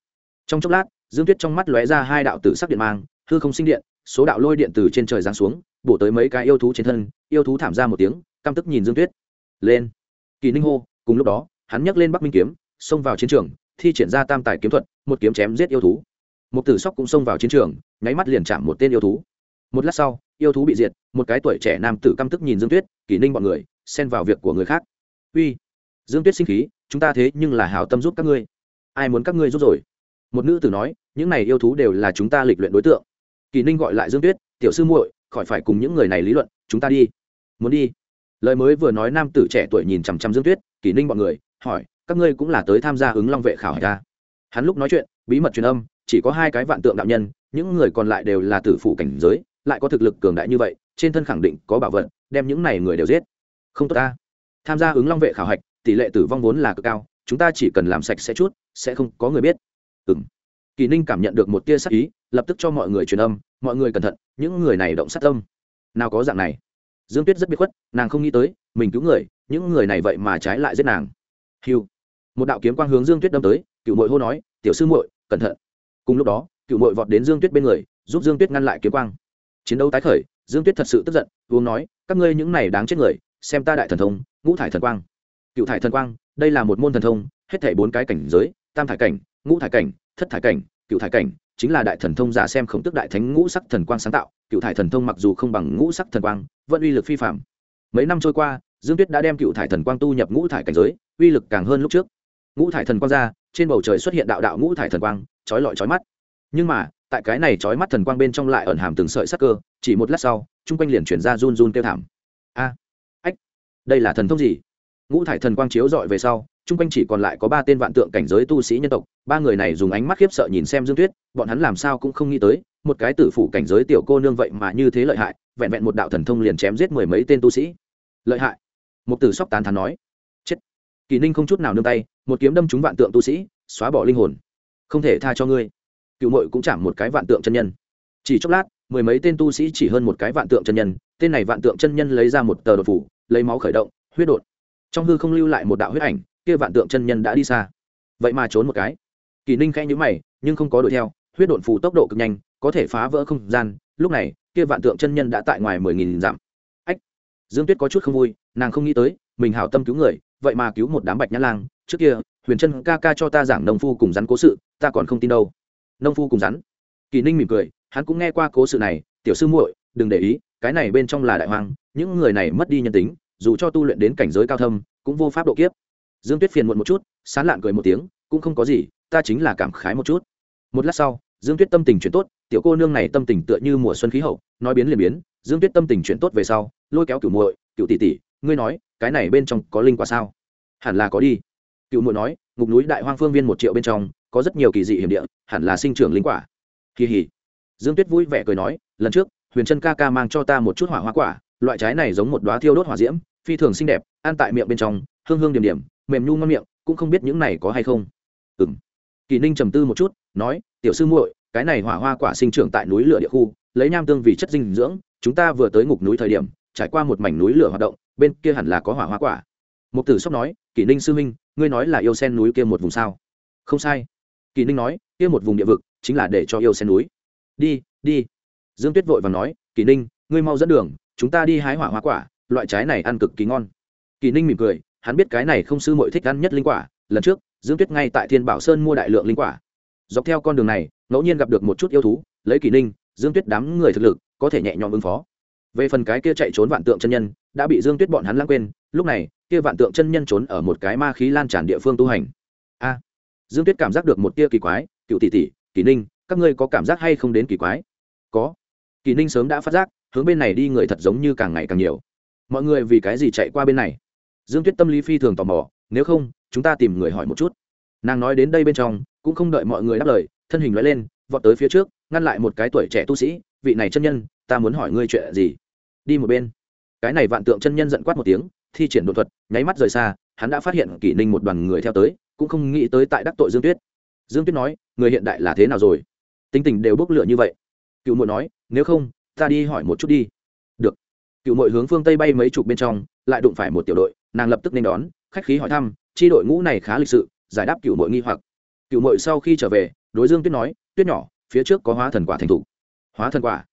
Trong chốc lát, dương tuyết trong mắt lóe ra hai đạo tử sắc điện mang, hư không sinh điện, số đạo lôi điện từ trên trời giáng xuống, bổ tới mấy cái yêu thú trên thân, yêu thú thảm ra một tiếng căm tức nhìn dương tuyết. Lên. Kỳ ninh hô, cùng lúc đó, hắn nhấc lên bắc minh kiếm, xông vào chiến trường, thi triển ra tam tài kiếm thuật, một kiếm chém giết yêu thú. Một tử sóc cũng xông vào chiến trường, nháy mắt liền chạm một tên yêu thú. Một lát sau, yêu thú bị diệt, một cái tuổi trẻ nam tử căm tức nhìn dương tuyết, kỳ ninh bọn người, xen vào việc của người khác. Uy, dương tuyết sinh khí, chúng ta thế nhưng là hảo tâm giúp các ngươi. Ai muốn các ngươi giúp rồi? Một nữ tử nói, những này yêu thú đều là chúng ta lịch luyện đối tượng. Kỳ ninh gọi lại dương tuyết, tiểu sư muội, khỏi phải cùng những người này lý luận, chúng ta đi. Muốn đi? Lời mới vừa nói nam tử trẻ tuổi nhìn chằm chằm dương tuyết, kỷ ninh bọn người, hỏi, các ngươi cũng là tới tham gia ứng long vệ khảo hải ta à? hắn lúc nói chuyện, bí mật truyền âm, chỉ có hai cái vạn tượng đạo nhân, những người còn lại đều là tử phụ cảnh giới, lại có thực lực cường đại như vậy, trên thân khẳng định có bảo vật, đem những này người đều giết. Không tốt ta. Tham gia ứng long vệ khảo hạch, tỷ lệ tử vong vốn là cực cao, chúng ta chỉ cần làm sạch sẽ chút, sẽ không có người biết. Ừng kỳ ninh cảm nhận được một tia sắc ý, lập tức cho mọi người truyền âm, mọi người cẩn thận, những người này động sát tâm. Nào có dạng này dương tuyết rất biết khuất, nàng không nghĩ tới, mình cứu người, những người này vậy mà trái lại giết nàng. Hiu một đạo kiếm quang hướng dương tuyết đâm tới, cựu mội hô nói, tiểu sư muội, cẩn thận. Cùng lúc đó, cựu mội vọt đến dương tuyết bên người, giúp dương tuyết ngăn lại kiếm quang. Chiến đấu tái khởi, dương tuyết thật sự tức giận, uống nói, các ngươi những này đáng chết người, xem ta đại thần thông, ngũ thải thần quang. Cựu thải thần quang, đây là một môn thần thông, hết thảy bốn cái cảnh giới, tam thải cảnh, ngũ thải cảnh, thất thải cảnh cựu thải cảnh, chính là đại thần thông giả xem khổng tức đại thánh ngũ sắc thần quang sáng tạo, cựu thải thần thông mặc dù không bằng ngũ sắc thần quang, vẫn uy lực phi phạm mấy năm trôi qua, dương tuyết đã đem cựu thải thần quang tu nhập ngũ thải cảnh giới, uy lực càng hơn lúc trước. Ngũ thải thần quang ra, trên bầu trời xuất hiện đạo đạo ngũ thải thần quang trói lọi trói mắt. Nhưng mà, tại cái này trói mắt thần quang bên trong lại ẩn hàm từng sợi sắc cơ, chỉ một lát sau, chung quanh liền chuyển ra run run kêu thảm. A, ách, đây là thần thông gì? Ngũ thải thần quang chiếu dọi về sau chung quanh chỉ còn lại có ba tên vạn tượng cảnh giới tu sĩ nhân tộc, ba người này dùng ánh mắt khiếp sợ nhìn xem dương tuyết, bọn hắn làm sao cũng không nghĩ tới, một cái tử phủ cảnh giới tiểu cô nương vậy mà như thế lợi hại, vẹn vẹn một đạo thần thông liền chém giết mười mấy tên tu sĩ. Lợi hại. Một tử sóc tán thán nói. Chết. Kỳ ninh không chút nào nương tay, một kiếm đâm trúng vạn tượng tu sĩ, xóa bỏ linh hồn. Không thể tha cho ngươi. Cựu mội cũng chạm một cái vạn tượng chân nhân. Chỉ chốc lát, mười mấy tên tu sĩ chỉ hơn một cái vạn tượng chân nhân, tên này vạn tượng chân nhân lấy ra một tờ đột phủ, lấy máu khởi động, huyết đột. Trong hư không lưu lại một đạo huyết ảnh kia vạn tượng chân nhân đã đi xa. Vậy mà trốn một cái. Kỳ ninh khẽ nhữ mày, nhưng không có đuổi theo, huyết đột phù tốc độ cực nhanh, có thể phá vỡ không gian. Lúc này, kia vạn tượng chân nhân đã tại ngoài mười nghìn dặm. Ách! Dương tuyết có chút không vui, nàng không nghĩ tới, mình hảo tâm cứu người, vậy mà cứu một đám bạch nhã lang. Trước kia, huyền chân ca ca cho ta giảng nông phu cùng rắn cố sự, ta còn không tin đâu. Nông phu cùng rắn. Kỳ ninh mỉm cười, hắn cũng nghe qua cố sự này, tiểu sư muội, đừng để ý, cái này bên trong là đại hoàng những người này mất đi nhân tính, dù cho tu luyện đến cảnh giới cao thâm, cũng vô pháp độ kiếp dương tuyết phiền muộn một chút, sán lạn cười một tiếng, cũng không có gì, ta chính là cảm khái một chút. Một lát sau, dương tuyết tâm tình chuyển tốt, tiểu cô nương này tâm tình tựa như mùa xuân khí hậu, nói biến liền biến, dương tuyết tâm tình chuyển tốt về sau, lôi kéo cựu muội cựu tỷ tỷ, ngươi nói, cái này bên trong có linh quả sao? Hẳn là có đi. Cựu muội nói, ngục núi đại hoang phương viên một triệu bên trong, có rất nhiều kỳ dị hiểm địa, hẳn là sinh trưởng linh quả. Kỳ hỉ. Dương tuyết vui vẻ cười nói, lần trước, huyền trân ca ca mang cho ta một chút hỏa hoa quả, loại trái này giống một đoá thiêu đốt hỏa diễm, phi thường xinh đẹp, ăn tại miệng bên trong, hương hương điểm điểm mềm nhu ngon miệng, cũng không biết những này có hay không. Ừng kỳ ninh trầm tư một chút, nói, tiểu sư muội, cái này hỏa hoa quả sinh trưởng tại núi lửa địa khu, lấy nham tương vì chất dinh dưỡng, chúng ta vừa tới ngục núi thời điểm, trải qua một mảnh núi lửa hoạt động, bên kia hẳn là có hỏa hoa quả. Một tử sóc nói kỷ ninh sư minh ngươi nói là yêu sen núi kia một vùng sao? Không sai. Kỷ ninh nói, kia một vùng địa vực, chính là để cho yêu sen núi. Đi đi. Dương tuyết vội và nói kỷ ninh, ngươi mau dẫn đường, chúng ta đi hái hỏa hoa quả, loại trái này ăn cực kỳ ngon. Kỷ ninh mỉm cười hắn biết cái này không sư mội thích ăn nhất linh quả, lần trước, dương tuyết ngay tại thiên bảo sơn mua đại lượng linh quả. Dọc theo con đường này, ngẫu nhiên gặp được một chút yêu thú, lấy kỷ ninh dương tuyết đám người thực lực có thể nhẹ nhõm ứng phó. Về phần cái kia chạy trốn vạn tượng chân nhân, đã bị dương tuyết bọn hắn lãng quên, lúc này, kia vạn tượng chân nhân trốn ở một cái ma khí lan tràn địa phương tu hành. A! Dương tuyết cảm giác được một tia kỳ quái, cựu tỷ tỷ, kỷ ninh các ngươi có cảm giác hay không đến kỳ quái? Có. Kỷ ninh sớm đã phát giác, hướng bên này đi người thật giống như càng ngày càng nhiều. Mọi người vì cái gì chạy qua bên này? Dương tuyết tâm lý phi thường tò mò, nếu không, chúng ta tìm người hỏi một chút. Nàng nói đến đây bên trong, cũng không đợi mọi người đáp lời, thân hình nói lên, vọt tới phía trước, ngăn lại một cái tuổi trẻ tu sĩ, vị này chân nhân, ta muốn hỏi ngươi chuyện gì? Đi một bên. Cái này vạn tượng chân nhân giận quát một tiếng, thi triển đột thuật, nháy mắt rời xa, hắn đã phát hiện kỷ ninh một đoàn người theo tới, cũng không nghĩ tới tại đắc tội dương tuyết. Dương tuyết nói, người hiện đại là thế nào rồi? Tính tình đều bốc lửa như vậy. Cựu muội nói, nếu không, ta đi hỏi một chút đi cựu mội hướng phương tây bay mấy chục bên trong, lại đụng phải một tiểu đội, nàng lập tức nên đón, khách khí hỏi thăm, chi đội ngũ này khá lịch sự, giải đáp cựu mội nghi hoặc. Cựu mội sau khi trở về, đối dương tuyết nói, tuyết nhỏ, phía trước có hóa thần quả thành t h ủ hóa thần quả?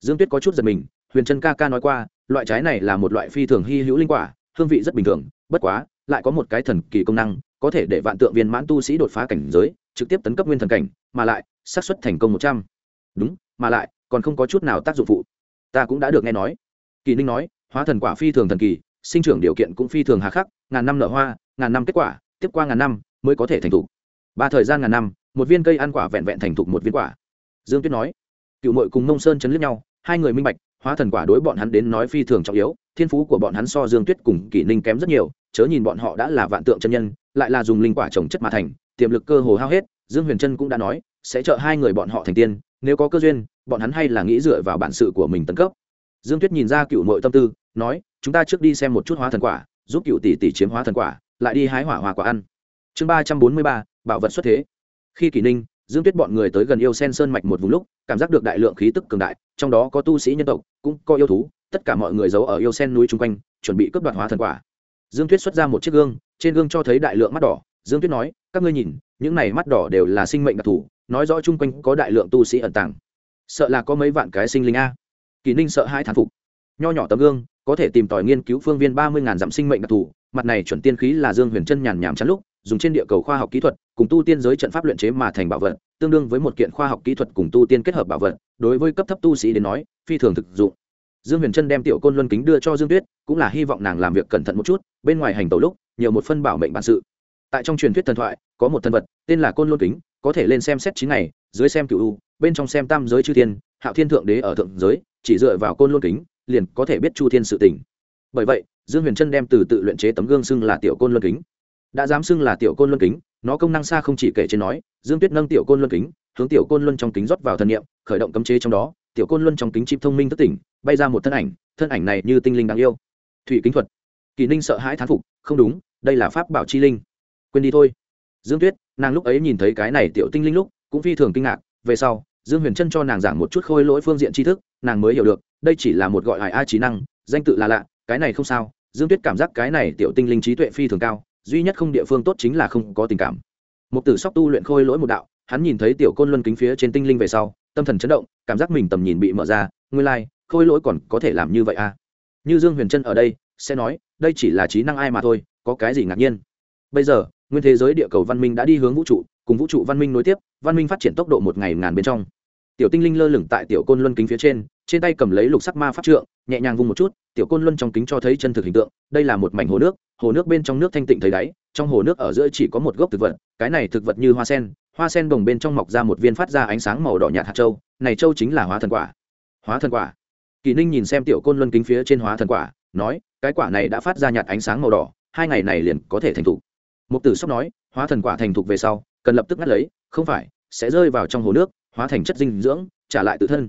Dương tuyết có chút giật mình, huyền trân ca ca nói qua, loại trái này là một loại phi thường hy hữu linh quả, hương vị rất bình thường, bất quá, lại có một cái thần kỳ công năng, có thể để vạn tượng viên mãn tu sĩ đột phá cảnh giới, trực tiếp tấn cấp nguyên thần cảnh, mà lại, xác suất thành công một trăm. Đúng, mà lại, còn không có chút nào tác dụng phụ. Ta cũng đã được nghe nói kỳ ninh nói, hóa thần quả phi thường thần kỳ, sinh trưởng điều kiện cũng phi thường hà khắc, ngàn năm nở hoa, ngàn năm kết quả, tiếp qua ngàn năm mới có thể thành thục. Ba thời gian ngàn năm, một viên cây ăn quả vẹn vẹn thành thục một viên quả. Dương tuyết nói, cựu mội cùng nông sơn chấn liếc nhau, hai người minh bạch, hóa thần quả đối bọn hắn đến nói phi thường trọng yếu, thiên phú của bọn hắn so dương tuyết cùng kỷ ninh kém rất nhiều, chớ nhìn bọn họ đã là vạn tượng chân nhân, lại là dùng linh quả trồng chất mà thành, tiềm lực cơ hồ hao hết, dương huyền trân cũng đã nói, sẽ trợ hai người bọn họ thành tiên, nếu có cơ duyên, bọn hắn hay là nghĩ dựa vào bản sự của mình tấn cấp dương tuyết nhìn ra cựu mội tâm tư, nói, chúng ta trước đi xem một chút hóa thần quả, giúp cựu tỷ tỷ chiếm hóa thần quả, lại đi hái hỏa hòa quả ăn. Chương ba trăm bốn mươi ba, bảo vật xuất thế. Khi kỷ ninh, dương tuyết bọn người tới gần yêu sen sơn mạch một vùng lúc, cảm giác được đại lượng khí tức cường đại, trong đó có tu sĩ nhân tộc, cũng có yêu thú, tất cả mọi người giấu ở yêu sen núi chung quanh, chuẩn bị cướp đoạt hóa thần quả. Dương tuyết xuất ra một chiếc gương, trên gương cho thấy đại lượng mắt đỏ. Dương tuyết nói, các ngươi nhìn, những này mắt đỏ đều là sinh mệnh đặc thù, nói rõ chung quanh có đại lượng tu sĩ ẩn tàng. Sợ là có mấy vạn cái sinh linh a kỳ ninh sợ hai thán phục. Nho nhỏ tấm gương, có thể tìm tòi nghiên cứu phương viên ba mươi ngàn dặm sinh mệnh đặc thù, mặt này chuẩn tiên khí là dương huyền chân nhàn nhảm chắn lúc, dùng trên địa cầu khoa học kỹ thuật, cùng tu tiên giới trận pháp luyện chế mà thành bảo vật, tương đương với một kiện khoa học kỹ thuật cùng tu tiên kết hợp bảo vật, đối với cấp thấp tu sĩ đến nói, phi thường thực dụng. Dương huyền trân đem tiểu côn luân kính đưa cho dương tuyết, cũng là hy vọng nàng làm việc cẩn thận một chút, bên ngoài hành tàu lúc, nhiều một phân bảo mệnh bản sự. Tại trong truyền thuyết thần thoại, có một thân vật, tên là côn luân kính, có thể lên xem xét chín ngày, dưới xem cựu u, bên trong xem tam giới chư thiên hạo thiên thượng đế ở thượng giới, chỉ dựa vào côn luân kính, liền có thể biết chu thiên sự tình. bởi vậy, dương huyền trân đem từ tự luyện chế tấm gương xưng là tiểu côn luân kính. Đã dám xưng là tiểu côn luân kính, nó công năng xa không chỉ kể trên nói, dương tuyết nâng tiểu côn luân kính, hướng tiểu côn luân trong kính rót vào thân niệm, khởi động cấm chế trong đó, tiểu côn luân trong kính chip thông minh thất tỉnh, bay ra một thân ảnh thân ảnh này như tinh linh đáng yêu. Thủy kính thuật. Kỳ ninh sợ hãi thán phục, không đúng, đây là pháp bảo chi linh. Quên đi thôi. Dương tuyết, nàng lúc ấy nhìn thấy cái này tiểu tinh linh lúc, cũng phi thường kinh ngạc, về sau dương huyền trân cho nàng giảng một chút khôi lỗi phương diện tri thức nàng mới hiểu được đây chỉ là một gọi hải a trí năng danh tự là lạ cái này không sao dương tuyết cảm giác cái này tiểu tinh linh trí tuệ phi thường cao duy nhất không địa phương tốt chính là không có tình cảm. Một tử sóc tu luyện khôi lỗi một đạo hắn nhìn thấy tiểu côn luân kính phía trên tinh linh về sau tâm thần chấn động cảm giác mình tầm nhìn bị mở ra nguyên lai、like, khôi lỗi còn có thể làm như vậy à? Như dương huyền trân ở đây sẽ nói đây chỉ là trí năng ai mà thôi có cái gì ngạc nhiên? Bây giờ nguyên thế giới địa cầu văn minh đã đi hướng vũ trụ, cùng vũ trụ văn minh nối tiếp, văn minh phát triển tốc độ một ngày ngàn bên trong. Tiểu tinh linh lơ lửng tại tiểu côn luân kính phía trên trên tay cầm lấy lục sắc ma pháp trượng, nhẹ nhàng vung một chút, tiểu côn luân trong kính cho thấy chân thực hình tượng, đây là một mảnh hồ nước hồ nước bên trong nước thanh tịnh thấy đáy, trong hồ nước ở giữa chỉ có một gốc thực vật, cái này thực vật như hoa sen hoa sen đồng bên trong mọc ra một viên phát ra ánh sáng màu đỏ nhạt hạt châu, này châu chính là hóa thần quả. Hóa thần quả. Kỳ ninh nhìn xem tiểu côn luân kính phía trên hóa thần quả, nói, cái quả này đã phát ra nhạt ánh sáng màu đỏ, hai ngày này liền có thể thành thục mục tử sóc nói, hóa thần quả thành thục về sau, cần lập tức ngắt lấy, không phải, sẽ rơi vào trong hồ nước, hóa thành chất dinh dưỡng, trả lại tự thân.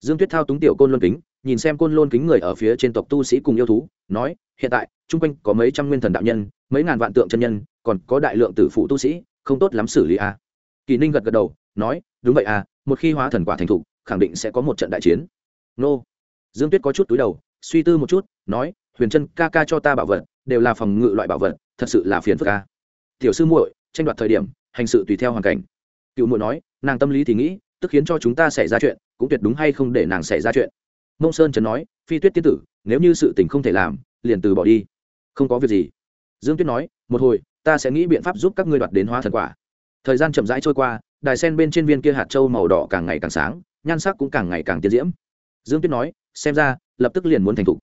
Dương tuyết thao túng tiểu côn luân kính, nhìn xem côn lôn kính người ở phía trên tộc tu sĩ cùng yêu thú, nói, hiện tại, chung quanh có mấy trăm nguyên thần đạo nhân, mấy ngàn vạn tượng chân nhân, còn có đại lượng tử phụ tu sĩ, không tốt lắm xử lý a à. kỳ ninh gật gật đầu, nói, đúng vậy à một khi hóa thần quả thành thục, khẳng định sẽ có một trận đại chiến. Nô. Dương tuyết có chút túi đầu, suy tư một chút, nói, huyền chân ca ca cho ta bảo vật, đều là phòng ngự loại bảo vật, thật sự là phiền phức ca tiểu sư muội, tranh đoạt thời điểm, hành sự tùy theo hoàn cảnh. Cựu muội nói, nàng tâm lý thì nghĩ, tức khiến cho chúng ta xảy ra chuyện, cũng tuyệt đúng hay không để nàng xảy ra chuyện. Mông sơn trần nói, phi tuyết tiên tử, nếu như sự tình không thể làm, liền từ bỏ đi. Không có việc gì. Dương tuyết nói, một hồi, ta sẽ nghĩ biện pháp giúp các ngươi đoạt đến hóa thần quả. Thời gian chậm rãi trôi qua, đài sen bên trên viên kia hạt trâu màu đỏ càng ngày càng sáng, nhan sắc cũng càng ngày càng tiến diễm. Dương tuyết nói, xem ra, lập tức liền muốn thành thục.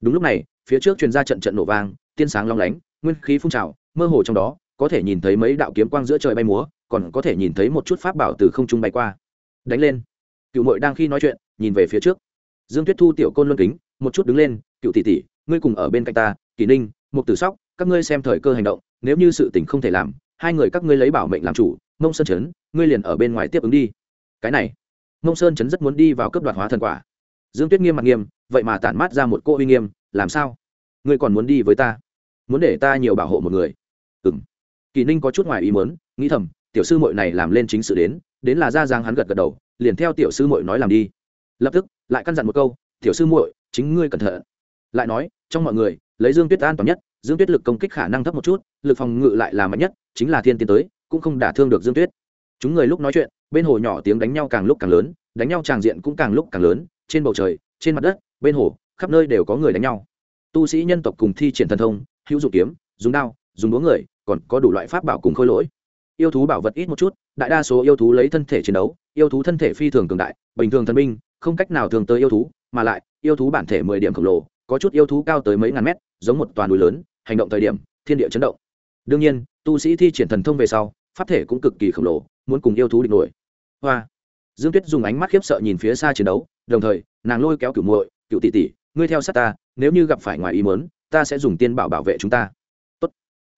Đúng lúc này, phía trước truyền ra trận trận nổ vang, tiên sáng long lánh, nguyên khí phun trào, mơ hồ trong đó có thể nhìn thấy mấy đạo kiếm quang giữa trời bay múa, còn có thể nhìn thấy một chút pháp bảo từ không trung bay qua. Đánh lên. Cựu mội đang khi nói chuyện, nhìn về phía trước. Dương tuyết thu tiểu côn luân kính, một chút đứng lên, cựu tỷ tỷ, ngươi cùng ở bên cạnh ta, kỳ ninh, mục tử sóc, các ngươi xem thời cơ hành động, nếu như sự tình không thể làm, hai người các ngươi lấy bảo mệnh làm chủ, mông sơn chấn ngươi liền ở bên ngoài tiếp ứng đi. Cái này, mông sơn chấn rất muốn đi vào cấp đoạt hóa thần quả. Dương tuyết nghiêm mặt nghiêm, vậy mà tản mát ra một cô uy nghiêm, làm sao? Ngươi còn muốn đi với ta? Muốn để ta nhiều bảo hộ một người? Ừng kỳ ninh có chút ngoài ý muốn, nghĩ thầm, tiểu sư muội này làm lên chính sự đến đến là ra giang hắn gật gật đầu, liền theo tiểu sư muội nói làm đi. Lập tức, lại căn dặn một câu, tiểu sư muội, chính ngươi cẩn thận. Lại nói, trong mọi người, lấy dương tuyết an toàn nhất, dương tuyết lực công kích khả năng thấp một chút, lực phòng ngự lại là mạnh nhất, chính là thiên tiến tới, cũng không đả thương được dương tuyết. Chúng người lúc nói chuyện, bên hồ nhỏ tiếng đánh nhau càng lúc càng lớn, đánh nhau tràng diện cũng càng lúc càng lớn, trên bầu trời, trên mặt đất, bên hồ, khắp nơi đều có người đánh nhau. Tu sĩ nhân tộc cùng thi triển thần thông, hữu dụng kiếm, dùng đao dùng đũa người, còn có đủ loại pháp bảo cùng khôi lỗi. Yêu thú bảo vật ít một chút, đại đa số yêu thú lấy thân thể chiến đấu, yêu thú thân thể phi thường cường đại, bình thường thần binh, không cách nào thường tới yêu thú, mà lại, yêu thú bản thể mười điểm khổng lồ, có chút yêu thú cao tới mấy ngàn mét, giống một toàn núi lớn, hành động thời điểm, thiên địa chấn động. Đương nhiên, tu sĩ thi triển thần thông về sau, pháp thể cũng cực kỳ khổng lồ, muốn cùng yêu thú địch nổi. Hoa. Dương tuyết dùng ánh mắt khiếp sợ nhìn phía xa chiến đấu, đồng thời, nàng lôi kéo cửu muội, cửu tỷ tỷ, ngươi theo sát ta, nếu như gặp phải ngoài ý mớn ta sẽ dùng tiên bảo bảo vệ chúng ta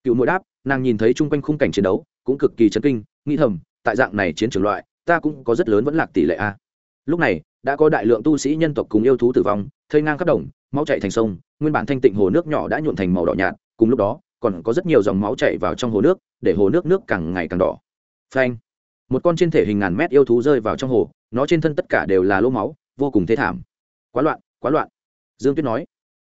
cựu mũi muội đáp, nàng nhìn thấy chung quanh khung cảnh chiến đấu, cũng cực kỳ chấn kinh, nghĩ thầm, tại dạng này chiến trường loại, ta cũng có rất lớn vẫn lạc tỷ lệ a. Lúc này, đã có đại lượng tu sĩ nhân tộc cùng yêu thú tử vong, thây ngang khắp đồng, máu chạy thành sông, nguyên bản thanh tịnh hồ nước nhỏ đã nhuộn thành màu đỏ nhạt, cùng lúc đó, còn có rất nhiều dòng máu chảy vào trong hồ nước, để hồ nước nước càng ngày càng đỏ. Phanh. Một con trên thể hình ngàn mét yêu thú rơi vào trong hồ, nó trên thân tất cả đều là lỗ máu, vô cùng thế thảm. Quá loạn quá loạn. Dương tuyết nói.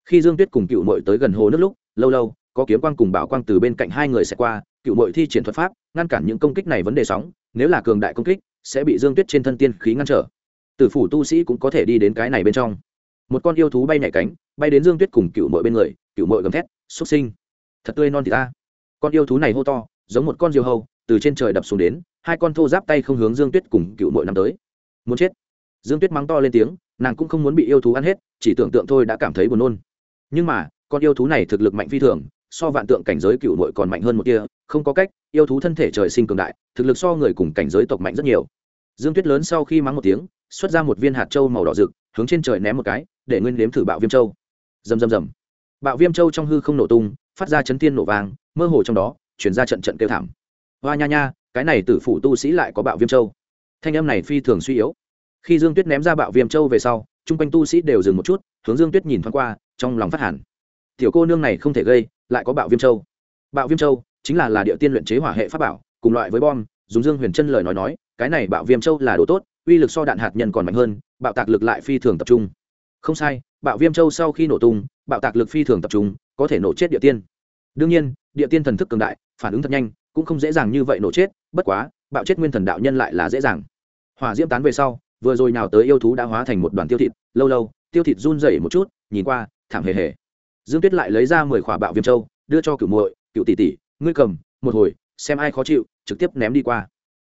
Khi dương tuyết cùng cựu mội tới gần hồ nước lúc, lâu lâu có kiếm quang cùng bảo quang từ bên cạnh hai người sẽ qua, cựu mội thi triển thuật pháp, ngăn cản những công kích này vấn đề sóng, nếu là cường đại công kích, sẽ bị dương tuyết trên thân tiên khí ngăn trở. Tử phủ tu sĩ cũng có thể đi đến cái này bên trong. Một con yêu thú bay nhảy cánh, bay đến dương tuyết cùng cựu mội bên người, cựu mội gầm thét, xuất sinh! Thật tươi non thì ta! Con yêu thú này hô to, giống một con diều hâu, từ trên trời đập xuống đến, hai con thô giáp tay không hướng dương tuyết cùng cựu mội nằm tới. Muốn chết! Dương tuyết mắng to lên tiếng, nàng cũng không muốn bị yêu thú ăn hết, chỉ tưởng tượng thôi đã cảm thấy buồn nôn. Nhưng mà, con yêu thú này thực lực mạnh phi thường so vạn tượng cảnh giới cựu nội còn mạnh hơn một kia không có cách, yêu thú thân thể trời sinh cường đại, thực lực so người cùng cảnh giới tộc mạnh rất nhiều. Dương tuyết lớn sau khi mắng một tiếng, xuất ra một viên hạt trâu màu đỏ rực, hướng trên trời ném một cái, để nguyên nếm thử bạo viêm châu. Rầm rầm rầm. Bạo viêm châu trong hư không nổ tung, phát ra chấn tiên nổ vàng mơ hồ trong đó chuyển ra trận trận kêu thảm. Hoa nha nha, cái này tử phủ tu sĩ lại có bạo viêm châu. Thanh âm này phi thường suy yếu. Khi dương tuyết ném ra bạo viêm châu về sau, chung quanh tu sĩ đều dừng một chút, hướng dương tuyết nhìn thoáng qua, trong lòng phát hẳn tiểu cô nương này không thể gây, lại có bạo viêm châu. Bạo viêm châu chính là là địa tiên luyện chế hỏa hệ pháp bảo, cùng loại với bom, dùng dương huyền chân lời nói nói, cái này bạo viêm châu là đồ tốt, uy lực so đạn hạt nhân còn mạnh hơn, bạo tạc lực lại phi thường tập trung. Không sai, bạo viêm châu sau khi nổ tung, bạo tạc lực phi thường tập trung, có thể nổ chết địa tiên. Đương nhiên, địa tiên thần thức cường đại, phản ứng thật nhanh, cũng không dễ dàng như vậy nổ chết, bất quá, bạo chết nguyên thần đạo nhân lại là dễ dàng. Hỏa diễm tán về sau, vừa rồi nào tới yêu thú đã hóa thành một đoàn tiêu thịt, lâu lâu, tiêu thịt run rẩy một chút, nhìn qua, thảm hề hề dương tuyết lại lấy ra mười khỏa bạo viêm châu, đưa cho cửu muội cựu tỷ tỷ, ngươi cầm, một hồi, xem ai khó chịu, trực tiếp ném đi qua.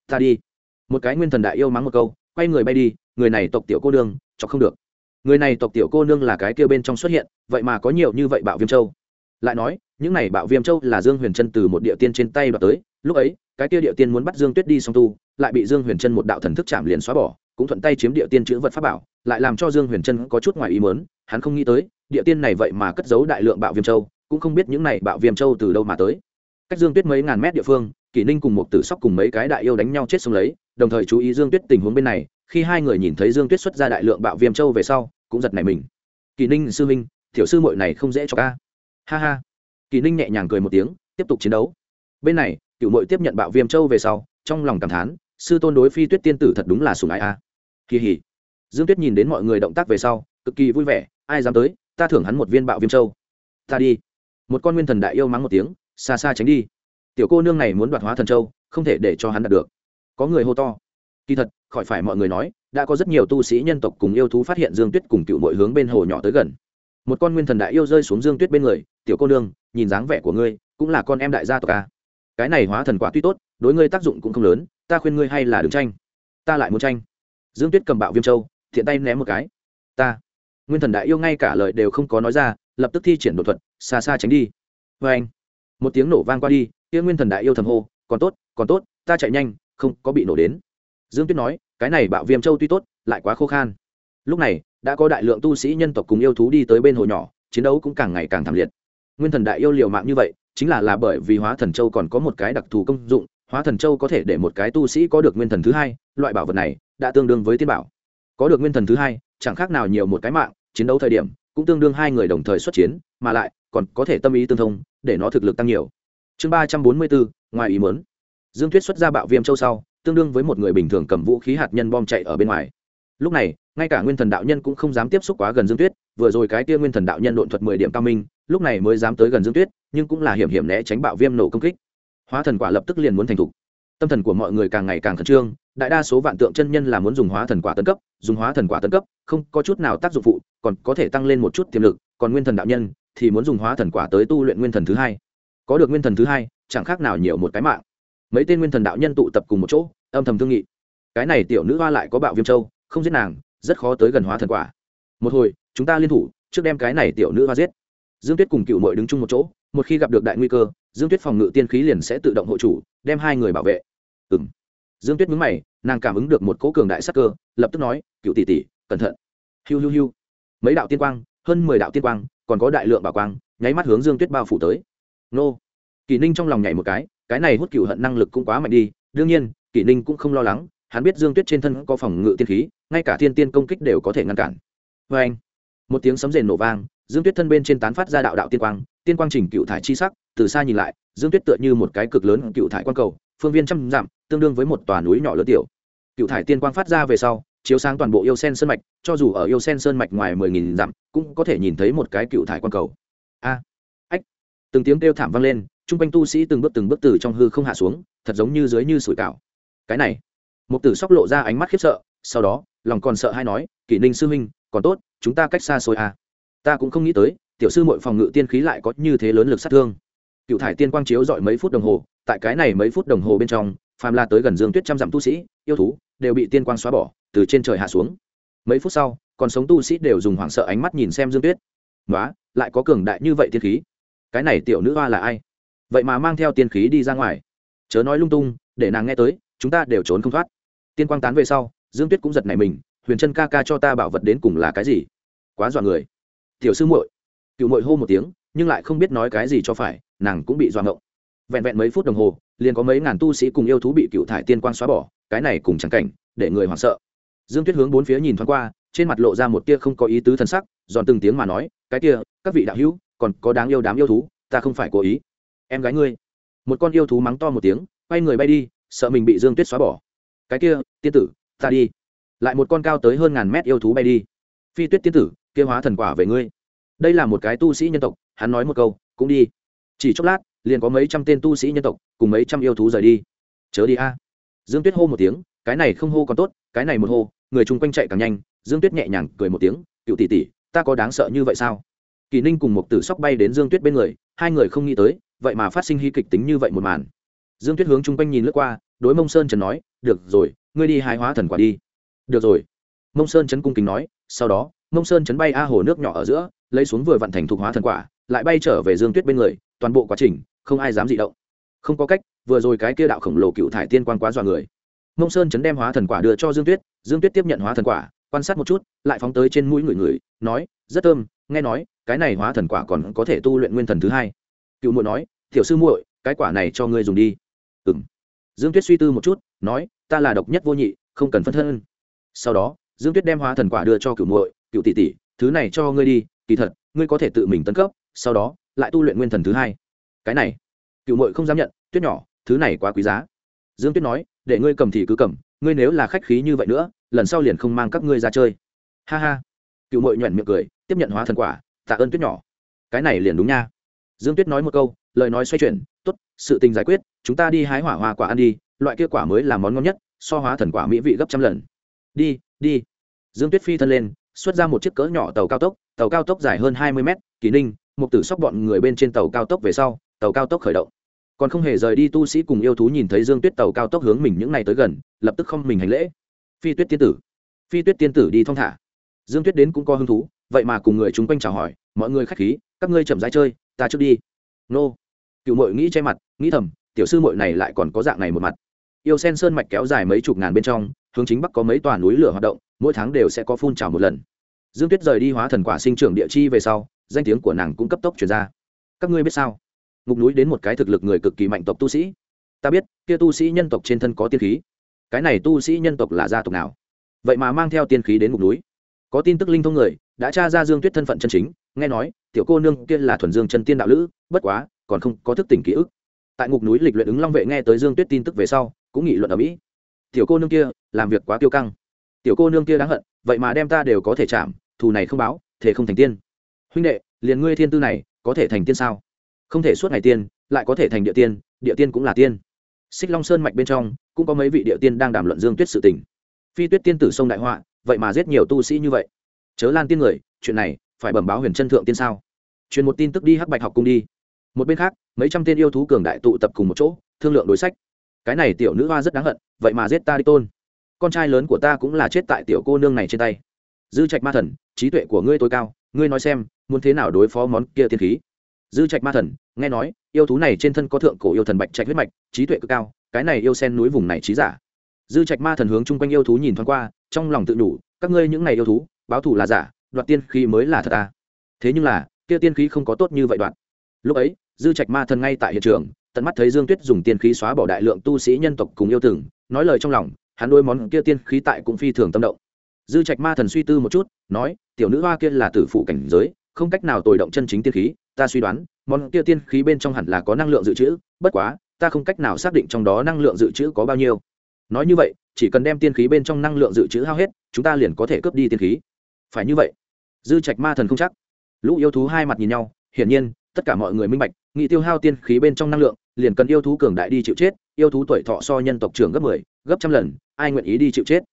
Ta đi. Một cái nguyên thần đại yêu mắng một câu, quay người bay đi, người này tộc tiểu cô nương, cho không được. Người này tộc tiểu cô nương là cái kia bên trong xuất hiện, vậy mà có nhiều như vậy bạo viêm châu. Lại nói, những này bạo viêm châu là dương huyền Chân từ một địa tiên trên tay đoạt tới, lúc ấy, cái kia địa tiên muốn bắt dương tuyết đi song tu, lại bị dương huyền Chân một đạo thần thức chạm liền xóa bỏ, cũng thuận tay chiếm địa tiên chữ vật pháp bảo, lại làm cho dương huyền Chân có chút ngoài ý mớn hắn không nghĩ tới địa tiên này vậy mà cất giấu đại lượng bạo viêm châu, cũng không biết những này bạo viêm châu từ đâu mà tới. Cách dương tuyết mấy ngàn mét địa phương, kỷ ninh cùng một tử sóc cùng mấy cái đại yêu đánh nhau chết xuống lấy, đồng thời chú ý dương tuyết tình huống bên này, khi hai người nhìn thấy dương tuyết xuất ra đại lượng bạo viêm châu về sau, cũng giật nảy mình. Kỷ ninh, sư minh tiểu sư mội này không dễ cho ca. Ha ha. Kỷ ninh nhẹ nhàng cười một tiếng, tiếp tục chiến đấu. Bên này cựu mội tiếp nhận bạo viêm châu về sau, trong lòng cảm thán, sư tôn đối phi tuyết tiên tử thật đúng là sùng ái a. Kỳ hỉ. Dương tuyết nhìn đến mọi người động tác về sau, cực kỳ vui vẻ, ai dám tới ta thưởng hắn một viên bạo viêm châu. Ta đi. Một con nguyên thần đại yêu mắng một tiếng, xa xa tránh đi. Tiểu cô nương này muốn đoạt hóa thần châu, không thể để cho hắn đạt được. Có người hô to. Kỳ thật, khỏi phải mọi người nói, đã có rất nhiều tu sĩ nhân tộc cùng yêu thú phát hiện dương tuyết cùng cựu mọi hướng bên hồ nhỏ tới gần. Một con nguyên thần đại yêu rơi xuống dương tuyết bên người, tiểu cô nương, nhìn dáng vẻ của ngươi, cũng là con em đại gia tộc ta cái này hóa thần quả tuy tốt, đối ngươi tác dụng cũng không lớn, ta khuyên ngươi hay là đừng tranh. Ta lại muốn tranh. Dương tuyết cầm bạo viêm châu, thiện tay ném một cái. Ta nguyên thần đại yêu ngay cả lời đều không có nói ra, lập tức thi triển đột thuật, xa xa tránh đi. Vê anh, một tiếng nổ vang qua đi, kia nguyên thần đại yêu thầm hô, còn tốt còn tốt, ta chạy nhanh, không có bị nổ đến. Dương tuyết nói, cái này bạo viêm châu tuy tốt, lại quá khô khan. Lúc này, đã có đại lượng tu sĩ nhân tộc cùng yêu thú đi tới bên hồ nhỏ, chiến đấu cũng càng ngày càng thảm liệt. Nguyên thần đại yêu liều mạng như vậy, chính là là bởi vì hóa thần châu còn có một cái đặc thù công dụng, hóa thần châu có thể để một cái tu sĩ có được nguyên thần thứ hai, loại bảo vật này, đã tương đương với tiên bảo. Có được nguyên thần thứ hai, chẳng khác nào nhiều một cái mạng chiến đấu thời điểm, cũng tương đương hai người đồng thời xuất chiến, mà lại, còn có thể tâm ý tương thông, để nó thực lực tăng nhiều. Chương ba trăm bốn mươi bốn, ngoài ý mớn dương tuyết xuất ra bạo viêm châu sau, tương đương với một người bình thường cầm vũ khí hạt nhân bom chạy ở bên ngoài. Lúc này, ngay cả nguyên thần đạo nhân cũng không dám tiếp xúc quá gần dương tuyết vừa rồi cái tia nguyên thần đạo nhân độn thuật mười điểm cao minh, lúc này mới dám tới gần dương tuyết nhưng cũng là hiểm hiểm né tránh bạo viêm nổ công kích. Hóa thần quả lập tức liền muốn thành thục tâm thần của mọi người càng ngày càng khẩn trương, đại đa số vạn tượng chân nhân là muốn dùng hóa thần quả tấn cấp, dùng hóa thần quả tấn cấp, không có chút nào tác dụng phụ, còn có thể tăng lên một chút tiềm lực, còn nguyên thần đạo nhân thì muốn dùng hóa thần quả tới tu luyện nguyên thần thứ hai. Có được nguyên thần thứ hai, chẳng khác nào nhiều một cái mạng. Mấy tên nguyên thần đạo nhân tụ tập cùng một chỗ, âm thầm thương nghị. Cái này tiểu nữ hoa lại có bạo viêm châu, không giết nàng, rất khó tới gần hóa thần quả. Một hồi, chúng ta liên thủ, trước đem cái này tiểu nữ hoa giết. Dương tuyết cùng cựu mội đứng chung một chỗ, một khi gặp được đại nguy cơ, dương tuyết phòng ngự tiên khí liền sẽ tự động hộ chủ, đem hai người bảo vệ ừng dương tuyết mướn mày, nàng cảm ứng được một cố cường đại sắc cơ, lập tức nói, cựu tỷ tỷ, cẩn thận. Hiu hiu hiu. Mấy đạo tiên quang, hơn mười đạo tiên quang, còn có đại lượng bảo quang, nháy mắt hướng dương tuyết bao phủ tới. Nô. Kỷ ninh trong lòng nhảy một cái cái này hút cựu hận năng lực cũng quá mạnh đi. Đương nhiên, kỷ ninh cũng không lo lắng, hắn biết dương tuyết trên thân có phòng ngự tiên khí, ngay cả thiên tiên công kích đều có thể ngăn cản. Vê anh. Một tiếng sấm rền nổ vang, dương tuyết thân bên trên tán phát ra đạo đạo tiên quang tiên quang trình cựu thải chi sắc, từ xa nhìn lại, dương tuyết tựa như một cái cực lớn cựu thải quang cầu phương viên trăm dặm, tương đương với một tòa núi nhỏ lớn tiểu. Cựu thải tiên quang phát ra về sau, chiếu sáng toàn bộ yêu sen sơn mạch, cho dù ở yêu sen sơn mạch ngoài mười nghìn dặm, cũng có thể nhìn thấy một cái cựu thải quang cầu. A, ách. Từng tiếng kêu thảm vang lên, chung quanh tu sĩ từng bước từng bước từ trong hư không hạ xuống, thật giống như dưới như sủi cảo. Cái này một tử sóc lộ ra ánh mắt khiếp sợ, sau đó, lòng còn sợ hay nói, kỷ ninh sư huynh, còn tốt, chúng ta cách xa xôi à. ta cũng không nghĩ tới, tiểu sư mội phòng ngự tiên khí lại có như thế lớn lực sát thương. Cựu thải tiên quang chiếu dọi mấy phút đồng hồ tại cái này mấy phút đồng hồ bên trong, phàm la tới gần dương tuyết trăm dặm tu sĩ, yêu thú, đều bị tiên quang xóa bỏ, từ trên trời hạ xuống. Mấy phút sau, còn sống tu sĩ đều dùng hoảng sợ ánh mắt nhìn xem dương tuyết. Nói lại có cường đại như vậy tiên khí? Cái này tiểu nữ hoa là ai? Vậy mà mang theo tiên khí đi ra ngoài. Chớ nói lung tung, để nàng nghe tới, chúng ta đều trốn không thoát. Tiên quang tán về sau, dương tuyết cũng giật nảy mình, huyền chân ca ca cho ta bảo vật đến cùng là cái gì? Quá dọa người. Tiểu sư muội. Cựu muội hô một tiếng, nhưng lại không biết nói cái gì cho phải, nàng cũng bị dọa ngộng vẹn vẹn mấy phút đồng hồ, liền có mấy ngàn tu sĩ cùng yêu thú bị cựu thải tiên quang xóa bỏ, cái này cùng chẳng cảnh, để người hoảng sợ. Dương tuyết hướng bốn phía nhìn thoáng qua, trên mặt lộ ra một tia không có ý tứ t sắc, giòn từng tiếng mà nói, cái kia, các vị đạo hữu, còn có đáng yêu đám yêu thú, ta không phải cố ý. Em gái ngươi. Một con yêu thú mắng to một tiếng, quay người bay đi, sợ mình bị dương tuyết xóa bỏ. Cái kia, tiên tử, ta đi. Lại một con cao tới hơn ngàn mét yêu thú bay đi. Phi tuyết tiên tử, kia hóa thần quả về ngươi. Đây là một cái tu sĩ nhân tộc, hắn nói một câu, cũng đi. Chỉ chốc lát liền có mấy trăm tên tu sĩ nhân tộc cùng mấy trăm yêu thú rời đi. Chớ đi a. Dương tuyết hô một tiếng, cái này không hô còn tốt, cái này một hô, người chung quanh chạy càng nhanh, dương tuyết nhẹ nhàng cười một tiếng, cựu tỷ tỷ, ta có đáng sợ như vậy sao? Kỳ ninh cùng một tử sóc bay đến dương tuyết bên người, hai người không nghĩ tới, vậy mà phát sinh hy kịch tính như vậy một màn. Dương tuyết hướng chung quanh nhìn lướt qua, đối mông sơn trần nói, được rồi, ngươi đi hái hóa thần quả đi. Được rồi. Mông sơn trấn cung kính nói, sau đó, mông sơn trấn bay a hồ nước nhỏ ở giữa, lấy xuống vừa vận thành thục hóa thần quả, lại bay trở về dương tuyết bên người, toàn bộ quá trình không ai dám dị động. Không có cách, vừa rồi cái kia đạo khổng lồ cựu thải tiên quan quá dọa người. Mông sơn chấn đem hóa thần quả đưa cho dương tuyết dương tuyết tiếp nhận hóa thần quả, quan sát một chút, lại phóng tới trên mũi người người, nói, rất thơm, nghe nói, cái này hóa thần quả còn có thể tu luyện nguyên thần thứ hai. Cựu muội nói, tiểu sư muội, cái quả này cho ngươi dùng đi. Ừ m dương tuyết suy tư một chút, nói, ta là độc nhất vô nhị, không cần phân thân. Sau đó, dương tuyết đem hóa thần quả đưa cho cựu muội, cựu tỷ tỷ, thứ này cho ngươi đi, kỳ thật, ngươi có thể tự mình tấn cấp, sau đó, lại tu luyện nguyên thần thứ hai cái này. Cựu mội không dám nhận, tuyết nhỏ, thứ này quá quý giá. Dương tuyết nói, để ngươi cầm thì cứ cầm, ngươi nếu là khách khí như vậy nữa, lần sau liền không mang các ngươi ra chơi. Ha ha. Cựu mội nhoẻn miệng cười, tiếp nhận hóa thần quả, tạ ơn tuyết nhỏ. Cái này liền đúng nha. Dương tuyết nói một câu, lời nói xoay chuyển, tốt, sự tình giải quyết, chúng ta đi hái hỏa hoa quả ăn đi, loại kia quả mới là món ngon nhất, so hóa thần quả mỹ vị gấp trăm lần. Đi đi. Dương tuyết phi thân lên, xuất ra một chiếc cỡ nhỏ tàu cao tốc, tàu cao tốc dài hơn hai mươi mét, kỳ ninh một tử sóc bọn người bên trên tàu cao tốc về sau tàu cao tốc khởi động. Còn không hề rời đi tu sĩ cùng yêu thú nhìn thấy dương tuyết tàu cao tốc hướng mình những ngày tới gần, lập tức không mình hành lễ. Phi tuyết tiên tử. Phi tuyết tiên tử đi thong thả. Dương tuyết đến cũng có hứng thú, vậy mà cùng người chung quanh chào hỏi, mọi người k h á c h khí, các ngươi chậm rãi chơi, ta trước đi. Nô. Cựu mội nghĩ che mặt, nghĩ thầm, tiểu sư mội này lại còn có dạng này một mặt. Yêu sen sơn mạch kéo dài mấy chục ngàn bên trong, hướng chính bắc có mấy tòa núi lửa hoạt động, mỗi tháng đều sẽ có phun trào một lần. Dương tuyết rời đi hóa thần quả sinh trưởng địa chi về sau, danh tiếng của nàng cũng cấp tốc chuyển ra. Các ngươi biết sao? Ngục núi đến một cái thực lực người cực kỳ mạnh tộc tu sĩ. Ta biết, kia tu sĩ nhân tộc trên thân có tiên khí. Cái này tu sĩ nhân tộc là gia tộc nào? Vậy mà mang theo tiên khí đến ngục núi. Có tin tức linh thông người, đã tra ra dương tuyết thân phận chân chính, nghe nói, tiểu cô nương kia là thuần dương chân tiên đạo lữ, bất quá, còn không có thức tỉnh ký ức. Tại ngục núi lịch luyện ứng long vệ nghe tới dương tuyết tin tức về sau, cũng nghị luận ở mỹ. Tiểu cô nương kia, làm việc quá tiêu căng. Tiểu cô nương kia đáng hận, vậy mà đem ta đều có thể chạm, thù này không báo thể không thành tiên. Huynh đệ, liền ngươi thiên tư này, có thể thành tiên sao? Không thể suốt ngày tiên, lại có thể thành địa tiên địa tiên cũng là tiên. Xích long sơn mạch bên trong, cũng có mấy vị địa tiên đang đàm luận dương tuyết sự tình. Phi tuyết tiên tử sông đại họa, vậy mà giết nhiều tu sĩ như vậy. Chớ lan tiên người, chuyện này, phải bẩm báo huyền chân thượng tiên sao? Truyền một tin tức đi hắc bạch học cung đi. Một bên khác, mấy trăm tên yêu thú cường đại tụ tập cùng một chỗ, thương lượng đối sách. Cái này tiểu nữ hoa rất đáng hận, vậy mà giết ta đi tôn. Con trai lớn của ta cũng là chết tại tiểu cô nương này trên tay. Dư trạch ma thần, trí tuệ của ngươi tối cao, ngươi nói xem, muốn thế nào đối phó món kia tiên khí? Dư trạch ma thần nghe nói, yêu thú này trên thân có thượng cổ yêu thần bạch trạch huyết mạch, trí tuệ cực cao, cái này yêu sen núi vùng này trí giả dư trạch ma thần hướng chung quanh yêu thú nhìn thoáng qua, trong lòng tự đủ các ngươi những này yêu thú, báo thù là giả, đoạt tiên khí mới là thật ta à. thế nhưng là, kia tiên khí không có tốt như vậy đoạn. lúc ấy, dư trạch ma thần ngay tại hiện trường, tận mắt thấy dương tuyết dùng tiên khí xóa bỏ đại lượng tu sĩ nhân tộc cùng yêu từng, nói lời trong lòng, hắn đôi món kia tiên khí tại cũng phi thường tâm động dư trạch ma thần suy tư một chút, nói, tiểu nữ hoa kia là tử phụ cảnh giới, không cách nào tồi động chân chính tiên khí ta suy đoán món kia tiên khí bên trong hẳn là có năng lượng dự trữ bất quá ta không cách nào xác định trong đó năng lượng dự trữ có bao nhiêu. Nói như vậy chỉ cần đem tiên khí bên trong năng lượng dự trữ hao hết chúng ta liền có thể cướp đi tiên khí. Phải như vậy. Dư trạch ma thần không chắc. Lũ yêu thú hai mặt nhìn nhau hiển nhiên tất cả mọi người minh bạch nghị tiêu hao tiên khí bên trong năng lượng liền cần yêu thú cường đại đi chịu chết yêu thú tuổi thọ so nhân tộc trưởng gấp mười 10, gấp trăm lần ai nguyện ý đi chịu chết?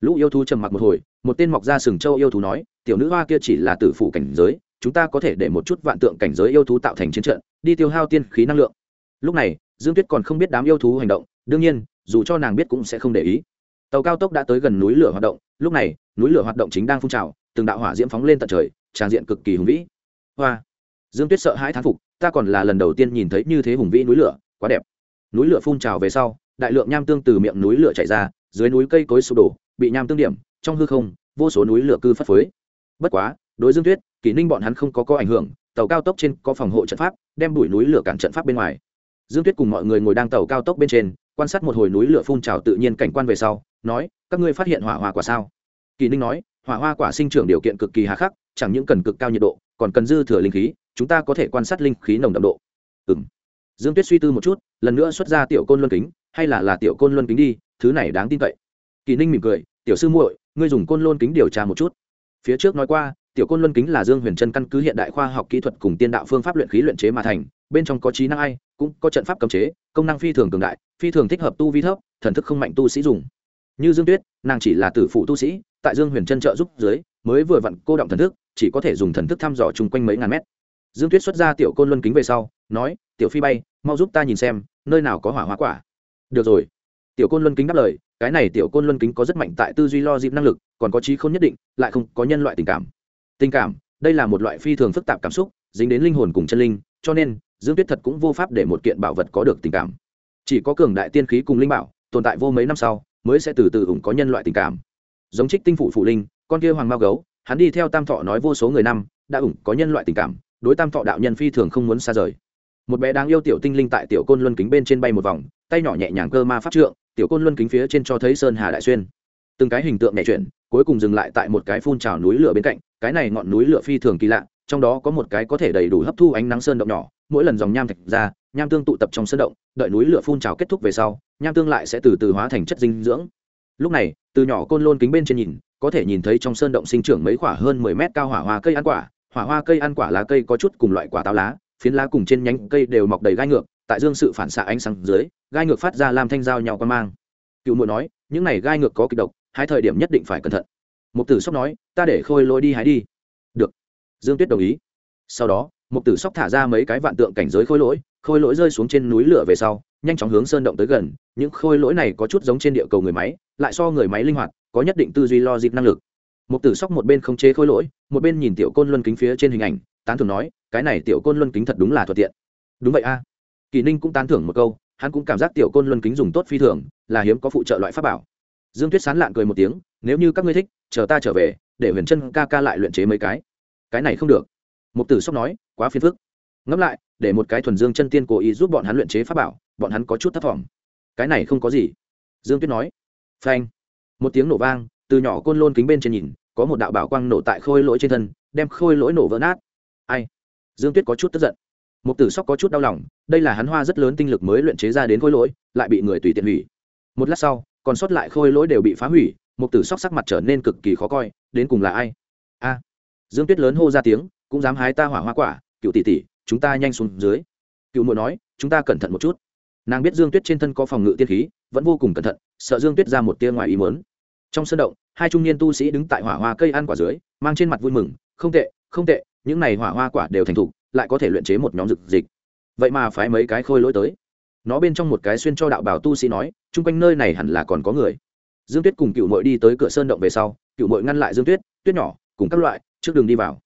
Lũ yêu thú trầm mặc một hồi một tên mọc ra sừng châu yêu thú nói tiểu nữ hoa kia chỉ là tử phụ cảnh giới chúng ta có thể để một chút vạn tượng cảnh giới yêu thú tạo thành chiến trận, đi tiêu hao tiên khí năng lượng. Lúc này, dương tuyết còn không biết đám yêu thú hành động, đương nhiên, dù cho nàng biết cũng sẽ không để ý. Tàu cao tốc đã tới gần núi lửa hoạt động, lúc này, núi lửa hoạt động chính đang phun trào, từng đạo hỏa diễm phóng lên tận trời, tràn diện cực kỳ hùng vĩ. Hoa! Dương tuyết sợ hãi thán phục, ta còn là lần đầu tiên nhìn thấy như thế hùng vĩ núi lửa, quá đẹp. Núi lửa phun trào về sau, đại lượng nham tương từ miệng núi lửa chạy ra, dưới núi cây cối sụp đổ, bị nham tương điểm, trong hư không, vô số núi lửa cư phất phới. Bất quá, đối dương tuyết kỷ ninh bọn hắn không có có ảnh hưởng, tàu cao tốc trên có phòng hộ trận pháp, đem đuổi núi lửa cản trận pháp bên ngoài. Dương tuyết cùng mọi người ngồi đang tàu cao tốc bên trên, quan sát một hồi núi lửa phun trào tự nhiên cảnh quan về sau, nói, các ngươi phát hiện hỏa hoa quả sao? Kỳ ninh nói, hỏa hoa quả sinh trưởng điều kiện cực kỳ hà khắc, chẳng những cần cực cao nhiệt độ, còn cần dư thừa linh khí, chúng ta có thể quan sát linh khí nồng đậm độ. Ừ m dương tuyết suy tư một chút, lần nữa xuất ra tiểu côn luân kính, hay là là tiểu côn luân kính đi, thứ này đáng tin cậy. Kỳ ninh mỉm cười, tiểu sư muội, ngươi dùng côn luân kính điều tra một chút. Phía trước nói qua tiểu côn luân kính là dương huyền trân căn cứ hiện đại khoa học kỹ thuật cùng tiên đạo phương pháp luyện khí luyện chế mà thành, bên trong có trí năng ai, cũng có trận pháp cấm chế, công năng phi thường cường đại, phi thường thích hợp tu vi thấp, thần thức không mạnh tu sĩ dùng. Như dương tuyết, nàng chỉ là tử phụ tu sĩ, tại dương huyền trân trợ giúp dưới, mới vừa vặn cô động thần thức, chỉ có thể dùng thần thức thăm dò chung quanh mấy ngàn mét. Dương tuyết xuất ra tiểu côn luân kính về sau, nói, tiểu phi bay, mau giúp ta nhìn xem, nơi nào có hỏa hoa quả. Được rồi. Tiểu côn luân kính đáp lời, cái này tiểu côn luân kính có rất mạnh tại tư duy lo dịp năng lực, còn có trí không nhất định, lại không có nhân loại tình cảm tình cảm, đây là một loại phi thường phức tạp cảm xúc, dính đến linh hồn cùng chân linh, cho nên, dương tuyết thật cũng vô pháp để một kiện bảo vật có được tình cảm. Chỉ có cường đại tiên khí cùng linh bảo, tồn tại vô mấy năm sau, mới sẽ từ từ ủng có nhân loại tình cảm. Giống trích tinh Phụ phụ linh, con kia hoàng mao gấu, hắn đi theo tam thọ nói vô số người năm, đã ủng có nhân loại tình cảm, đối tam thọ đạo nhân phi thường không muốn xa rời. Một bé đáng yêu tiểu tinh linh tại tiểu côn luân kính bên trên bay một vòng, tay nhỏ nhẹ nhàng cơ ma pháp trượng, tiểu côn luân kính phía trên cho thấy sơn hà đại xuyên. Từng cái hình tượng nhẹ chuyển cuối cùng dừng lại tại một cái phun trào núi lửa bên cạnh, cái này ngọn núi lửa phi thường kỳ lạ, trong đó có một cái có thể đầy đủ hấp thu ánh nắng sơn động nhỏ, mỗi lần dòng nham thạch ra, nham tương tụ tập trong sơn động, đợi núi lửa phun trào kết thúc về sau, nham tương lại sẽ từ từ hóa thành chất dinh dưỡng. Lúc này, từ nhỏ côn lôn kính bên trên nhìn, có thể nhìn thấy trong sơn động sinh trưởng mấy quả hơn mười mét cao hỏa hoa cây ăn quả, hỏa hoa cây ăn quả lá cây có chút cùng loại quả táo lá, phiến lá cùng trên nhánh cây đều mọc đầy gai ngược, tại dương sự phản xạ ánh sáng dưới, gai ngược phát ra làm thanh dao nhau quan mang. Cựu muội nói, những này gai ngược có kịch độc hai thời điểm nhất định phải cẩn thận. Mục tử sóc nói, ta để khôi lỗi đi hái đi. Được. Dương tuyết đồng ý. Sau đó, mục tử sóc thả ra mấy cái vạn tượng cảnh giới khôi lỗi khôi lỗi rơi xuống trên núi lửa về sau, nhanh chóng hướng sơn động tới gần. Những khôi lỗi này có chút giống trên địa cầu người máy, lại so người máy linh hoạt, có nhất định tư duy lo dịp năng lực. Mục tử sóc một bên không chế khôi lỗi, một bên nhìn tiểu côn luân kính phía trên hình ảnh, tán thưởng nói, cái này tiểu côn luân kính thật đúng là thuận tiện. Đúng vậy a. À. kỳ ninh cũng tán thưởng một câu, hắn cũng cảm giác tiểu côn luân kính dùng tốt phi thường, là hiếm có phụ trợ loại pháp bảo dương tuyết sán lạng cười một tiếng, nếu như các ngươi thích, chờ ta trở về, để huyền chân ca ca lại luyện chế mấy cái. Cái này không được. Mục tử sóc nói, quá phiền phức. Ngẫm lại, để một cái thuần dương chân tiên cố ý giúp bọn hắn luyện chế pháp bảo, bọn hắn có chút thất vọng. Cái này không có gì. Dương tuyết nói. Phanh. Một tiếng nổ vang, từ nhỏ côn lôn kính bên trên nhìn, có một đạo bảo quang nổ tại khôi lỗi trên thân, đem khôi lỗi nổ vỡ nát. Ai? Dương tuyết có chút tức giận. Một tử sóc có chút đau lòng, đây là hắn hoa rất lớn tinh lực mới luyện chế ra đến khôi lỗi, lại bị người tùy tiện hủy. Một lát sau còn sót lại khôi lỗi đều bị phá hủy một tử sóc sắc mặt trở nên cực kỳ khó coi, đến cùng là ai? A. Dương tuyết lớn hô ra tiếng, cũng dám hái ta hỏa hoa quả, cựu tỷ tỷ, chúng ta nhanh xuống dưới. Cựu muội nói, chúng ta cẩn thận một chút. Nàng biết dương tuyết trên thân có phòng ngự tiên khí, vẫn vô cùng cẩn thận, sợ dương tuyết ra một tia ngoài ý mớn trong sân động, hai trung niên tu sĩ đứng tại hỏa hoa cây ăn quả dưới, mang trên mặt vui mừng, không tệ không tệ, những này hỏa hoa quả đều thành thục, lại có thể luyện chế một nhóm dược dịch. Vậy mà phái mấy cái khôi lỗi tới nó bên trong một cái xuyên cho đạo bảo tu sĩ nói chung quanh nơi này hẳn là còn có người. Dương tuyết cùng cựu mội đi tới cửa sơn động về sau cựu mội ngăn lại dương tuyết tuyết nhỏ, cùng các loại, trước đường đi vào.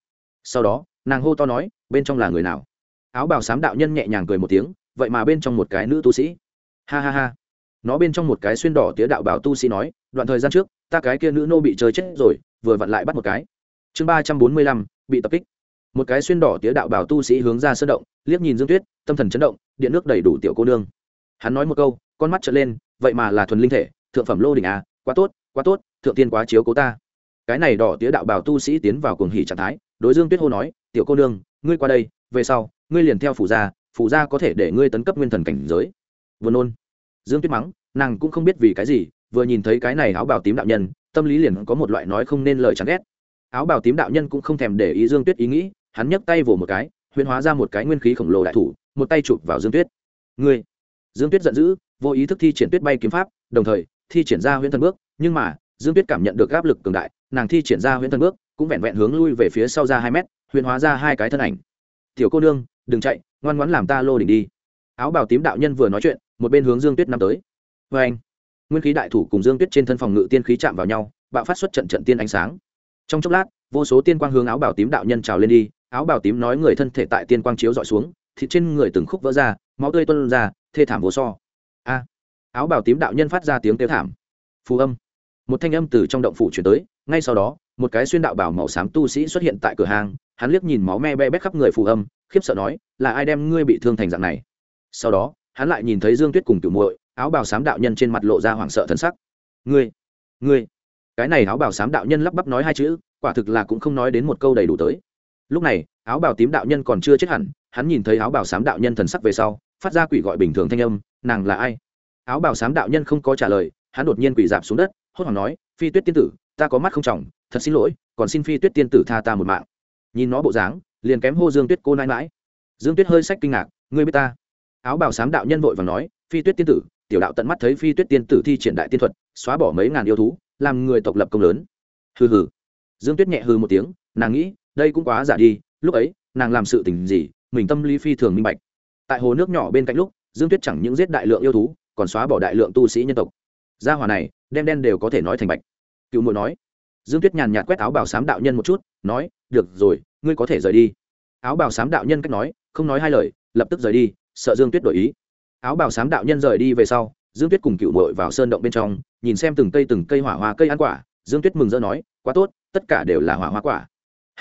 Sau đó, nàng hô to nói, bên trong là người nào? Áo bào xám đạo nhân nhẹ nhàng cười một tiếng, vậy mà bên trong một cái nữ tu sĩ. Ha ha ha. Nó bên trong một cái xuyên đỏ tía đạo bảo tu sĩ nói, đoạn thời gian trước, ta cái kia nữ nô bị chơi chết rồi, vừa vặn lại bắt một cái. Chương ba trăm bốn mươi lăm, bị tập kích. Một cái xuyên đỏ tía đạo bảo tu sĩ hướng ra sơn động, liếc nhìn dương tuyết, tâm thần chấn động điện nước đầy đủ tiểu cô nương. Hắn nói một câu, con mắt trở lên, vậy mà là thuần linh thể, thượng phẩm lô đỉnh à quá tốt quá tốt, thượng tiên quá chiếu cố ta. Cái này đỏ tía đạo bảo tu sĩ tiến vào cuồng hỉ trạng thái, đối dương tuyết hô nói, tiểu cô nương, ngươi qua đây, về sau, ngươi liền theo phủ gia phủ gia có thể để ngươi tấn cấp nguyên thần cảnh giới. Vừa nôn, dương tuyết mắng, nàng cũng không biết vì cái gì, vừa nhìn thấy cái này áo bào tím đạo nhân, tâm lý liền có một loại nói không nên lời chán ghét. Áo bào tím đạo nhân cũng không thèm để ý dương tuyết ý nghĩ, hắn nhấc tay vỗ một cái, huyễn hóa ra một cái nguyên khí khổng lồ đại thủ một tay chụp vào dương tuyết. Ngươi. Dương tuyết giận dữ, vô ý thức thi triển tuyết bay kiếm pháp, đồng thời thi triển ra huyễn thần bước, nhưng mà, dương tuyết cảm nhận được áp lực cường đại, nàng thi triển ra huyễn thần bước, cũng vẹn vẹn hướng lui về phía sau ra hai mét huyễn hóa ra hai cái thân ảnh. Tiểu cô nương, đừng chạy, ngoan ngoãn làm ta lô đỉnh đi. Áo bào tím đạo nhân vừa nói chuyện, một bên hướng dương tuyết năm tới. Vê anh nguyên khí đại thủ cùng dương tuyết trên thân phòng ngự tiên khí chạm vào nhau, bạo phát xuất trận trận tiên ánh sáng. Trong chốc lát, vô số tiên quang hướng áo bào tím đạo nhân trào lên đi, áo bào tím nói người thân thể tại tiên quang chiếu dọi xuống thịt trên người từng khúc vỡ ra, máu tươi tuân ra, thê thảm vô so. A, áo bào tím đạo nhân phát ra tiếng kêu thảm. Phù âm. Một thanh âm từ trong động phủ chuyển tới, ngay sau đó, một cái xuyên đạo bảo màu xám tu sĩ xuất hiện tại cửa hàng, hắn liếc nhìn máu me be bét khắp người phù âm, khiếp sợ nói, là ai đem ngươi bị thương thành dạng này? Sau đó, hắn lại nhìn thấy dương tuyết cùng tiểu muội, áo bào xám đạo nhân trên mặt lộ ra hoảng sợ thân sắc. Ngươi ngươi. Cái này áo bào xám đạo nhân lắp bắp nói hai chữ, quả thực là cũng không nói đến một câu đầy đủ tới lúc này, áo bào tím đạo nhân còn chưa chết hẳn, hắn nhìn thấy áo bào xám đạo nhân thần sắc về sau, phát ra quỷ gọi bình thường thanh âm, nàng là ai? Áo bào xám đạo nhân không có trả lời, hắn đột nhiên quỷ dạp xuống đất, hốt hoảng nói, phi tuyết tiên tử, ta có mắt không trọng, thật xin lỗi, còn xin phi tuyết tiên tử tha ta một mạng. Nhìn nó bộ dáng, liền kém hô dương tuyết cô nãi mãi dương tuyết hơi sách kinh ngạc, ngươi biết ta? Áo bào xám đạo nhân vội và nói, phi tuyết tiên tử, tiểu đạo tận mắt thấy phi tuyết tiên tử thi triển đại tiên thuật, xóa bỏ mấy ngàn yêu thú, làm người tộc lập công lớn. Hừ hừ. Dương tuyết nhẹ hừ một tiếng, nàng nghĩ đây cũng quá giả đi, lúc ấy, nàng làm sự tình gì, mình tâm lý phi thường minh bạch. Tại hồ nước nhỏ bên cạnh lúc, dương tuyết chẳng những giết đại lượng yêu thú, còn xóa bỏ đại lượng tu sĩ nhân tộc. Gia hòa này, đen đen đều có thể nói thành bạch. Cựu muội nói. Dương tuyết nhàn nhạt quét áo bào sám đạo nhân một chút, nói, được rồi, ngươi có thể rời đi. Áo bào sám đạo nhân cách nói, không nói hai lời, lập tức rời đi, sợ dương tuyết đổi ý. Áo bào sám đạo nhân rời đi về sau, dương tuyết cùng cựu mội vào sơn động bên trong, nhìn xem từng cây từng cây hỏa hoa cây ăn quả, dương tuyết mừng rỡ nói, quá tốt, tất cả đều là hỏa hoa quả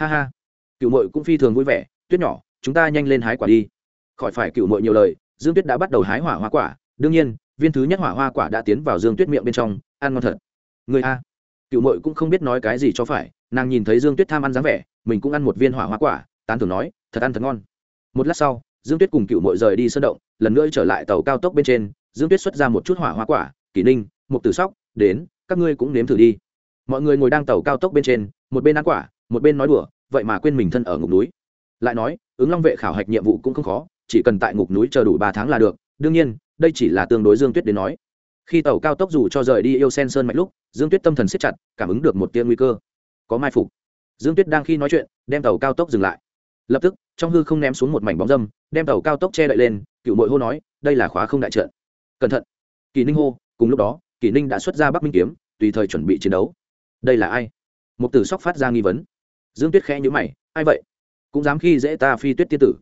ha ha. Cựu mội cũng phi thường vui vẻ, tuyết nhỏ, chúng ta nhanh lên hái quả đi. Khỏi phải cựu mội nhiều lời, dương tuyết đã bắt đầu hái hỏa hoa quả. Đương nhiên, viên thứ nhất hỏa hoa quả đã tiến vào dương tuyết miệng bên trong, ăn ngon thật. Người a. Cựu mội cũng không biết nói cái gì cho phải, nàng nhìn thấy dương tuyết tham ăn dáng vẻ, mình cũng ăn một viên hỏa hoa quả, tán thường nói, thật ăn thật ngon. Một lát sau, dương tuyết cùng cựu mội rời đi sơn động, lần nữa trở lại tàu cao tốc bên trên, dương tuyết xuất ra một chút hỏa hoa quả kỷ ninh một tử sóc, đến, các ngươi cũng nếm thử đi. Mọi người ngồi đang tàu cao tốc bên trên, một bên ăn quả một bên nói đùa, vậy mà quên mình thân ở ngục núi. Lại nói, ứng long vệ khảo hạch nhiệm vụ cũng không khó, chỉ cần tại ngục núi chờ đủ ba tháng là được. Đương nhiên, đây chỉ là tương đối dương tuyết đến nói. Khi tàu cao tốc dù cho rời đi yêu sen sơn mạch lúc, dương tuyết tâm thần siết chặt, cảm ứng được một tia nguy cơ. Có mai phục. Dương tuyết đang khi nói chuyện, đem tàu cao tốc dừng lại. Lập tức, trong hư không ném xuống một mảnh bóng dâm, đem tàu cao tốc che đậy lên, cựu mội hô nói, đây là khóa không đại trợn cẩn thận. Kỳ ninh hô, cùng lúc đó, kỳ ninh đã xuất ra bắc minh kiếm, tùy thời chuẩn bị chiến đấu. Đây là ai? Một tử sóc phát ra nghi vấn dương tuyết khẽ nhữ mày, ai vậy? Cũng dám khi dễ ta phi tuyết tiên tử.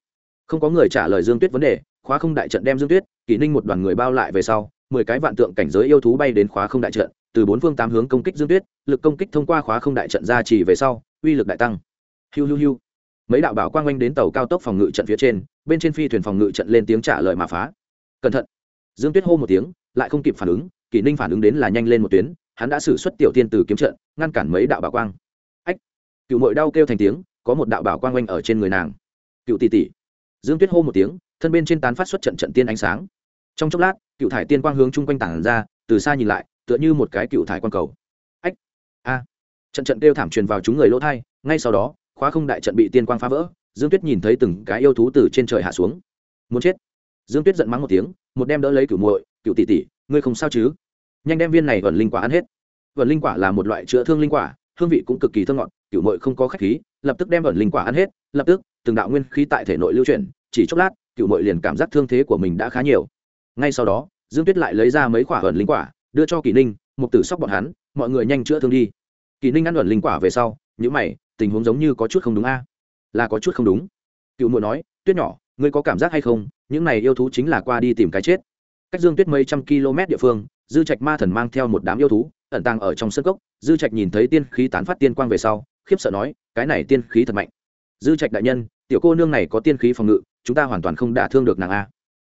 Không có người trả lời dương tuyết vấn đề, khóa không đại trận đem dương tuyết, kỷ ninh một đoàn người bao lại về sau, mười cái vạn tượng cảnh giới yêu thú bay đến khóa không đại trận, từ bốn phương tám hướng công kích dương tuyết, lực công kích thông qua khóa không đại trận ra chỉ về sau, uy lực đại tăng. Hiu hiu hiu. Mấy đạo bảo quang oanh đến tàu cao tốc phòng ngự trận phía trên, bên trên phi thuyền phòng ngự trận lên tiếng trả lời mà phá. Cẩn thận. Dương tuyết hô một tiếng, lại không kịp phản ứng, kỷ ninh phản ứng đến là nhanh lên một tuyến, hắn đã xử suất tiểu tiên từ kiếm trận, ngăn cản mấy đạo bảo quang cựu mội đau kêu thành tiếng, có một đạo bảo quang oanh ở trên người nàng. Cựu tỷ tỷ. Dương tuyết hô một tiếng, thân bên trên tán phát xuất trận trận tiên ánh sáng. Trong chốc lát, cựu thải tiên quang hướng chung quanh tảng ra, từ xa nhìn lại, tựa như một cái cựu thải quang cầu. Ách, a. Trận trận kêu thảm truyền vào chúng người lỗ thai, ngay sau đó, khóa không đại trận bị tiên quang phá vỡ, dương tuyết nhìn thấy từng cái yêu thú từ trên trời hạ xuống. Muốn chết. Dương tuyết giận mắng một tiếng, một đem đỡ lấy cựu muội, cựu tỷ tỷ, ngươi không sao chứ? Nhanh đem viên này vẩn linh quả ăn hết. Vẩn linh quả là một loại chữa thương linh quả, hương vị cũng cực kỳ thơm ngọt cựu Mội không có khách khí, lập tức đem ẩn linh quả ăn hết, lập tức, từng đạo nguyên khí tại thể nội lưu chuyển, chỉ chốc lát cựu Mội liền cảm giác thương thế của mình đã khá nhiều. Ngay sau đó, dương tuyết lại lấy ra mấy quả ẩn linh quả, đưa cho kỷ ninh một tử sóc bọn hắn, mọi người nhanh chữa thương đi. Kỷ ninh ăn ẩn linh quả về sau những mày, tình huống giống như có chút không đúng a. Là có chút không đúng. Cựu Mội nói, tuyết nhỏ, ngươi có cảm giác hay không? Những này yêu thú chính là qua đi tìm cái chết. Cách dương tuyết mấy trăm km địa phương, dư trạch ma thần mang theo một đám yêu thú, ẩn tàng ở trong sân cốc. Dư trạch nhìn thấy tiên khí tán phát tiên quang về sau khiếp sợ nói, cái này tiên khí thật mạnh. Dư trạch đại nhân, tiểu cô nương này có tiên khí phòng ngự, chúng ta hoàn toàn không đả thương được nàng a.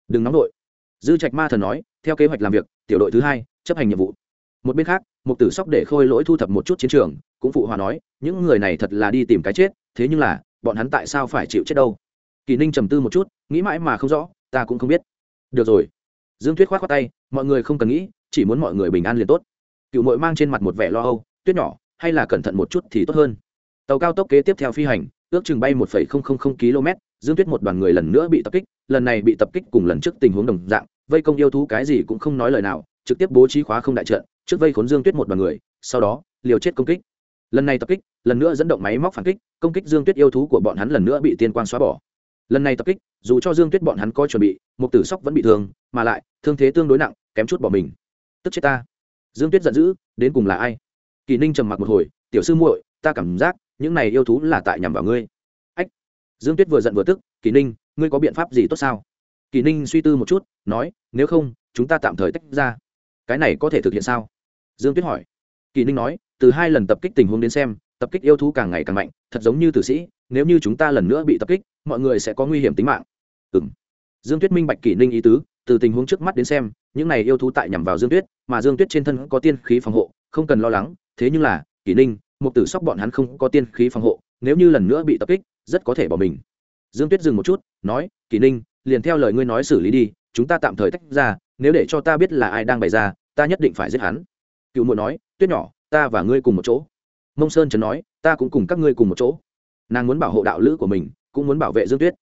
Đừng nóng đội dư trạch ma thần nói, theo kế hoạch làm việc, tiểu đội thứ hai chấp hành nhiệm vụ. Một bên khác một tử sóc để khôi lỗi thu thập một chút chiến trường, cũng phụ hòa nói, những người này thật là đi tìm cái chết, thế nhưng là, bọn hắn tại sao phải chịu chết đâu? Kỳ ninh trầm tư một chút, nghĩ mãi mà không rõ, ta cũng không biết. Được rồi. Dương tuyết khoát khoát tay, mọi người không cần nghĩ, chỉ muốn mọi người bình an liền tốt. Cựu mội mang trên mặt một vẻ lo âu, tuyết nhỏ, hay là cẩn thận một chút thì tốt hơn tàu cao tốc kế tiếp theo phi hành, ước chừng bay một km, dương tuyết một đoàn người lần nữa bị tập kích, lần này bị tập kích cùng lần trước tình huống đồng dạng, vây công yêu thú cái gì cũng không nói lời nào, trực tiếp bố trí khóa không đại trận, trước vây khốn dương tuyết một đoàn người, sau đó, liều chết công kích. Lần này tập kích, lần nữa dẫn động máy móc phản kích, công kích dương tuyết yêu thú của bọn hắn lần nữa bị tiên quang xóa bỏ. Lần này tập kích, dù cho dương tuyết bọn hắn có chuẩn bị một tử sóc vẫn bị thương, mà lại, thương thế tương đối nặng, kém chút bỏ mình. Tức chết ta. Dương tuyết giận dữ, đến cùng là ai? Kỳ ninh trầm mặc một hồi, tiểu sư muội, ta cảm giác những này yêu thú là tại nhằm vào ngươi. Ách, dương tuyết vừa giận vừa tức, kỳ ninh, ngươi có biện pháp gì tốt sao? Kỳ ninh suy tư một chút, nói, nếu không, chúng ta tạm thời tách ra. Cái này có thể thực hiện sao? Dương tuyết hỏi. Kỳ ninh nói, từ hai lần tập kích tình huống đến xem, tập kích yêu thú càng ngày càng mạnh, thật giống như tử sĩ, nếu như chúng ta lần nữa bị tập kích, mọi người sẽ có nguy hiểm tính mạng. Ừ m dương tuyết minh bạch kỷ ninh ý tứ, từ tình huống trước mắt đến xem, những này yêu thú tại nhằm vào dương tuyết, mà dương tuyết trên thân có tiên khí phòng hộ, không cần lo lắng, thế nhưng là kỷ ninh một tử sóc bọn hắn không có tiên khí phòng hộ, nếu như lần nữa bị tập kích, rất có thể bỏ mình. Dương tuyết dừng một chút, nói, kỳ ninh, liền theo lời ngươi nói xử lý đi, chúng ta tạm thời tách ra, nếu để cho ta biết là ai đang bày ra, ta nhất định phải giết hắn. Cựu muội nói, tuyết nhỏ, ta và ngươi cùng một chỗ. Mông sơn trấn nói, ta cũng cùng các ngươi cùng một chỗ. Nàng muốn bảo hộ đạo lữ của mình, cũng muốn bảo vệ dương tuyết.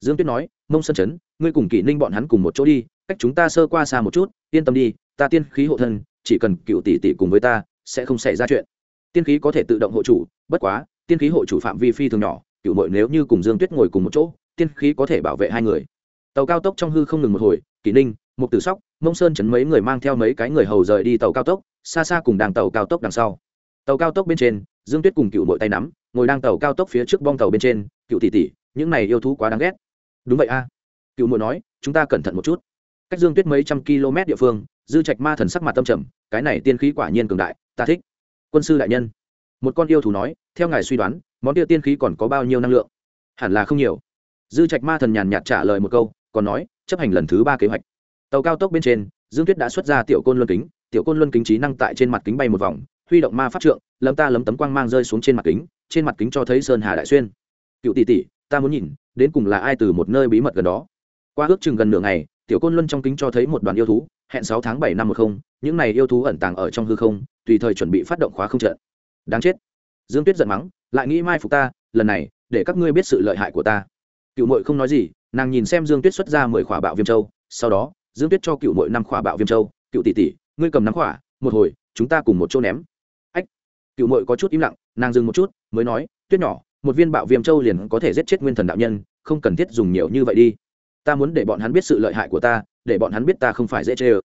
Dương tuyết nói, mông sơn trấn, ngươi cùng kỷ ninh bọn hắn cùng một chỗ đi, cách chúng ta sơ qua xa một chút, yên tâm đi, ta tiên khí hộ thân, chỉ cần cựu tỷ tỷ cùng với ta, sẽ không xảy ra chuyện tiên khí có thể tự động hộ chủ, bất quá, tiên khí hộ chủ phạm vi phi thường nhỏ cựu mội nếu như cùng dương tuyết ngồi cùng một chỗ, tiên khí có thể bảo vệ hai người. Tàu cao tốc trong hư không ngừng một hồi, kỷ ninh một tử sóc, mông sơn chấn mấy người mang theo mấy cái người hầu rời đi tàu cao tốc, xa xa cùng đàng tàu cao tốc đằng sau. Tàu cao tốc bên trên, dương tuyết cùng cựu mội tay nắm, ngồi đang tàu cao tốc phía trước bong tàu bên trên cựu tỷ tỷ, những này yêu thú quá đáng ghét. Đúng vậy a. Cựu mội nói, chúng ta cẩn thận một chút. Cách dương tuyết mấy trăm km địa phương, dư trạch ma thần sắc mặt tâm trầm, cái này tiên khí quả nhiên cường đại, ta thích quân sư đại nhân. Một con yêu thú nói, theo ngài suy đoán, món địa tiên khí còn có bao nhiêu năng lượng? Hẳn là không nhiều. Dư trạch ma thần nhàn nhạt trả lời một câu, còn nói, chấp hành lần thứ ba kế hoạch. Tàu cao tốc bên trên, dương tuyết đã xuất ra tiểu côn luân kính, tiểu côn luân kính trí năng tại trên mặt kính bay một vòng, huy động ma pháp trượng, lấm ta lấm tấm quang mang rơi xuống trên mặt kính, trên mặt kính cho thấy sơn hà đại xuyên. Cựu tỷ tỷ, ta muốn nhìn, đến cùng là ai từ một nơi bí mật gần đó? Qua ước chừng gần nửa ngày, tiểu côn luân trong kính cho thấy một đoàn yêu thú, hẹn sáu tháng bảy năm một không, những này yêu thú ẩn tàng ở trong hư không tùy thời chuẩn bị phát động khóa không trận. Đáng chết. Dương tuyết giận mắng, lại nghĩ mai phục ta, lần này, để các ngươi biết sự lợi hại của ta. Cựu mội không nói gì, nàng nhìn xem dương tuyết xuất ra mười khỏa bạo viêm châu, sau đó, dương tuyết cho cựu mội năm khỏa bạo viêm châu. Cựu tỷ tỷ, ngươi cầm năm khỏa, một hồi, chúng ta cùng một chỗ ném. Ách. Cựu mội có chút im lặng, nàng dừng một chút, mới nói, tuyết nhỏ, một viên bạo viêm châu liền có thể giết chết nguyên thần đạo nhân, không cần thiết dùng nhiều như vậy đi. Ta muốn để bọn hắn biết sự lợi hại của ta, để bọn hắn biết ta không phải dễ chê ơ.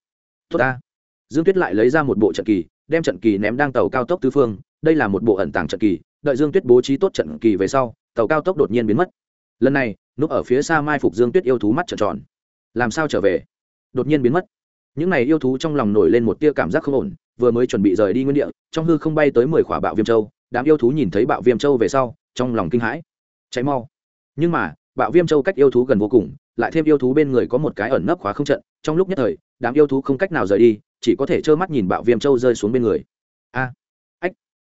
Tốt ta. Dương tuyết lại lấy ra một bộ trận kỳ đem trận kỳ ném đang tàu cao tốc tứ phương, đây là một bộ ẩn tàng trận kỳ, đợi dương tuyết bố trí tốt trận kỳ về sau, tàu cao tốc đột nhiên biến mất. Lần này, núp ở phía xa mai phục dương tuyết yêu thú mắt trợn tròn. Làm sao trở về? Đột nhiên biến mất. Những này yêu thú trong lòng nổi lên một tia cảm giác không ổn, vừa mới chuẩn bị rời đi nguyên địa, trong hư không bay tới mười khỏa bạo viêm châu, đám yêu thú nhìn thấy bạo viêm châu về sau, trong lòng kinh hãi. Cháy mau. Nhưng mà, bạo viêm châu cách yêu thú gần vô cùng, lại thêm yêu thú bên người có một cái ẩn nấp khóa không trận, trong lúc nhất thời, đám yêu thú không cách nào rời đi chỉ có thể trơ mắt nhìn bạo viêm châu rơi xuống bên người. A, ách.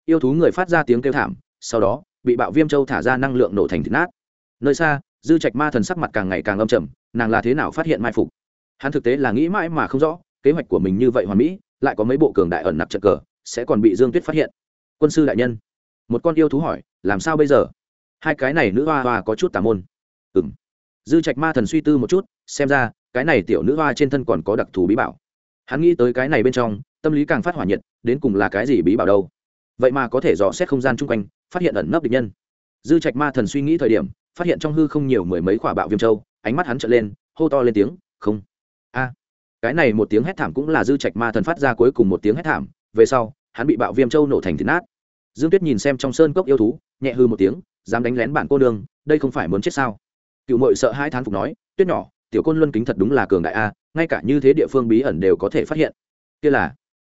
Yêu thú người phát ra tiếng kêu thảm, sau đó, bị bạo viêm châu thả ra năng lượng nổ thành thịt nát. Nơi xa, dư trạch ma thần sắc mặt càng ngày càng âm trầm, nàng là thế nào phát hiện mai phục? Hắn thực tế là nghĩ mãi mà không rõ, kế hoạch của mình như vậy hoàn mỹ, lại có mấy bộ cường đại ẩn nặc trận cờ, sẽ còn bị dương tuyết phát hiện. Quân sư đại nhân, một con yêu thú hỏi, làm sao bây giờ? Hai cái này nữ hoa hoa có chút tà môn. Ừng dư trạch ma thần suy tư một chút, xem ra, cái này tiểu nữ hoa trên thân còn có đặc thù bí bảo hắn nghĩ tới cái này bên trong, tâm lý càng phát hỏa nhiệt, đến cùng là cái gì bí bảo đâu. Vậy mà có thể dò xét không gian chung quanh, phát hiện ẩn nấp địch nhân. Dư trạch ma thần suy nghĩ thời điểm, phát hiện trong hư không nhiều mười mấy quả bạo viêm châu, ánh mắt hắn trở lên, hô to lên tiếng, không. A. À, cái này một tiếng hét thảm cũng là dư trạch ma thần phát ra cuối cùng một tiếng hét thảm, về sau, hắn bị bạo viêm châu nổ thành thịt nát. Dương tuyết nhìn xem trong sơn cốc yêu thú, nhẹ hư một tiếng, dám đánh lén bản cô đường đây không phải muốn chết sao? Cựu mội sợ hai thán phục nói, tuyết nhỏ tiểu côn luân kính thật đúng là cường đại a, ngay cả như thế địa phương bí ẩn đều có thể phát hiện. Kia là,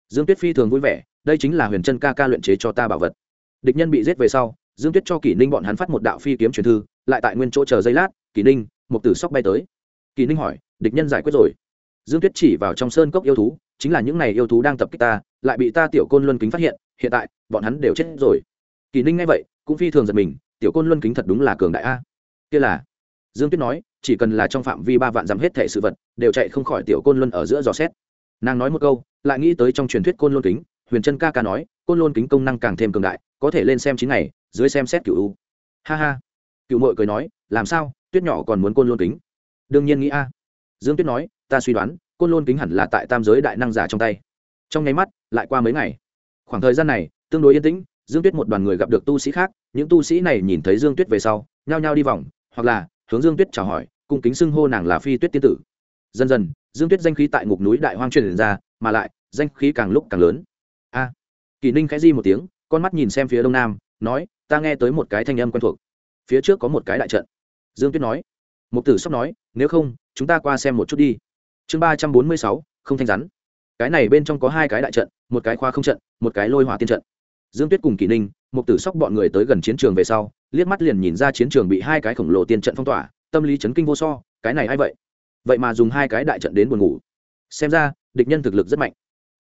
dương tuyết phi thường vui vẻ, đây chính là huyền chân ca ca luyện chế cho ta bảo vật. Địch nhân bị giết về sau, dương tuyết cho kỷ ninh bọn hắn phát một đạo phi kiếm truyền thư, lại tại nguyên chỗ chờ giây lát, kỷ ninh một tử sóc bay tới. Kỷ ninh hỏi, địch nhân giải quyết rồi. Dương tuyết chỉ vào trong sơn cốc yêu thú, chính là những n à y yêu thú đang tập kích ta, lại bị ta tiểu côn luân kính phát hiện hiện tại, bọn hắn đều chết rồi. Kỷ ninh nghe vậy, cũng phi thường giật mình, tiểu côn luân kính thật đúng là cường đại a. Kia là dương tuyết nói, chỉ cần là trong phạm vi ba vạn dặm hết thể sự vật, đều chạy không khỏi tiểu côn luân ở giữa dò xét. Nàng nói một câu, lại nghĩ tới trong truyền thuyết côn luân kính, huyền trân ca ca nói, côn luân kính công năng càng thêm cường đại, có thể lên xem chín ngày, dưới xem xét cựu u. Ha ha. Cựu mội cười nói, làm sao, tuyết nhỏ còn muốn côn luân kính? Đương nhiên nghĩ a. Dương tuyết nói, ta suy đoán, côn luân kính hẳn là tại tam giới đại năng giả trong tay. Trong nháy mắt, lại qua mấy ngày. Khoảng thời gian này, tương đối yên tĩnh, dương tuyết một đoàn người gặp được tu sĩ khác, những tu sĩ này nhìn thấy dương tuyết về sau, nhao nhao đi vòng, hoặc là hướng dương tuyết chào hỏi cung kính xưng hô nàng là phi tuyết tiên tử. Dần dần dương tuyết danh khí tại ngục núi đại hoang truyền ra mà lại danh khí càng lúc càng lớn. A! À, kỳ ninh khẽ di một tiếng con mắt nhìn xem phía đông nam nói ta nghe tới một cái thanh âm quen thuộc. Phía trước có một cái đại trận. Dương tuyết nói. Mục tử sóc nói nếu không chúng ta qua xem một chút đi. Chương ba trăm bốn mươi sáu không thanh rắn. Cái này bên trong có hai cái đại trận một cái khoa không trận một cái lôi hỏa tiên trận. Dương tuyết cùng kỷ ninh mục tử sóc bọn người tới gần chiến trường về sau liếc mắt liền nhìn ra chiến trường bị hai cái khổng lồ tiên trận phong tỏa, tâm lý chấn kinh vô so, cái này a i vậy? Vậy mà dùng hai cái đại trận đến buồn ngủ. Xem ra, địch nhân thực lực rất mạnh.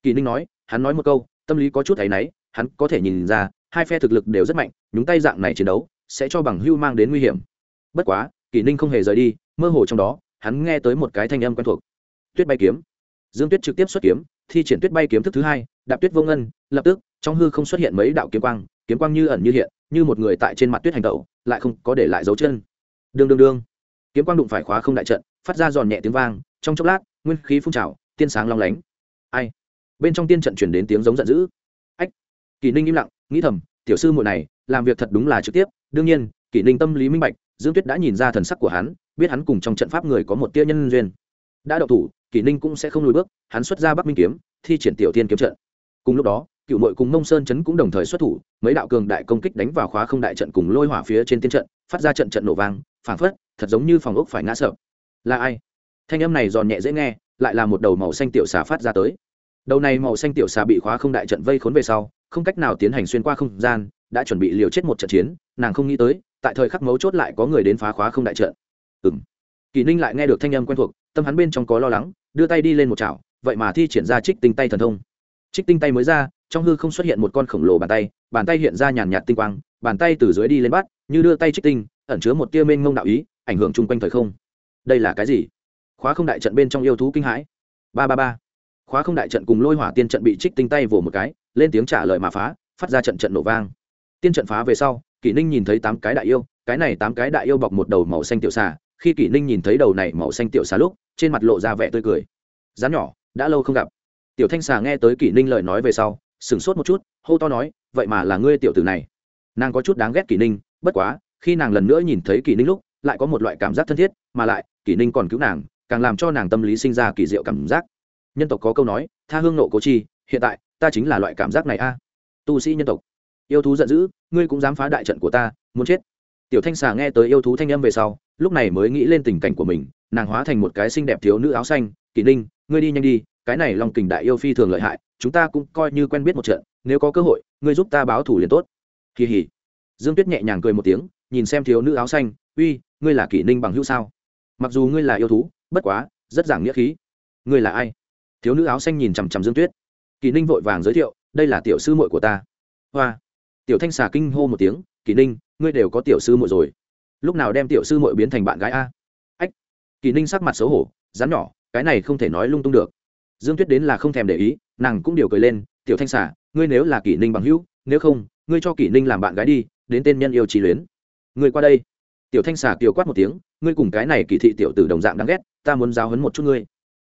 Kỳ ninh nói, hắn nói một câu, tâm lý có chút áy náy, hắn có thể nhìn ra, hai phe thực lực đều rất mạnh, nhúng tay dạng này chiến đấu, sẽ cho bằng hưu mang đến nguy hiểm. Bất quá, kỳ ninh không hề rời đi, mơ hồ trong đó, hắn nghe tới một cái thanh âm quen thuộc. Tuyết bay kiếm. Dương tuyết trực tiếp xuất kiếm, thi triển tuyết bay kiếm thức thứ hai, đạp tuyết vô ngân, lập tức, trong hư không xuất hiện mấy đạo kiếm quang kiếm quang như ẩn như hiện như một người tại trên mặt tuyết hành tẩu, lại không có để lại dấu chân. Đương đương đương. Kiếm quang đụng phải khóa không đại trận, phát ra giòn nhẹ tiếng vang, trong chốc lát, nguyên khí phun trào, tiên sáng long lánh. Ai? Bên trong tiên trận chuyển đến tiếng giống giận dữ. Ách! Kỷ ninh im lặng, nghĩ thầm, tiểu sư muội này, làm việc thật đúng là trực tiếp. Đương nhiên, kỷ ninh tâm lý minh bạch, dương tuyết đã nhìn ra thần sắc của hắn, biết hắn cùng trong trận pháp người có một tia nhân duyên. Đã đậu thủ, kỷ ninh cũng sẽ không lùi bước, hắn xuất ra bắc minh kiếm, thi triển tiểu tiên kiếm trận. Cùng lúc đó cựu mội cùng mông sơn chấn cũng đồng thời xuất thủ, mấy đạo cường đại công kích đánh vào khóa không đại trận cùng lôi hỏa phía trên tiên trận, phát ra trận trận nổ vang, phảng phất, thật giống như phòng ốc phải ngã sợ là ai? Thanh âm này giòn nhẹ dễ nghe, lại là một đầu màu xanh tiểu xà phát ra tới. Đầu này màu xanh tiểu xà bị khóa không đại trận vây khốn về sau, không cách nào tiến hành xuyên qua không gian, đã chuẩn bị liều chết một trận chiến, nàng không nghĩ tới, tại thời khắc mấu chốt lại có người đến phá khóa không đại trận. Ừ m kỳ ninh lại nghe được thanh âm quen thuộc, tâm hắn bên trong có lo lắng, đưa tay đi lên một chảo, vậy mà thi triển ra trích tinh tay thần thông. Trích tinh tay mới ra trong hư không xuất hiện một con khổng lồ bàn tay bàn tay hiện ra nhàn nhạt tinh quang, bàn tay từ dưới đi lên bắt, như đưa tay trích tinh, ẩn chứa một tia mênh mông đạo ý, ảnh hưởng chung quanh thời không. Đây là cái gì? Khóa không đại trận bên trong yêu thú kinh hãi. Ba ba ba. Khóa không đại trận cùng lôi hỏa tiên trận bị trích tinh tay vồ một cái, lên tiếng trả lời mà phá, phát ra trận trận nổ vang. Tiên trận phá về sau, kỷ ninh nhìn thấy tám cái đại yêu, cái này tám cái đại yêu bọc một đầu màu xanh tiểu xà, khi kỷ ninh nhìn thấy đầu này màu xanh tiểu xà lúc, trên mặt lộ ra vẻ tươi cười. Rán nhỏ, đã lâu không gặp. Tiểu thanh xà nghe tới kỷ ninh lời nói về sau sửng sốt một chút, hô to nói, vậy mà là ngươi tiểu tử này. Nàng có chút đáng ghét kỷ ninh, bất quá, khi nàng lần nữa nhìn thấy kỷ ninh lúc, lại có một loại cảm giác thân thiết, mà lại, kỷ ninh còn cứu nàng, càng làm cho nàng tâm lý sinh ra kỳ diệu cảm giác. Nhân tộc có câu nói, tha hương nộ cố chi, hiện tại, ta chính là loại cảm giác này a. Tu sĩ nhân tộc. Yêu thú giận dữ, ngươi cũng dám phá đại trận của ta, muốn chết. Tiểu thanh xà nghe tới yêu thú thanh âm về sau, lúc này mới nghĩ lên tình cảnh của mình, nàng hóa thành một cái xinh đẹp thiếu nữ áo xanh, kỷ ninh, ngươi đi nhanh đi cái này long kình đại yêu phi thường lợi hại, chúng ta cũng coi như quen biết một trận, nếu có cơ hội, ngươi giúp ta báo thủ liền tốt. Kỳ hỉ dương tuyết nhẹ nhàng cười một tiếng, nhìn xem thiếu nữ áo xanh, uy, ngươi là kỷ ninh bằng hữu sao? Mặc dù ngươi là yêu thú, bất quá, rất giảng nghĩa khí. Ngươi là ai? Thiếu nữ áo xanh nhìn chằm chằm dương tuyết. Kỷ ninh vội vàng giới thiệu, đây là tiểu sư muội của ta. Hoa. Tiểu thanh xà kinh hô một tiếng, kỷ ninh, ngươi đều có tiểu sư muội rồi. Lúc nào đem tiểu sư muội biến thành bạn gái a? Ách. Kỷ ninh sắc mặt xấu hổ, rắn nhỏ, cái này không thể nói lung tung được dương tuyết đến là không thèm để ý nàng cũng điều cười lên tiểu thanh xà ngươi nếu là kỷ ninh bằng hữu nếu không ngươi cho kỷ ninh làm bạn gái đi đến tên nhân yêu trí luyến. Ngươi qua đây. Tiểu thanh xà kiều quát một tiếng ngươi cùng cái này kỳ thị tiểu tử đồng dạng đáng ghét ta muốn giáo hấn một chút ngươi.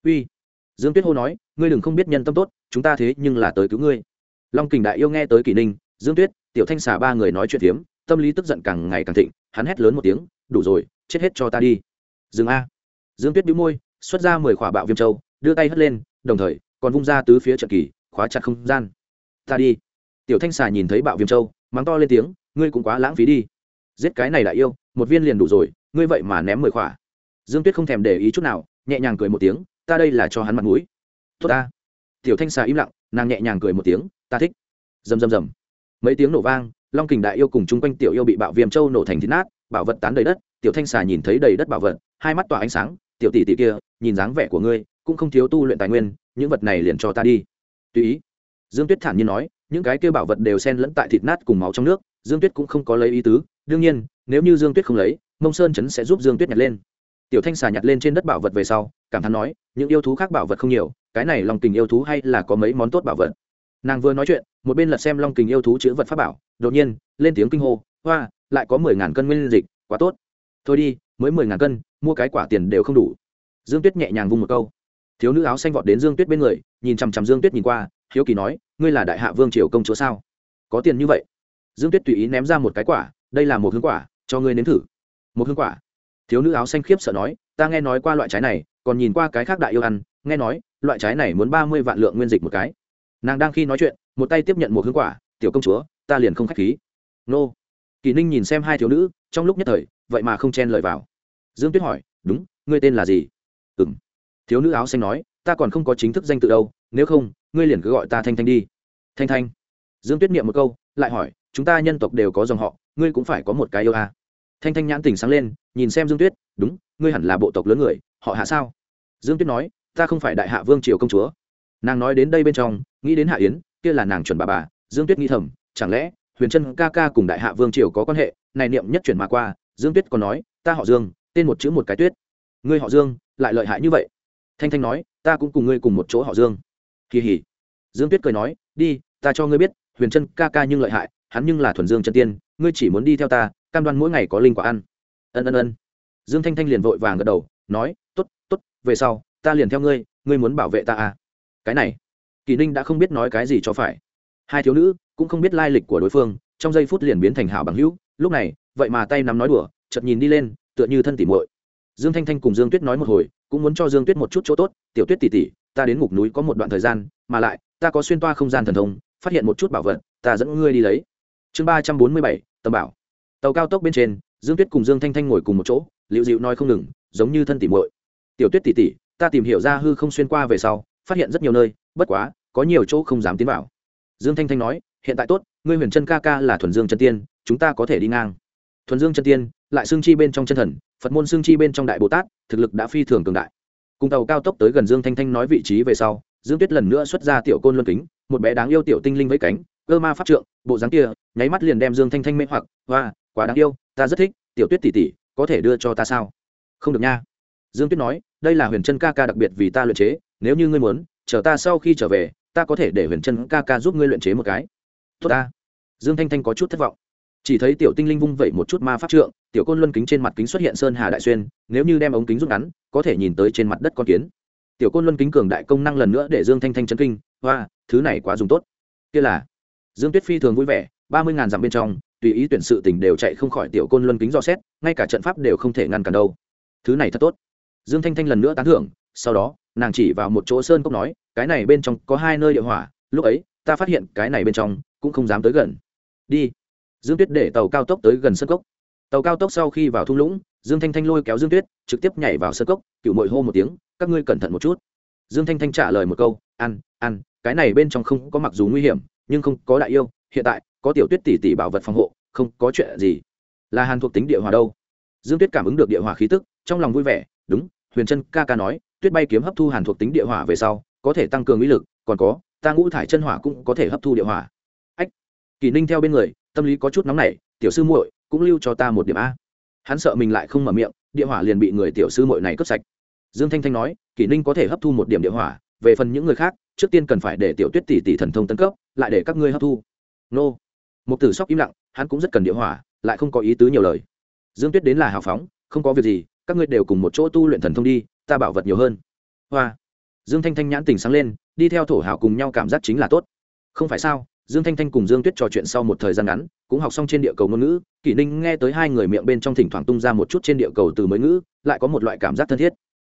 Uy. Dương tuyết hô nói ngươi đừng không biết nhân tâm tốt chúng ta thế nhưng là tới cứu ngươi. Long kình đại yêu nghe tới kỷ ninh dương tuyết tiểu thanh xà ba người nói chuyện hiếm, tâm lý tức giận càng ngày càng thịnh hắn hét lớn một tiếng đủ rồi chết hết cho ta đi. Dừng a. Dương tuyết đĩu môi xuất ra mười khỏa bạo viêm châu đưa tay hất lên đồng thời, còn vung ra tứ phía trận kỳ, khóa chặt không gian. Ta đi. Tiểu thanh xà nhìn thấy bạo viêm châu, mắng to lên tiếng, ngươi cũng quá lãng phí đi. Giết cái này lại yêu, một viên liền đủ rồi, ngươi vậy mà ném mười khỏa. Dương tuyết không thèm để ý chút nào, nhẹ nhàng cười một tiếng, ta đây là cho hắn mặt mũi. Tốt ta. Tiểu thanh xà im lặng, nàng nhẹ nhàng cười một tiếng, ta thích. Rầm rầm rầm. Mấy tiếng nổ vang, long kình đại yêu cùng chung quanh tiểu yêu bị bạo viêm châu nổ thành thịt nát, bảo vật tán đầy đất. Tiểu thanh xà nhìn thấy đầy đất bảo vật, hai mắt tỏa ánh sáng, tiểu tỷ tỷ kia, nhìn dáng vẻ của ngươi cũng không thiếu tu luyện tài nguyên, những vật này liền cho ta đi. Tùy ý. Dương tuyết thản nhiên nói, những cái kêu bảo vật đều xen lẫn tại thịt nát cùng máu trong nước, dương tuyết cũng không có lấy ý tứ, đương nhiên, nếu như dương tuyết không lấy, mông sơn chấn sẽ giúp dương tuyết nhặt lên. Tiểu thanh xà nhặt lên trên đất bảo vật về sau, cảm thán nói, những yêu thú khác bảo vật không nhiều, cái này lòng tình yêu thú hay là có mấy món tốt bảo vật. Nàng vừa nói chuyện, một bên lật xem long kình yêu thú chữ vật pháp bảo, đột nhiên, lên tiếng kinh hô, hoa, lại có mười ngàn cân nguyên dịch, quá tốt. Thôi đi, mới mười ngàn cân, mua cái quả tiền đều không đủ. Dương tuyết nhẹ nhàng vung một câu thiếu nữ áo xanh vọt đến dương tuyết bên người, nhìn chằm chằm dương tuyết nhìn qua, hiếu kỳ nói, ngươi là đại hạ vương triều công chúa sao? Có tiền như vậy? Dương tuyết tùy ý ném ra một cái quả, đây là một hương quả, cho ngươi nếm thử. Một hương quả? Thiếu nữ áo xanh khiếp sợ nói, ta nghe nói qua loại trái này, còn nhìn qua cái khác đại yêu ăn, nghe nói, loại trái này muốn ba mươi vạn lượng nguyên dịch một cái. Nàng đang khi nói chuyện, một tay tiếp nhận một hương quả, tiểu công chúa, ta liền không k h á c h khí. Nô. Kỳ ninh nhìn xem hai thiếu nữ, trong lúc nhất thời, vậy mà không chen lời vào. Dương tuyết hỏi, đúng, ngươi tên là gì? Ừng thiếu nữ áo xanh nói, ta còn không có chính thức danh tự đâu, nếu không, ngươi liền cứ gọi ta thanh thanh đi. Thanh thanh? Dương tuyết niệm một câu, lại hỏi, chúng ta nhân tộc đều có dòng họ, ngươi cũng phải có một cái yêu à. thanh thanh nhãn tỉnh sáng lên, nhìn xem dương tuyết, đúng, ngươi hẳn là bộ tộc lớn người, họ hạ sao? Dương tuyết nói, ta không phải đại hạ vương triều công chúa. Nàng nói đến đây bên trong, nghĩ đến hạ yến, kia là nàng chuẩn bà bà, dương tuyết nghĩ thầm, chẳng lẽ, huyền trân ca ca cùng đại hạ vương triều có quan hệ, này niệm nhất chuyển mà qua. Dương tuyết còn nói, ta họ dương, tên một chữ một cái tuyết. Ngươi họ dương, lại lợi hại như vậy thanh thanh nói, ta cũng cùng ngươi cùng một chỗ họ dương. Kỳ hỉ. Dương tuyết cười nói, đi, ta cho ngươi biết, huyền trân ca ca nhưng lợi hại, hắn nhưng là thuần dương chân tiên, ngươi chỉ muốn đi theo ta, cam đoan mỗi ngày có linh quả ăn. Ân ân ân. Dương thanh thanh liền vội vàng gật đầu, nói t ố t t ố t về sau, ta liền theo ngươi ngươi muốn bảo vệ ta à? Cái này, kỳ ninh đã không biết nói cái gì cho phải. Hai thiếu nữ cũng không biết lai lịch của đối phương, trong giây phút liền biến thành hảo bằng hữu, lúc này, vậy mà tay nắm nói đùa, chợt nhìn đi lên, tựa như thân tỉ muội. Dương thanh thanh cùng dương tuyết nói một hồi cũng muốn cho dương tuyết một chút chỗ tốt, tiểu tuyết tỉ tỉ ta đến ngục núi có một đoạn thời gian, mà lại, ta có xuyên toa không gian thần thông, phát hiện một chút bảo vật, ta dẫn ngươi đi lấy. Chương ba trăm bốn mươi bảy tầm bảo. Tàu cao tốc bên trên, dương tuyết cùng dương thanh thanh ngồi cùng một chỗ liệu dịu nói không ngừng, giống như thân tỉ muội. Tiểu tuyết tỉ tỉ ta tìm hiểu ra hư không xuyên qua về sau, phát hiện rất nhiều nơi, bất quá, có nhiều chỗ không dám tiến vào. Dương thanh thanh nói, hiện tại tốt, ngươi huyền chân ca ca là thuần dương chân tiên, chúng ta có thể đi ngang. Thuần dương chân tiên lại xương chi bên trong chân thần, phật môn xương chi bên trong đại bồ tát, thực lực đã phi thường cường đại. Cùng tàu cao tốc tới gần dương thanh thanh nói vị trí về sau, dương tuyết lần nữa xuất ra tiểu côn luân kính, một bé đáng yêu tiểu tinh linh với cánh, cơ ma phát trượng, bộ dáng kia, nháy mắt liền đem dương thanh thanh mê hoặc hoa quá đáng yêu, ta rất thích, tiểu tuyết tỉ tỉ có thể đưa cho ta sao? Không được nha. Dương tuyết nói, đây là huyền chân ca ca đặc biệt vì ta luyện chế, nếu như ngươi muốn, chờ ta sau khi trở về, ta có thể để huyền chân ca ca giúp ngươi luyện chế một cái. Tốt ta. Dương thanh thanh có chút thất vọng chỉ thấy tiểu tinh linh vung vẩy một chút ma pháp trượng, tiểu côn luân kính trên mặt kính xuất hiện sơn hà đại xuyên, nếu như đem ống kính rút ngắn, có thể nhìn tới trên mặt đất con kiến. Tiểu côn luân kính cường đại công năng lần nữa để dương thanh thanh chấn kinh, hoa, thứ này quá dùng tốt. Kia là, dương tuyết phi thường vui vẻ, ba mươi ngàn dặm bên trong, tùy ý tuyển sự tình đều chạy không khỏi tiểu côn luân kính do xét, ngay cả trận pháp đều không thể ngăn cản đâu. Thứ này thật tốt. Dương thanh thanh lần nữa tán thưởng, sau đó, nàng chỉ vào một chỗ sơn cốc nói, cái này bên trong có hai nơi địa hỏa, lúc ấy, ta phát hiện cái này bên trong cũng không dám tới gần. Đi dương tuyết để tàu cao tốc tới gần sân cốc. Tàu cao tốc sau khi vào thung lũng, dương thanh thanh lôi kéo dương tuyết, trực tiếp nhảy vào sân cốc cựu mội hô một tiếng, các ngươi cẩn thận một chút. Dương thanh thanh trả lời một câu, ăn ăn, cái này bên trong không có mặc dù nguy hiểm, nhưng không có đại yêu, hiện tại có tiểu tuyết tỷ tỷ bảo vật phòng hộ, không có chuyện gì. Là hàn thuộc tính địa hòa đâu? Dương tuyết cảm ứng được địa hòa khí tức, trong lòng vui vẻ, đúng, huyền trân ca ca nói, tuyết bay kiếm hấp thu hàn thuộc tính địa hỏa về sau, có thể tăng cường uy lực, còn có, ta ngũ thải chân hỏa cũng có thể hấp thu địa hỏa kỳ ninh theo bên người, tâm lý có chút nóng nảy, tiểu sư muội, cũng lưu cho ta một điểm a. Hắn sợ mình lại không mở miệng, địa hỏa liền bị người tiểu sư muội này cướp sạch. Dương thanh thanh nói, kỳ ninh có thể hấp thu một điểm địa hỏa, về phần những người khác, trước tiên cần phải để tiểu tuyết tỷ tỷ thần thông tân cấp, lại để các ngươi hấp thu. Nô. Một tử sóc im lặng, hắn cũng rất cần địa hỏa, lại không có ý tứ nhiều lời. Dương tuyết đến là hào phóng, không có việc gì, các ngươi đều cùng một chỗ tu luyện thần thông đi, ta bảo vật nhiều hơn. Hoa. Dương thanh thanh nhãn tình sáng lên, đi theo thổ hảo cùng nhau cảm giác chính là tốt. Không phải sao dương thanh thanh cùng dương tuyết trò chuyện sau một thời gian ngắn, cũng học xong trên địa cầu ngôn ngữ, kỷ ninh nghe tới hai người miệng bên trong thỉnh thoảng tung ra một chút trên địa cầu từ mới ngữ, lại có một loại cảm giác thân thiết.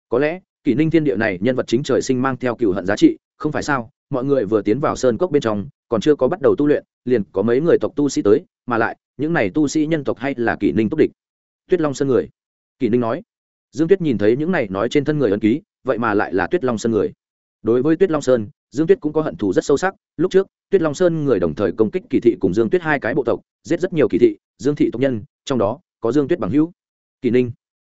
Có lẽ, kỷ ninh thiên địa này nhân vật chính trời sinh mang theo cựu hận giá trị, không phải sao, mọi người vừa tiến vào sơn cốc bên trong, còn chưa có bắt đầu tu luyện, liền có mấy người tộc tu sĩ tới, mà lại, những này tu sĩ nhân tộc hay là kỷ ninh túc địch? Tuyết long sơn người. Kỷ ninh nói. Dương tuyết nhìn thấy những này nói trên thân người ân ký, vậy mà lại là tuyết long sơn người. Đối với tuyết long sơn dương tuyết cũng có hận thù rất sâu sắc. Lúc trước, tuyết long sơn người đồng thời công kích kỳ thị cùng dương tuyết hai cái bộ tộc, giết rất nhiều kỳ thị, dương thị tộc nhân, trong đó có dương tuyết bằng hữu. Kỳ ninh,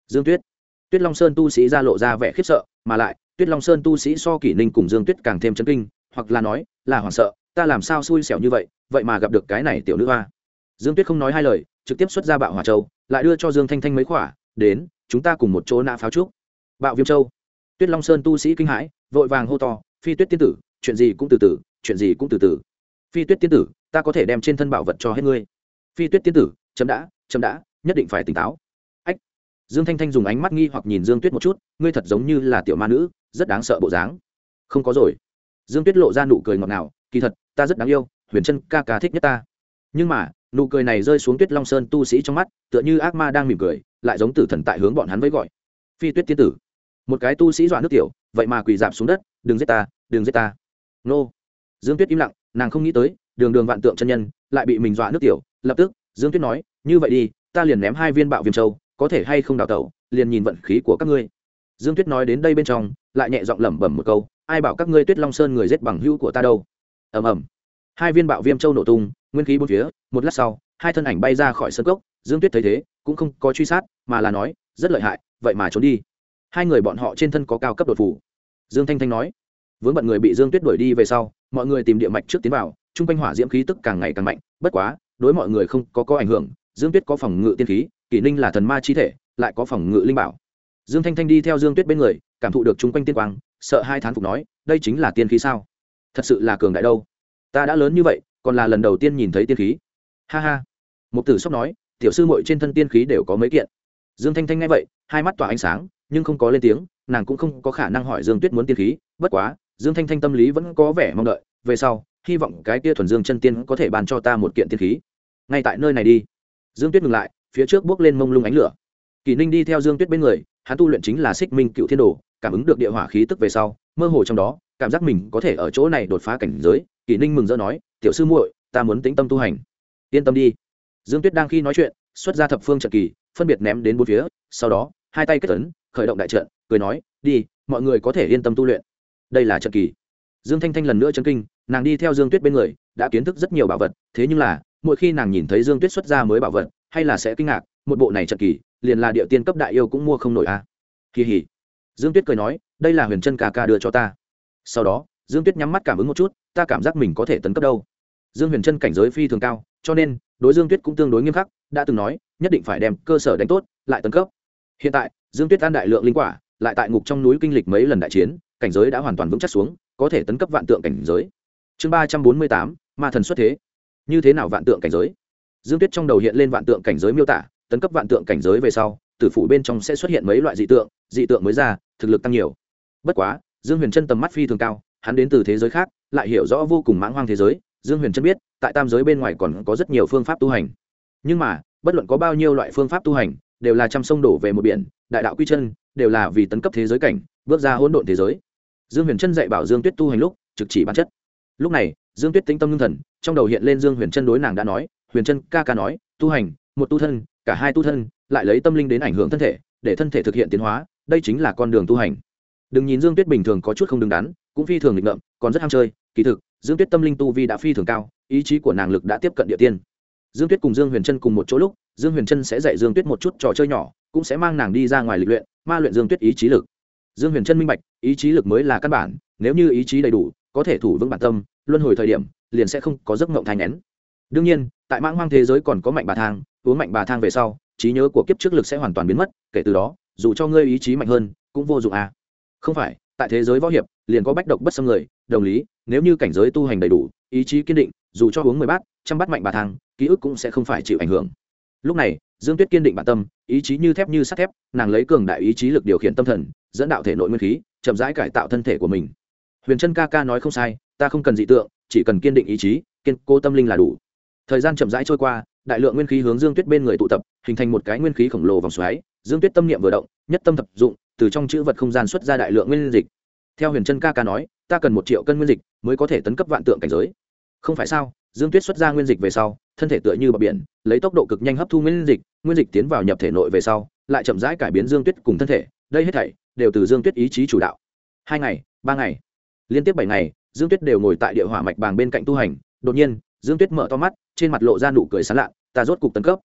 dương tuyết. Tuyết long sơn tu sĩ ra lộ ra vẻ khiếp sợ, mà lại, tuyết long sơn tu sĩ so kỷ ninh cùng dương tuyết càng thêm chấn kinh, hoặc là nói, là hoảng sợ, ta làm sao xui xẻo như vậy vậy mà gặp được cái này tiểu nữ hoa? Dương tuyết không nói hai lời, trực tiếp xuất ra bạo hỏa châu, lại đưa cho dương thanh thanh mấy khỏa, đến, chúng ta cùng một chỗ nã pháo trúc. Bạo viêm châu. Tuyết long sơn tu sĩ kinh hãi, vội vàng hô to, phi tuyết tiên tử chuyện gì cũng từ từ, chuyện gì cũng từ từ. Phi tuyết tiên tử, ta có thể đem trên thân bảo vật cho hết ngươi. Phi tuyết tiên tử, chấm đã chấm đã, nhất định phải tỉnh táo. Ách. Dương thanh thanh dùng ánh mắt nghi hoặc nhìn dương tuyết một chút, ngươi thật giống như là tiểu ma nữ, rất đáng sợ bộ dáng. Không có rồi. Dương tuyết lộ ra nụ cười ngọt ngào, kỳ thật, ta rất đáng yêu, huyền chân ca ca thích nhất ta. Nhưng mà, nụ cười này rơi xuống tuyết long sơn tu sĩ trong mắt, tựa như ác ma đang mỉm cười, lại giống tử thần tại hướng bọn hắn với gọi. Phi tuyết tiên tử, một cái tu sĩ dọa nước tiểu, vậy mà quỳ dạp xuống đất, đừng giết ta, đừng giết ta nô. Dương tuyết im lặng, nàng không nghĩ tới, đường đường vạn tượng chân nhân, lại bị mình dọa nước tiểu. Lập tức, dương tuyết nói, như vậy đi, ta liền ném hai viên bạo viêm châu, có thể hay không đào tẩu, liền nhìn vận khí của các ngươi. Dương tuyết nói đến đây bên trong, lại nhẹ giọng lẩm bẩm một câu, ai bảo các ngươi tuyết long sơn người giết bằng hữu của ta đâu? Ầm ầm. Hai viên bạo viêm châu nổ tung, nguyên khí bốn phía, một lát sau, hai thân ảnh bay ra khỏi sân gốc dương tuyết thấy thế, cũng không có truy sát, mà là nói, rất lợi hại, vậy mà trốn đi. Hai người bọn họ trên thân có cao cấp đột phủ dương thanh thanh nói vướng bận người bị dương tuyết đuổi đi về sau, mọi người tìm địa mạch trước tiến vào, chung quanh hỏa diễm khí tức càng ngày càng mạnh, bất quá, đối mọi người không có có ảnh hưởng, dương tuyết có phòng ngự tiên khí, kỷ ninh là thần ma chi thể, lại có phòng ngự linh bảo. Dương thanh thanh đi theo dương tuyết bên người, cảm thụ được chung quanh tiên quang, sợ hai thán phục nói, đây chính là tiên khí sao? Thật sự là cường đại đâu? Ta đã lớn như vậy, còn là lần đầu tiên nhìn thấy tiên khí. Ha ha. Một tử sóc nói, tiểu sư muội trên thân tiên khí đều có mấy kiện. Dương thanh thanh nghe vậy, hai mắt tỏa ánh sáng, nhưng không có lên tiếng, nàng cũng không có khả năng hỏi dương tuyết muốn tiên khí, bất quá dương thanh thanh tâm lý vẫn có vẻ mong đợi, về sau, hy vọng cái kia thuần dương chân tiên có thể bàn cho ta một kiện tiên khí. Ngay tại nơi này đi. Dương tuyết ngừng lại, phía trước bước lên mông lung ánh lửa. Kỳ ninh đi theo dương tuyết bên người, hắn tu luyện chính là xích minh cựu thiên đồ, cảm ứng được địa hỏa khí tức về sau, mơ hồ trong đó, cảm giác mình có thể ở chỗ này đột phá cảnh giới, kỳ ninh mừng rỡ nói, tiểu sư muội, ta muốn tĩnh tâm tu hành. Yên tâm đi. Dương tuyết đang khi nói chuyện, xuất ra thập phương trận kỳ, phân biệt ném đến bốn phía, sau đó, hai tay kết tấn khởi động đại trận, cười nói, đi, mọi người có thể yên tâm tu luyện đây là trận kỳ. Dương thanh thanh lần nữa chân kinh, nàng đi theo dương tuyết bên người, đã kiến thức rất nhiều bảo vật, thế nhưng là, mỗi khi nàng nhìn thấy dương tuyết xuất ra mới bảo vật, hay là sẽ kinh ngạc, một bộ này trận kỳ, liền là địa tiên cấp đại yêu cũng mua không nổi a. À. kỳ hỉ. Dương tuyết cười nói, đây là huyền chân ca ca đưa cho ta. Sau đó, dương tuyết nhắm mắt cảm ứng một chút, ta cảm giác mình có thể tấn cấp đâu. Dương huyền chân cảnh giới phi thường cao, cho nên, đối dương tuyết cũng tương đối nghiêm khắc, đã từng nói, nhất định phải đem cơ sở đánh tốt, lại tấn cấp. Hiện tại, dương tuyết an đại lượng linh quả, lại tại ngục trong núi kinh lịch mấy lần đại chiến cảnh giới đã hoàn toàn vững chắc xuống, có thể tấn cấp vạn tượng cảnh giới. Chương ba trăm bốn mươi tám, ma thần xuất thế. Như thế nào vạn tượng cảnh giới? Dương tuyết trong đầu hiện lên vạn tượng cảnh giới miêu tả, tấn cấp vạn tượng cảnh giới về sau, tử phủ bên trong sẽ xuất hiện mấy loại dị tượng dị tượng mới ra, thực lực tăng nhiều. Bất quá, dương huyền chân tầm mắt phi thường cao, hắn đến từ thế giới khác, lại hiểu rõ vô cùng mãng hoang thế giới, dương huyền chân biết, tại tam giới bên ngoài còn có rất nhiều phương pháp tu hành. Nhưng mà, bất luận có bao nhiêu loại phương pháp tu hành, đều là trăm sông đổ về một biển, đại đạo quy chân, đều là vì tấn cấp thế giới cảnh, bước ra hỗn độn thế giới dương huyền chân dạy bảo dương tuyết tu hành lúc, trực chỉ bản chất. Lúc này, dương tuyết tĩnh tâm ngưng thần, trong đầu hiện lên dương huyền chân đối nàng đã nói, huyền chân, ca ca nói, tu hành, một tu thân, cả hai tu thân, lại lấy tâm linh đến ảnh hưởng thân thể, để thân thể thực hiện tiến hóa, đây chính là con đường tu hành. Đừng nhìn dương tuyết bình thường có chút không đứng đắn, cũng phi thường nghịch ngợm, còn rất ham chơi, kỳ thực, dương tuyết tâm linh tu vi đã phi thường cao, ý chí của nàng lực đã tiếp cận địa tiên. Dương tuyết cùng dương huyền trân cùng một chỗ lúc, dương huyền trân sẽ dạy dương tuyết một chút trò chơi nhỏ, cũng sẽ mang nàng đi ra ngoài lịch luyện, ma luyện dương tuyết ý chí lực dương huyền trân minh bạch, ý chí lực mới là căn bản, nếu như ý chí đầy đủ, có thể thủ vững bản tâm, luân hồi thời điểm, liền sẽ không có giấc mộng thanh nén đương nhiên, tại mãng hoang thế giới còn có mạnh bà thang, uống mạnh bà thang về sau, trí nhớ của kiếp trước lực sẽ hoàn toàn biến mất, kể từ đó, dù cho ngươi ý chí mạnh hơn, cũng vô dụng à. Không phải, tại thế giới võ hiệp, liền có bách độc bất xâm người, đồng lý, nếu như cảnh giới tu hành đầy đủ, ý chí kiên định, dù cho uống mười bát, trăm bát mạnh bà thang, ký ức cũng sẽ không phải chịu ảnh hưởng. Lúc này, dương tuyết kiên định bản tâm, ý chí như thép như sắt thép, nàng lấy cường đại ý chí lực điều khiển tâm thần dẫn đạo thể nội nguyên khí, chậm rãi cải tạo thân thể của mình. Huyền trân ca ca nói không sai, ta không cần dị tượng, chỉ cần kiên định ý chí, kiên cố tâm linh là đủ. Thời gian chậm rãi trôi qua, đại lượng nguyên khí hướng dương tuyết bên người tụ tập, hình thành một cái nguyên khí khổng lồ vòng xoáy, dương tuyết tâm niệm vừa động, nhất tâm thập dụng, từ trong chữ vật không gian xuất ra đại lượng nguyên dịch. Theo huyền trân ca ca nói, ta cần một triệu cân nguyên dịch mới có thể tấn cấp vạn tượng cảnh giới. Không phải sao, dương tuyết xuất ra nguyên dịch về sau, thân thể tựa như bờ biển, lấy tốc độ cực nhanh hấp thu nguyên dịch nguyên dịch tiến vào nhập thể nội về sau, lại chậm rãi cải biến dương tuyết cùng thân thể, đây hết thảy đều từ dương tuyết ý chí chủ đạo. Hai ngày, ba ngày, liên tiếp bảy ngày, dương tuyết đều ngồi tại địa hỏa mạch bàng bên cạnh tu hành. Đột nhiên, dương tuyết mở to mắt, trên mặt lộ ra nụ cười sán lạ, ta rốt cục tấn cấp.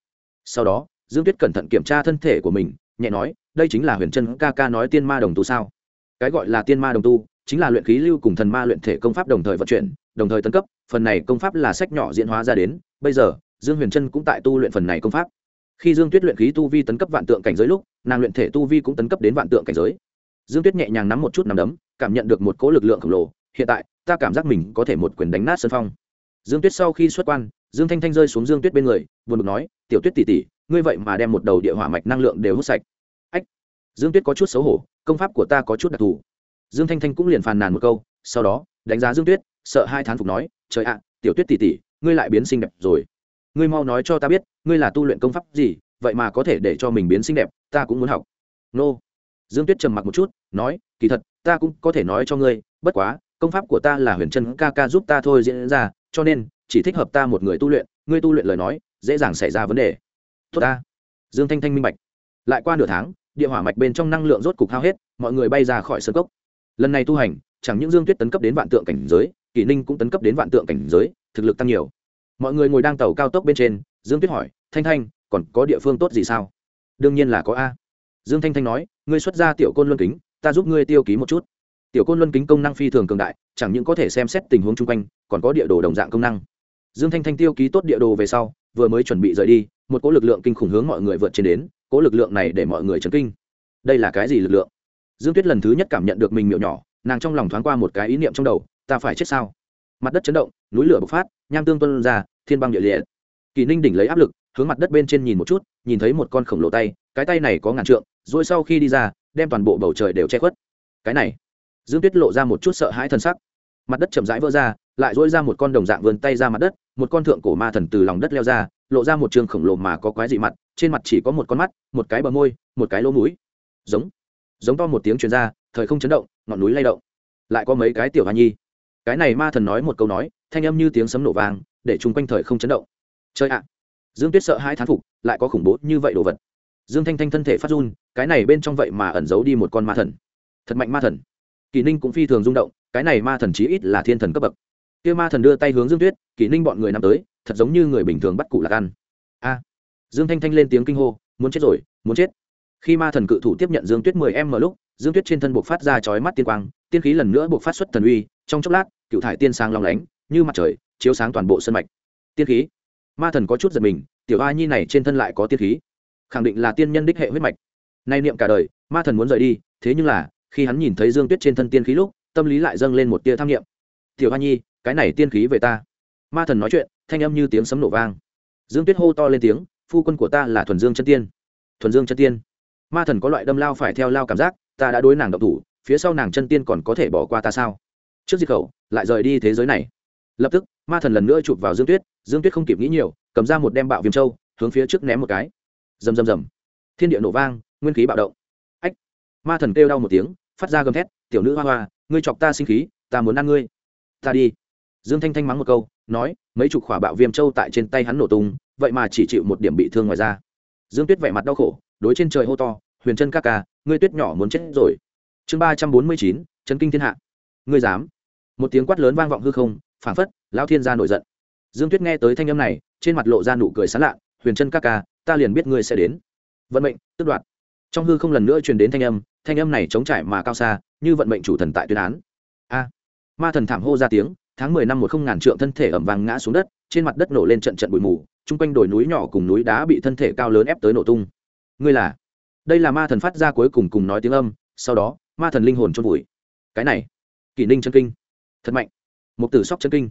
Sau đó, dương tuyết cẩn thận kiểm tra thân thể của mình, nhẹ nói, đây chính là huyền Trân. ca ca nói tiên ma đồng tu sao? Cái gọi là tiên ma đồng tu, chính là luyện khí lưu cùng thần ma luyện thể công pháp đồng thời vận chuyển, đồng thời tấn cấp. Phần này công pháp là sách nhỏ diễn hóa ra đến. Bây giờ, dương huyền trân cũng tại tu luyện phần này công pháp khi dương tuyết luyện khí tu vi tấn cấp vạn tượng cảnh giới lúc, nàng luyện thể tu vi cũng tấn cấp đến vạn tượng cảnh giới. Dương tuyết nhẹ nhàng nắm một chút nằm đấm, cảm nhận được một cỗ lực lượng khổng lồ. Hiện tại, ta cảm giác mình có thể một quyền đánh nát sân phong. Dương tuyết sau khi xuất quan, dương thanh thanh rơi xuống dương tuyết bên người, buồn bực nói, tiểu tuyết tỉ tỉ ngươi vậy mà đem một đầu địa hỏa mạch năng lượng đều hút sạch. Ách, dương tuyết có chút xấu hổ, công pháp của ta có chút đặc thù. Dương thanh thanh cũng liền phàn nàn một câu, sau đó, đánh giá dương tuyết, sợ hai thán phục nói, trời ạ, tiểu tuyết tỉ tỉ ngươi lại biến xinh đẹp rồi ngươi mau nói cho ta biết, ngươi là tu luyện công pháp gì, vậy mà có thể để cho mình biến xinh đẹp, ta cũng muốn học. Nô. Dương tuyết trầm mặc một chút, nói, kỳ thật, ta cũng có thể nói cho ngươi, bất quá, công pháp của ta là huyền chân ca ca giúp ta thôi diễn ra, cho nên, chỉ thích hợp ta một người tu luyện, ngươi tu luyện lời nói, dễ dàng xảy ra vấn đề. Tốt ta. Dương thanh thanh minh bạch. Lại qua nửa tháng, địa hỏa mạch bên trong năng lượng rốt cục hao hết, mọi người bay ra khỏi sân cốc. Lần này tu hành, chẳng những dương tuyết tấn cấp đến vạn tượng cảnh giới, kỷ ninh cũng tấn cấp đến vạn tượng cảnh giới, thực lực tăng nhiều mọi người ngồi đang tàu cao tốc bên trên, dương tuyết hỏi, thanh thanh, còn có địa phương tốt gì sao? Đương nhiên là có a. Dương thanh thanh nói, ngươi xuất ra tiểu côn luân kính, ta giúp ngươi tiêu ký một chút. Tiểu côn luân kính công năng phi thường cường đại, chẳng những có thể xem xét tình huống chung quanh, còn có địa đồ đồng dạng công năng. Dương thanh thanh tiêu ký tốt địa đồ về sau, vừa mới chuẩn bị rời đi, một cỗ lực lượng kinh khủng hướng mọi người vượt trên đến, cỗ lực lượng này để mọi người chấn kinh. Đây là cái gì lực lượng? Dương tuyết lần thứ nhất cảm nhận được mình miệng nhỏ, nàng trong lòng thoáng qua một cái ý niệm trong đầu, ta phải chết sao? Mặt đất chấn động, núi lửa bộc phát, nham tương tuân ra, thiên băng địa liệt. Kỳ ninh đỉnh lấy áp lực, hướng mặt đất bên trên nhìn một chút, nhìn thấy một con khổng lồ tay, cái tay này có ngàn trượng, rồi sau khi đi ra, đem toàn bộ bầu trời đều che khuất. Cái này, dương tuyết lộ ra một chút sợ hãi thân sắc. Mặt đất chậm rãi vỡ ra, lại dỗi ra một con đồng dạng vươn tay ra mặt đất, một con thượng cổ ma thần từ lòng đất leo ra, lộ ra một trường khổng lồ mà có quái dị mặt, trên mặt chỉ có một con mắt, một cái bờ môi, một cái lỗ mũi. Giống giống to một tiếng truyền ra, thời không chấn động, ngọn núi lay động. Lại có mấy cái tiểu hoa nhi cái này ma thần nói một câu nói, thanh âm như tiếng sấm nổ vang, để chung quanh thời không chấn động. Chơi ạ! Dương tuyết sợ hai thán phục, lại có khủng bố như vậy đồ vật. Dương thanh thanh thân thể phát run, cái này bên trong vậy mà ẩn giấu đi một con ma thần. Thật mạnh ma thần. Kỳ ninh cũng phi thường rung động, cái này ma thần chí ít là thiên thần cấp bậc. Kia ma thần đưa tay hướng dương tuyết kỳ ninh bọn người nằm tới, thật giống như người bình thường bắt cụ lạc ăn. A! Dương thanh thanh lên tiếng kinh hô, muốn chết rồi, muốn chết. Khi ma thần cự thủ tiếp nhận dương tuyết mười em mở lúc dương tuyết trên thân buộc phát ra chói mắt tiên quang, tiên khí lần nữa buộc phát xuất thần uy, trong chốc lát, cựu thải tiên sang long lánh, như mặt trời, chiếu sáng toàn bộ sân mạch. Tiên khí. Ma thần có chút giật mình, tiểu a nhi này trên thân lại có tiên khí. Khẳng định là tiên nhân đích hệ huyết mạch. Nay niệm cả đời, ma thần muốn rời đi, thế nhưng là, khi hắn nhìn thấy dương tuyết trên thân tiên khí lúc, tâm lý lại dâng lên một tia tham nghiệm tiểu a nhi, cái này tiên khí về ta. Ma thần nói chuyện, thanh âm như tiếng sấm nổ vang. Dương tuyết hô to lên tiếng, phu quân của ta là thuần dương chân tiên. Thuần dương chân tiên. Ma thần có loại đâm lao phải theo lao cảm giác ta đã đối nàng độc thủ, phía sau nàng chân tiên còn có thể bỏ qua ta sao? Trước diệt khẩu, lại rời đi thế giới này. Lập tức, ma thần lần nữa chụp vào dương tuyết dương tuyết không kịp nghĩ nhiều, cầm ra một đem bạo viêm trâu hướng phía trước ném một cái. Rầm rầm rầm. Thiên địa nổ vang, nguyên khí bạo động. Ách! Ma thần kêu đau một tiếng, phát ra gầm thét, tiểu nữ hoa hoa, ngươi chọc ta sinh khí, ta muốn ăn ngươi. Ta đi. Dương thanh thanh mắng một câu, nói, mấy chục khỏa bạo viêm trâu tại trên tay hắn nổ tung, vậy mà chỉ chịu một điểm bị thương ngoài ra dương tuyết vẻ mặt đau khổ, đối trên trời hô to, huyền chân ca ca ngươi tuyết nhỏ muốn chết rồi. Chương ba trăm bốn mươi chín chân kinh thiên hạ. Ngươi dám? Một tiếng quát lớn vang vọng hư không, phảng phất, Lão thiên gia nổi giận. Dương tuyết nghe tới thanh âm này, trên mặt lộ ra nụ cười sán lạ, huyền chân ca ca, ta liền biết ngươi sẽ đến. Vận mệnh, tức đoạt. Trong hư không lần nữa truyền đến thanh âm thanh âm này chống trải mà cao xa, như vận mệnh chủ thần tại tuyên án. A. Ma thần thảm hô ra tiếng, tháng mười năm một không ngàn trượng thân thể ẩm vàng ngã xuống đất, trên mặt đất nổ lên trận trận bụi mù, chung quanh đồi núi nhỏ cùng núi đá bị thân thể cao lớn ép tới nổ tung. Ngươi là? Đây là ma thần phát ra cuối cùng cùng nói tiếng âm, sau đó, ma thần linh hồn trôn vùi. Cái này, kỷ ninh chân kinh. Thật mạnh. Một tử sóc chân kinh.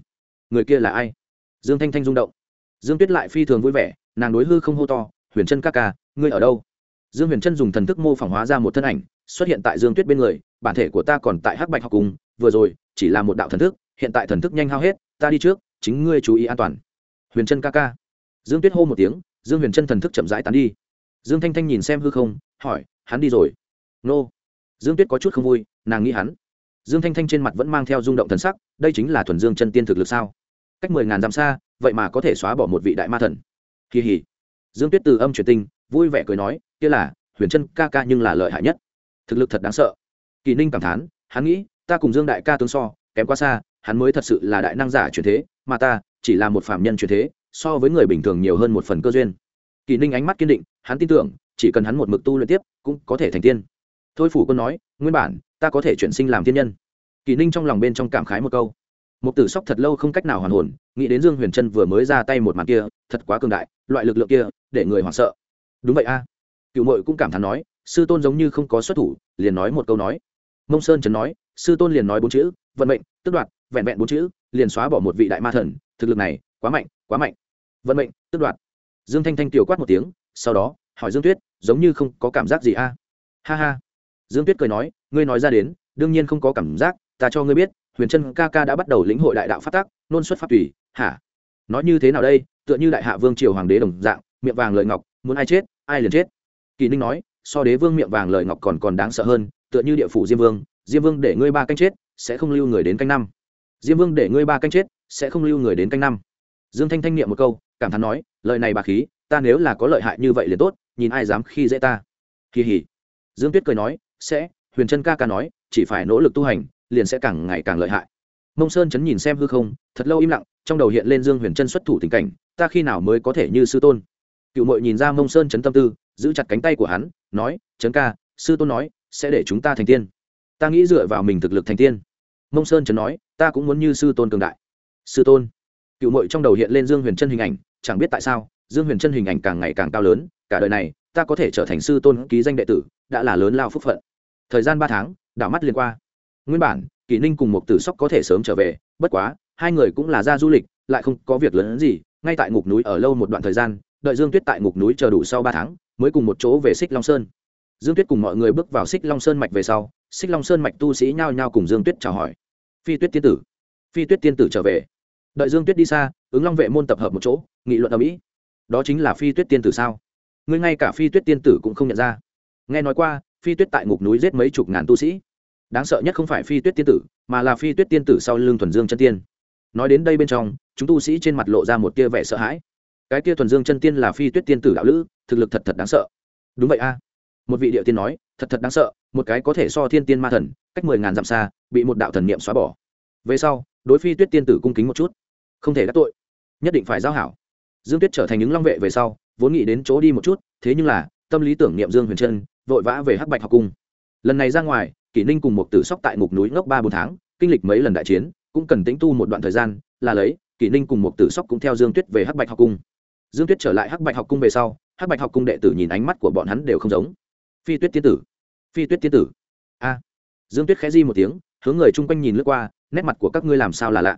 Người kia là ai? Dương thanh thanh rung động. Dương tuyết lại phi thường vui vẻ, nàng đối hư không hô to, huyền chân ca ca, ngươi ở đâu? Dương huyền chân dùng thần thức mô phỏng hóa ra một thân ảnh, xuất hiện tại dương tuyết bên người, bản thể của ta còn tại hắc bạch học cùng, vừa rồi, chỉ là một đạo thần thức, hiện tại thần thức nhanh hao hết, ta đi trước, chính ngươi chú ý an toàn. Huyền chân ca ca. Dương tuyết hô một tiếng, dương huyền chân thần thức chậm rãi tán đi dương thanh thanh nhìn xem hư không, hỏi, hắn đi rồi? Nô. Dương tuyết có chút không vui, nàng nghĩ hắn. Dương thanh thanh trên mặt vẫn mang theo rung động thần sắc, đây chính là thuần dương chân tiên thực lực sao? Cách mười ngàn dặm xa, vậy mà có thể xóa bỏ một vị đại ma thần. Kỳ hỉ dương tuyết từ âm truyền tinh, vui vẻ cười nói, kia là, huyền chân ca ca nhưng là lợi hại nhất. Thực lực thật đáng sợ. Kỳ ninh cảm thán, hắn nghĩ, ta cùng dương đại ca tướng so, kém quá xa, hắn mới thật sự là đại năng giả truyền thế, mà ta chỉ là một phạm nhân truyền thế, so với người bình thường nhiều hơn một phần cơ duyên. Kỳ ninh ánh mắt kiên định hắn tin tưởng, chỉ cần hắn một mực tu luyện tiếp, cũng có thể thành tiên. Thôi phủ quân nói, nguyên bản, ta có thể chuyển sinh làm thiên nhân. Kỳ ninh trong lòng bên trong cảm khái một câu. Một tử sóc thật lâu không cách nào hoàn hồn, nghĩ đến dương huyền trân vừa mới ra tay một màn kia, thật quá cường đại, loại lực lượng kia, để người hoảng sợ. Đúng vậy a. Cựu mội cũng cảm thán nói, sư tôn giống như không có xuất thủ, liền nói một câu nói. Mông sơn trấn nói, sư tôn liền nói bốn chữ, vận mệnh tức đoạt, vẹn vẹn bốn chữ, liền xóa bỏ một vị đại ma thần, thực lực này, quá mạnh quá mạnh. Vận mệnh tức đoạt. Dương thanh thanh tiểu quát một tiếng sau đó, hỏi dương tuyết, giống như không có cảm giác gì a. Ha ha. Dương tuyết cười nói, ngươi nói ra đến, đương nhiên không có cảm giác, ta cho ngươi biết, huyền trân ca ca đã bắt đầu lĩnh hội đại đạo phát tác nôn xuất pháp tùy, hả? Nói như thế nào đây, tựa như đại hạ vương triều hoàng đế đồng dạng, miệng vàng lợi ngọc, muốn ai chết, ai liền chết. Kỳ ninh nói, so đế vương miệng vàng lợi ngọc còn còn đáng sợ hơn, tựa như địa phủ diêm vương diêm vương để ngươi ba canh chết, sẽ không lưu người đến canh năm. Diêm vương để ngươi ba canh chết, sẽ không lưu người đến canh năm. Dương thanh thanh niệm một câu, cảm thán nói, lời này bà khí ta nếu là có lợi hại như vậy liền tốt, nhìn ai dám khi dễ ta. Kỳ hỉ. Dương tuyết cười nói, sẽ, huyền trân ca ca nói, chỉ phải nỗ lực tu hành, liền sẽ càng ngày càng lợi hại. Mông sơn chấn nhìn xem hư không, thật lâu im lặng, trong đầu hiện lên dương huyền trân xuất thủ tình cảnh, ta khi nào mới có thể như sư tôn? Cựu mội nhìn ra mông sơn chấn tâm tư, giữ chặt cánh tay của hắn, nói trấn ca, sư tôn nói, sẽ để chúng ta thành tiên. Ta nghĩ dựa vào mình thực lực thành tiên. Mông sơn chấn nói, ta cũng muốn như sư tôn cường đại. Sư tôn? Cựu mội trong đầu hiện lên dương huyền trân hình ảnh, chẳng biết tại sao dương huyền trân hình ảnh càng ngày càng cao lớn, cả đời này, ta có thể trở thành sư tôn ký danh đệ tử, đã là lớn lao phúc phận. Thời gian ba tháng, đảo mắt liên qua. Nguyên bản, kỷ ninh cùng một tử sóc có thể sớm trở về, bất quá, hai người cũng là ra du lịch, lại không có việc lớn gì, ngay tại ngục núi ở lâu một đoạn thời gian, đợi dương tuyết tại ngục núi chờ đủ sau ba tháng, mới cùng một chỗ về xích long sơn. Dương tuyết cùng mọi người bước vào xích long sơn mạch về sau, xích long sơn mạch tu sĩ nhao nhao cùng dương tuyết chào hỏi. Phi tuyết tiên tử. Phi tuyết tiên tử trở về. Đợi dương tuyết đi xa, ứng long vệ môn tập hợp một chỗ, nghị luận ở mỹ đó chính là phi tuyết tiên tử sao? Ngươi ngay cả phi tuyết tiên tử cũng không nhận ra. Nghe nói qua, phi tuyết tại ngục núi giết mấy chục ngàn tu sĩ. Đáng sợ nhất không phải phi tuyết tiên tử, mà là phi tuyết tiên tử sau lưng thuần dương chân tiên. Nói đến đây bên trong, chúng tu sĩ trên mặt lộ ra một tia vẻ sợ hãi. Cái tia thuần dương chân tiên là phi tuyết tiên tử đạo lữ, thực lực thật thật đáng sợ. Đúng vậy a. Một vị địa tiên nói, thật thật đáng sợ, một cái có thể so thiên tiên ma thần, cách mười ngàn dặm xa, bị một đạo thần niệm xóa bỏ. Về sau, đối phi tuyết tiên tử cung kính một chút. Không thể đắc tội. Nhất định phải giao hảo dương tuyết trở thành những long vệ về sau, vốn nghĩ đến chỗ đi một chút, thế nhưng là, tâm lý tưởng niệm dương huyền trân, vội vã về hắc bạch học cung. Lần này ra ngoài, kỷ ninh cùng một tử sóc tại ngục núi ngốc ba bốn tháng, kinh lịch mấy lần đại chiến, cũng cần tính tu một đoạn thời gian, là lấy, kỷ ninh cùng một tử sóc cũng theo dương tuyết về hắc bạch học cung. Dương tuyết trở lại hắc bạch học cung về sau, hắc bạch học cung đệ tử nhìn ánh mắt của bọn hắn đều không giống. Phi tuyết tiên tử, phi tuyết tiên tử. A. Dương tuyết khẽ di một tiếng, hướng người chung quanh nhìn lướt qua, nét mặt của các ngươi làm sao là lạ.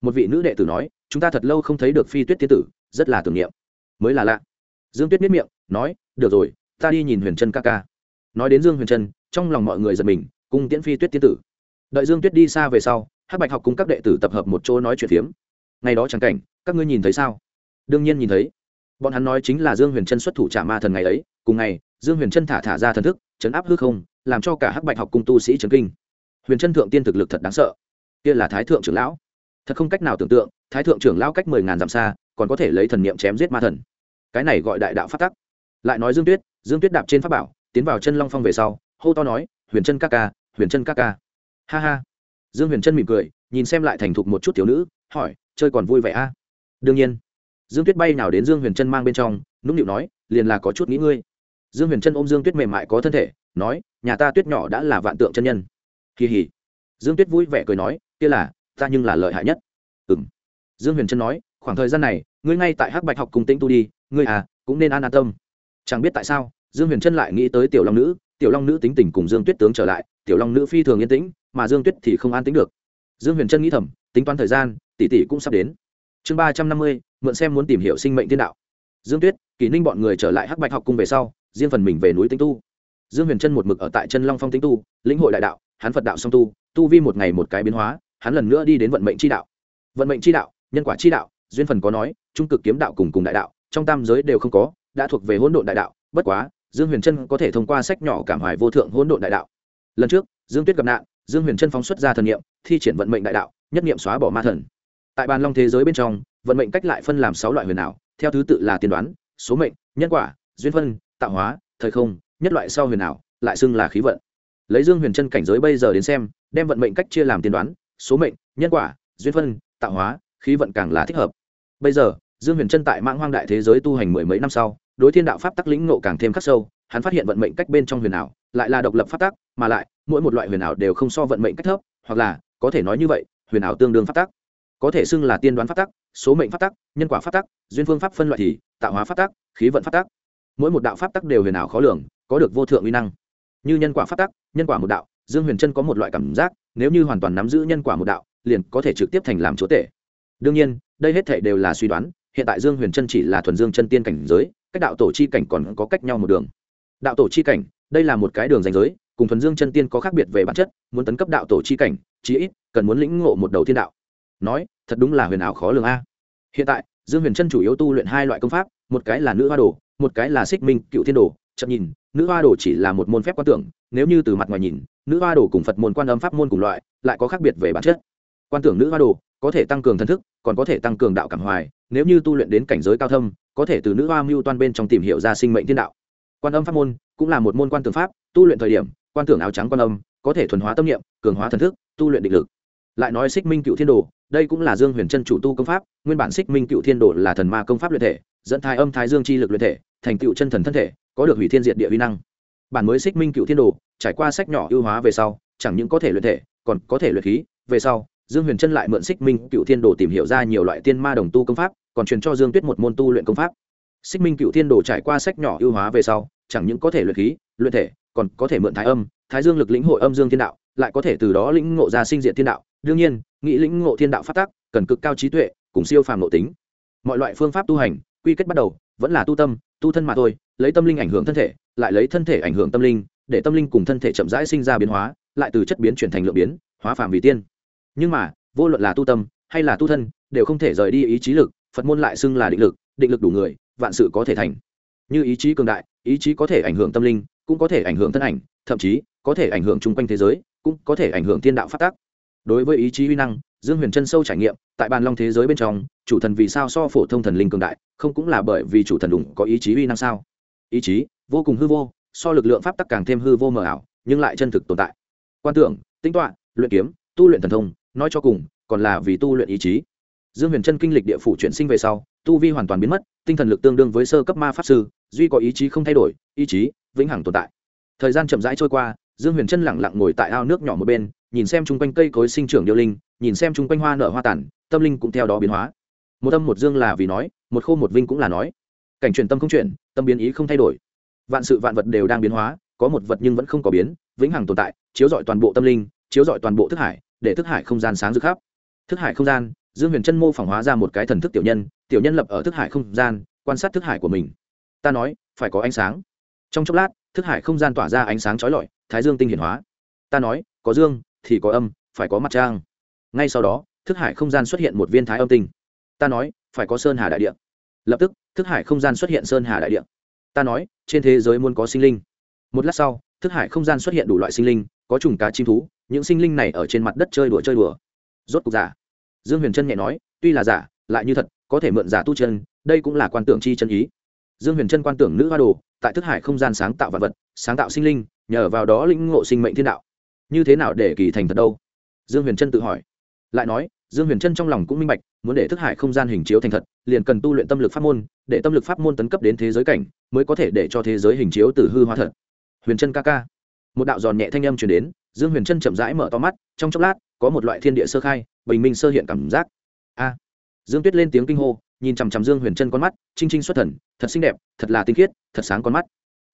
Một vị nữ đệ tử nói, chúng ta thật lâu không thấy được phi tuyết tiên tử rất là tưởng niệm. Mới là lạ. Dương tuyết miết miệng, nói, được rồi, ta đi nhìn huyền trân ca ca. Nói đến dương huyền trân trong lòng mọi người giật mình, cùng tiễn phi tuyết tiên tử. Đợi dương tuyết đi xa về sau, hắc bạch học cùng các đệ tử tập hợp một chỗ nói chuyện phiếm. Ngày đó chẳng cảnh, các ngươi nhìn thấy sao? Đương nhiên nhìn thấy. Bọn hắn nói chính là dương huyền trân xuất thủ trả ma thần ngày ấy, cùng ngày, dương huyền trân thả thả ra thần thức, chấn áp hư không, làm cho cả hắc bạch học cung tu sĩ trấn kinh. Huyền trân thượng tiên thực lực thật đáng sợ. Kia là thái thượng trưởng lão. Thật không cách nào tưởng tượng, thái thượng trưởng lão cách mười ngàn dặm xa còn có thể lấy thần niệm chém giết ma thần. Cái này gọi đại đạo phát tắc. Lại nói dương tuyết dương tuyết đạp trên pháp bảo, tiến vào chân long phong về sau, hô to nói, huyền chân ca ca, huyền chân ca ca. Ha ha. Dương huyền chân mỉm cười, nhìn xem lại thành thục một chút thiếu nữ, hỏi, chơi còn vui vẻ a? À? đương nhiên. Dương tuyết bay nào đến dương huyền chân mang bên trong, nũng nịu nói, liền là có chút nghĩ ngươi. Dương huyền chân ôm dương tuyết mềm mại có thân thể, nói, nhà ta tuyết nhỏ đã là vạn tượng chân nhân. Kỳ hỉ. Dương tuyết vui vẻ cười nói, kia là, ta nhưng là lợi hại nhất. Ừ m dương huyền chân nói khoảng thời gian này, ngươi ngay tại hắc bạch học cùng tĩnh tu đi, ngươi à cũng nên an an tâm. Chẳng biết tại sao, dương huyền trân lại nghĩ tới tiểu long nữ, tiểu long nữ tính tình cùng dương tuyết tướng trở lại, tiểu long nữ phi thường yên tĩnh, mà dương tuyết thì không an tính được. Dương huyền trân nghĩ thầm, tính toán thời gian, tỷ tỷ cũng sắp đến. Chương ba trăm năm mươi, mượn xem muốn tìm hiểu sinh mệnh thiên đạo. Dương tuyết kỷ ninh bọn người trở lại hắc bạch học cung về sau, riêng phần mình về núi tinh tu. Dương huyền trân một mực ở tại chân long phong tinh tu, lĩnh hội đại đạo, hắn phật đạo song tu tu vi một ngày một cái biến hóa, hắn lần nữa đi đến vận mệnh chi đạo. Vận mệnh chi đạo, nhân quả chi đạo duyên phần có nói, trung cực kiếm đạo cùng cùng đại đạo, trong tam giới đều không có, đã thuộc về hỗn độn đại đạo, bất quá, dương huyền trân có thể thông qua sách nhỏ cảm hoài vô thượng hỗn độn đại đạo. Lần trước, dương tuyết gặp nạn, dương huyền trân phóng xuất ra thần nghiệm thi triển vận mệnh đại đạo, nhất nghiệm xóa bỏ ma thần. Tại bàn long thế giới bên trong, vận mệnh cách lại phân làm sáu loại huyền ảo, theo thứ tự là tiên đoán, số mệnh, nhân quả, duyên phân, tạo hóa, thời không, nhất loại sau huyền ảo, lại xưng là khí vận. Lấy dương huyền trân cảnh giới bây giờ đến xem, đem vận mệnh cách chia làm tiên đoán, số mệnh, nhân quả, duyên phân, tạo hóa, khí vận càng là thích hợp bây giờ, dương huyền trân tại mãng hoang đại thế giới tu hành mười mấy năm sau, đối thiên đạo pháp tắc lĩnh ngộ càng thêm khắc sâu, hắn phát hiện vận mệnh cách bên trong huyền ảo, lại là độc lập pháp tắc, mà lại, mỗi một loại huyền ảo đều không so vận mệnh cách thấp, hoặc là, có thể nói như vậy, huyền ảo tương đương pháp tắc. Có thể xưng là tiên đoán pháp tắc, số mệnh pháp tắc, nhân quả pháp tắc, duyên phương pháp phân loại thì, tạo hóa pháp tắc, khí vận pháp tắc. Mỗi một đạo pháp tắc đều huyền ảo khó lường, có được vô thượng uy năng. Như nhân quả pháp tắc, nhân quả một đạo, dương huyền trân có một loại cảm giác, nếu như hoàn toàn nắm giữ nhân quả một đạo, liền có thể trực tiếp thành làm chúa tể đương nhiên, đây hết thể đều là suy đoán, hiện tại dương huyền chân chỉ là thuần dương chân tiên cảnh giới, cách đạo tổ chi cảnh còn có cách nhau một đường. Đạo tổ chi cảnh, đây là một cái đường danh giới, cùng thuần dương chân tiên có khác biệt về bản chất, muốn tấn cấp đạo tổ chi cảnh, chí ít, cần muốn lĩnh ngộ một đầu thiên đạo. Nói, thật đúng là huyền ảo khó lường a. Hiện tại, dương huyền chân chủ yếu tu luyện hai loại công pháp, một cái là nữ hoa đồ, một cái là xích minh cựu thiên đồ. Chậm nhìn, nữ hoa đồ chỉ là một môn phép quan tưởng, nếu như từ mặt ngoài nhìn, nữ hoa đồ cùng phật môn quan âm pháp môn cùng loại, lại có khác biệt về bản chất quan tưởng nữ hoa đồ có thể tăng cường thần thức, còn có thể tăng cường đạo cảm hoài, nếu như tu luyện đến cảnh giới cao thâm, có thể từ nữ hoa mưu toan bên trong tìm hiểu ra sinh mệnh thiên đạo. Quan âm pháp môn cũng là một môn quan tưởng pháp, tu luyện thời điểm, quan tưởng áo trắng quan âm có thể thuần hóa tâm niệm, cường hóa thần thức, tu luyện định lực. Lại nói xích minh cựu thiên đồ, đây cũng là dương huyền chân chủ tu công pháp, nguyên bản xích minh cựu thiên đồ là thần ma công pháp luyện thể, dẫn thái âm thái dương chi lực luyện thể, thành cựu chân thần thân thể, có được hủy thiên diệt địa uy năng. Bản mới xích minh cựu thiên đồ, trải qua sách nhỏ ưu hóa về sau, chẳng những có thể luyện thể, còn có thể luyện khí, về sau dương huyền trân lại mượn xích minh cựu thiên đồ tìm hiểu ra nhiều loại tiên ma đồng tu công pháp, còn truyền cho dương tuyết một môn tu luyện công pháp. Xích minh cựu thiên đồ trải qua sách nhỏ ưu hóa về sau, chẳng những có thể luyện khí, luyện thể, còn có thể mượn thái âm, thái dương lực lĩnh hội âm dương thiên đạo, lại có thể từ đó lĩnh ngộ ra sinh diện thiên đạo. Đương nhiên, nghĩ lĩnh ngộ thiên đạo phát tác cần cực cao trí tuệ, cùng siêu phàm nội tính. Mọi loại phương pháp tu hành, quy kết bắt đầu, vẫn là tu tâm, tu thân mà thôi, lấy tâm linh ảnh hưởng thân thể, lại lấy thân thể ảnh hưởng tâm linh, để tâm linh cùng thân thể chậm rãi sinh ra biến hóa, lại từ chất biến chuyển thành lượng biến, hóa phàm vì tiên nhưng mà, vô luận là tu tâm, hay là tu thân, đều không thể rời đi ý chí lực, phật môn lại xưng là định lực định lực đủ người, vạn sự có thể thành. Như ý chí cường đại, ý chí có thể ảnh hưởng tâm linh, cũng có thể ảnh hưởng thân ảnh, thậm chí, có thể ảnh hưởng chung quanh thế giới, cũng có thể ảnh hưởng thiên đạo phát tác. Đối với ý chí uy năng, dương huyền chân sâu trải nghiệm, tại bàn long thế giới bên trong, chủ thần vì sao so phổ thông thần linh cường đại, không cũng là bởi vì chủ thần đủng có ý chí uy năng sao? Ý chí, vô cùng hư vô, so lực lượng pháp tắc càng thêm hư vô mờ ảo, nhưng lại chân thực tồn tại. Quan tưởng tính toạ luyện kiếm, tu luyện thần thông nói cho cùng, còn là vì tu luyện ý chí. Dương huyền trân kinh lịch địa phủ chuyển sinh về sau, tu vi hoàn toàn biến mất, tinh thần lực tương đương với sơ cấp ma pháp sư, duy có ý chí không thay đổi, ý chí vĩnh hằng tồn tại. Thời gian chậm rãi trôi qua, dương huyền trân lẳng lặng ngồi tại ao nước nhỏ một bên, nhìn xem chung quanh cây cối sinh trưởng điêu linh, nhìn xem chung quanh hoa nở hoa tản, tâm linh cũng theo đó biến hóa. Một âm một dương là vì nói, một khô một vinh cũng là nói. Cảnh chuyển tâm không chuyển, tâm biến ý không thay đổi. Vạn sự vạn vật đều đang biến hóa, có một vật nhưng vẫn không có biến, vĩnh hằng tồn tại, chiếu rọi toàn bộ tâm linh, chiếu rọi toàn bộ thức hải để thức hải không gian sáng rực khắp. Thức hải không gian, dương huyền chân mô phỏng hóa ra một cái thần thức tiểu nhân tiểu nhân lập ở thức hải không gian, quan sát thức hải của mình. Ta nói, phải có ánh sáng. Trong chốc lát, thức hải không gian tỏa ra ánh sáng trói lọi, thái dương tinh hiển hóa. Ta nói, có dương, thì có âm, phải có mặt trăng. Ngay sau đó, thức hải không gian xuất hiện một viên thái âm tinh. Ta nói, phải có sơn hà đại địa. Lập tức, thức hải không gian xuất hiện sơn hà đại địa. Ta nói, trên thế giới muốn có sinh linh. Một lát sau, thức hải không gian xuất hiện đủ loại sinh linh, có trùng cá chim thú những sinh linh này ở trên mặt đất chơi đùa chơi đùa. Rốt cục giả. Dương huyền trân nhẹ nói, tuy là giả, lại như thật, có thể mượn giả tu chân, đây cũng là quan tưởng chi chân ý. Dương huyền trân quan tưởng nữ hoa đồ, tại thức hải không gian sáng tạo vật vật, sáng tạo sinh linh, nhờ vào đó lĩnh ngộ sinh mệnh thiên đạo. Như thế nào để kỳ thành thật đâu? Dương huyền trân tự hỏi. Lại nói, dương huyền trân trong lòng cũng minh bạch, muốn để thức hải không gian hình chiếu thành thật, liền cần tu luyện tâm lực pháp môn, để tâm lực pháp môn tấn cấp đến thế giới cảnh, mới có thể để cho thế giới hình chiếu từ hư hóa thật. Huyền trân ca ca. Một đạo giòn nhẹ thanh âm chuyển đến dương huyền trân chậm rãi mở to mắt, trong chốc lát, có một loại thiên địa sơ khai, bình minh sơ hiện cảm giác. A! Dương tuyết lên tiếng kinh hô, nhìn chằm chằm dương huyền trân con mắt, chinh chinh xuất thần, thật xinh đẹp, thật là tinh khiết, thật sáng con mắt.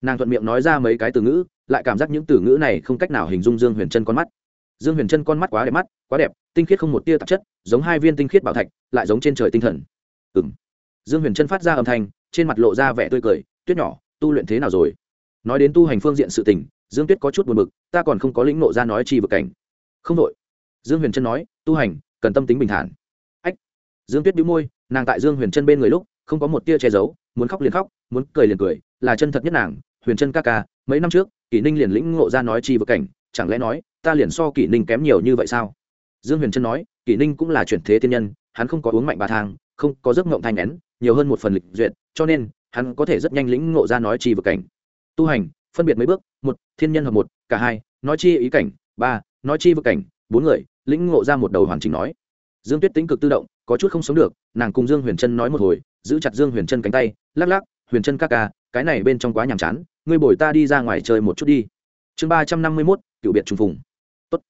Nàng thuận miệng nói ra mấy cái từ ngữ, lại cảm giác những từ ngữ này không cách nào hình dung dương huyền trân con mắt. Dương huyền trân con mắt quá đẹp mắt, quá đẹp, tinh khiết không một tia tạp chất, giống hai viên tinh khiết bảo thạch, lại giống trên trời tinh thần. Ừ m dương huyền trân phát ra âm thanh, trên mặt lộ ra vẻ tươi cười, tuyết nhỏ, tu luyện thế nào rồi? Nói đến tu hành phương diện sự tình dương tuyết có chút buồn b ự c ta còn không có lĩnh nộ ra nói chi vực cảnh. Không đội dương huyền trân nói, tu hành, cần tâm tính bình thản. Ách. Dương tuyết đĩu môi, nàng tại dương huyền trân bên người lúc, không có một tia che giấu, muốn khóc liền khóc, muốn cười liền cười, là chân thật nhất nàng, huyền trân ca ca, mấy năm trước, kỷ ninh liền lĩnh ngộ ra nói chi vực cảnh, chẳng lẽ nói, ta liền so kỷ ninh kém nhiều như vậy sao? Dương huyền trân nói, kỷ ninh cũng là chuyển thế thiên nhân, hắn không có uống mạnh bà thang, không có giấc ngộng thanh nén, nhiều hơn một phần lịch duyệt, cho nên, hắn có thể rất nhanh lĩnh ngộ ra nói chi vực cảnh. Tu hành phân biệt mấy bước, một, thiên nhân hợp một, cả hai, nói chi ý cảnh, ba, nói chi vực cảnh, bốn người, lĩnh ngộ ra một đầu hoàn chỉnh nói. Dương tuyết tính cực tự động, có chút không sống được, nàng cùng dương huyền trân nói một hồi, giữ chặt dương huyền trân cánh tay, lắc lắc, huyền trân ca ca, cái này bên trong quá nhàm chán, ngươi bồi ta đi ra ngoài chơi một chút đi. Chương ba trăm năm mươi mốt, cựu biệt trùng phùng. Tốt.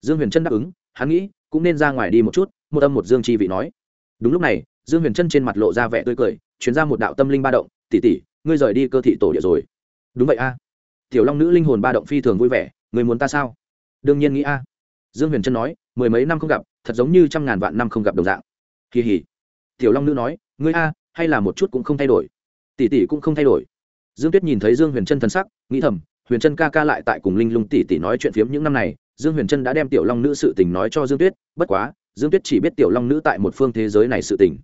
dương huyền trân đáp ứng, hắn nghĩ, cũng nên ra ngoài đi một chút, một âm một dương chi vị nói. Đúng lúc này, dương huyền trân trên mặt lộ ra vẻ tươi cười chuyển ra một đạo tâm linh ba động tỉ tỉ ngươi rời đi cơ thị tổ địa rồi. Đúng vậy a tiểu long nữ linh hồn ba động phi thường vui vẻ, người muốn ta sao? Đương nhiên nghĩ a. Dương huyền trân nói, mười mấy năm không gặp, thật giống như trăm ngàn vạn năm không gặp đồng dạng. Kỳ hỉ. Tiểu long nữ nói, ngươi a, hay là một chút cũng không thay đổi. Tỷ tỷ cũng không thay đổi. Dương tuyết nhìn thấy dương huyền trân thân sắc, nghĩ thầm, huyền trân ca ca lại tại cùng linh lung tỷ tỷ nói chuyện phiếm những năm này, dương huyền trân đã đem tiểu long nữ sự tình nói cho dương tuyết, bất quá, dương tuyết chỉ biết tiểu long nữ tại một phương thế giới này sự tình.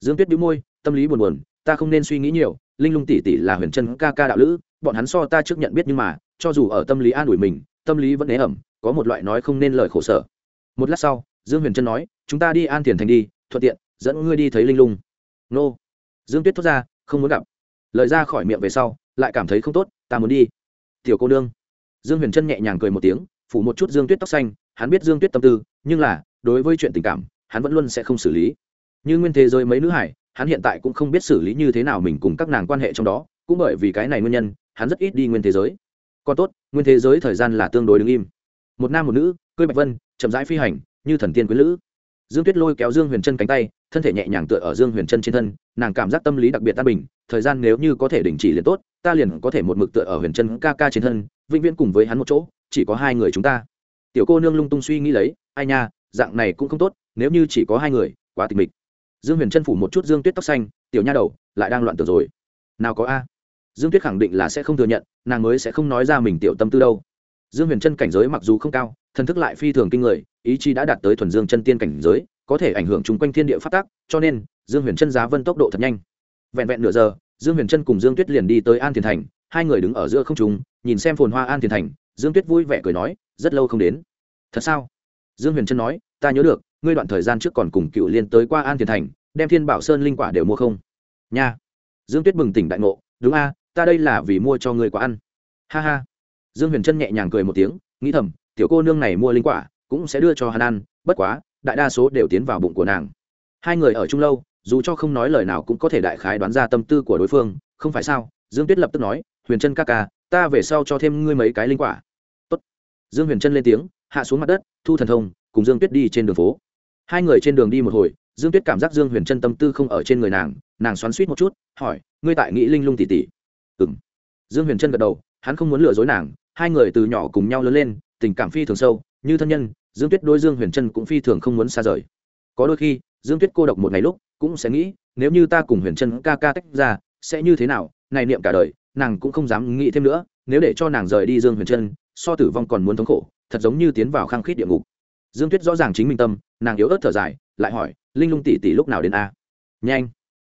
Dương tuyết đĩu môi, tâm lý buồn buồn, ta không nên suy nghĩ nhiều, linh lung tỷ tỷ là huyền trân ca ca đạo lữ bọn hắn so ta trước nhận biết nhưng mà, cho dù ở tâm lý an ủi mình, tâm lý vẫn ế ẩm, có một loại nói không nên lời khổ sở. Một lát sau, dương huyền trân nói, chúng ta đi an tiền thành đi, thuận tiện, dẫn ngươi đi thấy linh lung. Nô. Dương tuyết thốt ra, không muốn gặp. Lời ra khỏi miệng về sau, lại cảm thấy không tốt, ta muốn đi. Tiểu cô nương. Dương huyền trân nhẹ nhàng cười một tiếng, phủ một chút dương tuyết tóc xanh, hắn biết dương tuyết tâm tư, nhưng là, đối với chuyện tình cảm, hắn vẫn luôn sẽ không xử lý. Như nguyên thế giới mấy nữ hải, hắn hiện tại cũng không biết xử lý như thế nào mình cùng các nàng quan hệ trong đó, cũng bởi vì cái này nguyên nhân hắn rất ít đi nguyên thế giới. Còn tốt, nguyên thế giới thời gian là tương đối đứng im. Một nam một nữ, cưới bạch vân, chậm rãi phi hành, như thần tiên quý lữ. Dương tuyết lôi kéo dương huyền chân cánh tay, thân thể nhẹ nhàng tựa ở dương huyền chân trên thân, nàng cảm giác tâm lý đặc biệt tan bình, thời gian nếu như có thể đình chỉ liền tốt, ta liền có thể một mực tựa ở huyền chân ca ca trên thân, vĩnh viễn cùng với hắn một chỗ, chỉ có hai người chúng ta. Tiểu cô nương lung tung suy nghĩ lấy, ai nha, dạng này cũng không tốt, nếu như chỉ có hai người, quá tịch mịch. Dương huyền chân phủ một chút dương tuyết tóc xanh, tiểu nha đầu, lại đang loạn tưởng rồi. Nào có a dương tuyết khẳng định là sẽ không thừa nhận, nàng mới sẽ không nói ra mình tiểu tâm tư đâu. Dương huyền chân cảnh giới mặc dù không cao, thần thức lại phi thường kinh người, ý chí đã đạt tới thuần dương chân tiên cảnh giới, có thể ảnh hưởng chung quanh thiên địa phát tác cho nên, dương huyền chân giá vân tốc độ thật nhanh. Vẹn vẹn nửa giờ, dương huyền chân cùng dương tuyết liền đi tới an thiền thành, hai người đứng ở giữa không trung, nhìn xem phồn hoa an thiền thành, dương tuyết vui vẻ cười nói, rất lâu không đến. Thật sao? Dương huyền trân nói, ta nhớ được, ngươi đoạn thời gian trước còn cùng cựu liên tới qua an thiền thành, đem thiên bảo sơn linh quả đều mua không? Nha. Dương tuyết bừng tỉnh đại ngộ, đúng a ta đây là vì mua cho ngươi quả ăn. Ha ha. Dương huyền trân nhẹ nhàng cười một tiếng, nghĩ thầm, tiểu cô nương này mua linh quả, cũng sẽ đưa cho hắn ăn, bất quá, đại đa số đều tiến vào bụng của nàng. Hai người ở chung lâu, dù cho không nói lời nào cũng có thể đại khái đoán ra tâm tư của đối phương, không phải sao? Dương tuyết lập tức nói, huyền trân ca ca, ta về sau cho thêm ngươi mấy cái linh quả. Tốt. dương huyền trân lên tiếng, hạ xuống mặt đất, thu thần thông, cùng dương tuyết đi trên đường phố. Hai người trên đường đi một hồi, dương tuyết cảm giác dương huyền trân tâm tư không ở trên người nàng nàng xoắn suýt một chút, hỏi, ngươi tại nghĩ linh lung tỉ tỉ ừng dương huyền trân gật đầu, hắn không muốn lừa dối nàng, hai người từ nhỏ cùng nhau lớn lên, tình cảm phi thường sâu, như thân nhân, dương tuyết đôi dương huyền trân cũng phi thường không muốn xa rời. Có đôi khi, dương tuyết cô độc một ngày lúc, cũng sẽ nghĩ, nếu như ta cùng huyền trân ca ca tách ra, sẽ như thế nào, này niệm cả đời, nàng cũng không dám nghĩ thêm nữa, nếu để cho nàng rời đi dương huyền trân, so tử vong còn muốn thống khổ, thật giống như tiến vào khăng khít địa ngục. Dương tuyết rõ ràng chính mình tâm, nàng yếu ớt thở dài, lại hỏi, linh lung tỷ tỷ lúc nào đến a? Nhanh.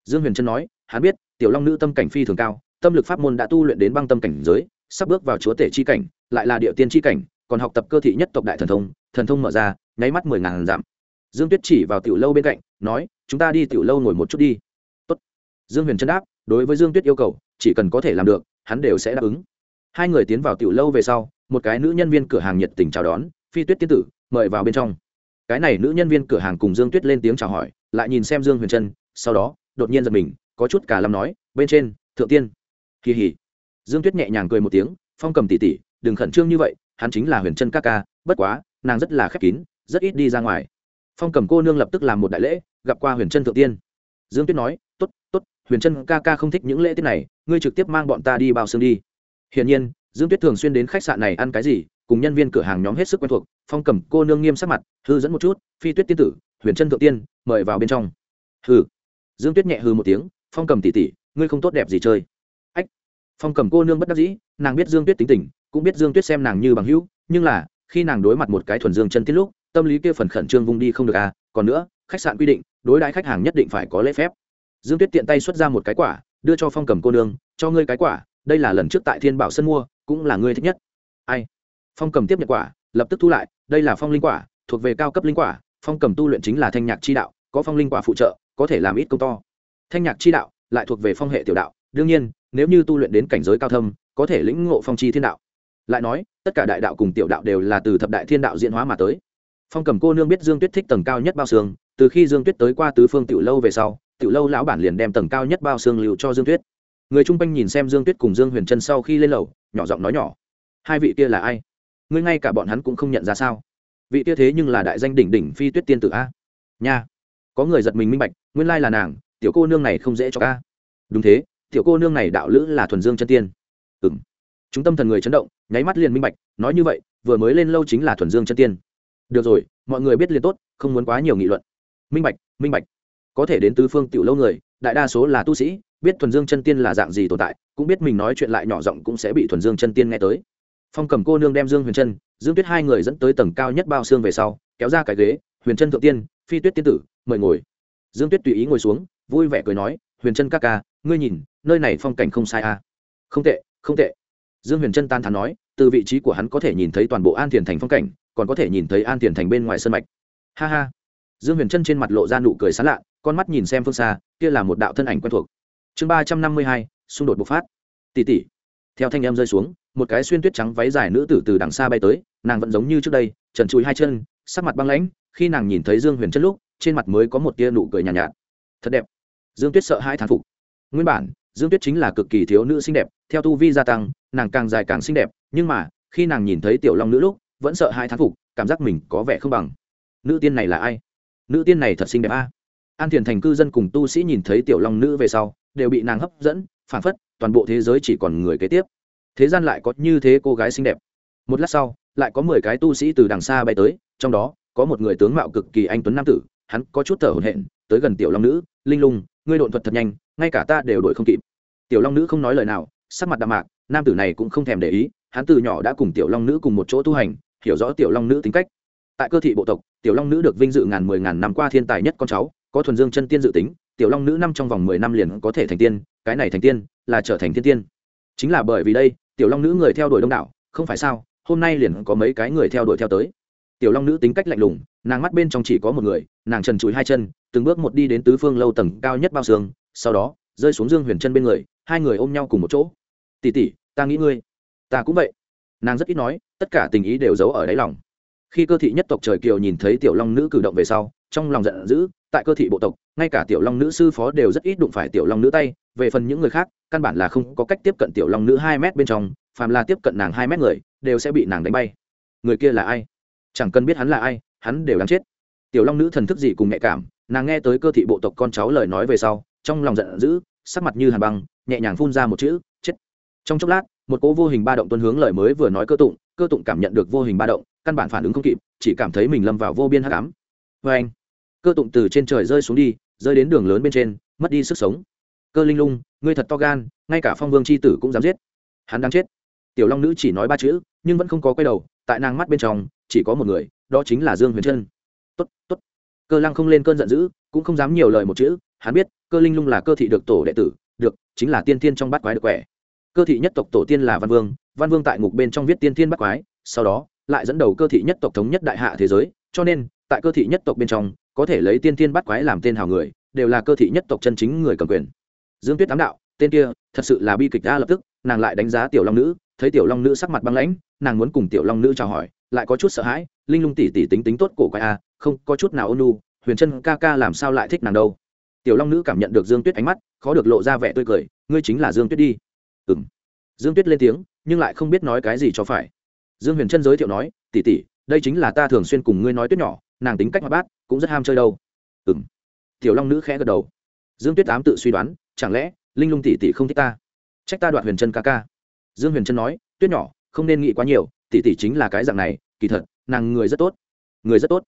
Dương huyền trân nói, hắn biết, tiểu long nữ tâm cảnh phi thường cao tâm lực pháp môn đã tu luyện đến băng tâm cảnh giới, sắp bước vào chúa tể chi cảnh, lại là địa tiên chi cảnh, còn học tập cơ thị nhất tộc đại thần thông thần thông mở ra, nháy mắt mười ngàn giảm dương tuyết chỉ vào tiểu lâu bên cạnh, nói, chúng ta đi tiểu lâu ngồi một chút đi. Tốt. dương huyền trân đáp, đối với dương tuyết yêu cầu, chỉ cần có thể làm được, hắn đều sẽ đáp ứng. Hai người tiến vào tiểu lâu về sau, một cái nữ nhân viên cửa hàng nhiệt tình chào đón, phi tuyết tiên tử, mời vào bên trong. Cái này nữ nhân viên cửa hàng cùng dương tuyết lên tiếng chào hỏi, lại nhìn xem dương huyền trân, sau đó, đột nhiên giật mình, có chút cả lâm nói, bên trên, thượng tiên kỳ hỉ. Dương tuyết nhẹ nhàng cười một tiếng, phong cầm tỉ tỉ, đừng khẩn trương như vậy, hắn chính là huyền chân ca ca, bất quá, nàng rất là khép kín, rất ít đi ra ngoài. Phong cầm cô nương lập tức làm một đại lễ, gặp qua huyền chân thượng tiên. Dương tuyết nói t ố t t ố t huyền chân ca ca không thích những lễ tiết này, ngươi trực tiếp mang bọn ta đi bao xương đi. Hiển nhiên, dương tuyết thường xuyên đến khách sạn này ăn cái gì, cùng nhân viên cửa hàng nhóm hết sức quen thuộc, phong cầm cô nương nghiêm sắc mặt, hư dẫn một chút, phi tuyết tiên tử, huyền chân thượng tiên, mời vào bên trong. Hư dương tuyết nhẹ hư một tiếng, phong cầm tỉ tỉ, ngươi không tốt đẹp gì chơi phong cầm cô nương bất đắc dĩ, nàng biết dương tuyết tính tình, cũng biết dương tuyết xem nàng như bằng hữu, nhưng là, khi nàng đối mặt một cái thuần dương chân tiết lúc, tâm lý kia phần khẩn trương vung đi không được à còn nữa, khách sạn quy định, đối đãi khách hàng nhất định phải có lễ phép. Dương tuyết tiện tay xuất ra một cái quả, đưa cho phong cầm cô nương, cho ngươi cái quả, đây là lần trước tại thiên bảo sân mua, cũng là ngươi thích nhất. Ai? Phong cầm tiếp nhận quả, lập tức thu lại, đây là phong linh quả, thuộc về cao cấp linh quả, phong cầm tu luyện chính là thanh nhạc chi đạo, có phong linh quả phụ trợ, có thể làm ít công to. Thanh nhạc chi đạo, lại thuộc về phong hệ tiểu đạo, đương nhiên nếu như tu luyện đến cảnh giới cao thâm, có thể lĩnh ngộ phong chi thiên đạo. Lại nói, tất cả đại đạo cùng tiểu đạo đều là từ thập đại thiên đạo diễn hóa mà tới. Phong cầm cô nương biết dương tuyết thích tầng cao nhất bao xương, từ khi dương tuyết tới qua tứ phương tiểu lâu về sau, tiểu lâu lão bản liền đem tầng cao nhất bao xương lưu cho dương tuyết. Người chung quanh nhìn xem dương tuyết cùng dương huyền trân sau khi lên lầu, nhỏ giọng nói nhỏ, hai vị kia là ai? Ngươi ngay cả bọn hắn cũng không nhận ra sao? Vị kia thế nhưng là đại danh đỉnh đỉnh phi tuyết tiên tử a. Nha, có người giật mình minh bạch, nguyên lai là nàng, tiểu cô nương này không dễ cho ca đúng thế tiểu cô nương này đạo lữ là thuần dương chân tiên. Ừ m chúng tâm thần người chấn động, nháy mắt liền minh bạch, nói như vậy, vừa mới lên lâu chính là thuần dương chân tiên. Được rồi, mọi người biết liền tốt, không muốn quá nhiều nghị luận. Minh bạch minh bạch. Có thể đến tứ phương tiểu lâu người, đại đa số là tu sĩ, biết thuần dương chân tiên là dạng gì tồn tại, cũng biết mình nói chuyện lại nhỏ giọng cũng sẽ bị thuần dương chân tiên nghe tới. Phong cầm cô nương đem dương huyền chân dương tuyết hai người dẫn tới tầng cao nhất bao xương về sau, kéo ra cái ghế, huyền chân thượng tiên, phi tuyết tiên tử, mời ngồi. Dương tuyết tùy ý ngồi xuống, vui vẻ cười nói, huyền chân ca ca, ngươi nhìn nơi này phong cảnh không sai à. Không tệ không tệ. Dương huyền chân tan thắn nói từ vị trí của hắn có thể nhìn thấy toàn bộ an thiền thành phong cảnh còn có thể nhìn thấy an thiền thành bên ngoài sân mạch. Ha ha. Dương huyền chân trên mặt lộ ra nụ cười sán lạ con mắt nhìn xem phương xa kia là một đạo thân ảnh quen thuộc. Chương ba trăm năm mươi hai xung đột bộc phát. Tỉ tỉ. Theo thanh em rơi xuống một cái xuyên tuyết trắng váy dài nữ tử từ đằng xa bay tới nàng vẫn giống như trước đây trần chùi hai chân sắc mặt băng lãnh khi nàng nhìn thấy dương huyền chân lúc trên mặt mới có một tia nụ cười nhàn nhạt, nhạt. Thật đẹp. Dương tuyết sợ hai thán phục. Nguyên bản dương tuyết chính là cực kỳ thiếu nữ xinh đẹp, theo tu vi gia tăng, nàng càng dài càng xinh đẹp, nhưng mà, khi nàng nhìn thấy tiểu long nữ lúc, vẫn sợ hai thán phục, cảm giác mình có vẻ không bằng. Nữ tiên này là ai? Nữ tiên này thật xinh đẹp a. An thiền thành cư dân cùng tu sĩ nhìn thấy tiểu long nữ về sau, đều bị nàng hấp dẫn, phản phất, toàn bộ thế giới chỉ còn người kế tiếp. Thế gian lại có như thế cô gái xinh đẹp. Một lát sau, lại có mười cái tu sĩ từ đằng xa bay tới, trong đó, có một người tướng mạo cực kỳ anh tuấn nam tử, hắn có chút thở hổn hển, tới gần tiểu long nữ, linh lung, ngươi độn thuật thật nhanh ngay cả ta đều đuổi không kịp. Tiểu long nữ không nói lời nào, sắc mặt đạm mạc, nam tử này cũng không thèm để ý, hắn từ nhỏ đã cùng tiểu long nữ cùng một chỗ tu hành, hiểu rõ tiểu long nữ tính cách. Tại cơ thị bộ tộc, tiểu long nữ được vinh dự ngàn mười ngàn năm qua thiên tài nhất con cháu, có thuần dương chân tiên dự tính, tiểu long nữ năm trong vòng mười năm liền có thể thành tiên, cái này thành tiên là trở thành thiên tiên. Chính là bởi vì đây, tiểu long nữ người theo đuổi đông đảo, không phải sao, hôm nay liền có mấy cái người theo đuổi theo tới. Tiểu long nữ tính cách lạnh lùng, nàng mắt bên trong chỉ có một người, nàng trần trụi hai chân, từng bước một đi đến tứ phương lâu tầng cao nhất bao xương sau đó, rơi xuống dương huyền chân bên người, hai người ôm nhau cùng một chỗ. Tỉ tỉ ta nghĩ ngươi, ta cũng vậy. Nàng rất ít nói, tất cả tình ý đều giấu ở đáy lòng. Khi cơ thị nhất tộc trời kiều nhìn thấy tiểu long nữ cử động về sau, trong lòng giận dữ, tại cơ thị bộ tộc, ngay cả tiểu long nữ sư phó đều rất ít đụng phải tiểu long nữ tay, về phần những người khác, căn bản là không có cách tiếp cận tiểu long nữ hai mét bên trong, phàm là tiếp cận nàng hai mét người, đều sẽ bị nàng đánh bay. Người kia là ai? Chẳng cần biết hắn là ai, hắn đều đáng chết. Tiểu long nữ thần thức gì cùng nhạy cảm, nàng nghe tới cơ thị bộ tộc con cháu lời nói về sau trong lòng giận dữ, sắc mặt như hàn băng, nhẹ nhàng phun ra một chữ, chết. Trong chốc lát, một cỗ vô hình ba động tuân hướng lời mới vừa nói cơ tụng cơ tụng cảm nhận được vô hình ba động, căn bản phản ứng không kịp, chỉ cảm thấy mình lâm vào vô biên hắc ám. Vê anh, cơ tụng từ trên trời rơi xuống đi, rơi đến đường lớn bên trên, mất đi sức sống. Cơ linh lung, ngươi thật to gan, ngay cả phong vương c h i tử cũng dám giết. Hắn đang chết. Tiểu long nữ chỉ nói ba chữ, nhưng vẫn không có quay đầu, tại nàng mắt bên trong, chỉ có một người, đó chính là dương huyền trân tốt tốt. Cơ lăng không lên cơn giận dữ, cũng không dám nhiều lời một chữ hắn biết, cơ linh lung là cơ thị được tổ đệ tử, được, chính là tiên tiên trong bát quái được quẻ. Cơ thị nhất tộc tổ tiên là văn vương văn vương tại ngục bên trong viết tiên tiên bát quái, sau đó, lại dẫn đầu cơ thị nhất tộc thống nhất đại hạ thế giới, cho nên, tại cơ thị nhất tộc bên trong, có thể lấy tiên tiên bát quái làm tên hào người, đều là cơ thị nhất tộc chân chính người cầm quyền. Dương tuyết tám đạo, tên kia, thật sự là bi kịch đã lập tức, nàng lại đánh giá tiểu long nữ, thấy tiểu long nữ sắc mặt băng lãnh, nàng muốn cùng tiểu long nữ chào hỏi, lại có chút sợ hãi, linh lung tỷ tỷ tính tính tốt cổ quái a không có chút nào ôn nu huyền chân ca ca làm sao lại thích nàng đâu? Tiểu long nữ cảm nhận được dương tuyết ánh mắt, khó được lộ ra vẻ tươi cười, ngươi chính là dương tuyết đi. Ừ m dương tuyết lên tiếng, nhưng lại không biết nói cái gì cho phải. Dương huyền trân giới thiệu nói tỉ tỉ đây chính là ta thường xuyên cùng ngươi nói tuyết nhỏ, nàng tính cách hoạt bát, cũng rất ham chơi đâu. Ừ m tiểu long nữ khẽ gật đầu. Dương tuyết tám tự suy đoán, chẳng lẽ, linh lung tỉ tỉ không thích ta? Trách ta đoạt huyền trân ca ca. Dương huyền trân nói, tuyết nhỏ, không nên nghĩ quá nhiều tỉ tỉ chính là cái dạng này, kỳ thật, nàng người rất tốt. Người rất tốt.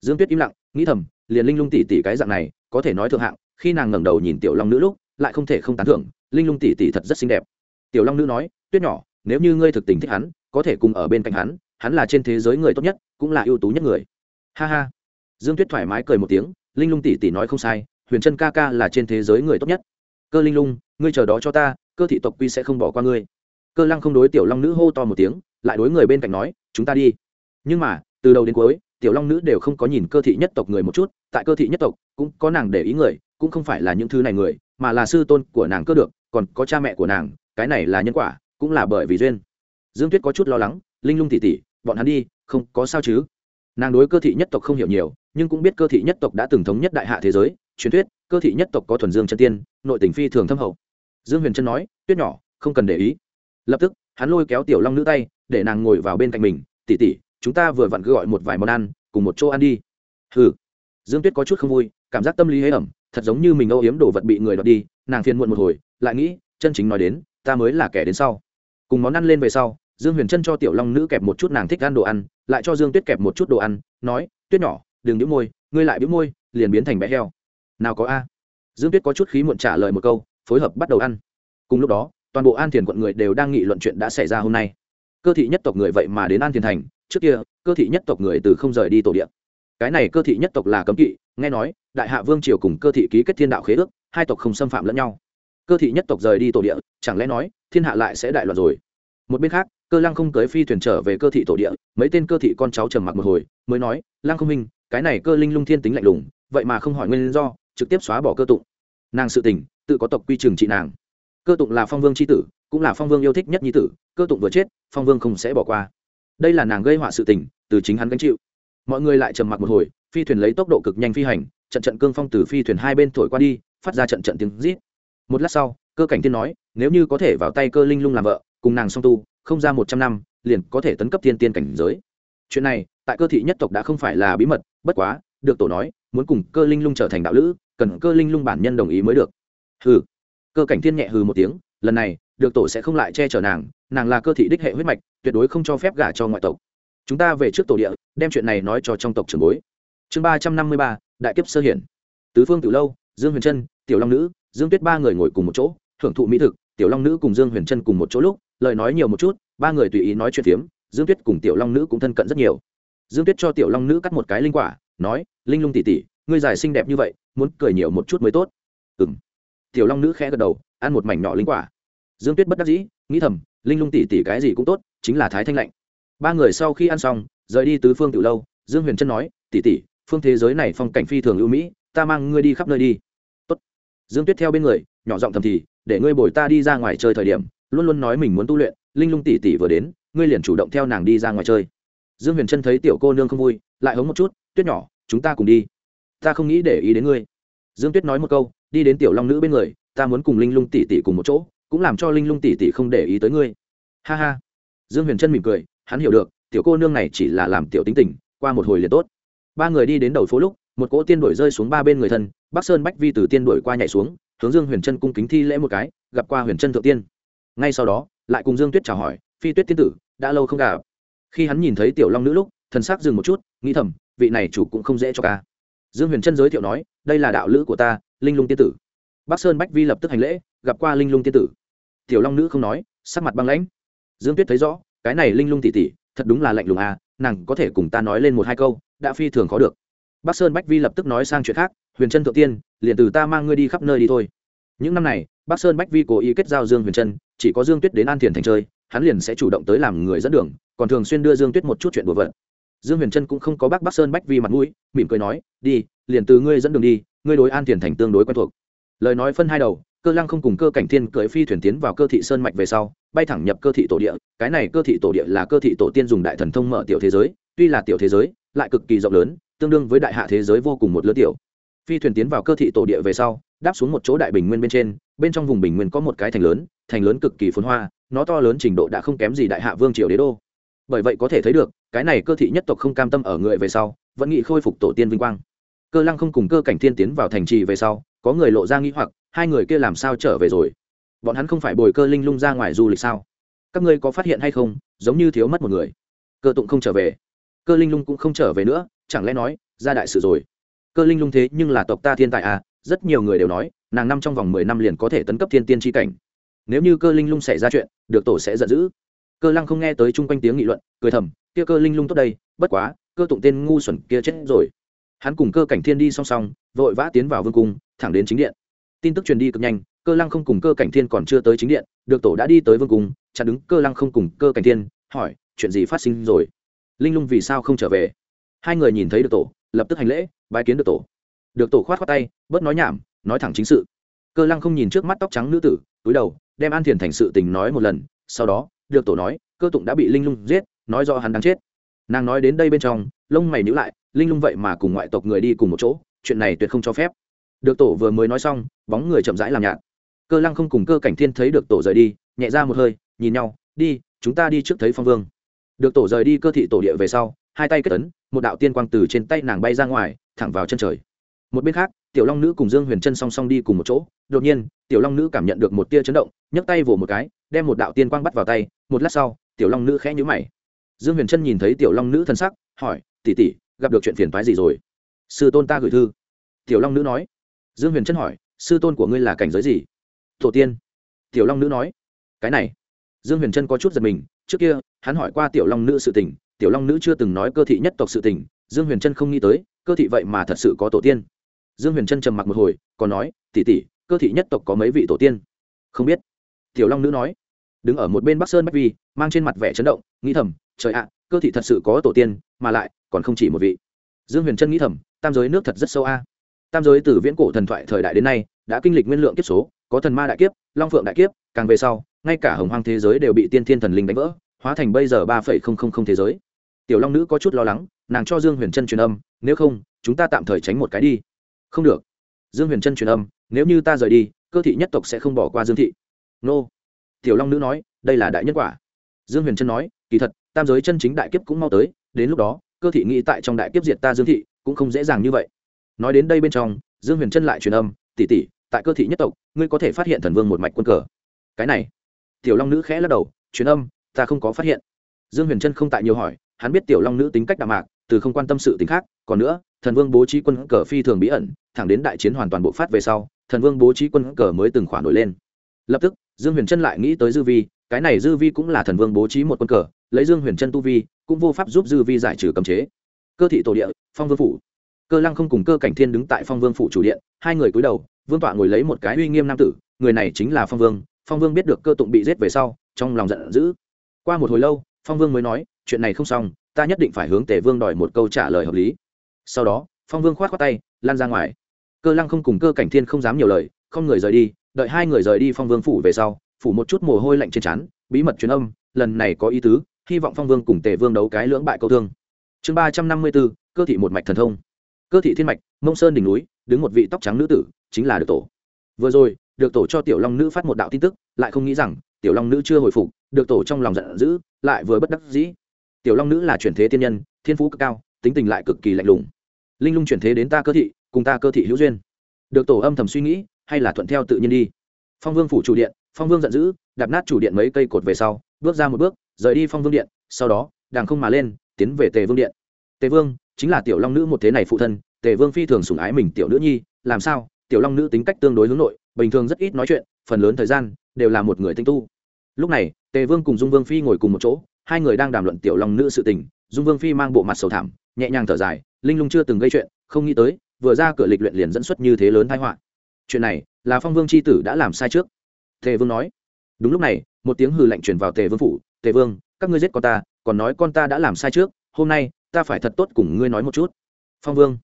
Dương tuyết im lặng, nghĩ thầm liền linh lung tỷ tỷ cái dạng này, có thể nói thượng hạng, khi nàng ngẩng đầu nhìn tiểu long nữ lúc, lại không thể không tán thưởng, linh lung tỷ tỷ thật rất xinh đẹp. Tiểu long nữ nói, tuyết nhỏ, nếu như ngươi thực tình thích hắn, có thể cùng ở bên cạnh hắn hắn là trên thế giới người tốt nhất, cũng là ưu tú nhất người. Ha ha. Dương tuyết thoải mái cười một tiếng, linh lung tỷ tỷ nói không sai, huyền trân ca ca là trên thế giới người tốt nhất. Cơ linh lung, ngươi chờ đó cho ta, cơ thị tộc quy sẽ không bỏ qua ngươi. Cơ lăng không đối tiểu long nữ hô to một tiếng, lại đối người bên cạnh nói, chúng ta đi. Nhưng mà, từ đầu đến cuối tiểu long nữ đều không có nhìn cơ thị nhất tộc người một chút, tại cơ thị nhất tộc, cũng có nàng để ý người, cũng không phải là những thứ này người, mà là sư tôn của nàng cơ được, còn có cha mẹ của nàng, cái này là nhân quả, cũng là bởi vì duyên. Dương tuyết có chút lo lắng, linh lung tỉ tỉ bọn hắn đi, không có sao chứ? Nàng đối cơ thị nhất tộc không hiểu nhiều, nhưng cũng biết cơ thị nhất tộc đã từng thống nhất đại hạ thế giới, truyền thuyết, cơ thị nhất tộc có thuần dương chân tiên, nội tình phi thường thâm hậu. Dương huyền trân nói, tuyết nhỏ, không cần để ý. Lập tức, hắn lôi kéo tiểu long nữ tay, để nàng ngồi vào bên cạnh mình tỉ tỉ chúng ta vừa vặn cứ gọi một vài món ăn, cùng một chỗ ăn đi. Ừ dương tuyết có chút không vui, cảm giác tâm lý hế ẩm, thật giống như mình âu yếm đồ vật bị người đoạt đi, nàng phiền muộn một hồi, lại nghĩ, chân chính nói đến, ta mới là kẻ đến sau. Cùng món ăn lên về sau, dương huyền chân cho tiểu long nữ kẹp một chút nàng thích ăn đồ ăn, lại cho dương tuyết kẹp một chút đồ ăn, nói, tuyết nhỏ, đừng đĩu môi, ngươi lại đĩu môi, liền biến thành bé heo. Nào có a. Dương tuyết có chút khí muộn trả lời một câu, phối hợp bắt đầu ăn. Cùng lúc đó, toàn bộ an thiền quận người đều đang nghị luận chuyện đã xảy ra hôm nay. Cơ thị nhất tộc người vậy mà đến an thiền thành trước kia, cơ thị nhất tộc người từ không rời đi tổ điện cái này cơ thị nhất tộc là cấm kỵ, nghe nói, đại hạ vương triều cùng cơ thị ký kết thiên đạo khế ước, hai tộc không xâm phạm lẫn nhau. Cơ thị nhất tộc rời đi tổ địa, chẳng lẽ nói, thiên hạ lại sẽ đại loạn rồi? Một bên khác, cơ lăng không tới phi thuyền trở về cơ thị tổ địa, mấy tên cơ thị con cháu trầm mặc một hồi, mới nói, lăng không minh, cái này cơ linh lung thiên tính lạnh lùng, vậy mà không hỏi nguyên do, trực tiếp xóa bỏ cơ tụng. Nàng sự tình, tự có tộc quy trường trị nàng. Cơ tụng là phong vương c h i tử, cũng là phong vương yêu thích nhất nhi tử, cơ tụng vừa chết, phong vương không sẽ bỏ qua đây là nàng gây họa sự tình, từ chính hắn gánh chịu. Mọi người lại trầm mặc một hồi, phi thuyền lấy tốc độ cực nhanh phi hành, trận trận cương phong từ phi thuyền hai bên thổi qua đi, phát ra trận trận tiếng rít. Một lát sau, cơ cảnh tiên nói, nếu như có thể vào tay cơ linh lung làm vợ, cùng nàng song tu, không ra một trăm năm, liền có thể tấn cấp thiên tiên cảnh giới. Chuyện này, tại cơ thị nhất tộc đã không phải là bí mật, bất quá, được tổ nói, muốn cùng cơ linh lung trở thành đạo lữ, cần cơ linh lung bản nhân đồng ý mới được. Hừ. Cơ cảnh thiên nhẹ hừ một tiếng, lần này được tổ sẽ không lại che chở nàng nàng là cơ thị đích hệ huyết mạch, tuyệt đối không cho phép gả cho ngoại tộc. Chúng ta về trước tổ địa, đem chuyện này nói cho trong tộc trường bối. Chương ba trăm năm mươi ba, đại kiếp sơ hiển. Tứ phương từ lâu, dương huyền trân, tiểu long nữ, dương tuyết ba người ngồi cùng một chỗ, hưởng thụ mỹ thực, tiểu long nữ cùng dương huyền trân cùng một chỗ lúc, lời nói nhiều một chút, ba người tùy ý nói chuyện phiếm, dương tuyết cùng tiểu long nữ cũng thân cận rất nhiều. Dương tuyết cho tiểu long nữ cắt một cái linh quả, nói, linh lung tỉ tỉ ngươi dài xinh đẹp như vậy, muốn cười nhiều một chút mới tốt. Ừ m tiểu long nữ khẽ gật đầu, ăn một mảnh nhỏ linh quả dương tuyết bất đắc dĩ, nghĩ thầm, linh lung tỉ tỉ cái gì cũng tốt, chính là thái thanh lạnh. Ba người sau khi ăn xong, rời đi tứ phương tự lâu, dương huyền trân nói tỉ tỉ phương thế giới này phong cảnh phi thường ưu mỹ, ta mang ngươi đi khắp nơi đi. Tốt. dương tuyết theo bên người, nhỏ giọng thầm thì, để ngươi bồi ta đi ra ngoài chơi thời điểm, luôn luôn nói mình muốn tu luyện, linh lung tỉ tỉ vừa đến, ngươi liền chủ động theo nàng đi ra ngoài chơi. Dương huyền trân thấy tiểu cô nương không vui, lại hống một chút, tuyết nhỏ, chúng ta cùng đi. Ta không nghĩ để ý đến ngươi. Dương tuyết nói một câu, đi đến tiểu long nữ bên người, ta muốn cùng linh lung tỉ tỉ cùng một chỗ cũng làm cho linh lung tỷ tỷ không để ý tới ngươi. Ha ha. Dương huyền trân mỉm cười, hắn hiểu được, tiểu cô nương này chỉ là làm tiểu tính tình, qua một hồi liền tốt. Ba người đi đến đầu phố lúc, một cỗ tiên đổi rơi xuống ba bên người thân, bắc sơn bách vi từ tiên đổi qua nhảy xuống, hướng dương huyền trân cung kính thi lễ một cái, gặp qua huyền trân thượng tiên. Ngay sau đó, lại cùng dương tuyết chào hỏi, phi tuyết tiên tử, đã lâu không gặp. Khi hắn nhìn thấy tiểu long nữ lúc, thần sắc dừng một chút, nghĩ thầm, vị này chủ cũng không dễ cho ca dương huyền trân giới thiệu nói, đây là đạo lữ của ta, linh lung tiên tử. Bắc sơn bách vi lập tức hành lễ gặp qua linh lung tiên tử. Tiểu long nữ không nói, sắc mặt băng lãnh. Dương tuyết thấy rõ, cái này linh lung tỉ tỉ thật đúng là lạnh lùng à nàng có thể cùng ta nói lên một hai câu, đã phi thường khó được. Bắc sơn bách vi lập tức nói sang chuyện khác, huyền trân thượng tiên, liền từ ta mang ngươi đi khắp nơi đi thôi. Những năm này bắc sơn bách vi cố ý kết giao dương huyền trân, chỉ có dương tuyết đến an thiền thành chơi, hắn liền sẽ chủ động tới làm người dẫn đường, còn thường xuyên đưa dương tuyết một chút chuyện bừa vận dương huyền trân cũng không có bác bắc sơn bách vi mặt mũi, mỉm cười nói, đi, liền từ ngươi dẫn đường đi, ngươi đối an thiền thành tương đối quen thuộc. Lời nói phân hai đầu cơ lăng không cùng cơ cảnh thiên cưỡi phi thuyền tiến vào cơ thị sơn mạch về sau, bay thẳng nhập cơ thị tổ địa. Cái này cơ thị tổ địa là cơ thị tổ tiên dùng đại thần thông mở tiểu thế giới. Tuy là tiểu thế giới, lại cực kỳ rộng lớn, tương đương với đại hạ thế giới vô cùng một lứa tiểu. Phi thuyền tiến vào cơ thị tổ địa về sau, đáp xuống một chỗ đại bình nguyên bên trên. Bên trong vùng bình nguyên có một cái thành lớn thành lớn cực kỳ phồn hoa, nó to lớn trình độ đã không kém gì đại hạ vương triều đế đô. Bởi vậy có thể thấy được, cái này cơ thị nhất tộc không cam tâm ở người về sau, vẫn nghĩ khôi phục tổ tiên vinh quang. Cơ lăng không cùng cơ cảnh thiên tiến vào thành trì về sau có người lộ ra nghĩ hoặc, hai người kia làm sao trở về rồi? Bọn hắn không phải bồi cơ linh lung ra ngoài du lịch sao? Các ngươi có phát hiện hay không, giống như thiếu mất một người. Cơ tụng không trở về. Cơ linh lung cũng không trở về nữa, chẳng lẽ nói, ra đại sự rồi? Cơ linh lung thế nhưng là tộc ta thiên tài à rất nhiều người đều nói, nàng năm trong vòng mười năm liền có thể tấn cấp thiên tiên tri cảnh. Nếu như cơ linh lung xảy ra chuyện, được tổ sẽ giận dữ. Cơ lăng không nghe tới chung quanh tiếng nghị luận, cười thầm, kia cơ linh lung tốt đây, bất quá, cơ tụng tên ngu xuẩn kia chết rồi. Hắn cùng cơ cảnh thiên đi song song, vội vã tiến vào vương cung thẳng đến chính điện. Tin tức truyền đi cực nhanh, cơ lăng không cùng cơ cảnh thiên còn chưa tới chính điện, được tổ đã đi tới vương cung, chặn đứng cơ lăng không cùng cơ cảnh thiên, hỏi, chuyện gì phát sinh rồi? Linh lung vì sao không trở về? Hai người nhìn thấy được tổ, lập tức hành lễ, bái kiến được tổ. Được tổ khoát khoát tay, bớt nói nhảm, nói thẳng chính sự. Cơ lăng không nhìn trước mắt tóc trắng nữ tử, túi đầu, đem an thiền thành sự tình nói một lần, sau đó, được tổ nói, cơ tụng đã bị linh lung giết, nói do hắn đang chết. Nàng nói đến đây bên trong, lông mày nhữ lại, linh lung vậy mà cùng ngoại tộc người đi cùng một chỗ, chuyện này tuyệt không cho phép được tổ vừa mới nói xong, bóng người chậm rãi làm nhạt. Cơ lăng không cùng cơ cảnh thiên thấy được tổ rời đi, nhẹ ra một hơi, nhìn nhau, đi, chúng ta đi trước thấy phong vương. Được tổ rời đi cơ thị tổ địa về sau, hai tay kết ấn, một đạo tiên quang từ trên tay nàng bay ra ngoài, thẳng vào chân trời. Một bên khác, tiểu long nữ cùng dương huyền chân song song đi cùng một chỗ, đột nhiên, tiểu long nữ cảm nhận được một tia chấn động, nhấc tay vỗ một cái, đem một đạo tiên quang bắt vào tay, một lát sau, tiểu long nữ khẽ nhíu mày. Dương huyền trân nhìn thấy tiểu long nữ thân sắc, hỏi tỉ tỉ gặp được chuyện phiền phái gì rồi? Sư tôn ta gửi thư. Tiểu long nữ nói dương huyền trân hỏi, sư tôn của ngươi là cảnh giới gì? Tổ tiên. Tiểu long nữ nói, cái này. Dương huyền trân có chút giật mình, trước kia, hắn hỏi qua tiểu long nữ sự tình, tiểu long nữ chưa từng nói cơ thị nhất tộc sự tình, dương huyền trân không nghĩ tới, cơ thị vậy mà thật sự có tổ tiên. Dương huyền trân trầm mặc một hồi, còn nói tỉ tỉ cơ thị nhất tộc có mấy vị tổ tiên? Không biết. Tiểu long nữ nói, đứng ở một bên bắc sơn bách vi, mang trên mặt vẻ chấn động, nghĩ thầm, trời ạ, cơ thị thật sự có tổ tiên, mà lại còn không chỉ một vị. Dương huyền trân nghĩ thầm, tam giới nước thật rất sâu a tam giới từ viễn cổ thần thoại thời đại đến nay, đã kinh lịch nguyên lượng kiếp số, có thần ma đại kiếp, long phượng đại kiếp, càng về sau, ngay cả hồng hoang thế giới đều bị tiên thiên thần linh đánh vỡ, hóa thành bây giờ ba phẩy không không không thế giới. Tiểu long nữ có chút lo lắng, nàng cho dương huyền trân truyền âm, nếu không, chúng ta tạm thời tránh một cái đi. Không được. Dương huyền trân truyền âm, nếu như ta rời đi, cơ thị nhất tộc sẽ không bỏ qua dương thị. Nô. Tiểu long nữ nói, đây là đại nhân quả. Dương huyền trân nói, kỳ thật, tam giới chân chính đại kiếp cũng mau tới, đến lúc đó, cơ thị nghĩ tại trong đại kiếp diệt ta dương thị, cũng không dễ dàng như vậy nói đến đây bên trong, dương huyền Chân lại truyền âm tỉ tỉ tại cơ thị nhất tộc, ngươi có thể phát hiện thần vương một mạch quân cờ. Cái này? Tiểu long nữ khẽ lắc đầu, truyền âm, ta không có phát hiện. Dương huyền Chân không tại nhiều hỏi, hắn biết tiểu long nữ tính cách đạm mạc, từ không quan tâm sự tính khác, còn nữa, thần vương bố trí quân cờ phi thường bí ẩn, thẳng đến đại chiến hoàn toàn bộ phát về sau, thần vương bố trí quân cờ mới từng khoản nổi lên. Lập tức, dương huyền trân lại nghĩ tới dư vi, cái này dư vi cũng là thần vương bố trí một quân cờ, lấy dương huyền trân tu vi, cũng vô pháp giúp dư vi giải trừ cấm chế. Cơ thị tổ địa, phong vương phủ cơ lăng không cùng cơ cảnh thiên đứng tại phong vương phủ chủ điện, hai người cúi đầu, vương tọa ngồi lấy một cái uy nghiêm nam tử, người này chính là phong vương phong vương biết được cơ tụng bị giết về sau, trong lòng giận dữ. Qua một hồi lâu, phong vương mới nói, chuyện này không xong, ta nhất định phải hướng tề vương đòi một câu trả lời hợp lý. Sau đó, phong vương khoát khoát tay lan ra ngoài. Cơ lăng không cùng cơ cảnh thiên không dám nhiều lời, không người rời đi, đợi hai người rời đi phong vương phủ về sau, phủ một chút mồ hôi lạnh trên trán, bí mật truyền âm, lần này có ý tứ, hy vọng phong vương cùng tề vương đấu cái lưỡng bại câu thương. Chương ba trăm năm mươi bốn cơ thị một mạch thần thông cơ thị thiên mạch, mông sơn đỉnh núi, đứng một vị tóc trắng nữ tử, chính là được tổ. Vừa rồi, được tổ cho tiểu long nữ phát một đạo tin tức, lại không nghĩ rằng, tiểu long nữ chưa hồi phục, được tổ trong lòng giận dữ, lại vừa bất đắc dĩ. Tiểu long nữ là chuyển thế tiên nhân, thiên phú cực cao, tính tình lại cực kỳ lạnh lùng. Linh lung chuyển thế đến ta cơ thị, cùng ta cơ thị hữu duyên. Được tổ âm thầm suy nghĩ, hay là thuận theo tự nhiên đi. Phong vương phủ chủ điện, phong vương giận dữ, đạp nát chủ điện mấy cây cột về sau, bước ra một bước, rời đi phong vương điện, sau đó, đàng không mà lên, tiến về tề vương điện. Tề vương chính là tiểu long nữ một thế này phụ thân, tề vương phi thường sủng ái mình tiểu nữ nhi, làm sao? Tiểu long nữ tính cách tương đối hướng nội, bình thường rất ít nói chuyện, phần lớn thời gian đều là một người tinh tu. Lúc này, tề vương cùng dung vương phi ngồi cùng một chỗ, hai người đang đàm luận tiểu long nữ sự tình. Dung vương phi mang bộ mặt sầu thảm, nhẹ nhàng thở dài, linh lung chưa từng gây chuyện, không nghĩ tới, vừa ra cửa lịch luyện liền dẫn xuất như thế lớn thái họa. Chuyện này là phong vương c h i tử đã làm sai trước. Tề vương nói. Đúng lúc này, một tiếng hừ lạnh truyền vào tề vương phủ. Tề vương, các ngươi giết con ta, còn nói con ta đã làm sai trước, hôm nay ta phải thật tốt cùng ngươi nói một chút. Phong vương.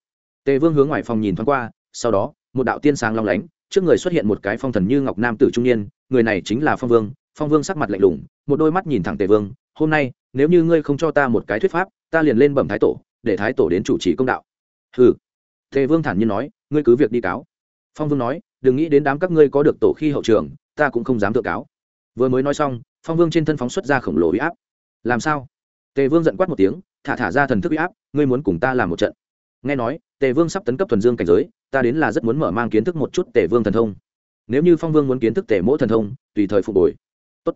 Tề vương hướng ngoài phòng nhìn thoáng qua, sau đó, một đạo tiên sáng long lánh, trước người xuất hiện một cái phong thần như ngọc nam tử trung niên, người này chính là phong vương. Phong vương sắc mặt lạnh lùng, một đôi mắt nhìn thẳng tề vương, hôm nay, nếu như ngươi không cho ta một cái thuyết pháp, ta liền lên bẩm thái tổ, để thái tổ đến chủ trì công đạo. Hừ. Tề vương thản nhiên nói, ngươi cứ việc đi cáo. Phong vương nói, đừng nghĩ đến đám các ngươi có được tổ khi hậu trường, ta cũng không dám tự cáo. Vừa mới nói xong, phong vương trên thân phóng xuất ra khổng lồ huy áp. Làm sao? Tề vương giận quát một tiếng thả thả ra thần thức uy áp, ngươi muốn cùng ta làm một trận. Nghe nói, tề vương sắp tấn cấp thuần dương cảnh giới, ta đến là rất muốn mở mang kiến thức một chút tề vương thần thông. Nếu như phong vương muốn kiến thức tề mỗ thần thông, tùy thời phục hồi. Tốt.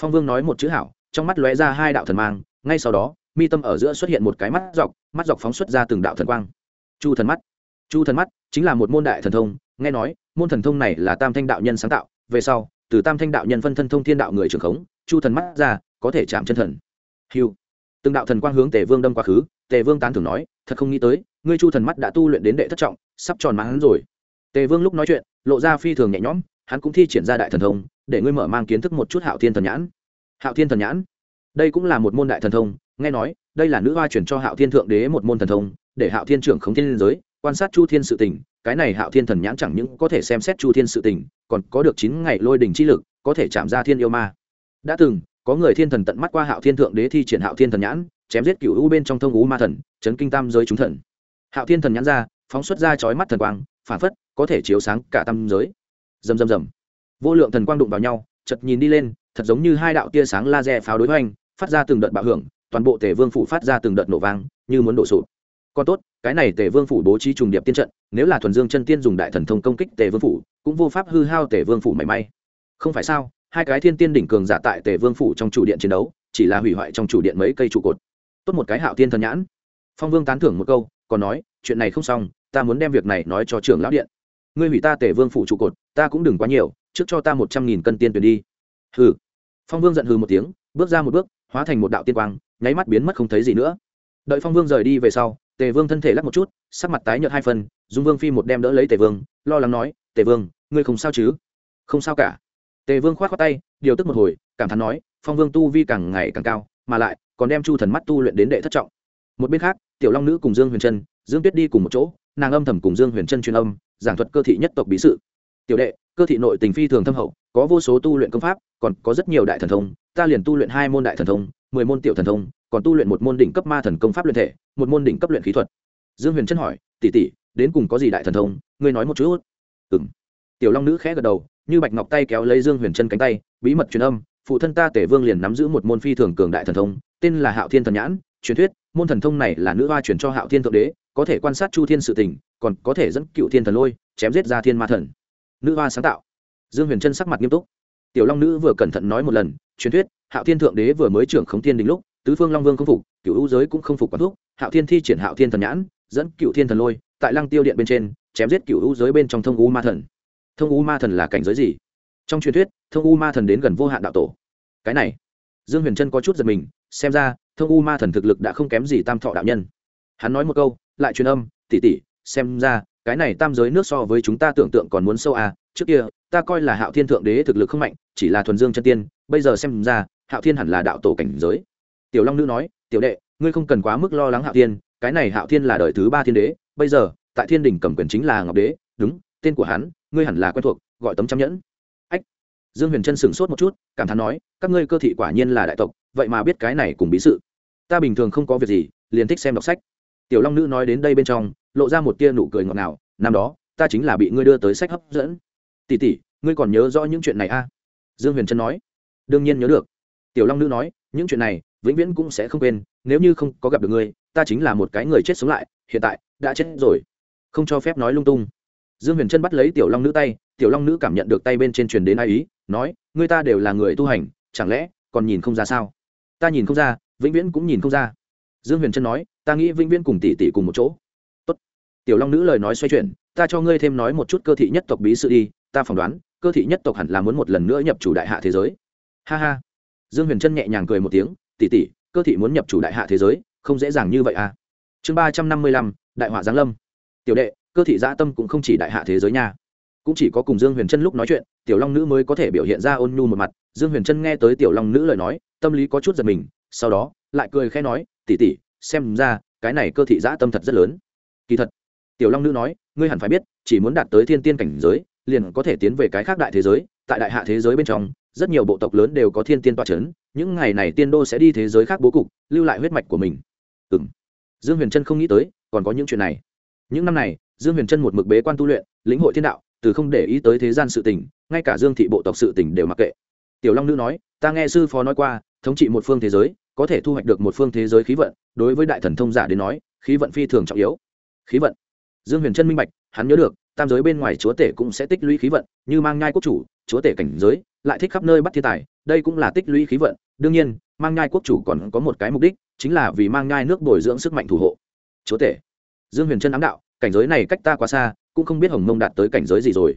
phong vương nói một chữ hảo, trong mắt lóe ra hai đạo thần mang, ngay sau đó, mi tâm ở giữa xuất hiện một cái mắt dọc mắt dọc phóng xuất ra từng đạo thần quang. Chu thần mắt. Chu thần mắt chính là một môn đại thần thông, nghe nói, môn thần thông này là tam thanh đạo nhân sáng tạo, về sau, từ tam thanh đạo nhân phân thân thông thiên đạo người trưởng khống, chu thần mắt ra, có thể chạm chân thần. Hiu từng đạo thần quang hướng tề vương đâm quá khứ, tề vương tán thưởng nói, thật không nghĩ tới, ngươi chu thần mắt đã tu luyện đến đệ thất trọng, sắp tròn mãn rồi. Tề vương lúc nói chuyện, lộ ra phi thường nhẹ nhõm, hắn cũng thi triển ra đại thần thông, để ngươi mở mang kiến thức một chút hạo thiên thần nhãn. Hạo thiên thần nhãn? Đây cũng là một môn đại thần thông, nghe nói, đây là nữ hoa chuyển cho hạo thiên thượng đế một môn thần thông, để hạo thiên trưởng khống thiên liên giới, quan sát chu thiên sự tình, cái này hạo thiên thần nhãn chẳng những có thể xem xét chu thiên sự tình, còn có được chín ngày lôi đình chi lực, có thể chạm ra thiên yêu ma. Đã từng có người thiên thần tận mắt qua hạo thiên thượng đế thi triển hạo thiên thần nhãn, chém giết cựu u bên trong thông ú ma thần, chấn kinh tam giới chúng thần. Hạo thiên thần nhãn ra, phóng xuất ra chói mắt thần quang, phản phất có thể chiếu sáng cả tam giới. Rầm rầm rầm. Vô lượng thần quang đụng vào nhau chật nhìn đi lên, thật giống như hai đạo tia sáng laser pháo đối hoành, phát ra từng đợt bạo hưởng, toàn bộ tề vương phủ phát ra từng đợt nổ vang, như muốn đổ sụp. Còn tốt, cái này tề vương phủ bố trí trùng điệp tiên trận, nếu là thuần dương chân tiên dùng đại thần thông công kích tề vương phủ, cũng vô pháp hư hao tề vương phủ mảy may. Không phải sao? Hai cái thiên tiên đỉnh cường giả tại tề vương phủ trong chủ điện chiến đấu, chỉ là hủy hoại trong chủ điện mấy cây trụ cột. Tốt một cái hạo tiên thần nhãn. Phong vương tán thưởng một câu, còn nói, chuyện này không xong, ta muốn đem việc này nói cho trưởng lão điện. Ngươi hủy ta tề vương phủ trụ cột, ta cũng đừng quá nhiều, trước cho ta một trăm nghìn cân tiên tuyển đi. Hừ. Phong vương giận hừ một tiếng, bước ra một bước, hóa thành một đạo tiên quang, nháy mắt biến mất không thấy gì nữa. Đợi phong vương rời đi về sau, tề vương thân thể lắc một chút, sắc mặt tái nhợt hai phần dung vương phi một đem đỡ lấy tề vương, lo lắng nói, tề vương, ngươi không sao chứ? Không sao cả tề vương k h o á t tay, điều tức một hồi, cảm thán nói, phong vương tu vi càng ngày càng cao, mà lại, còn đem chu thần mắt tu luyện đến đệ thất trọng. Một bên khác, tiểu long nữ cùng dương huyền trân, dương tuyết đi cùng một chỗ, nàng âm thầm cùng dương huyền trân truyền âm, giảng thuật cơ thị nhất tộc bí sự. Tiểu đệ, cơ thị nội tình phi thường thâm hậu, có vô số tu luyện công pháp, còn có rất nhiều đại thần thông, ta liền tu luyện hai môn đại thần thông, mười môn tiểu thần thông, còn tu luyện một môn đỉnh cấp ma thần công pháp luyện thể, một môn đỉnh cấp luyện khí thuật. Dương huyền trân hỏi, tỷ tỷ, đến cùng có gì đại thần thông? Ngươi nói một chút. Ừ m tiểu long nữ khẽ gật đầu như bạch ngọc tay kéo lấy dương huyền chân cánh tay bí mật truyền âm phụ thân ta tể vương liền nắm giữ một môn phi thường cường đại thần thông tên là hạo thiên thần nhãn truyền thuyết môn thần thông này là nữ hoa truyền cho hạo thiên thượng đế có thể quan sát chu thiên sự tình còn có thể dẫn cựu thiên thần lôi chém giết ra thiên ma thần nữ hoa sáng tạo dương huyền chân sắc mặt nghiêm túc tiểu long nữ vừa cẩn thận nói một lần truyền thuyết hạo thiên thượng đế vừa mới trưởng khống thiên đình lúc tứ phương long vương không phục cựu hữu giới cũng không phục quán thuốc hạo thiên thi triển hạo thiên thần nhãn dẫn cựu thiên thần lôi tại lăng tiêu điện bên trên chém giết cựu hữu giới bên trong thông u ma thần thông u ma thần là cảnh giới gì? Trong truyền thuyết, thông u ma thần đến gần vô hạn đạo tổ. Cái này, dương huyền trân có chút giật mình, xem ra, thông u ma thần thực lực đã không kém gì tam thọ đạo nhân. Hắn nói một câu, lại truyền âm tỉ tỉ xem ra, cái này tam giới nước so với chúng ta tưởng tượng còn muốn sâu à trước kia, ta coi là hạo thiên thượng đế thực lực không mạnh, chỉ là thuần dương chân tiên, bây giờ xem ra, hạo thiên hẳn là đạo tổ cảnh giới. Tiểu long nữ nói, tiểu đệ, ngươi không cần quá mức lo lắng hạo thiên, cái này hạo thiên là đời thứ ba thiên đế, bây giờ, tại thiên đình cầm quyền chính là ngọc đế, đúng, tên của hắn ngươi hẳn là quen thuộc, gọi tấm trăm nhẫn. Ách. Dương huyền trân sửng sốt một chút, cảm thán nói, các ngươi cơ thị quả nhiên là đại tộc, vậy mà biết cái này cùng bí sự. Ta bình thường không có việc gì, liền thích xem đọc sách. Tiểu long nữ nói đến đây bên trong, lộ ra một tia nụ cười ngọt ngào, năm đó, ta chính là bị ngươi đưa tới sách hấp dẫn. Tỷ tỷ, ngươi còn nhớ rõ những chuyện này a à? dương huyền trân nói. Đương nhiên nhớ được. Tiểu long nữ nói, những chuyện này, vĩnh viễn cũng sẽ không quên, nếu như không có gặp được ngươi, ta chính là một cái người chết sống lại, hiện tại, đã chết rồi. Không cho phép nói lung tung dương huyền trân bắt lấy tiểu long nữ tay, tiểu long nữ cảm nhận được tay bên trên truyền đến ai ý, nói, ngươi ta đều là người tu hành, chẳng lẽ còn nhìn không ra sao? Ta nhìn không ra, vĩnh viễn cũng nhìn không ra. Dương huyền trân nói, ta nghĩ vĩnh viễn cùng tỷ tỷ cùng một chỗ. Tốt. tiểu long nữ lời nói xoay chuyển, ta cho ngươi thêm nói một chút cơ thị nhất tộc bí sự đi, ta phỏng đoán, cơ thị nhất tộc hẳn là muốn một lần nữa nhập chủ đại hạ thế giới. Ha ha. Dương huyền trân nhẹ nhàng cười một tiếng, tỷ tỷ, cơ thị muốn nhập chủ đại hạ thế giới, không dễ dàng như vậy à. Chương ba trăm năm mươi lăm, đại họa giáng lâm. Tiểu đệ cơ thị dã tâm cũng không chỉ đại hạ thế giới nha. Cũng chỉ có cùng dương huyền trân lúc nói chuyện, tiểu long nữ mới có thể biểu hiện ra ôn nhu một mặt. Dương huyền trân nghe tới tiểu long nữ lời nói, tâm lý có chút giật mình, sau đó lại cười khẽ nói tỉ tỉ xem ra cái này cơ thị dã tâm thật rất lớn. Kỳ thật, tiểu long nữ nói, ngươi hẳn phải biết, chỉ muốn đạt tới thiên tiên cảnh giới, liền có thể tiến về cái khác đại thế giới. Tại đại hạ thế giới bên trong, rất nhiều bộ tộc lớn đều có thiên tiên toa c h ấ n những ngày này tiên đô sẽ đi thế giới khác bố cục, lưu lại huyết mạch của mình. Ừ m dương huyền trân không nghĩ tới, còn có những chuyện này. Những năm này dương huyền trân một mực bế quan tu luyện, lĩnh hội thiên đạo, từ không để ý tới thế gian sự tình, ngay cả dương thị bộ tộc sự tình đều mặc kệ. Tiểu long nữ nói, ta nghe sư phó nói qua, thống trị một phương thế giới, có thể thu hoạch được một phương thế giới khí vận, đối với đại thần thông giả đến nói, khí vận phi thường trọng yếu. Khí vận. Dương huyền trân minh bạch, hắn nhớ được, tam giới bên ngoài chúa tể cũng sẽ tích lũy khí vận, như mang nhai quốc chủ, chúa tể cảnh giới, lại thích khắp nơi bắt thiên tài, đây cũng là tích lũy khí vận. Đương nhiên, mang nhai quốc chủ còn có một cái mục đích, chính là vì mang nhai nước bồi dưỡng sức mạnh thủ hộ. Chúa tể. Dương huyền trân ám đạo cảnh giới này cách ta quá xa, cũng không biết hồng mông đạt tới cảnh giới gì rồi.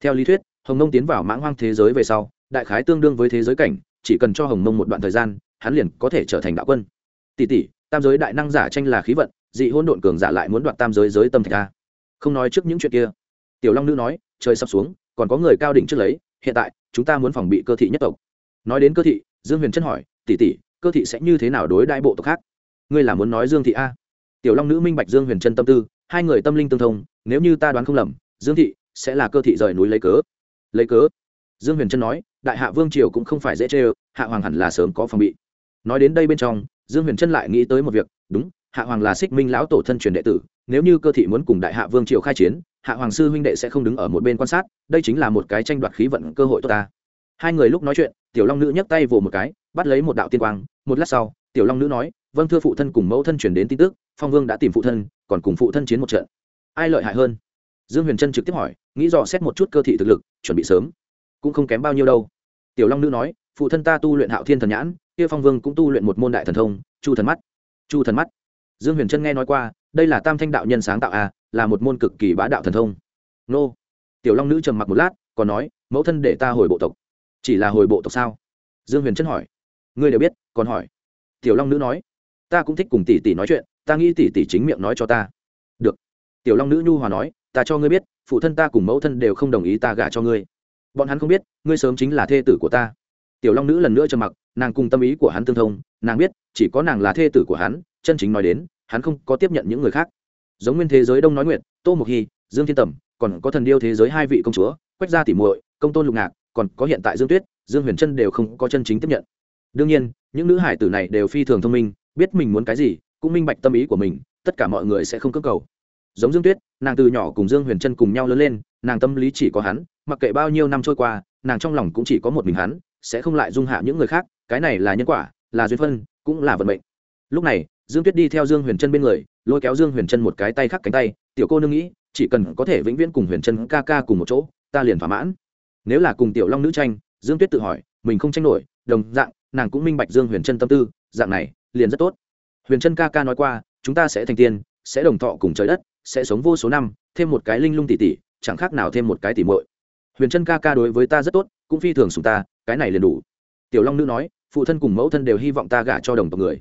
Theo lý thuyết, hồng mông tiến vào mãng hoang thế giới về sau, đại khái tương đương với thế giới cảnh, chỉ cần cho hồng mông một đoạn thời gian, hắn liền có thể trở thành đạo quân. Tỷ tỷ, tam giới đại năng giả tranh là khí vận, dị hôn độn cường giả lại muốn đoạt tam giới giới tâm thạch a. Không nói trước những chuyện kia. Tiểu long nữ nói, trời sắp xuống, còn có người cao đỉnh trước lấy, hiện tại, chúng ta muốn phòng bị cơ thị nhất tộc. Nói đến cơ thị, dương huyền chân hỏi, tỷ tỷ, cơ thị sẽ như thế nào đối đại bộ tộc khác? Ngươi là muốn nói dương thị a? Tiểu long nữ minh bạch dương huyền chân tâm tư hai người tâm linh tương thông, nếu như ta đoán không lầm, dương thị sẽ là cơ thị rời núi lấy cớ. Lấy cớ? Dương huyền trân nói, đại hạ vương triều cũng không phải dễ chê hạ hoàng hẳn là sớm có phòng bị. Nói đến đây bên trong, dương huyền trân lại nghĩ tới một việc, đúng, hạ hoàng là xích minh lão tổ thân truyền đệ tử, nếu như cơ thị muốn cùng đại hạ vương triều khai chiến, hạ hoàng sư huynh đệ sẽ không đứng ở một bên quan sát, đây chính là một cái tranh đoạt khí vận cơ hội tốt ta. Hai người lúc nói chuyện, tiểu long nữ nhấc tay vồ một cái, bắt lấy một đạo tiên quang, một lát sau, tiểu long nữ nói vâng thưa phụ thân cùng mẫu thân chuyển đến tin tức, phong vương đã tìm phụ thân còn cùng phụ thân chiến một trận. Ai lợi hại hơn? Dương huyền trân trực tiếp hỏi, nghĩ dò xét một chút cơ thị thực lực, chuẩn bị sớm. Cũng không kém bao nhiêu đâu. Tiểu long nữ nói, phụ thân ta tu luyện hạo thiên thần nhãn, kia phong vương cũng tu luyện một môn đại thần thông, chu thần mắt. Chu thần mắt. Dương huyền trân nghe nói qua, đây là tam thanh đạo nhân sáng tạo a là một môn cực kỳ bá đạo thần thông. Nô. Tiểu long nữ trầm mặc một lát, còn nói, mẫu thân để ta hồi bộ tộc. Chỉ là hồi bộ tộc sao? Dương huyền trân hỏi. Ngươi đều biết, còn hỏi. Tiểu long nữ nói, ta cũng thích cùng tỷ tỷ nói chuyện ta nghĩ tỷ tỷ chính miệng nói cho ta. Được. Tiểu long nữ nhu hòa nói, ta cho ngươi biết, phụ thân ta cùng mẫu thân đều không đồng ý ta gả cho ngươi. Bọn hắn không biết, ngươi sớm chính là thê tử của ta. Tiểu long nữ lần nữa trầm mặc, nàng cùng tâm ý của hắn tương thông, nàng biết, chỉ có nàng là thê tử của hắn, chân chính nói đến, hắn không có tiếp nhận những người khác. Giống nguyên thế giới đông nói nguyện, tô mộc hy, dương thiên tẩm còn có thần điêu thế giới hai vị công chúa, quách gia tỉ muội, công tôn lục ngạc, còn có hiện tại dương tuyết, dương huyền trân đều không có chân chính tiếp nhận. Đương nhiên, những nữ hải tử này đều phi thường thông minh, biết mình muốn cái gì cũng minh bạch tâm ý của mình, tất cả mọi người sẽ không cưỡng cầu. Giống dương tuyết, nàng từ nhỏ cùng dương huyền trân cùng nhau lớn lên, nàng tâm lý chỉ có hắn, mặc kệ bao nhiêu năm trôi qua, nàng trong lòng cũng chỉ có một mình hắn, sẽ không lại dung hạ những người khác, cái này là nhân quả, là duyên phân cũng là vận mệnh. Lúc này, dương tuyết đi theo dương huyền trân bên người, lôi kéo dương huyền trân một cái tay khắc cánh tay, tiểu cô nương nghĩ, chỉ cần có thể vĩnh viễn cùng huyền trân ca ca cùng một chỗ, ta liền thỏa mãn. Nếu là cùng tiểu long nữ tranh, dương tuyết tự hỏi, mình không tranh nổi, đồng dạng, nàng cũng minh bạch dương huyền trân tâm tư, dạng này, liền rất tốt huyền trân ca ca nói qua, chúng ta sẽ thành tiên, sẽ đồng thọ cùng trời đất, sẽ sống vô số năm, thêm một cái linh lung tỷ tỷ, chẳng khác nào thêm một cái tỷ muội. Huyền trân ca ca đối với ta rất tốt, cũng phi thường sùng ta, cái này liền đủ. Tiểu long nữ nói, phụ thân cùng mẫu thân đều hy vọng ta gả cho đồng tộc người.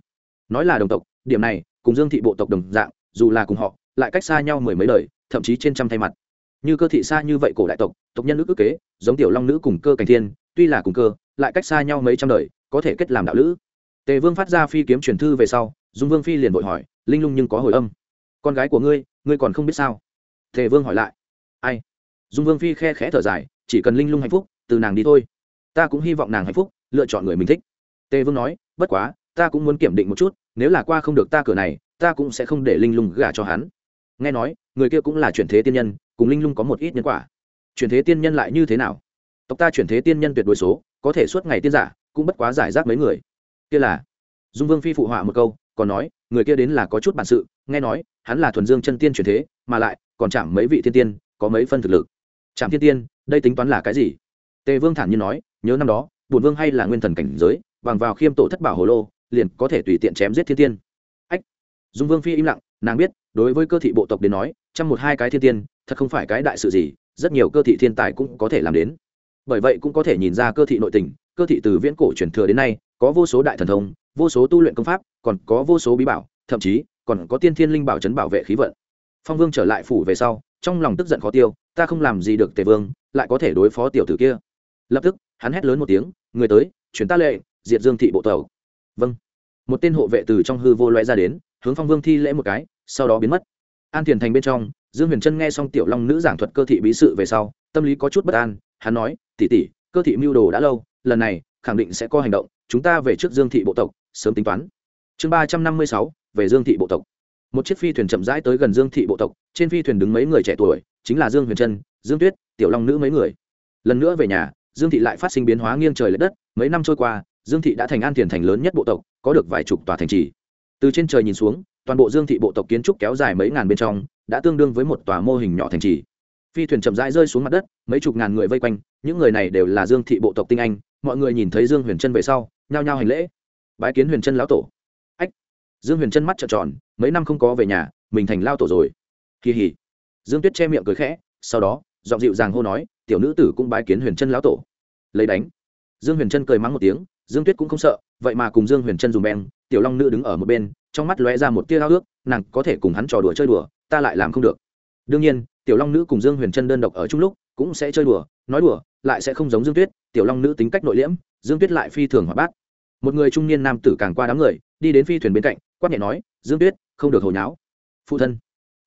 Nói là đồng tộc, điểm này, cùng dương thị bộ tộc đồng dạng, dù là cùng họ, lại cách xa nhau mười mấy đời, thậm chí trên trăm thay mặt. Như cơ thị xa như vậy cổ đại tộc tộc nhân ước ước kế, giống tiểu long nữ cùng cơ cảnh thiên, tuy là cùng cơ, lại cách xa nhau mấy trăm đời, có thể kết làm đạo lữ tề vương phát ra phi kiếm truyền thư về sau, dung vương phi liền vội hỏi, linh lung nhưng có hồi âm? Con gái của ngươi ngươi còn không biết sao? Tề vương hỏi lại, ai? Dung vương phi khe khẽ thở dài, chỉ cần linh lung hạnh phúc, từ nàng đi thôi. Ta cũng hy vọng nàng hạnh phúc, lựa chọn người mình thích. Tề vương nói, bất quá, ta cũng muốn kiểm định một chút, nếu là qua không được ta cửa này, ta cũng sẽ không để linh lung gả cho hắn. Nghe nói, người kia cũng là chuyển thế tiên nhân, cùng linh lung có một ít nhân quả. Chuyển thế tiên nhân lại như thế nào? Tộc ta chuyển thế tiên nhân tuyệt đối số, có thể suốt ngày tiên giả, cũng bất quá giải rác mấy người kia là dung vương phi phụ họa một câu còn nói người kia đến là có chút bản sự nghe nói hắn là thuần dương chân tiên truyền thế mà lại còn chạm mấy vị thiên tiên có mấy phân thực lực chạm thiên tiên đây tính toán là cái gì tề vương thản nhiên nói nhớ năm đó bùn vương hay là nguyên thần cảnh giới bằng vào khiêm tổ thất bảo hồ lô liền có thể tùy tiện chém giết thiên tiên ách dung vương phi im lặng nàng biết đối với cơ thị bộ tộc đến nói trăm một hai cái thiên tiên thật không phải cái đại sự gì rất nhiều cơ thị thiên tài cũng có thể làm đến bởi vậy cũng có thể nhìn ra cơ thị nội tình, cơ thị từ viễn cổ truyền thừa đến nay, có vô số đại thần thông, vô số tu luyện công pháp, còn có vô số bí bảo, thậm chí, còn có tiên thiên linh bảo chấn bảo vệ khí vận. Phong vương trở lại phủ về sau, trong lòng tức giận khó tiêu, ta không làm gì được tề vương, lại có thể đối phó tiểu tử kia. Lập tức, hắn hét lớn một tiếng, người tới chuyển ta lệ, diệt dương thị bộ tàu vâng. Một tên hộ vệ từ trong hư vô loại ra đến, hướng phong vương thi lễ một cái, sau đó biến mất. An thiền thành bên trong, dương huyền trân nghe xong tiểu long nữ giảng thuật cơ thị bí sự về sau, tâm lý có chút bất an hắn nói tỉ tỉ cơ thị mưu đồ đã lâu, lần này khẳng định sẽ có hành động, chúng ta về trước dương thị bộ tộc, sớm tính toán. Chương ba trăm năm mươi sáu, về dương thị bộ tộc. Một chiếc phi thuyền chậm rãi tới gần dương thị bộ tộc, trên phi thuyền đứng mấy người trẻ tuổi, chính là dương huyền trân, dương tuyết, tiểu long nữ mấy người. Lần nữa về nhà, dương thị lại phát sinh biến hóa nghiêng trời l ệ đất, mấy năm trôi qua, dương thị đã thành an tiền thành lớn nhất bộ tộc, có được vài chục tòa thành trì. Từ trên trời nhìn xuống, toàn bộ dương thị bộ tộc kiến trúc kéo dài mấy ngàn bên trong, đã tương đương với một tòa mô hình nhỏ thành trì phi thuyền chậm rãi rơi xuống mặt đất, mấy chục ngàn người vây quanh, những người này đều là dương thị bộ tộc tinh anh, mọi người nhìn thấy dương huyền trân về sau, nhao nhao hành lễ. Bái kiến huyền trân lão tổ. Ách, dương huyền trân mắt trợn tròn, mấy năm không có về nhà, mình thành lao tổ rồi. Kỳ hỉ. Dương tuyết che miệng cười khẽ, sau đó, giọng dịu dàng hô nói, tiểu nữ tử cũng bái kiến huyền trân lão tổ. Lấy đánh. Dương huyền trân cười mắng một tiếng, dương tuyết cũng không sợ, vậy mà cùng dương huyền trân dùng beng, tiểu long nữ đứng ở một bên, trong mắt lóe ra một tia ao ước, nàng có thể cùng hắn trò đùa chơi đùa, ta lại làm không được. Đương nhiên tiểu long nữ cùng dương huyền trân đơn độc ở chung lúc, cũng sẽ chơi đùa, nói đùa, lại sẽ không giống dương tuyết. Tiểu long nữ tính cách nội liễm, dương tuyết lại phi thường hoạt bát. Một người trung niên nam tử càng qua đám người, đi đến phi thuyền bên cạnh, quát nhẹ nói, dương tuyết, không được hồi nháo. Phụ thân.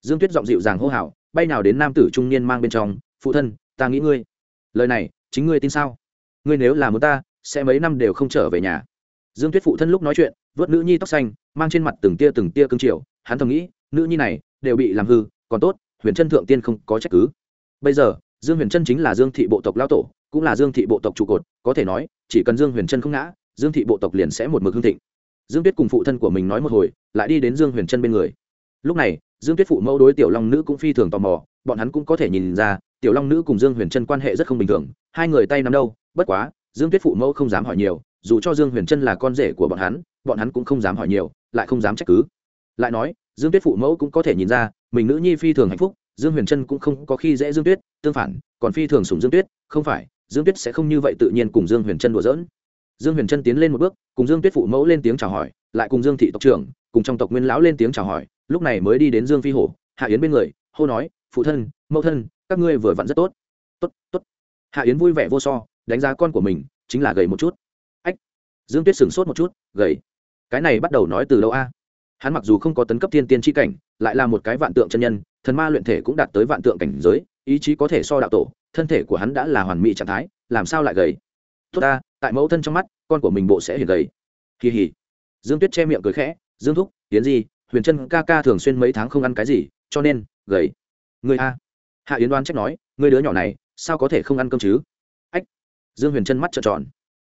Dương tuyết giọng dịu dàng hô hào, bay nào đến nam tử trung niên mang bên trong, phụ thân, ta nghĩ ngươi. Lời này, chính ngươi tin sao? Ngươi nếu là muốn ta, sẽ mấy năm đều không trở về nhà. Dương tuyết phụ thân lúc nói chuyện, vớt nữ nhi tóc xanh, mang trên mặt từng tia từng tia cương triều. Hắn thầm nghĩ, nữ nhi này, đều bị làm hư, còn tốt huyền trân thượng tiên không có trách cứ. Bây giờ, dương huyền trân chính là dương thị bộ tộc lao tổ, cũng là dương thị bộ tộc trụ cột, có thể nói, chỉ cần dương huyền trân không ngã, dương thị bộ tộc liền sẽ một mực hương thịnh. Dương tuyết cùng phụ thân của mình nói một hồi, lại đi đến dương huyền trân bên người. Lúc này, dương tuyết phụ mẫu đối tiểu long nữ cũng phi thường tò mò, bọn hắn cũng có thể nhìn ra, tiểu long nữ cùng dương huyền trân quan hệ rất không bình thường, hai người tay nắm đâu, bất quá, dương tuyết phụ mẫu không dám hỏi nhiều, dù cho dương huyền trân là con rể của bọn hắn bọn hắn cũng không dám hỏi nhiều, lại không dám trách cứ. Lại nói dương tuyết phụ mẫu cũng có thể nhìn ra, mình nữ nhi phi thường hạnh phúc, dương huyền trân cũng không có khi dễ dương tuyết, tương phản, còn phi thường sùng dương tuyết, không phải, dương tuyết sẽ không như vậy tự nhiên cùng dương huyền trân đùa dỡn dương huyền trân tiến lên một bước, cùng dương tuyết phụ mẫu lên tiếng chào hỏi, lại cùng dương thị tộc trưởng, cùng trong tộc nguyên lão lên tiếng chào hỏi, lúc này mới đi đến dương phi hổ, hạ yến bên người, hô nói, phụ thân, mẫu thân, các ngươi vừa vặn rất tốt. Tốt tốt. Hạ yến vui vẻ vô so, đánh giá con của mình, chính là gầy một chút. Ách. Dương tuyết sửng sốt một chút, gầy? Cái này bắt đầu nói từ đâu a? Hắn mặc dù không có tấn cấp thiên tiên tri cảnh, lại là một cái vạn tượng chân nhân, thần ma luyện thể cũng đạt tới vạn tượng cảnh giới, ý chí có thể so đạo tổ, thân thể của hắn đã là hoàn mỹ trạng thái, làm sao lại gầy? Tốt ta, tại mẫu thân trong mắt, con của mình bộ sẽ hiền gầy. Kỳ hỉ dương tuyết che miệng cười khẽ, dương thúc tiến gì huyền chân ca ca thường xuyên mấy tháng không ăn cái gì, cho nên, gầy. Người a. Hạ yến đoan trách nói người đứa nhỏ này, sao có thể không ăn cơm chứ? Ách. Dương huyền chân mắt trợn tròn.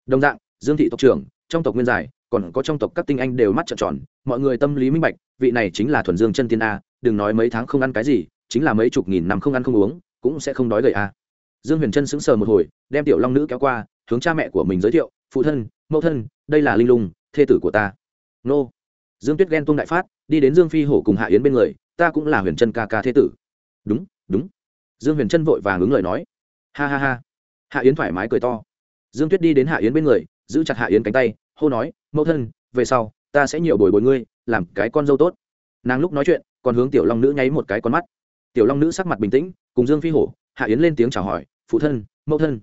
Đồng dạng, dương thị tộc trưởng, trong tộc nguyên giải còn có trong tộc các tinh anh đều mắt trợn tròn, mọi người tâm lý minh bạch, vị này chính là thuần dương chân tiên a, đừng nói mấy tháng không ăn cái gì, chính là mấy chục nghìn năm không ăn không uống, cũng sẽ không đói gầy a. Dương huyền trân sững sờ một hồi, đem tiểu long nữ kéo qua, hướng cha mẹ của mình giới thiệu, phụ thân, mẫu thân, đây là linh lung, thê tử của ta. Nô. Dương tuyết ghen tuông đại phát, đi đến dương phi hổ cùng hạ yến bên người, ta cũng là huyền trân ca ca thế tử. Đúng đúng. Dương huyền trân vội vàng ứng lời nói. Ha ha ha. Hạ yến thoải mái cười to. Dương tuyết đi đến hạ yến bên người, giữ chặt hạ yến cánh tay hô nói, mẫu thân, về sau, ta sẽ nhiều bồi bồi ngươi, làm cái con dâu tốt. Nàng lúc nói chuyện, còn hướng tiểu long nữ nháy một cái con mắt. Tiểu long nữ sắc mặt bình tĩnh, cùng dương phi hổ, hạ yến lên tiếng chào hỏi, phụ thân, mẫu thân.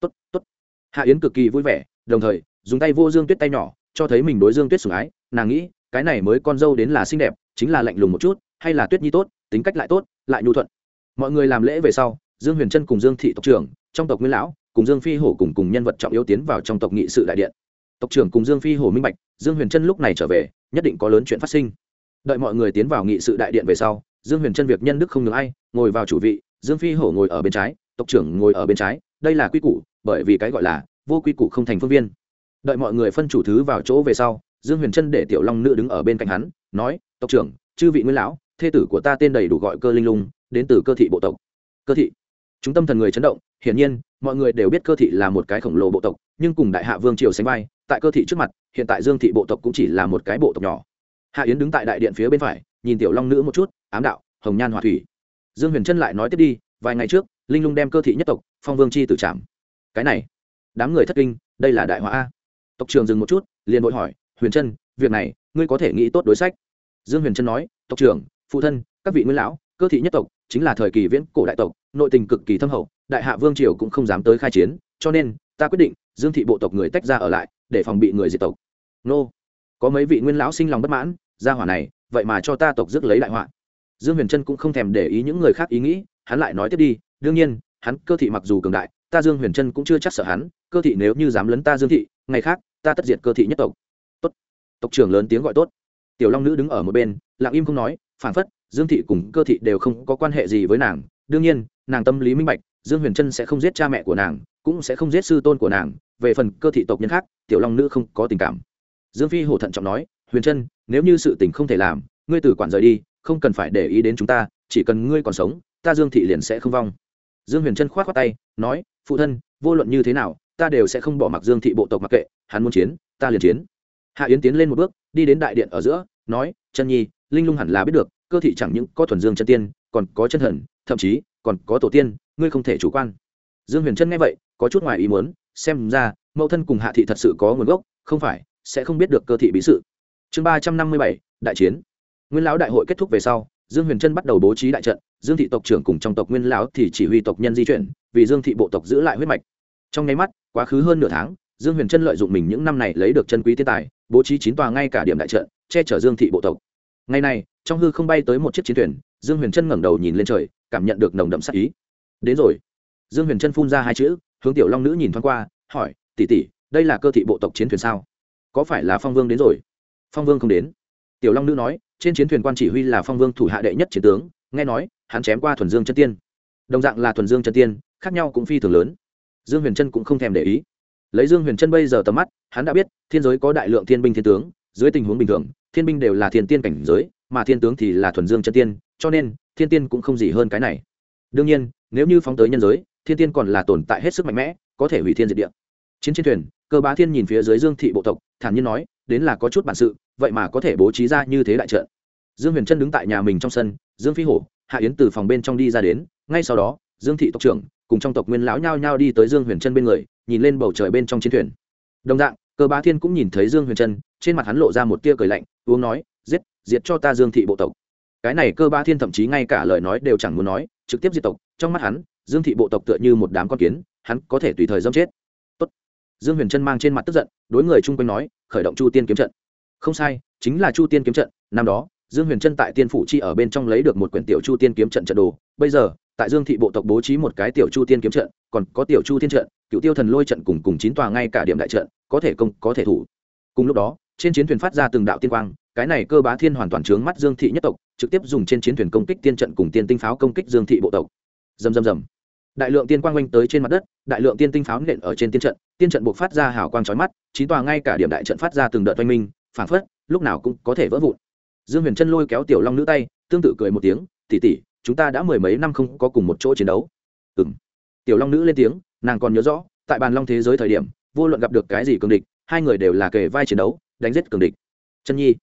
Tốt tốt. Hạ yến cực kỳ vui vẻ, đồng thời, dùng tay vô dương tuyết tay nhỏ, cho thấy mình đối dương tuyết sủng ái. Nàng nghĩ, cái này mới con dâu đến là xinh đẹp, chính là lạnh lùng một chút, hay là tuyết nhi tốt, tính cách lại tốt, lại nhu thuận. Mọi người làm lễ về sau, dương huyền trân cùng dương thị tộc trưởng, trong tộc nguyên lão, cùng dương phi hổ cùng cùng nhân vật trọng yếu tiến vào trong tộc nghị sự đại điện tộc trưởng cùng dương phi hổ minh bạch, dương huyền trân lúc này trở về, nhất định có lớn chuyện phát sinh. Đợi mọi người tiến vào nghị sự đại điện về sau, dương huyền trân việc nhân đức không ngừng ai, ngồi vào chủ vị, dương phi hổ ngồi ở bên trái, tộc trưởng ngồi ở bên trái, đây là quy củ, bởi vì cái gọi là vô quy củ không thành phương viên. Đợi mọi người phân chủ thứ vào chỗ về sau, dương huyền trân để tiểu long nữ đứng ở bên cạnh hắn, nói, tộc trưởng, chư vị nguyên lão, thê tử của ta tên đầy đủ gọi cơ linh lung, đến từ cơ thị bộ tộc. Cơ thị? Chúng tâm thần người chấn động, hiển nhiên mọi người đều biết cơ thị là một cái khổng lồ bộ tộc, nhưng cùng đại hạ vương triều sánh vai, tại cơ thị trước mặt, hiện tại dương thị bộ tộc cũng chỉ là một cái bộ tộc nhỏ. Hạ yến đứng tại đại điện phía bên phải, nhìn tiểu long nữ một chút, ám đạo, hồng nhan hòa thủy. Dương huyền trân lại nói tiếp đi, vài ngày trước, linh lung đem cơ thị nhất tộc, phong vương chi tử trảm cái này, đám người thất kinh, đây là đại họa a. Tộc trường dừng một chút, liền vội hỏi, huyền trân việc này, ngươi có thể nghĩ tốt đối sách? Dương huyền trân nói, tộc trưởng, phụ thân, các vị nguyên lão cơ thị nhất tộc, chính là thời kỳ viễn cổ đại tộc, nội tình cực kỳ thâm hậu, đại hạ vương triều cũng không dám tới khai chiến, cho nên, ta quyết định, dương thị bộ tộc người tách ra ở lại, để phòng bị người diệt tộc. Nô. Có mấy vị nguyên lão sinh lòng bất mãn gia hỏa này, vậy mà cho ta tộc rước lấy đại họa. Dương huyền trân cũng không thèm để ý những người khác ý nghĩ, hắn lại nói tiếp đi, đương nhiên, hắn cơ thị mặc dù cường đại, ta dương huyền trân cũng chưa chắc sợ hắn, cơ thị nếu như dám lấn ta dương thị, ngày khác, ta tất diệt cơ thị nhất tộc. Tốt. Tộc trưởng lớn tiếng gọi tốt. Tiểu long nữ đứng ở một bên, lặng im không nói phản phất dương thị cùng cơ thị đều không có quan hệ gì với nàng. Đương nhiên, nàng tâm lý minh bạch, dương huyền trân sẽ không giết cha mẹ của nàng, cũng sẽ không giết sư tôn của nàng. Về phần cơ thị tộc nhân khác, tiểu long nữ không có tình cảm. Dương phi hổ thận trọng nói, huyền trân, nếu như sự tình không thể làm, ngươi từ quản rời đi, không cần phải để ý đến chúng ta, chỉ cần ngươi còn sống, ta dương thị liền sẽ không vong. Dương huyền trân k h o á t khoác tay, nói, phụ thân, vô luận như thế nào, ta đều sẽ không bỏ mặc dương thị bộ tộc mặc kệ, hắn muốn chiến, ta liền chiến. Hạ yến tiến lên một bước, đi đến đại điện ở giữa, nói, chân nhi, linh lung hẳn là biết được cơ thị chẳng những có thuần dương chân tiên, còn có chân thần, thậm chí còn có tổ tiên, ngươi không thể chủ quan. Dương huyền trân nghe vậy, có chút ngoài ý muốn, xem ra, mẫu thân cùng hạ thị thật sự có nguồn gốc, không phải, sẽ không biết được cơ thị bí sự. Chương ba trăm năm mươi bảy, đại chiến. Nguyên lão đại hội kết thúc về sau, dương huyền trân bắt đầu bố trí đại trận, dương thị tộc trưởng cùng trong tộc nguyên lão thì chỉ huy tộc nhân di chuyển, vì dương thị bộ tộc giữ lại huyết mạch. Trong nháy mắt, quá khứ hơn nửa tháng, dương huyền trân lợi dụng mình những năm này lấy được chân quý thiên tài, bố trí chín tòa ngay cả điểm đại trận, che chở dương thị bộ tộc. Ngày nay trong hư không bay tới một chiếc chiến thuyền, dương huyền trân ngẩng đầu nhìn lên trời, cảm nhận được nồng đậm sắc ý. Đến rồi. Dương huyền trân phun ra hai chữ, hướng tiểu long nữ nhìn thoáng qua, hỏi, tỷ tỷ, đây là cơ thị bộ tộc chiến thuyền sao? Có phải là phong vương đến rồi? Phong vương không đến. Tiểu long nữ nói, trên chiến thuyền quan chỉ huy là phong vương thủ hạ đệ nhất chiến tướng, nghe nói, hắn chém qua thuần dương chân tiên. Đồng dạng là thuần dương chân tiên, khác nhau cũng phi thường lớn. Dương huyền trân cũng không thèm để ý. Lấy dương huyền trân bây giờ tầm mắt, hắn đã biết, thiên giới có đại lượng thiên binh thiên tướng dưới tình huống bình thường, thiên binh đều là thiên tiên cảnh giới, mà thiên tướng thì là thuần dương chân tiên, cho nên, thiên tiên cũng không gì hơn cái này. Đương nhiên, nếu như phóng tới nhân giới, thiên tiên còn là tồn tại hết sức mạnh mẽ, có thể hủy thiên diệt địa. Chiến trên thuyền, cơ bá thiên nhìn phía dưới dương thị bộ tộc, thản nhiên nói, đến là có chút bản sự, vậy mà có thể bố trí ra như thế đại trận. Dương huyền trân đứng tại nhà mình trong sân, dương phi hổ, hạ yến từ phòng bên trong đi ra đến, ngay sau đó, dương thị tộc trưởng cùng trong tộc nguyên lão nhao nhao đi tới dương huyền trân bên người, nhìn lên bầu trời bên trong chiến thuyền. Đồng dạng cơ bá thiên cũng nhìn thấy dương huyền trân, trên mặt hắn lộ ra một tia cười lạnh, uống nói, giết, diệt cho ta dương thị bộ tộc. Cái này cơ bá thiên thậm chí ngay cả lời nói đều chẳng muốn nói, trực tiếp diệt tộc, trong mắt hắn, dương thị bộ tộc tựa như một đám con kiến, hắn có thể tùy thời dâm chết. Tốt. dương huyền trân mang trên mặt tức giận, đối người chung quanh nói, khởi động chu tiên kiếm trận. Không sai, chính là chu tiên kiếm trận, năm đó, dương huyền trân tại tiên phủ chi ở bên trong lấy được một quyển tiểu chu tiên kiếm trận trận đồ, bây giờ, tại dương thị bộ tộc bố trí một cái tiểu chu tiên kiếm trận, còn có tiểu chu tiên trận cựu tiêu thần lôi trận cùng cùng chín tòa ngay cả điểm đại trận có thể công, có thể thủ. Cùng lúc đó, trên chiến thuyền phát ra từng đạo tiên quang, cái này cơ bá thiên hoàn toàn trướng mắt dương thị nhất tộc, trực tiếp dùng trên chiến thuyền công kích tiên trận cùng tiên tinh pháo công kích dương thị bộ tộc. Dầm dầm dầm đại lượng tiên quang oanh tới trên mặt đất, đại lượng tiên tinh pháo nện ở trên tiên trận tiên trận buộc phát ra hào quang trói mắt, chín tòa ngay cả điểm đại trận phát ra từng đợt oanh minh, phản phất, lúc nào cũng có thể vỡ vụn. Dương huyền trân lôi kéo tiểu long nữ tay, tương tự cười một tiếng tỉ tỉ chúng ta đã mười mấy năm không có cùng một chỗ chiến đấu. Ừ m tiểu long nữ lên tiếng, nàng còn nhớ rõ, tại bàn long thế giới thời điểm vô luận gặp được cái gì cường địch, hai người đều là kề vai chiến đấu, đánh giết cường địch. Chân nhi.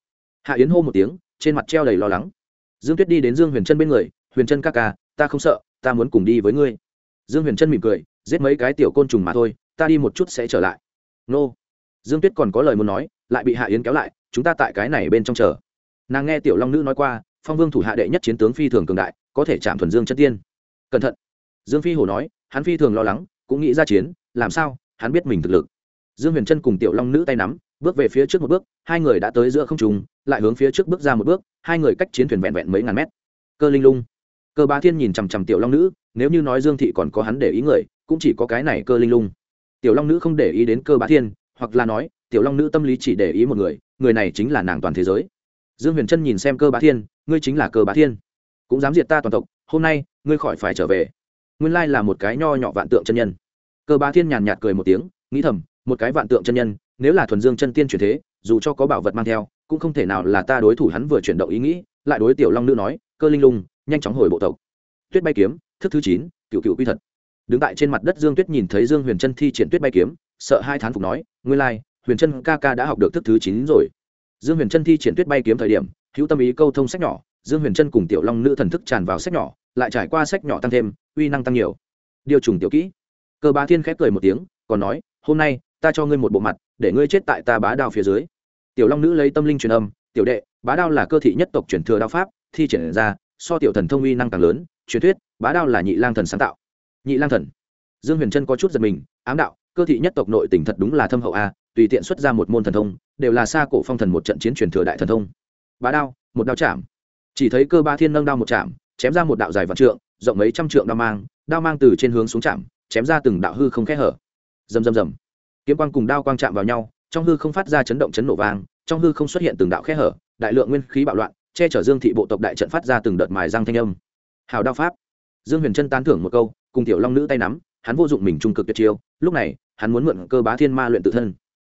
Hạ yến hô một tiếng, trên mặt treo đầy lo lắng. Dương tuyết đi đến dương huyền trân bên người, huyền trân ca ca, ta không sợ, ta muốn cùng đi với ngươi. Dương huyền trân mỉm cười, giết mấy cái tiểu côn trùng mà thôi, ta đi một chút sẽ trở lại. Nô. Dương tuyết còn có lời muốn nói, lại bị hạ yến kéo lại, chúng ta tại cái này bên trong chờ. Nàng nghe tiểu long nữ nói qua, phong vương thủ hạ đệ nhất chiến tướng phi thường cường đại, có thể chạm thuần dương chân tiên. Cẩn thận. Dương phi Hổ nói, hắn phi thường lo lắng, cũng nghĩ ra chiến, làm sao? Hắn biết mình thực lực. Dương huyền trân cùng tiểu long nữ tay nắm, bước về phía trước một bước, hai người đã tới giữa không trùng lại hướng phía trước bước ra một bước, hai người cách chiến thuyền vẹn vẹn mấy ngàn mét. Cơ linh lung, cơ bá thiên nhìn chằm chằm tiểu long nữ, nếu như nói dương thị còn có hắn để ý người, cũng chỉ có cái này cơ linh lung. Tiểu long nữ không để ý đến cơ bá thiên, hoặc là nói, tiểu long nữ tâm lý chỉ để ý một người người này chính là nàng toàn thế giới. Dương huyền trân nhìn xem cơ bá thiên, ngươi chính là cơ bá thiên. Cũng dám diệt ta toàn tộc, hôm nay, ngươi khỏi phải trở về. Nguyên lai là một cái nho nhỏ vạn tượng chân nhân cơ bá thiên nhàn nhạt cười một tiếng, nghĩ thầm, một cái vạn tượng chân nhân, nếu là thuần dương chân tiên chuyển thế, dù cho có bảo vật mang theo, cũng không thể nào là ta đối thủ hắn vừa chuyển động ý nghĩ, lại đối tiểu long nữ nói, cơ linh lung, nhanh chóng hồi bộ tộc. Tuyết bay kiếm, thức thứ chín cựu cựu quy thật đứng tại trên mặt đất dương tuyết nhìn thấy dương huyền trân thi triển tuyết bay kiếm, sợ hai thán phục nói nguyên lai, huyền trân ca ca đã học được thức thứ chín rồi. Dương huyền trân thi triển tuyết bay kiếm thời điểm, hữu tâm ý câu thông sách nhỏ, dương huyền trân cùng tiểu long nữ thần thức tràn vào sách nhỏ, lại trải qua sách nhỏ tăng thêm, uy năng tăng nhiều. Điều trùng tiểu kỹ cơ bá thiên khép cười một tiếng, còn nói, hôm nay, ta cho ngươi một bộ mặt, để ngươi chết tại ta bá đao phía dưới. Tiểu long nữ lấy tâm linh truyền âm, tiểu đệ, bá đao là cơ thị nhất tộc truyền thừa đao pháp, thi triển ra, so tiểu thần thông uy năng càng lớn, truyền thuyết, bá đao là nhị lang thần sáng tạo. Nhị lang thần. Dương huyền trân có chút giật mình, ám đạo, cơ thị nhất tộc nội tỉnh thật đúng là thâm hậu a, tùy tiện xuất ra một môn thần thông, đều là xa cổ phong thần một trận chiến truyền thừa đại thần thông. Bá đao, một đao chạm. Chỉ thấy cơ ba thiên nâng đao một chạm, chém ra một đạo dài vạn trượng, rộng mấy trăm trượng đao mang đao mang từ trên hướng xuống chạm chém ra từng đạo hư không khẽ hở. Rầm rầm rầm. Kiếm quang cùng đao quang chạm vào nhau, trong hư không phát ra chấn động chấn nổ vang, trong hư không xuất hiện từng đạo khẽ hở, đại lượng nguyên khí bạo loạn, che chở dương thị bộ tộc đại trận phát ra từng đợt mài răng thanh âm. Hào đao pháp. Dương huyền trân tán thưởng một câu, cùng tiểu long nữ tay nắm, hắn vô dụng mình trung cực tuyệt chiêu, lúc này, hắn muốn mượn cơ bá thiên ma luyện tự thân.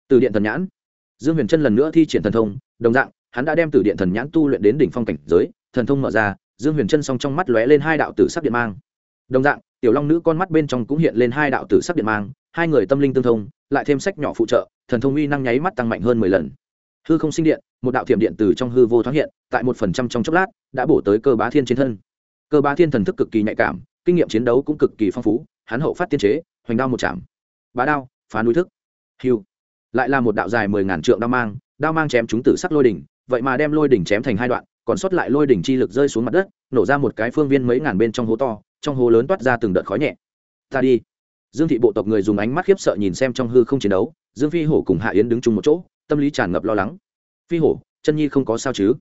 Từ điện thần nhãn. Dương huyền trân lần nữa thi triển thần thông, đồng dạng, hắn đã đem từ điện thần nhãn tu luyện đến đỉnh phong cảnh giới, thần thông mở ra, dương huyền trân song trong mắt lóe lên hai đạo tử sắc điện mang. Đồng dạng tiểu long nữ con mắt bên trong cũng hiện lên hai đạo tử sắc điện mang, hai người tâm linh tương thông, lại thêm sách nhỏ phụ trợ, thần thông uy năng nháy mắt tăng mạnh hơn mười lần. Hư không sinh điện, một đạo thiểm điện từ trong hư vô thoáng hiện, tại một phần trăm trong chốc lát, đã bổ tới cơ bá thiên trên thân. Cơ bá thiên thần thức cực kỳ nhạy cảm, kinh nghiệm chiến đấu cũng cực kỳ phong phú, hắn hậu phát tiên chế, hoành đao một chạm. Bá đao, phá núi thức. Hiu lại là một đạo dài mười ngàn trượng đao mang đao mang chém chúng tử sắc lôi đỉnh, vậy mà đem lôi đỉnh chém thành hai đoạn, còn sót lại lôi đỉnh chi lực rơi xuống mặt đất, nổ ra một cái phương viên mấy ngàn bên trong hố to trong hố lớn toát ra từng đợt khói nhẹ. Ta đi. Dương thị bộ tộc người dùng ánh mắt khiếp sợ nhìn xem trong hư không chiến đấu, dương phi hổ cùng hạ yến đứng chung một chỗ, tâm lý tràn ngập lo lắng. Phi hổ, chân nhi không có sao chứ?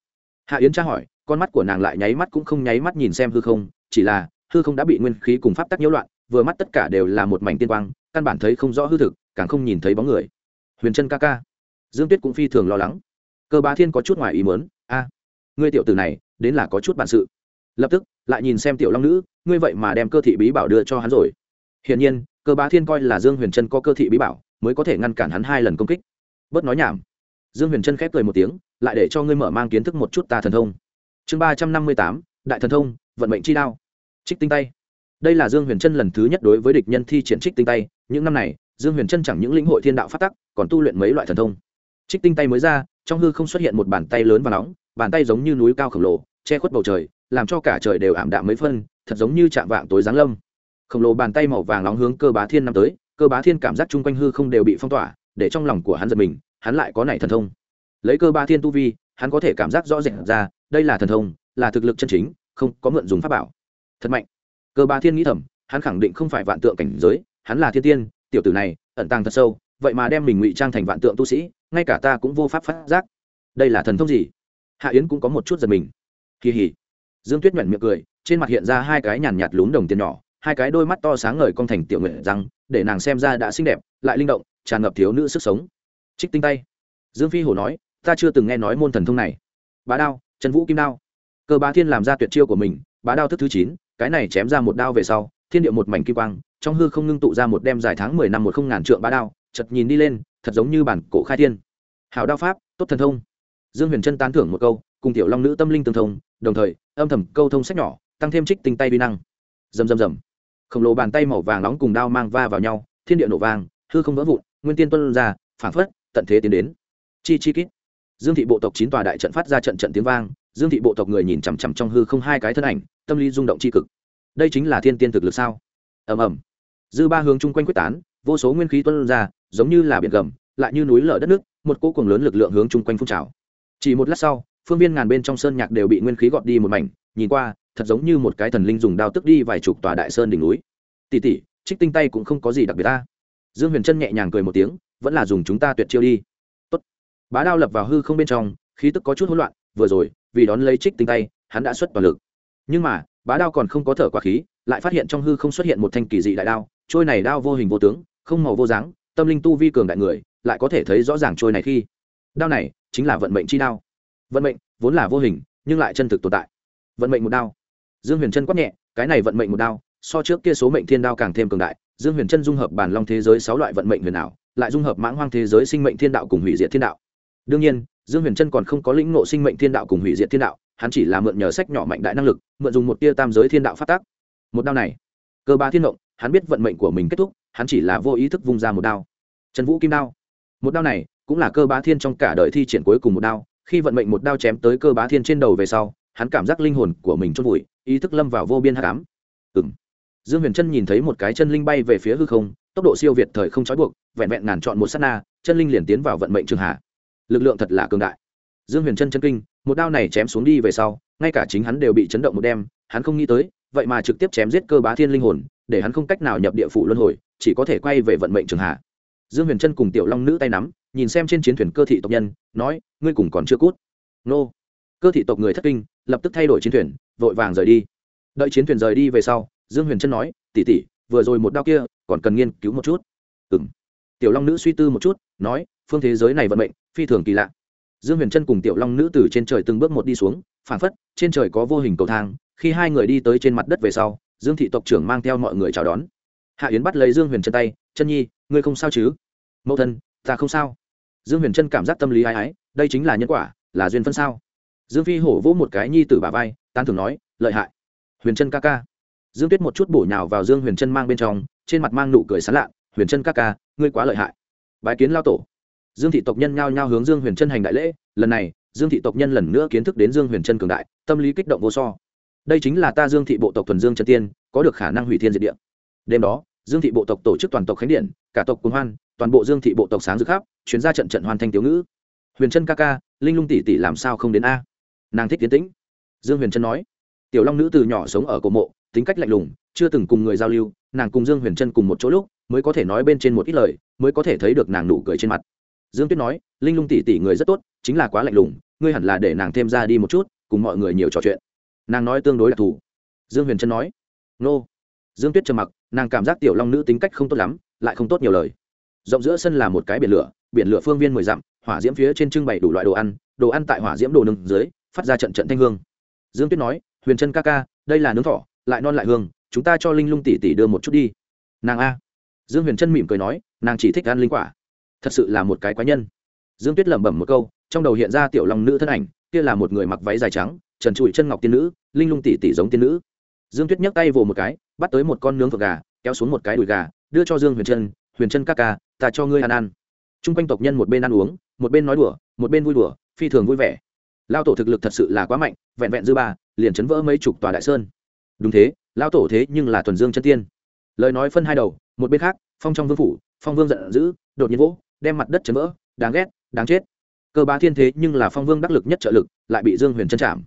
Hạ yến tra hỏi, con mắt của nàng lại nháy mắt cũng không nháy mắt nhìn xem hư không, chỉ là, hư không đã bị nguyên khí cùng pháp tắc nhiễu loạn, vừa mắt tất cả đều là một mảnh tiên quang, căn bản thấy không rõ hư thực, càng không nhìn thấy bóng người. Huyền chân ca ca. Dương tuyết cũng phi thường lo lắng. Cơ bá thiên có chút ngoài ý mớn a, ngươi tiểu tử này, đến là có chút bản sự lập tức, lại nhìn xem tiểu long nữ, ngươi vậy mà đem cơ thị bí bảo đưa cho hắn rồi. Hiển nhiên, cơ bá thiên coi là dương huyền trân có cơ thị bí bảo, mới có thể ngăn cản hắn hai lần công kích. Bớt nói nhảm. Dương huyền trân khép cười một tiếng, lại để cho ngươi mở mang kiến thức một chút ta thần thông. Chương ba trăm năm mươi tám, đại thần thông, vận mệnh chi đao. Trích tinh tay. Đây là dương huyền trân lần thứ nhất đối với địch nhân thi triển trích tinh tay. Những năm này, dương huyền trân chẳng những lĩnh hội thiên đạo phát tắc, còn tu luyện mấy loại thần thông. Trích tinh tay mới ra, trong hư không xuất hiện một bàn tay lớn và nóng, bàn tay giống như núi cao khổng lồ, che khuất bầu trời làm cho cả trời đều ảm đạm mấy phân, thật giống như chạm vạng tối giáng lâm. Khổng lồ bàn tay màu vàng nóng hướng cơ bá thiên năm tới, cơ bá thiên cảm giác chung quanh hư không đều bị phong tỏa, để trong lòng của hắn giật mình, hắn lại có nảy thần thông. Lấy cơ bá thiên tu vi, hắn có thể cảm giác rõ rệt ra, đây là thần thông, là thực lực chân chính, không có mượn dùng pháp bảo. Thật mạnh. Cơ bá thiên nghĩ thầm, hắn khẳng định không phải vạn tượng cảnh giới, hắn là thiên tiên, tiểu tử này, ẩn tàng thật sâu, vậy mà đem mình ngụy trang thành vạn tượng tu sĩ, ngay cả ta cũng vô pháp phát giác. Đây là thần thông gì? Hạ yến cũng có một chút giật mình. Kỳ hỉ dương tuyết nhuận miệng cười, trên mặt hiện ra hai cái nhàn nhạt lún đồng tiền nhỏ, hai cái đôi mắt to sáng ngời cong thành tiểu nguyện răng, để nàng xem ra đã xinh đẹp, lại linh động, tràn ngập thiếu nữ sức sống. Trích tinh tay. Dương phi hổ nói, ta chưa từng nghe nói môn thần thông này. Bá đao, trần vũ kim đao. Cơ bá thiên làm ra tuyệt chiêu của mình, bá đao thức thứ chín, cái này chém ra một đao về sau, thiên địa một mảnh kim quang, trong hư không ngưng tụ ra một đem dài tháng mười năm một không ngàn trượng bá đao chật nhìn đi lên, thật giống như bản cổ khai thiên. Hào đao pháp, tốt thần thông. Dương huyền trân tán thưởng một câu, cùng tiểu long nữ tâm linh tương thông đồng thời, âm thầm câu thông sách nhỏ, tăng thêm trích tinh tay vi năng. Rầm rầm rầm. Khổng lồ bàn tay màu vàng nóng cùng đao mang va vào nhau, thiên địa nổ vàng hư không vỡ vụn, nguyên tiên tuân ra, phảng phất, tận thế tiến đến. Chi chi kít. Dương thị bộ tộc chín tòa đại trận phát ra trận trận tiếng vang, dương thị bộ tộc người nhìn chằm chằm trong hư không hai cái thân ảnh, tâm lý rung động c cực. Đây chính là thiên tiên thực lực sao? Ầm ầm. Dư ba hướng chung quanh quyết tán, vô số nguyên khí tuân ra, giống như là biển gầm, lại như núi lở đất nước, một cỗ cùng lớn lực lượng hướng chung quanh phun trào. Chỉ một lát sau phương viên ngàn bên trong sơn nhạc đều bị nguyên khí gọt đi một mảnh, nhìn qua, thật giống như một cái thần linh dùng đao tức đi vài chục tòa đại sơn đỉnh núi. Tỉ tỉ trích tinh tay cũng không có gì đặc biệt ta dương huyền trân nhẹ nhàng cười một tiếng, vẫn là dùng chúng ta tuyệt chiêu đi. Tốt. bá đao lập vào hư không bên trong, khí tức có chút hỗn loạn, vừa rồi, vì đón lấy trích tinh tay, hắn đã xuất toàn lực. Nhưng mà, bá đao còn không có thở quả khí, lại phát hiện trong hư không xuất hiện một thanh kỳ dị đại đao, trôi này đao vô hình vô tướng, không màu vô dáng, tâm linh tu vi cường đại người, lại có thể thấy rõ ràng trôi này khi. Đao này chính là vận mệnh chi đao vận mệnh vốn là vô hình, nhưng lại chân thực tồn tại. Vận mệnh một đao. Dương huyền trân quát nhẹ, cái này vận mệnh một đao, so trước kia số mệnh thiên đao càng thêm cường đại. Dương huyền trân dung hợp bản long thế giới sáu loại vận mệnh huyền ảo, lại dung hợp mãng hoang thế giới sinh mệnh thiên đạo cùng hủy diệt thiên đạo. Đương nhiên, dương huyền trân còn không có lĩnh ngộ sinh mệnh thiên đạo cùng hủy diệt thiên đạo, hắn chỉ là mượn nhờ sách nhỏ mạnh đại năng lực, mượn dùng một tia tam giới thiên đạo phát tác. Một đao này, cơ ba thiên động, hắn biết vận mệnh của mình kết thúc, hắn chỉ là vô ý thức vung ra một đao. Trần vũ kim đao. Một đao này cũng là cơ ba thiên trong cả đời thi triển cuối cùng một đao khi vận mệnh một đao chém tới cơ bá thiên trên đầu về sau, hắn cảm giác linh hồn của mình chôn vùi, ý thức lâm vào vô biên hạ cám ừng dương huyền trân nhìn thấy một cái chân linh bay về phía hư không, tốc độ siêu việt thời không trói buộc, vẹn vẹn ngàn chọn một s á t na, chân linh liền tiến vào vận mệnh trường hạ. Lực lượng thật là cường đại. Dương huyền trân chân kinh, một đao này chém xuống đi về sau, ngay cả chính hắn đều bị chấn động một đêm, hắn không nghĩ tới, vậy mà trực tiếp chém giết cơ bá thiên linh hồn, để hắn không cách nào nhập địa phủ luân hồi, chỉ có thể quay về vận mệnh trường hạ. Dương huyền trân cùng tiểu long nữ tay nắm nhìn xem trên chiến thuyền cơ thị tộc nhân, nói, ngươi cùng còn chưa cút. Nô. Cơ thị tộc người thất kinh, lập tức thay đổi chiến thuyền, vội vàng rời đi. Đợi chiến thuyền rời đi về sau, dương huyền trân nói tỉ tỉ vừa rồi một đao kia, còn cần nghiên cứu một chút. Ừ m tiểu long nữ suy tư một chút, nói, phương thế giới này vận mệnh, phi thường kỳ lạ. Dương huyền trân cùng tiểu long nữ từ trên trời từng bước một đi xuống phản phất, trên trời có vô hình cầu thang, khi hai người đi tới trên mặt đất về sau, dương thị tộc trưởng mang theo mọi người chào đón. Hạ yến bắt lấy dương huyền chân tay, chân nhi, ngươi không sao chứ? Mẫu thân, ta không sao dương huyền trân cảm giác tâm lý ái ái, đây chính là nhân quả, là duyên phân sao? Dương phi hổ vỗ một cái nhi tử bà vai tan thường nói, lợi hại. Huyền trân ca ca. Dương tuyết một chút bổ nhào vào dương huyền trân mang bên trong, trên mặt mang nụ cười sán lạ huyền trân ca ca, ngươi quá lợi hại. Bái kiến lao tổ. Dương thị tộc nhân nhao nhao hướng dương huyền trân hành đại lễ, lần này, dương thị tộc nhân lần nữa kiến thức đến dương huyền trân cường đại, tâm lý kích động vô so. Đây chính là ta dương thị bộ tộc thuần dương trần tiên, có được khả năng hủy thiên diệt địa. Đêm đó, dương thị bộ tộc tổ chức toàn tộc khánh điện, cả tộc cuốn hoan toàn bộ dương thị bộ tộc sáng rực khắp, chuyến ra trận trận hoàn thành tiểu ngữ. Huyền trân ca ca, linh lung tỷ tỷ làm sao không đến a? Nàng thích tiến tĩnh. Dương huyền trân nói. Tiểu long nữ từ nhỏ sống ở cổ mộ, tính cách lạnh lùng, chưa từng cùng người giao lưu, nàng cùng dương huyền trân cùng một chỗ lúc, mới có thể nói bên trên một ít lời, mới có thể thấy được nàng nụ cười trên mặt. Dương tuyết nói, linh lung tỷ tỷ người rất tốt, chính là quá lạnh lùng, ngươi hẳn là để nàng thêm ra đi một chút, cùng mọi người nhiều trò chuyện. Nàng nói tương đối đặc thù. Dương huyền trân nói. Nô. Dương tuyết trầm mặc, nàng cảm giác tiểu long nữ tính cách không tốt lắm, lại không tốt nhiều lời rộng giữa sân là một cái biển lửa biển lửa phương viên mười dặm, hỏa diễm phía trên trưng bày đủ loại đồ ăn đồ ăn tại hỏa diễm đồ nương dưới, phát ra trận trận thanh hương. Dương tuyết nói, huyền trân ca ca, đây là nướng thỏ, lại non lại hương, chúng ta cho linh lung tỷ tỷ đưa một chút đi. Nàng a. Dương huyền trân mỉm cười nói, nàng chỉ thích ăn linh quả. Thật sự là một cái quái nhân. Dương tuyết lẩm bẩm một câu, trong đầu hiện ra tiểu long nữ thân ảnh, kia là một người mặc váy dài trắng, trần trụi chân ngọc tiên nữ, linh lung tỷ tỷ giống tiên nữ. Dương tuyết nhấc tay vồ một cái, bắt tới một con nướng phượng gà, kéo xuống một cái đùi gà, đưa cho dương huyền trân huyền chân ca ca, ta cho ngươi ăn ăn. T r u n g quanh tộc nhân một bên ăn uống, một bên nói đùa, một bên vui đùa, phi thường vui vẻ. Lao tổ thực lực thật sự là quá mạnh, vẹn vẹn dư ba, liền chấn vỡ mấy chục tòa đại sơn. Đúng thế, lao tổ thế nhưng là thuần dương chân tiên. Lời nói phân hai đầu, một bên khác, phong trong vương phủ, phong vương giận dữ, đột nhiên vỗ, đem mặt đất chấn vỡ, đáng ghét, đáng chết. Cơ bá thiên thế nhưng là phong vương đắc lực nhất trợ lực, lại bị dương huyền chân chạm.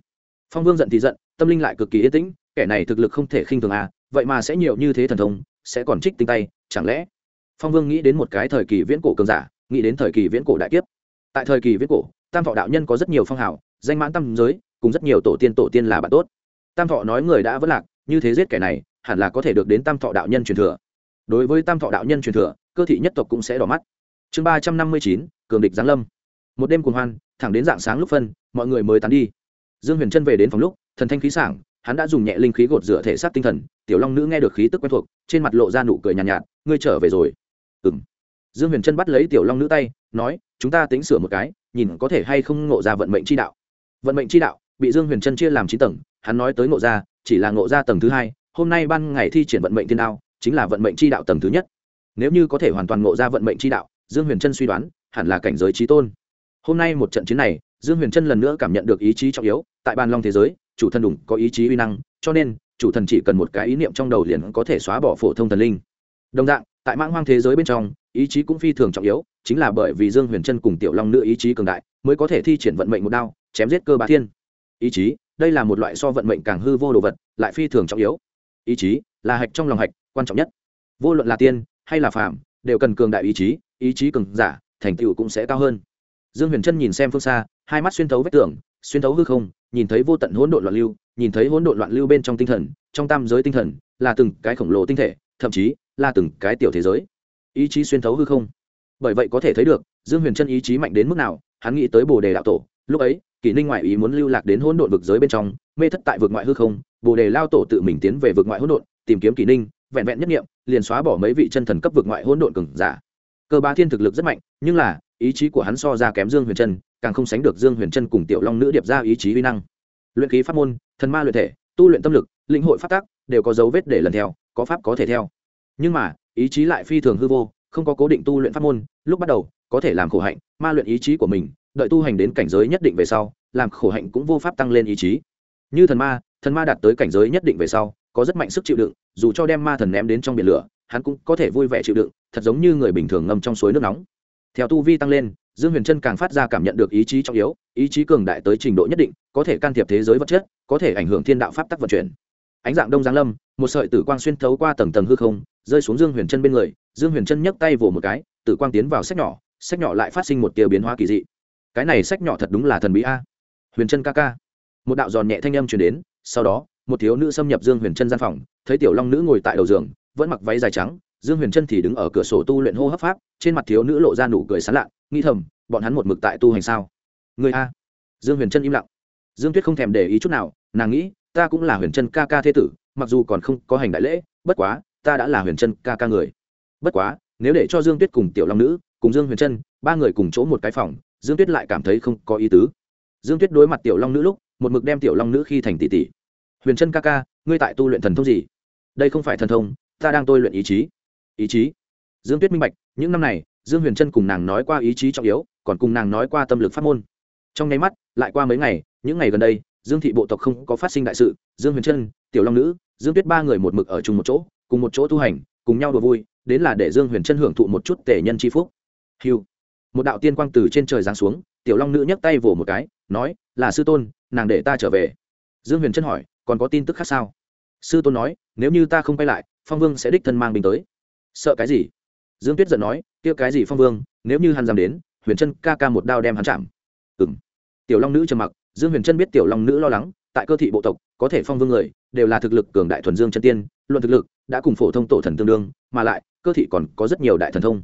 Phong vương giận thì giận, tâm linh lại cực kỳ yên tĩnh, kẻ này thực lực không thể khinh thường à vậy mà sẽ nhiều như thế thần thông, sẽ còn trích tinh tay, chẳng lẽ phong vương nghĩ đến một cái thời kỳ viễn cổ cường giả nghĩ đến thời kỳ viễn cổ đại kiếp. Tại thời kỳ viễn cổ tam thọ đạo nhân có rất nhiều phong hào danh mãn tam giới cùng rất nhiều tổ tiên tổ tiên là bạn tốt. Tam thọ nói người đã vất lạc như thế giết kẻ này hẳn là có thể được đến tam thọ đạo nhân truyền thừa. Đối với tam thọ đạo nhân truyền thừa cơ thị nhất tộc cũng sẽ đỏ mắt. Chương ba trăm năm mươi chín cường địch giáng lâm. Một đêm cùng hoan thẳng đến dạng sáng lúc phân mọi người mới tán đi. Dương huyền trân về đến phòng lúc thần thanh khí sảng hắn đã dùng nhẹ linh khí gột rửa thể xác tinh thần tiểu long nữ nghe được khí tức quen thuộc trên mặt lộ ra nụ cười nhàn nhạt, nhạt ngươi trở về rồi ừ m dương huyền trân bắt lấy tiểu long nữ tay, nói, chúng ta tính sửa một cái, nhìn có thể hay không ngộ ra vận mệnh chi đạo. Vận mệnh chi đạo, bị dương huyền trân chia làm chín tầng, hắn nói tới ngộ ra, chỉ là ngộ ra tầng thứ hai, hôm nay ban ngày thi triển vận mệnh thiên đạo chính là vận mệnh chi đạo tầng thứ nhất. Nếu như có thể hoàn toàn ngộ ra vận mệnh chi đạo, dương huyền trân suy đoán, hẳn là cảnh giới trí tôn. Hôm nay một trận chiến này, dương huyền trân lần nữa cảm nhận được ý chí trọng yếu, tại ban long thế giới, chủ thần đủng có ý chí uy năng, cho nên, chủ thần chỉ cần một cái ý niệm trong đầu liền có thể xóa bỏ phổ thông thần linh. Đồng dạng tại mãng hoang thế giới bên trong, ý chí cũng phi thường trọng yếu, chính là bởi vì dương huyền trân cùng tiểu long nữ ý chí cường đại, mới có thể thi triển vận mệnh một đao, chém giết cơ bá thiên. Ý chí, đây là một loại so vận mệnh càng hư vô đồ vật, lại phi thường trọng yếu. Ý chí, là hạch trong lòng hạch, quan trọng nhất. Vô luận là tiên, hay là phàm, đều cần cường đại ý chí ý chí cường giả, thành tựu cũng sẽ cao hơn. Dương huyền trân nhìn xem phương xa, hai mắt xuyên thấu vách tường, xuyên thấu hư không, nhìn thấy vô tận hỗn độn loạn lưu, nhìn thấy hỗn độn loạn lưu bên trong tinh thần, trong tam giới tinh thần, là từng cái khổng lồ tinh thể, thậm chí là từng cái tiểu thế giới. Ý chí xuyên thấu hư không. Bởi vậy có thể thấy được dương huyền chân ý chí mạnh đến mức nào hắn nghĩ tới bồ đề đạo tổ. Lúc ấy kỷ ninh ngoại ý muốn lưu lạc đến hỗn độn vực giới bên trong mê thất tại vực ngoại hư không bồ đề lao tổ tự mình tiến về vực ngoại hỗn độn tìm kiếm kỷ ninh vẹn vẹn nhất nghiệm liền xóa bỏ mấy vị chân thần cấp vực ngoại hỗn độn cường giả. Cơ Ba thiên thực lực rất mạnh nhưng là ý chí của hắn so ra kém dương huyền Chân, càng không sánh được dương huyền Chân cùng tiểu long nữ điệp ra ý chí uy năng. Luyện khí pháp môn thần ma luyện thể tu luyện tâm lực lĩnh hội phát tác đều có dấu vết để lần theo có pháp có thể theo nhưng mà, ý chí lại phi thường hư vô, không có cố định tu luyện pháp môn, lúc bắt đầu, có thể làm khổ hạnh, ma luyện ý chí của mình, đợi tu hành đến cảnh giới nhất định về sau, làm khổ hạnh cũng vô pháp tăng lên ý chí. Như thần ma thần ma đạt tới cảnh giới nhất định về sau, có rất mạnh sức chịu đựng, dù cho đem ma thần ném đến trong biển lửa, hắn cũng có thể vui vẻ chịu đựng, thật giống như người bình thường ngâm trong suối nước nóng. Theo tu vi tăng lên, dương huyền trân càng phát ra cảm nhận được ý chí trọng yếu, ý chí cường đại tới trình độ nhất định, có thể can thiệp thế giới vật chất, có thể ảnh hưởng thiên đạo pháp tắc vận chuyển ánh dạng đông giáng lâm, một sợi tử quang xuyên thấu qua tầng tầng hư không, rơi xuống dương huyền chân bên người, dương huyền chân nhấc tay vỗ một cái, tử quang tiến vào sách nhỏ sách nhỏ lại phát sinh một tia biến hóa kỳ dị. Cái này sách nhỏ thật đúng là thần bí a. Huyền chân ca ca. Một đạo giòn nhẹ thanh âm truyền đến, sau đó, một thiếu nữ xâm nhập dương huyền chân gian phòng, thấy tiểu long nữ ngồi tại đầu giường, vẫn mặc váy dài trắng, dương huyền chân thì đứng ở cửa sổ tu luyện hô hấp pháp, trên mặt thiếu nữ lộ ra nụ cười sán lạ nghi thầm, bọn hắn một mực tại tu hành sao? Người a. Dương huyền chân im lặng. Dương tuyết không thèm để ý chút nào, nàng nghĩ ta cũng là huyền trân ca ca thế tử, mặc dù còn không có hành đại lễ, bất quá, ta đã là huyền trân ca ca người. Bất quá, nếu để cho dương tuyết cùng tiểu long nữ, cùng dương huyền trân ba người cùng chỗ một cái phòng, dương tuyết lại cảm thấy không có ý tứ. Dương tuyết đối mặt tiểu long nữ lúc, một mực đem tiểu long nữ khi thành tỷ tỷ. Huyền trân ca ca, ngươi tại tu luyện thần thông gì? Đây không phải thần thông, ta đang tôi luyện ý chí. Ý chí? Dương tuyết minh bạch, những năm này, dương huyền trân cùng nàng nói qua ý chí trọng yếu, còn cùng nàng nói qua tâm lực pháp môn. Trong nháy mắt, lại qua mấy ngày, những ngày gần đây dương thị bộ tộc không có phát sinh đại sự, dương huyền trân, tiểu long nữ, dương tuyết ba người một mực ở chung một chỗ, cùng một chỗ tu hành, cùng nhau đùa vui, đến là để dương huyền trân hưởng thụ một chút tể nhân c h i phúc. Hiu một đạo tiên quang từ trên trời giáng xuống, tiểu long nữ nhấc tay vỗ một cái, nói, là sư tôn, nàng để ta trở về. Dương huyền trân hỏi, còn có tin tức khác sao? Sư tôn nói, nếu như ta không quay lại, phong vương sẽ đích thân mang bình tới. Sợ cái gì? Dương tuyết giận nói, kia cái gì phong vương, nếu như hắn dám đến, huyền trân ca ca một đao đem hắn chạm. Ừng tiểu long nữ trầm mặc dương huyền trân biết tiểu long nữ lo lắng, tại cơ thị bộ tộc, có thể phong vương người, đều là thực lực cường đại thuần dương chân tiên, luận thực lực, đã cùng phổ thông tổ thần tương đương, mà lại, cơ thị còn có rất nhiều đại thần thông.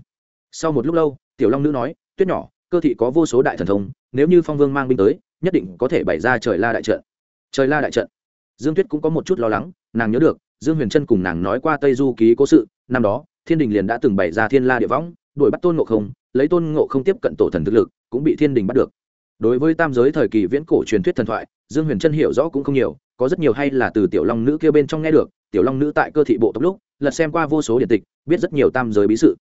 Sau một lúc lâu, tiểu long nữ nói, tuyết nhỏ, cơ thị có vô số đại thần thông, nếu như phong vương mang binh tới, nhất định có thể bày ra trời la đại trận. Trời la đại trận. Dương tuyết cũng có một chút lo lắng, nàng nhớ được, dương huyền trân cùng nàng nói qua tây du ký cố sự, năm đó, thiên đình liền đã từng bày ra thiên la địa võng, đuổi bắt tôn ngộ không, lấy tôn ngộ không tiếp cận tổ thần thực lực, cũng bị thiên đình bắt được đối với tam giới thời kỳ viễn cổ truyền thuyết thần thoại, dương huyền trân hiểu rõ cũng không nhiều, có rất nhiều hay là từ tiểu long nữ kia bên trong nghe được, tiểu long nữ tại cơ thị bộ tốc lúc, lật xem qua vô số điện tịch, biết rất nhiều tam giới bí sự.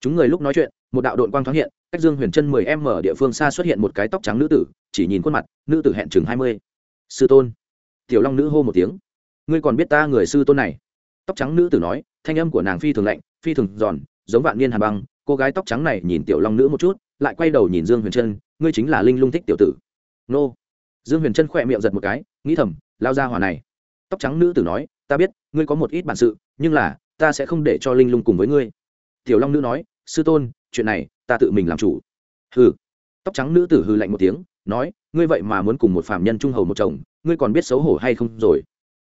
Chúng người lúc nói chuyện, một đạo đội quang thoáng hiện, cách dương huyền trân mười em ở địa phương xa xuất hiện một cái tóc trắng nữ tử, chỉ nhìn khuôn mặt, nữ tử hẹn chừng hai mươi. Sư tôn. Tiểu long nữ hô một tiếng. Ngươi còn biết ta người sư tôn này? Tóc trắng nữ tử nói, thanh âm của nàng phi thường lạnh, phi thường giòn, giống vạn niên hà băng, cô gái tóc trắng này nhìn tiểu long nữ một chút, lại quay đầu nhìn dương huyền trân ngươi chính là linh lung thích tiểu tử. Nô. Dương huyền trân khỏe miệng giật một cái, nghĩ thầm, lao ra hòa này. Tóc trắng nữ tử nói, ta biết, ngươi có một ít bản sự, nhưng là, ta sẽ không để cho linh lung cùng với ngươi. Tiểu long nữ nói, sư tôn, chuyện này, ta tự mình làm chủ. Hừ. Tóc trắng nữ tử hư lạnh một tiếng, nói, ngươi vậy mà muốn cùng một phạm nhân trung hầu một chồng, ngươi còn biết xấu hổ hay không rồi?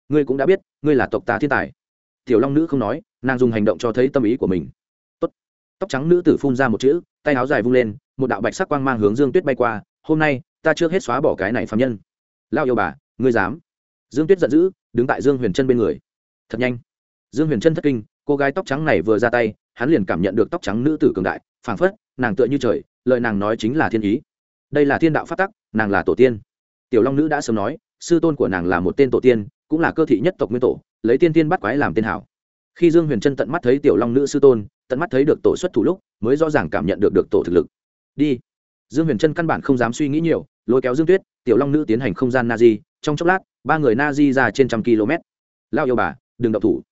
Ngươi cũng đã biết, ngươi là tộc ta thiên tài. Tiểu long nữ không nói, nàng dùng hành động cho thấy tâm ý của mình tóc trắng nữ tử phun ra một chữ, tay áo dài vung lên, một đạo bạch sắc quang mang hướng dương tuyết bay qua, hôm nay, ta chưa hết xóa bỏ cái này phạm nhân. Lao yêu bà, ngươi dám? Dương tuyết giận dữ, đứng tại dương huyền trân bên người. Thật nhanh. Dương huyền trân thất kinh, cô gái tóc trắng này vừa ra tay, hắn liền cảm nhận được tóc trắng nữ tử cường đại, phảng phất, nàng tựa như trời, lời nàng nói chính là thiên ý. Đây là thiên đạo phát tắc, nàng là tổ tiên. Tiểu long nữ đã sớm nói, sư tôn của nàng là một tên tổ tiên, cũng là cơ thị nhất tộc nguyên tổ, lấy tiên tiên bắt quái làm tên hảo khi dương huyền trân tận mắt thấy tiểu long nữ sư tôn, tận mắt thấy được tổ xuất thủ lúc, mới rõ ràng cảm nhận được được tổ thực lực. Đi. Dương huyền trân căn bản không dám suy nghĩ nhiều, lôi kéo dương tuyết, tiểu long nữ tiến hành không gian na di trong chốc lát, ba người na di ra trên trăm km. Lao yêu bà, đừng đậu thủ.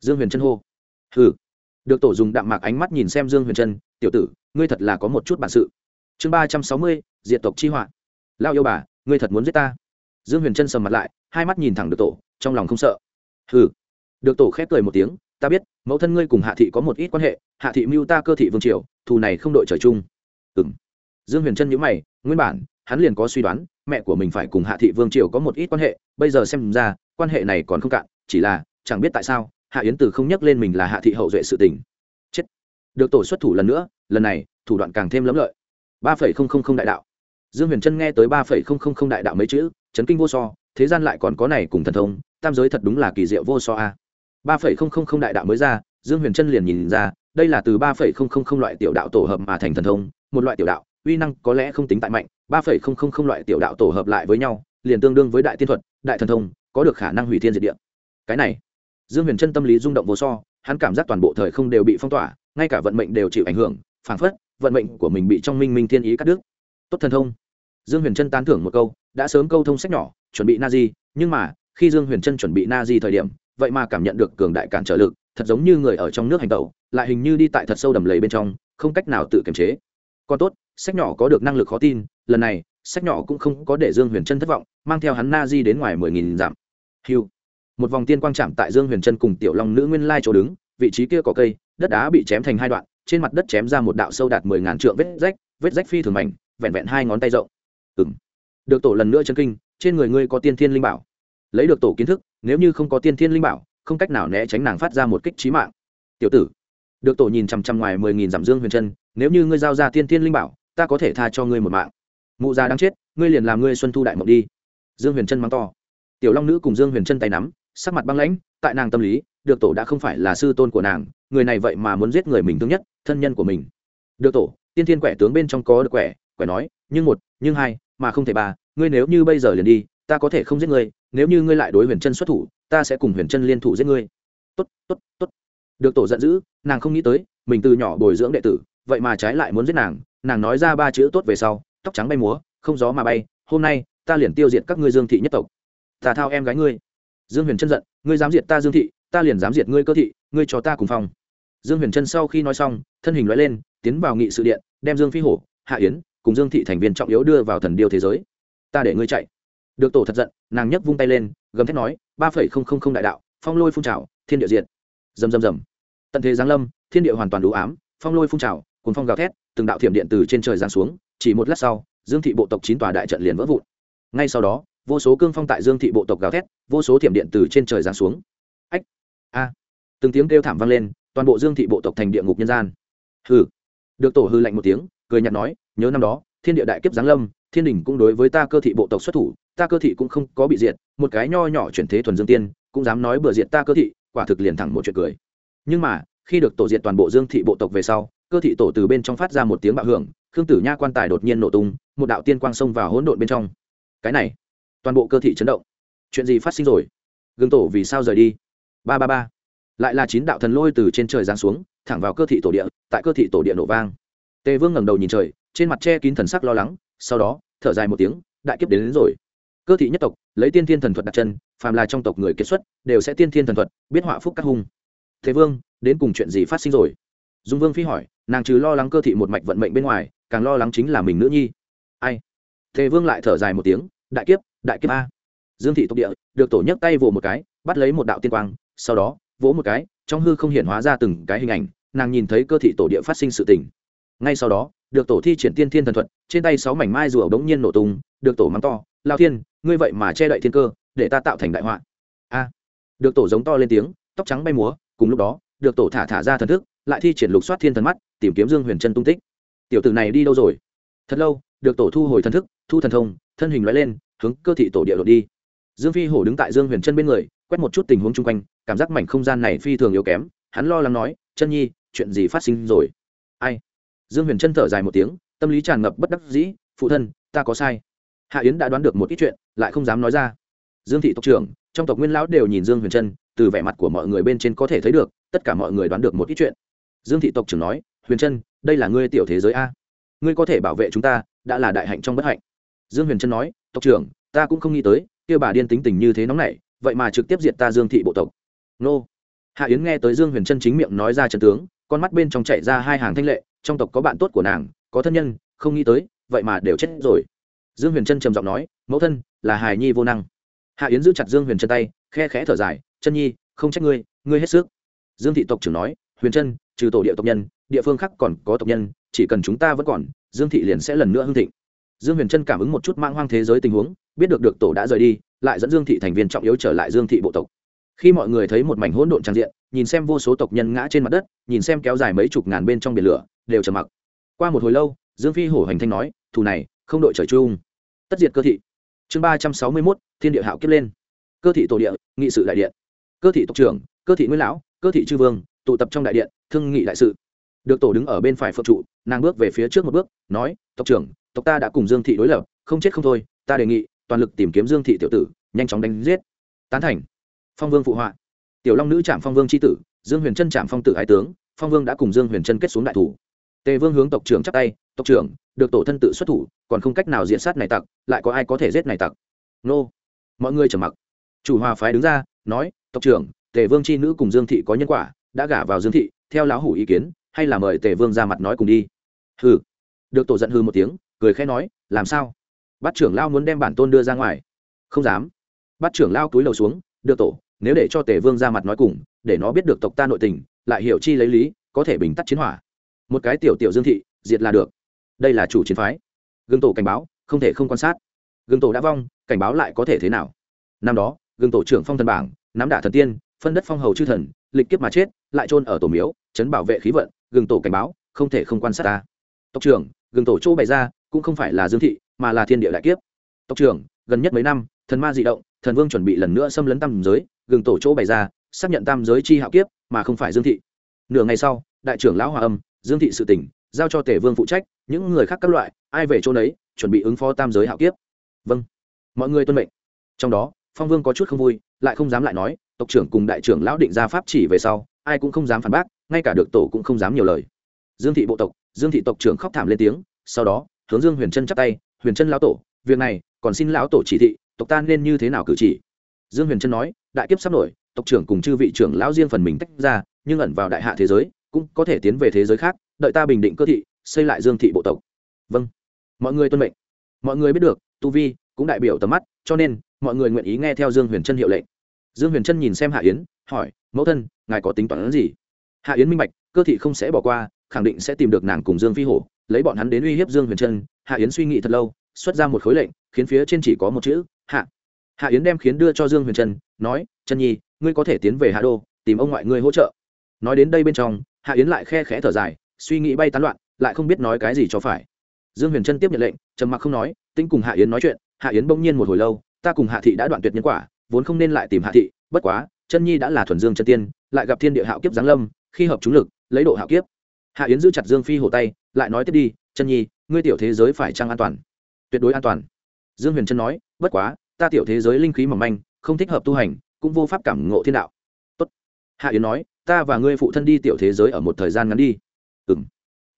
Dương huyền trân hô. Hừ. Được tổ dùng đạm mạc ánh mắt nhìn xem dương huyền trân, tiểu tử, ngươi thật là có một chút bản sự. Chương ba trăm sáu mươi diện tộc chi họa. Lao yêu bà, ngươi thật muốn giết ta. Dương huyền trân sầm mặt lại, hai mắt nhìn thẳng được tổ, trong lòng không sợ. Hừ. Được tổ khép cười một tiếng ta biết, mẫu thân ngươi cùng hạ thị có một ít quan hệ, hạ thị mưu ta cơ thị vương triều, thù này không đội trời chung. Ừng dương huyền trân nhữ mày, nguyên bản, hắn liền có suy đoán, mẹ của mình phải cùng hạ thị vương triều có một ít quan hệ, bây giờ xem ra, quan hệ này còn không cạn, chỉ là, chẳng biết tại sao, hạ yến từ không nhắc lên mình là hạ thị hậu duệ sự tình. Chết. Được tổ xuất thủ lần nữa, lần này, thủ đoạn càng thêm lẫm lợi. ba phẩy không không không đại đạo. Dương huyền trân nghe tới ba phẩy không không không đại đạo mấy chữ, chấn kinh vô so, thế gian lại còn có này cùng thần thông, tam giới thật đúng là kỳ diệu vô so a ba phẩy không không không đại đạo mới ra, dương huyền trân liền nhìn ra, đây là từ ba phẩy không không không loại tiểu đạo tổ hợp mà thành thần thông, một loại tiểu đạo, uy năng có lẽ không tính tại mạnh, ba phẩy không không không loại tiểu đạo tổ hợp lại với nhau, liền tương đương với đại tiên thuật, đại thần thông, có được khả năng hủy thiên diệt địa. Cái này, dương huyền trân tâm lý rung động vô so, hắn cảm giác toàn bộ thời không đều bị phong tỏa, ngay cả vận mệnh đều chịu ảnh hưởng, phảng phất, vận mệnh của mình bị trong minh minh thiên ý cắt đứt. Tốt thần thông. Dương huyền trân tán thưởng một câu, đã sớm câu thông sách nhỏ, chuẩn bị na di, nhưng mà, khi dương huyền trân chuẩn bị na di thời điểm vậy mà cảm nhận được cường đại cản trở lực, thật giống như người ở trong nước hành tẩu, lại hình như đi tại thật sâu đầm lầy bên trong, không cách nào tự kiềm chế. Còn tốt, sách nhỏ có được năng lực khó tin, lần này, sách nhỏ cũng không có để dương huyền trân thất vọng, mang theo hắn na di đến ngoài mười nghìn dặm. Hiu. Một vòng tiên quang chạm tại dương huyền trân cùng tiểu long nữ nguyên lai chỗ đứng, vị trí kia có cây, đất đá bị chém thành hai đoạn, trên mặt đất chém ra một đạo sâu đạt mười ngàn trượng vết rách vết rách phi thường mảnh, vẹn vẹn hai ngón tay rộng. Ừng được tổ lần nữa chân kinh, trên người ngươi có tiên thiên linh bảo lấy được tổ kiến thức, nếu như không có tiên thiên linh bảo, không cách nào né tránh nàng phát ra một kích trí mạng. Tiểu tử, được tổ nhìn chằm chằm ngoài mười nghìn dặm dương huyền chân, nếu như ngươi giao ra tiên thiên linh bảo, ta có thể tha cho ngươi một mạng. Mụ già đang chết, ngươi liền làm ngươi xuân thu đại mộng đi. Dương huyền chân mắng to. Tiểu long nữ cùng dương huyền chân tay nắm, sắc mặt băng lãnh, tại nàng tâm lý, được tổ đã không phải là sư tôn của nàng, người này vậy mà muốn giết người mình thương nhất, thân nhân của mình. Được tổ, tiên thiên quẻ tướng bên trong có được quẻ quẻ nói, nhưng một, nhưng hai, mà không thể ba, ngươi nếu như bây giờ liền đi ta có thể không giết ngươi, nếu như ngươi lại đối huyền chân xuất thủ, ta sẽ cùng huyền chân liên thủ giết ngươi. Tốt tốt tốt. Được tổ giận dữ, nàng không nghĩ tới, mình từ nhỏ bồi dưỡng đệ tử, vậy mà trái lại muốn giết nàng. Nàng nói ra ba chữ tốt về sau, tóc trắng bay múa, không gió mà bay, hôm nay, ta liền tiêu diệt các ngươi dương thị nhất tộc. Ta thao em gái ngươi. Dương huyền chân giận, ngươi dám diệt ta dương thị, ta liền dám diệt ngươi cơ thị, ngươi cho ta cùng phòng. Dương huyền chân sau khi nói xong, thân hình loại lên, tiến vào nghị sự điện, đem dương phi hổ, hạ yến cùng dương thị thành viên trọng yếu đưa vào thần điêu thế giới. Ta để ngươi chạy được tổ thật giận, nàng nhấc vung tay lên, gầm thét nói, ba phẩy không không không đại đạo, phong lôi phun trào, thiên địa diện rầm rầm rầm. Tận thế giáng lâm, thiên địa hoàn toàn đủ ám, phong lôi phun trào cuốn phong gào thét, từng đạo thiểm điện từ trên trời giáng xuống, chỉ một lát sau, dương thị bộ tộc chín tòa đại trận liền vỡ vụn. Ngay sau đó, vô số cương phong tại dương thị bộ tộc gào thét, vô số thiểm điện từ trên trời giáng xuống. Ách, a. Từng tiếng kêu thảm vang lên, toàn bộ dương thị bộ tộc thành địa ngục nhân gian. Hừ. Được tổ hư lạnh một tiếng, cười nhạt nói, nhớ năm đó, thiên địa đại kiếp giáng lâm, thiên đình cũng đối với ta cơ thị bộ tộc xuất thủ ta cơ thị cũng không có bị diệt một cái nho nhỏ chuyển thế thuần dương tiên cũng dám nói bừa diệt ta cơ thị quả thực liền thẳng một chuyện cười. Nhưng mà khi được tổ diệt toàn bộ dương thị bộ tộc về sau cơ thị tổ từ bên trong phát ra một tiếng bạo hưởng khương tử nha quan tài đột nhiên nổ tung một đạo tiên quang xông vào hỗn độn bên trong. Cái này toàn bộ cơ thị chấn động. Chuyện gì phát sinh rồi? Gương tổ vì sao rời đi? Ba ba ba. Lại là chín đạo thần lôi từ trên trời giáng xuống thẳng vào cơ thị tổ địa tại cơ thị tổ địa nổ vang. Tề vương ngẩng đầu nhìn trời trên mặt che kín thần sắc lo lắng sau đó thở dài một tiếng đại kiếp đến, đến rồi cơ thị nhất tộc, lấy tiên thiên thần thuật đặt chân, phàm là trong tộc người kết xuất, đều sẽ tiên thiên thần thuật, biết họa phúc các hung. Thế vương, đến cùng chuyện gì phát sinh rồi? Dung vương phi hỏi, nàng trừ lo lắng cơ thị một mạch vận mệnh bên ngoài, càng lo lắng chính là mình nữ nhi. Ai? Thế vương lại thở dài một tiếng, đại kiếp đại kiếp a. Dương thị tộc địa, được tổ nhấc tay vỗ một cái, bắt lấy một đạo tiên quang, sau đó, vỗ một cái, trong hư không hiện hóa ra từng cái hình ảnh, nàng nhìn thấy cơ thị tổ địa phát sinh sự tình. Ngay sau đó, được tổ thi triển tiên thiên thần thuật, trên tay sáu mảnh mai rùa bỗng nhiên nổ tung, được tổ mắng to, lao thiên ngươi vậy mà che đậy thiên cơ, để ta tạo thành đại họa. A. Được tổ giống to lên tiếng, tóc trắng bay múa, cùng lúc đó, được tổ thả thả ra thần thức, lại thi triển lục soát thiên thần mắt, tìm kiếm dương huyền chân tung tích. Tiểu tử này đi đâu rồi? Thật lâu, được tổ thu hồi thần thức, thu thần thông, thân hình loại lên, hướng cơ thị tổ địa đội đi. Dương phi hổ đứng tại dương huyền chân bên người, quét một chút tình huống chung quanh, cảm giác mảnh không gian này phi thường yếu kém, hắn lo lắng nói, chân nhi, chuyện gì phát sinh rồi? Ai? Dương huyền chân thở dài một tiếng, tâm lý tràn ngập bất đắc dĩ, phụ thân, ta có sai hạ yến đã đoán được một ít chuyện, lại không dám nói ra. Dương thị tộc trưởng, trong tộc nguyên lão đều nhìn dương huyền trân, từ vẻ mặt của mọi người bên trên có thể thấy được, tất cả mọi người đoán được một ít chuyện. Dương thị tộc trưởng nói, huyền trân, đây là ngươi tiểu thế giới a. Ngươi có thể bảo vệ chúng ta, đã là đại hạnh trong bất hạnh. Dương huyền trân nói, tộc trưởng, ta cũng không nghĩ tới, kia bà điên tính tình như thế nóng nảy, vậy mà trực tiếp diệt ta dương thị bộ tộc. Nô. Hạ yến nghe tới dương huyền trân chính miệng nói ra trận tướng, con mắt bên trong chạy ra hai hàng thanh lệ, trong tộc có bạn tốt của nàng, có thân nhân, không nghĩ tới, vậy mà đều chết rồi dương huyền trân trầm giọng nói, mẫu thân, là hài nhi vô năng. Hạ yến giữ chặt dương huyền trân tay, khe khẽ thở dài, chân nhi, không trách ngươi ngươi hết sức. Dương thị tộc trưởng nói, huyền trân, trừ tổ địa tộc nhân, địa phương khác còn có tộc nhân, chỉ cần chúng ta vẫn còn, dương thị liền sẽ lần nữa hưng thịnh. Dương huyền trân cảm ứng một chút mang hoang thế giới tình huống, biết được được tổ đã rời đi, lại dẫn dương thị thành viên trọng yếu trở lại dương thị bộ tộc. Khi mọi người thấy một mảnh hỗn độn trang diện, nhìn xem vô số tộc nhân ngã trên mặt đất, nhìn xem kéo dài mấy chục ngàn bên trong biển lửa, đều trầm mặc. Qua một hồi lâu, dương phi hổ hành thanh nói, thù này, không đội trời chung tất diệt cơ thị. Chương ba trăm sáu mươi mốt, thiên địa hạo kiếp lên. Cơ thị tổ địa, nghị sự đại điện. Cơ thị tộc trưởng, cơ thị nguyên lão, cơ thị chư vương, tụ tập trong đại điện, thương nghị đại sự. Được tổ đứng ở bên phải phượng trụ, nàng bước về phía trước một bước, nói, tộc trưởng, tộc ta đã cùng dương thị đối lập, không chết không thôi, ta đề nghị, toàn lực tìm kiếm dương thị tiểu tử, nhanh chóng đánh giết. Tán thành. Phong vương phụ họa. Tiểu long nữ trạm phong vương c tử, dương huyền trân trạm phong tử hai tướng, phong vương đã cùng dương huyền trân kết xuống đại thủ. Tề vương hướng tộc trưởng chắc tay tộc trưởng, được tổ thân tự xuất thủ, còn không cách nào diện sát này tặc, lại có ai có thể giết này tặc? Nô. Mọi người trầm mặc. Chủ hòa phái đứng ra, nói, tộc trưởng, tề vương c h i nữ cùng dương thị có nhân quả, đã gả vào dương thị, theo lão hủ ý kiến, hay là mời tề vương ra mặt nói cùng đi. Hừ. Được tổ giận hư một tiếng, cười khẽ nói, làm sao? Bát trưởng lao muốn đem bản tôn đưa ra ngoài. Không dám. Bát trưởng lao túi lầu xuống, được tổ, nếu để cho tề vương ra mặt nói cùng, để nó biết được tộc ta nội tình, lại hiểu chi lấy lý, có thể bình tắt chiến hỏa. Một cái tiểu tiểu dương thị, diệt là được đây là chủ chiến phái. Gương tổ cảnh báo, không thể không quan sát. Gương tổ đã vong, cảnh báo lại có thể thế nào? Năm đó gương tổ trưởng phong thần bảng, nắm đả thần tiên, phân đất phong hầu chư thần, lịch kiếp mà chết, lại trôn ở tổ miếu, chấn bảo vệ khí vận gương tổ cảnh báo, không thể không quan sát ta. Tộc trưởng gương tổ chỗ bày ra, cũng không phải là dương thị, mà là thiên địa đại kiếp. Tộc trưởng, gần nhất mấy năm, thần ma dị động, thần vương chuẩn bị lần nữa xâm lấn tam giới, gừng tổ chỗ bày ra, xác nhận tam giới chi hạo kiếp, mà không phải dương thị. Nửa ngày sau, đại trưởng lão hòa âm, dương thị sự tỉnh giao cho tể vương phụ trách, những người khác các loại, ai về chỗ nấy, chuẩn bị ứng phó tam giới hạo kiếp. Vâng. Mọi người tuân mệnh. Trong đó, phong vương có chút không vui, lại không dám lại nói, tộc trưởng cùng đại trưởng lão định ra pháp chỉ về sau, ai cũng không dám phản bác, ngay cả được tổ cũng không dám nhiều lời. Dương thị bộ tộc, dương thị tộc trưởng khóc thảm lên tiếng, sau đó, hướng dương huyền trân chắp tay, huyền trân lão tổ, việc này, còn xin lão tổ chỉ thị, tộc ta nên như thế nào cử chỉ? Dương huyền trân nói, đại kiếp sắp nổi, tộc trưởng cùng chư vị trưởng lão riêng phần mình tách ra, nhưng ẩn vào đại hạ thế giới, cũng có thể tiến về thế giới khác đợi ta bình định cơ thị, xây lại dương thị bộ tộc. Vâng. Mọi người tuân mệnh. Mọi người biết được, tu vi cũng đại biểu tầm mắt, cho nên mọi người nguyện ý nghe theo dương huyền trân hiệu lệnh. Dương huyền trân nhìn xem hạ yến, hỏi, mẫu thân, ngài có tính toán gì? Hạ yến minh bạch, cơ thị không sẽ bỏ qua, khẳng định sẽ tìm được nàng cùng dương phi hổ, lấy bọn hắn đến uy hiếp dương huyền trân hạ yến suy nghĩ thật lâu, xuất ra một khối lệnh, khiến phía trên chỉ có một chữ, hạ. Hạ yến đem khiến đưa cho dương huyền trân nói trân nhi, ngươi có thể tiến về hạ đô, tìm ông ngoại ngươi hỗ trợ. Nói đến đây bên trong, hạ yến lại khe khẽ thở dài suy nghĩ bay tán loạn, lại không biết nói cái gì cho phải. Dương huyền trân tiếp nhận lệnh, trầm mặc không nói tinh cùng hạ yến nói chuyện, hạ yến bỗng nhiên một hồi lâu, ta cùng hạ thị đã đoạn tuyệt nhân quả, vốn không nên lại tìm hạ thị, bất quá, chân nhi đã là thuần dương chân tiên, lại gặp thiên địa hạo kiếp giáng lâm, khi hợp chúng lực, lấy độ hạo kiếp. Hạ yến giữ chặt dương phi hổ tay, lại nói tiếp đi, chân nhi, ngươi tiểu thế giới phải trăng an toàn? Tuyệt đối an toàn. Dương huyền trân nói, bất quá, ta tiểu thế giới linh khí mỏng manh, không thích hợp tu hành, cũng vô pháp cảm ngộ thiên đạo. Tốt. hạ yến nói, ta và ngươi phụ thân đi tiểu thế giới ở một thời gian ngắn đi ừ m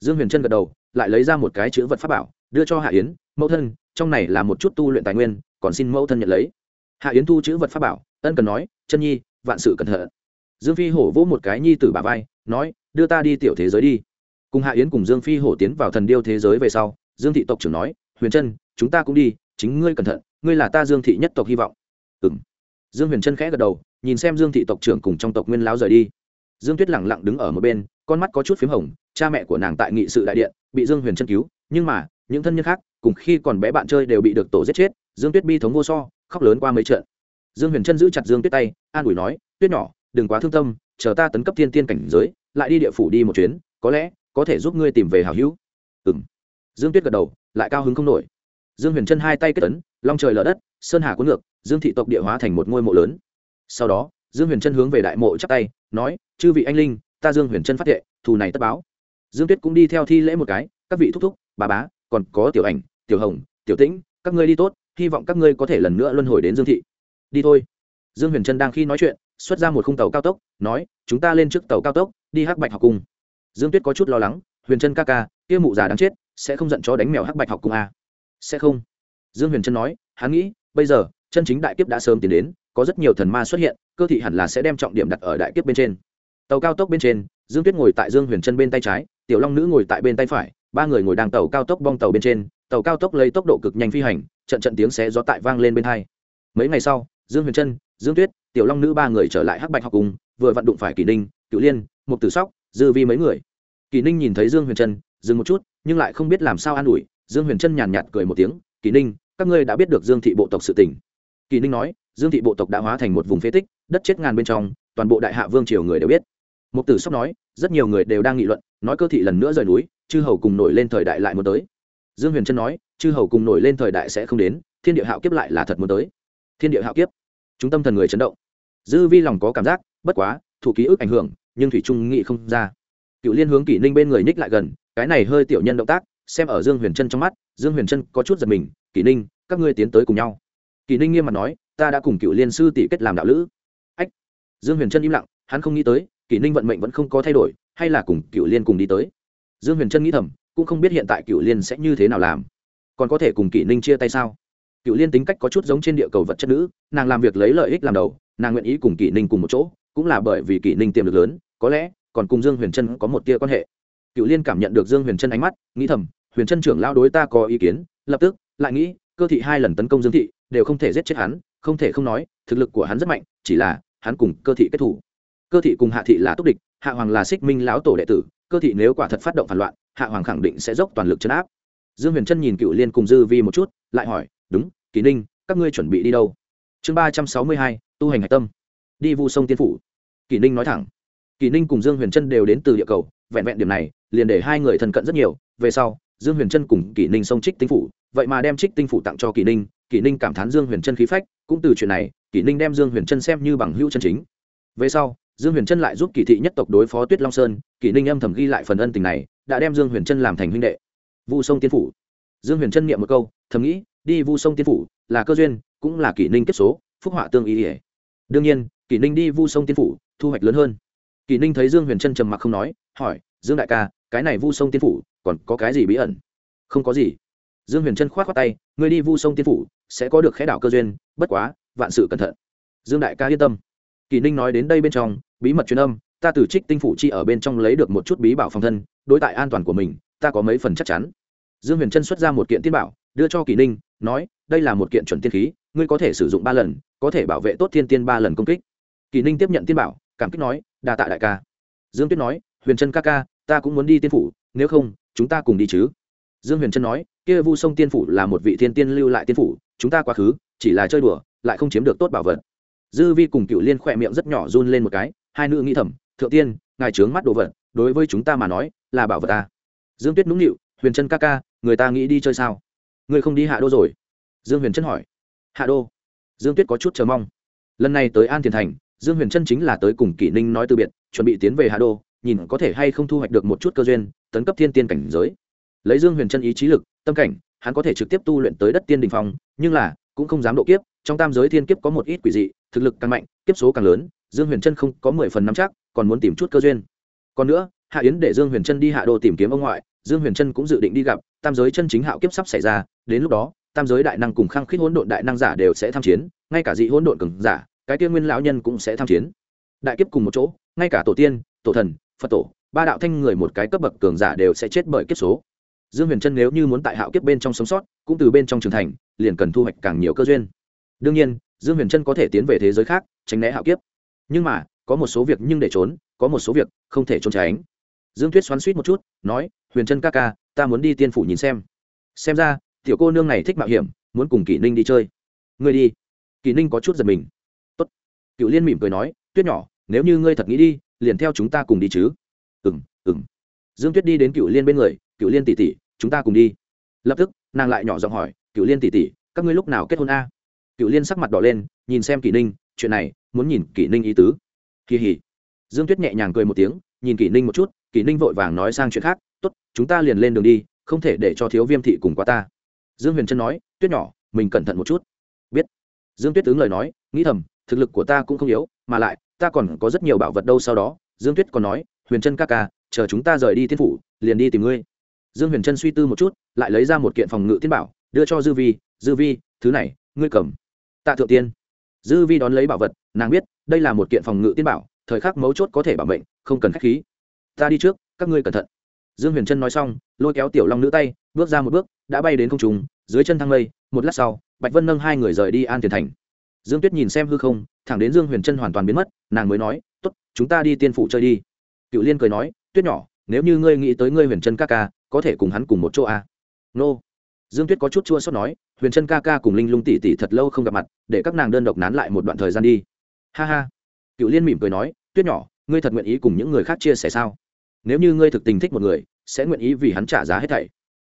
dương huyền trân gật đầu, lại lấy ra một cái chữ vật pháp bảo, đưa cho hạ yến, mẫu thân, trong này là một chút tu luyện tài nguyên, còn xin mẫu thân nhận lấy. Hạ yến thu chữ vật pháp bảo, ân cần nói, chân nhi, vạn sự cẩn thận. Dương phi hổ vỗ một cái nhi từ bà vai, nói, đưa ta đi tiểu thế giới đi. Cùng hạ yến cùng dương phi hổ tiến vào thần điêu thế giới về sau, dương thị tộc trưởng nói, huyền trân chúng ta cũng đi, chính ngươi cẩn thận, ngươi là ta dương thị nhất tộc hy vọng. Ừ m dương huyền trân khẽ gật đầu, nhìn xem dương thị tộc trưởng cùng trong tộc nguyên láo rời đi. Dương tuyết lẳng lặng đứng ở một bên, con mắt có chút p h í m hồng cha mẹ của nàng tại nghị sự đại điện, bị dương huyền trân cứu, nhưng mà, những thân nhân khác, cùng khi còn bé bạn chơi đều bị được tổ giết chết, dương tuyết bi thống vô so, khóc lớn qua mấy trận. Dương huyền trân giữ chặt dương tuyết tay, an ủi nói, tuyết nhỏ, đừng quá thương tâm, chờ ta tấn cấp thiên tiên cảnh giới, lại đi địa phủ đi một chuyến, có lẽ có thể giúp ngươi tìm về hào hữu. Ừ m dương tuyết gật đầu, lại cao hứng không nổi. Dương huyền chân hai tay kết tấn long trời lở đất, sơn hà cuốn ngược, dương thị tộc địa hóa thành một ngôi mộ lớn. Sau đó, dương huyền chân hướng về đại mộ chắp tay, nói, chư vị anh linh, ta dương huyền chân phát thệ, thù này tất báo dương tuyết cũng đi theo thi lễ một cái, các vị thúc thúc, bà bá, còn có tiểu ảnh, tiểu hồng, tiểu tĩnh, các ngươi đi tốt, hy vọng các ngươi có thể lần nữa luân hồi đến dương thị. Đi thôi. Dương huyền trân đang khi nói chuyện, xuất ra một khung tàu cao tốc, nói, chúng ta lên trước tàu cao tốc, đi hắc bạch học cung. Dương tuyết có chút lo lắng, huyền trân ca ca, kia mụ già đáng chết, sẽ không giận cho đánh mèo hắc bạch học cung à? sẽ không. Dương huyền trân nói, hắn nghĩ, bây giờ, chân chính đại kiếp đã sớm tiến đến, có rất nhiều thần ma xuất hiện, cơ thị hẳn là sẽ đem trọng điểm đặt ở đại kiếp bên trên. Tàu cao tốc bên trên, dương tuyết ngồi tại dương huyền trân bên tay trái tiểu long nữ ngồi tại bên tay phải, ba người ngồi đang tàu cao tốc bong tàu bên trên, tàu cao tốc lấy tốc độ cực nhanh phi hành, trận trận tiếng xé gió tại vang lên bên hai. Mấy ngày sau, dương huyền trân, dương tuyết, tiểu long nữ ba người trở lại hắc bạch học cùng, vừa vặn đụng phải kỷ ninh cựu liên, mục tử sóc, dư vi mấy người. Kỷ ninh nhìn thấy dương huyền trân, dừng một chút, nhưng lại không biết làm sao an ủi. Dương huyền trân nhàn nhạt cười một tiếng, Kỷ ninh, các ngươi đã biết được dương thị bộ tộc sự tình. Kỷ ninh nói, dương thị bộ tộc đã hóa thành một vùng phế tích, đất chết ngàn bên trong, toàn bộ đại hạ vương triều người đều biết. Mục tử sóc nói, rất nhiều người đều đang nghị luận nói cơ thị lần nữa rời núi, chư hầu cùng nổi lên thời đại lại muốn tới. Dương huyền trân nói, chư hầu cùng nổi lên thời đại sẽ không đến, thiên địa hạo kiếp lại là thật muốn tới. Thiên địa hạo kiếp. Chúng tâm thần người chấn động. Dư vi lòng có cảm giác, bất quá, thủ ký ức ảnh hưởng, nhưng thủy trung nghị không ra. Cựu liên hướng kỷ ninh bên người ních lại gần, cái này hơi tiểu nhân động tác, xem ở dương huyền trân trong mắt, dương huyền trân có chút giật mình, kỷ ninh, các ngươi tiến tới cùng nhau. Kỷ ninh nghiêm mặt nói, ta đã cùng cựu liên sư tỷ kết làm đạo lữ. Ách. Dương huyền trân im lặng, hắn không nghĩ tới kỷ ninh vận mệnh vẫn không có thay đổi, hay là cùng cựu liên cùng đi tới. Dương huyền trân nghĩ thầm, cũng không biết hiện tại cựu liên sẽ như thế nào làm. Còn có thể cùng kỷ ninh chia tay sao? Cựu liên tính cách có chút giống trên địa cầu vật chất nữ, nàng làm việc lấy lợi ích làm đầu, nàng nguyện ý cùng kỷ ninh cùng một chỗ, cũng là bởi vì kỷ ninh tiềm lực lớn, có lẽ còn cùng dương huyền trân có một tia quan hệ. Cựu liên cảm nhận được dương huyền trân ánh mắt, nghĩ thầm, huyền trân trưởng lao đối ta có ý kiến, lập tức, lại nghĩ, cơ thị hai lần tấn công dương thị, đều không thể giết chết hắn, không thể không nói, thực lực của hắn rất mạnh, chỉ là hắn cùng cơ thị kết thủ cơ thị cùng hạ thị là túc địch, hạ hoàng là xích minh lão tổ đệ tử, cơ thị nếu quả thật phát động phản loạn, hạ hoàng khẳng định sẽ dốc toàn lực chấn áp. Dương huyền trân nhìn cựu liên cùng dư vi một chút, lại hỏi, đúng, kỳ ninh, các ngươi chuẩn bị đi đâu? Chương ba trăm sáu mươi hai, tu hành hạch tâm. Đi vu sông tiên phủ. Kỳ ninh nói thẳng. Kỳ ninh cùng dương huyền trân đều đến từ địa cầu, vẹn vẹn điểm này, liền để hai người thân cận rất nhiều. Về sau, dương huyền trân cùng kỳ ninh xông trích tinh phủ. Vậy mà đem trích tinh phủ tặng cho kỳ ninh kỳ ninh cảm thán dương huyền trân khí phách, cũng từ chuyện này, kỳ ninh đem dương huyền trân xem như bằng hữu chân chính. Về sau dương huyền trân lại giúp kỳ thị nhất tộc đối phó tuyết long sơn kỳ ninh âm thầm ghi lại phần ân tình này, đã đem dương huyền trân làm thành huynh đệ. Vu sông tiên phủ. Dương huyền trân niệm một câu, thầm nghĩ, đi vu sông tiên phủ, là cơ duyên, cũng là kỷ ninh kết số, phúc họa tương ý ỉa đương nhiên, kỷ ninh đi vu sông tiên phủ, thu hoạch lớn hơn. Kỷ ninh thấy dương huyền trân trầm mặc không nói, hỏi, dương đại ca, cái này vu sông tiên phủ, còn có cái gì bí ẩn? Không có gì. Dương huyền trân k h o á t khoác tay người đi vu sông tiên phủ, sẽ có được khẽ đảo cơ duyên, bất quá, vạn sự cẩn thận. Dương đại ca yên tâm. Kỳ ninh nói đến đây bên trong, bí mật truyền âm, ta từ trích tinh phủ chi ở bên trong lấy được một chút bí bảo phòng thân, đối tại an toàn của mình, ta có mấy phần chắc chắn. Dương huyền trân xuất ra một kiện tiên bảo, đưa cho Kỳ ninh, nói, đây là một kiện chuẩn tiên khí, ngươi có thể sử dụng ba lần, có thể bảo vệ tốt thiên tiên ba lần công kích. Kỳ ninh tiếp nhận tiên bảo, cảm kích nói, đa tạ đại ca. Dương tuyết nói, huyền trân ca ca, ta cũng muốn đi tiên phủ, nếu không, chúng ta cùng đi chứ. Dương huyền trân nói, kia vu sông tiên phủ là một vị thiên tiên lưu lại tiên phủ, chúng ta quá khứ, chỉ là chơi đùa, lại không chiếm được tốt bảo vật dư vi cùng cựu liên khỏe miệng rất nhỏ run lên một cái, hai nữ nghĩ thầm, thượng tiên, ngài trướng mắt đồ vật, đối với chúng ta mà nói, là bảo vật ta. Dương tuyết nũng nịu, huyền trân ca ca, người ta nghĩ đi chơi sao? Người không đi hạ đô rồi? Dương huyền trân hỏi. Hạ đô. Dương tuyết có chút chờ mong. Lần này tới an thiền thành, dương huyền trân chính là tới cùng kỷ ninh nói từ biệt, chuẩn bị tiến về hạ đô, nhìn có thể hay không thu hoạch được một chút cơ duyên, tấn cấp thiên tiên cảnh giới. Lấy dương huyền trân ý chí lực, tâm cảnh, hắn có thể trực tiếp tu luyện tới đất tiên đình phong, nhưng là cũng không dám độ kiếp trong tam giới thiên kiếp có một ít quỷ dị, thực lực càng mạnh, kiếp số càng lớn, dương huyền trân không có mười phần năm chắc, còn muốn tìm chút cơ duyên. Còn nữa, hạ yến để dương huyền trân đi hạ đô tìm kiếm ông ngoại, dương huyền trân cũng dự định đi gặp, tam giới chân chính hạo kiếp sắp xảy ra, đến lúc đó, tam giới đại năng cùng khăng khít hỗn độn đại năng giả đều sẽ tham chiến, ngay cả dị hỗn độn cường giả, cái tiên nguyên lão nhân cũng sẽ tham chiến. Đại kiếp cùng một chỗ, ngay cả tổ tiên, tổ thần, phật tổ, ba đạo thanh người một cái cấp bậc cường giả đều sẽ chết bởi kiếp số. Dương huyền trân nếu như muốn tại hạo kiếp bên trong sống sót, cũng từ bên trong trưởng thành, liền cần thu hoạch càng nhiều cơ duyên đương nhiên, dương huyền trân có thể tiến về thế giới khác, tránh né hạo kiếp. Nhưng mà, có một số việc nhưng để trốn, có một số việc không thể trốn tránh. Dương tuyết xoắn suýt một chút, nói, huyền trân ca ca, ta muốn đi tiên phủ nhìn xem. Xem ra, tiểu cô nương này thích mạo hiểm, muốn cùng kỷ ninh đi chơi. Ngươi đi. Kỷ ninh có chút giật mình. Tốt. cựu liên mỉm cười nói, tuyết nhỏ, nếu như ngươi thật nghĩ đi, liền theo chúng ta cùng đi chứ. Ừng ừng dương tuyết đi đến cựu liên bên người cựu liên tỷ tỷ, chúng ta cùng đi. Lập tức, nàng lại nhỏ giọng hỏi cựu liên tỷ tỷ, các ngươi lúc nào kết hôn a? Cựu liên sắc mặt đỏ lên, nhìn xem kỷ ninh, chuyện này, muốn nhìn kỷ ninh ý tứ. Kỳ hỉ. Dương tuyết nhẹ nhàng cười một tiếng, nhìn kỷ ninh một chút, kỷ ninh vội vàng nói sang chuyện khác, tốt, chúng ta liền lên đường đi, không thể để cho thiếu viêm thị cùng quá ta. Dương huyền trân nói, tuyết nhỏ, mình cẩn thận một chút. Biết. Dương tuyết tướng lời nói, nghĩ thầm, thực lực của ta cũng không yếu, mà lại, ta còn có rất nhiều bảo vật đâu sau đó. Dương tuyết còn nói, huyền trân ca ca, chờ chúng ta rời đi tiên phủ, liền đi tìm ngươi. Dương huyền trân suy tư một chút, lại lấy ra một kiện phòng ngự tiên bảo, đưa cho dư vi dư vi, thứ này, ngươi cầm tạ thượng tiên. Dư vi đón lấy bảo vật, nàng biết, đây là một kiện phòng ngự tiên bảo, thời khắc mấu chốt có thể bảo mệnh, không cần k h á c h khí. Ta đi trước, các ngươi cẩn thận. Dương huyền trân nói xong, lôi kéo tiểu long nữ tay, bước ra một bước, đã bay đến không trùng dưới chân thang lây một lát sau, bạch vân nâng hai người rời đi an tiền thành. Dương tuyết nhìn xem hư không, thẳng đến dương huyền trân hoàn toàn biến mất, nàng mới nói t ố t chúng ta đi tiên phụ chơi đi. Cựu liên cười nói, tuyết nhỏ, nếu như ngươi nghĩ tới ngươi huyền trân ca ca, có thể cùng hắn cùng một chỗ à. nô dương tuyết có chút chua xót nói, huyền trân ca ca cùng linh lung tỷ tỷ thật lâu không gặp mặt, để các nàng đơn độc nán lại một đoạn thời gian đi. Ha ha. Cựu liên mỉm cười nói, tuyết nhỏ, ngươi thật nguyện ý cùng những người khác chia sẻ sao? Nếu như ngươi thực tình thích một người, sẽ nguyện ý vì hắn trả giá hết thảy.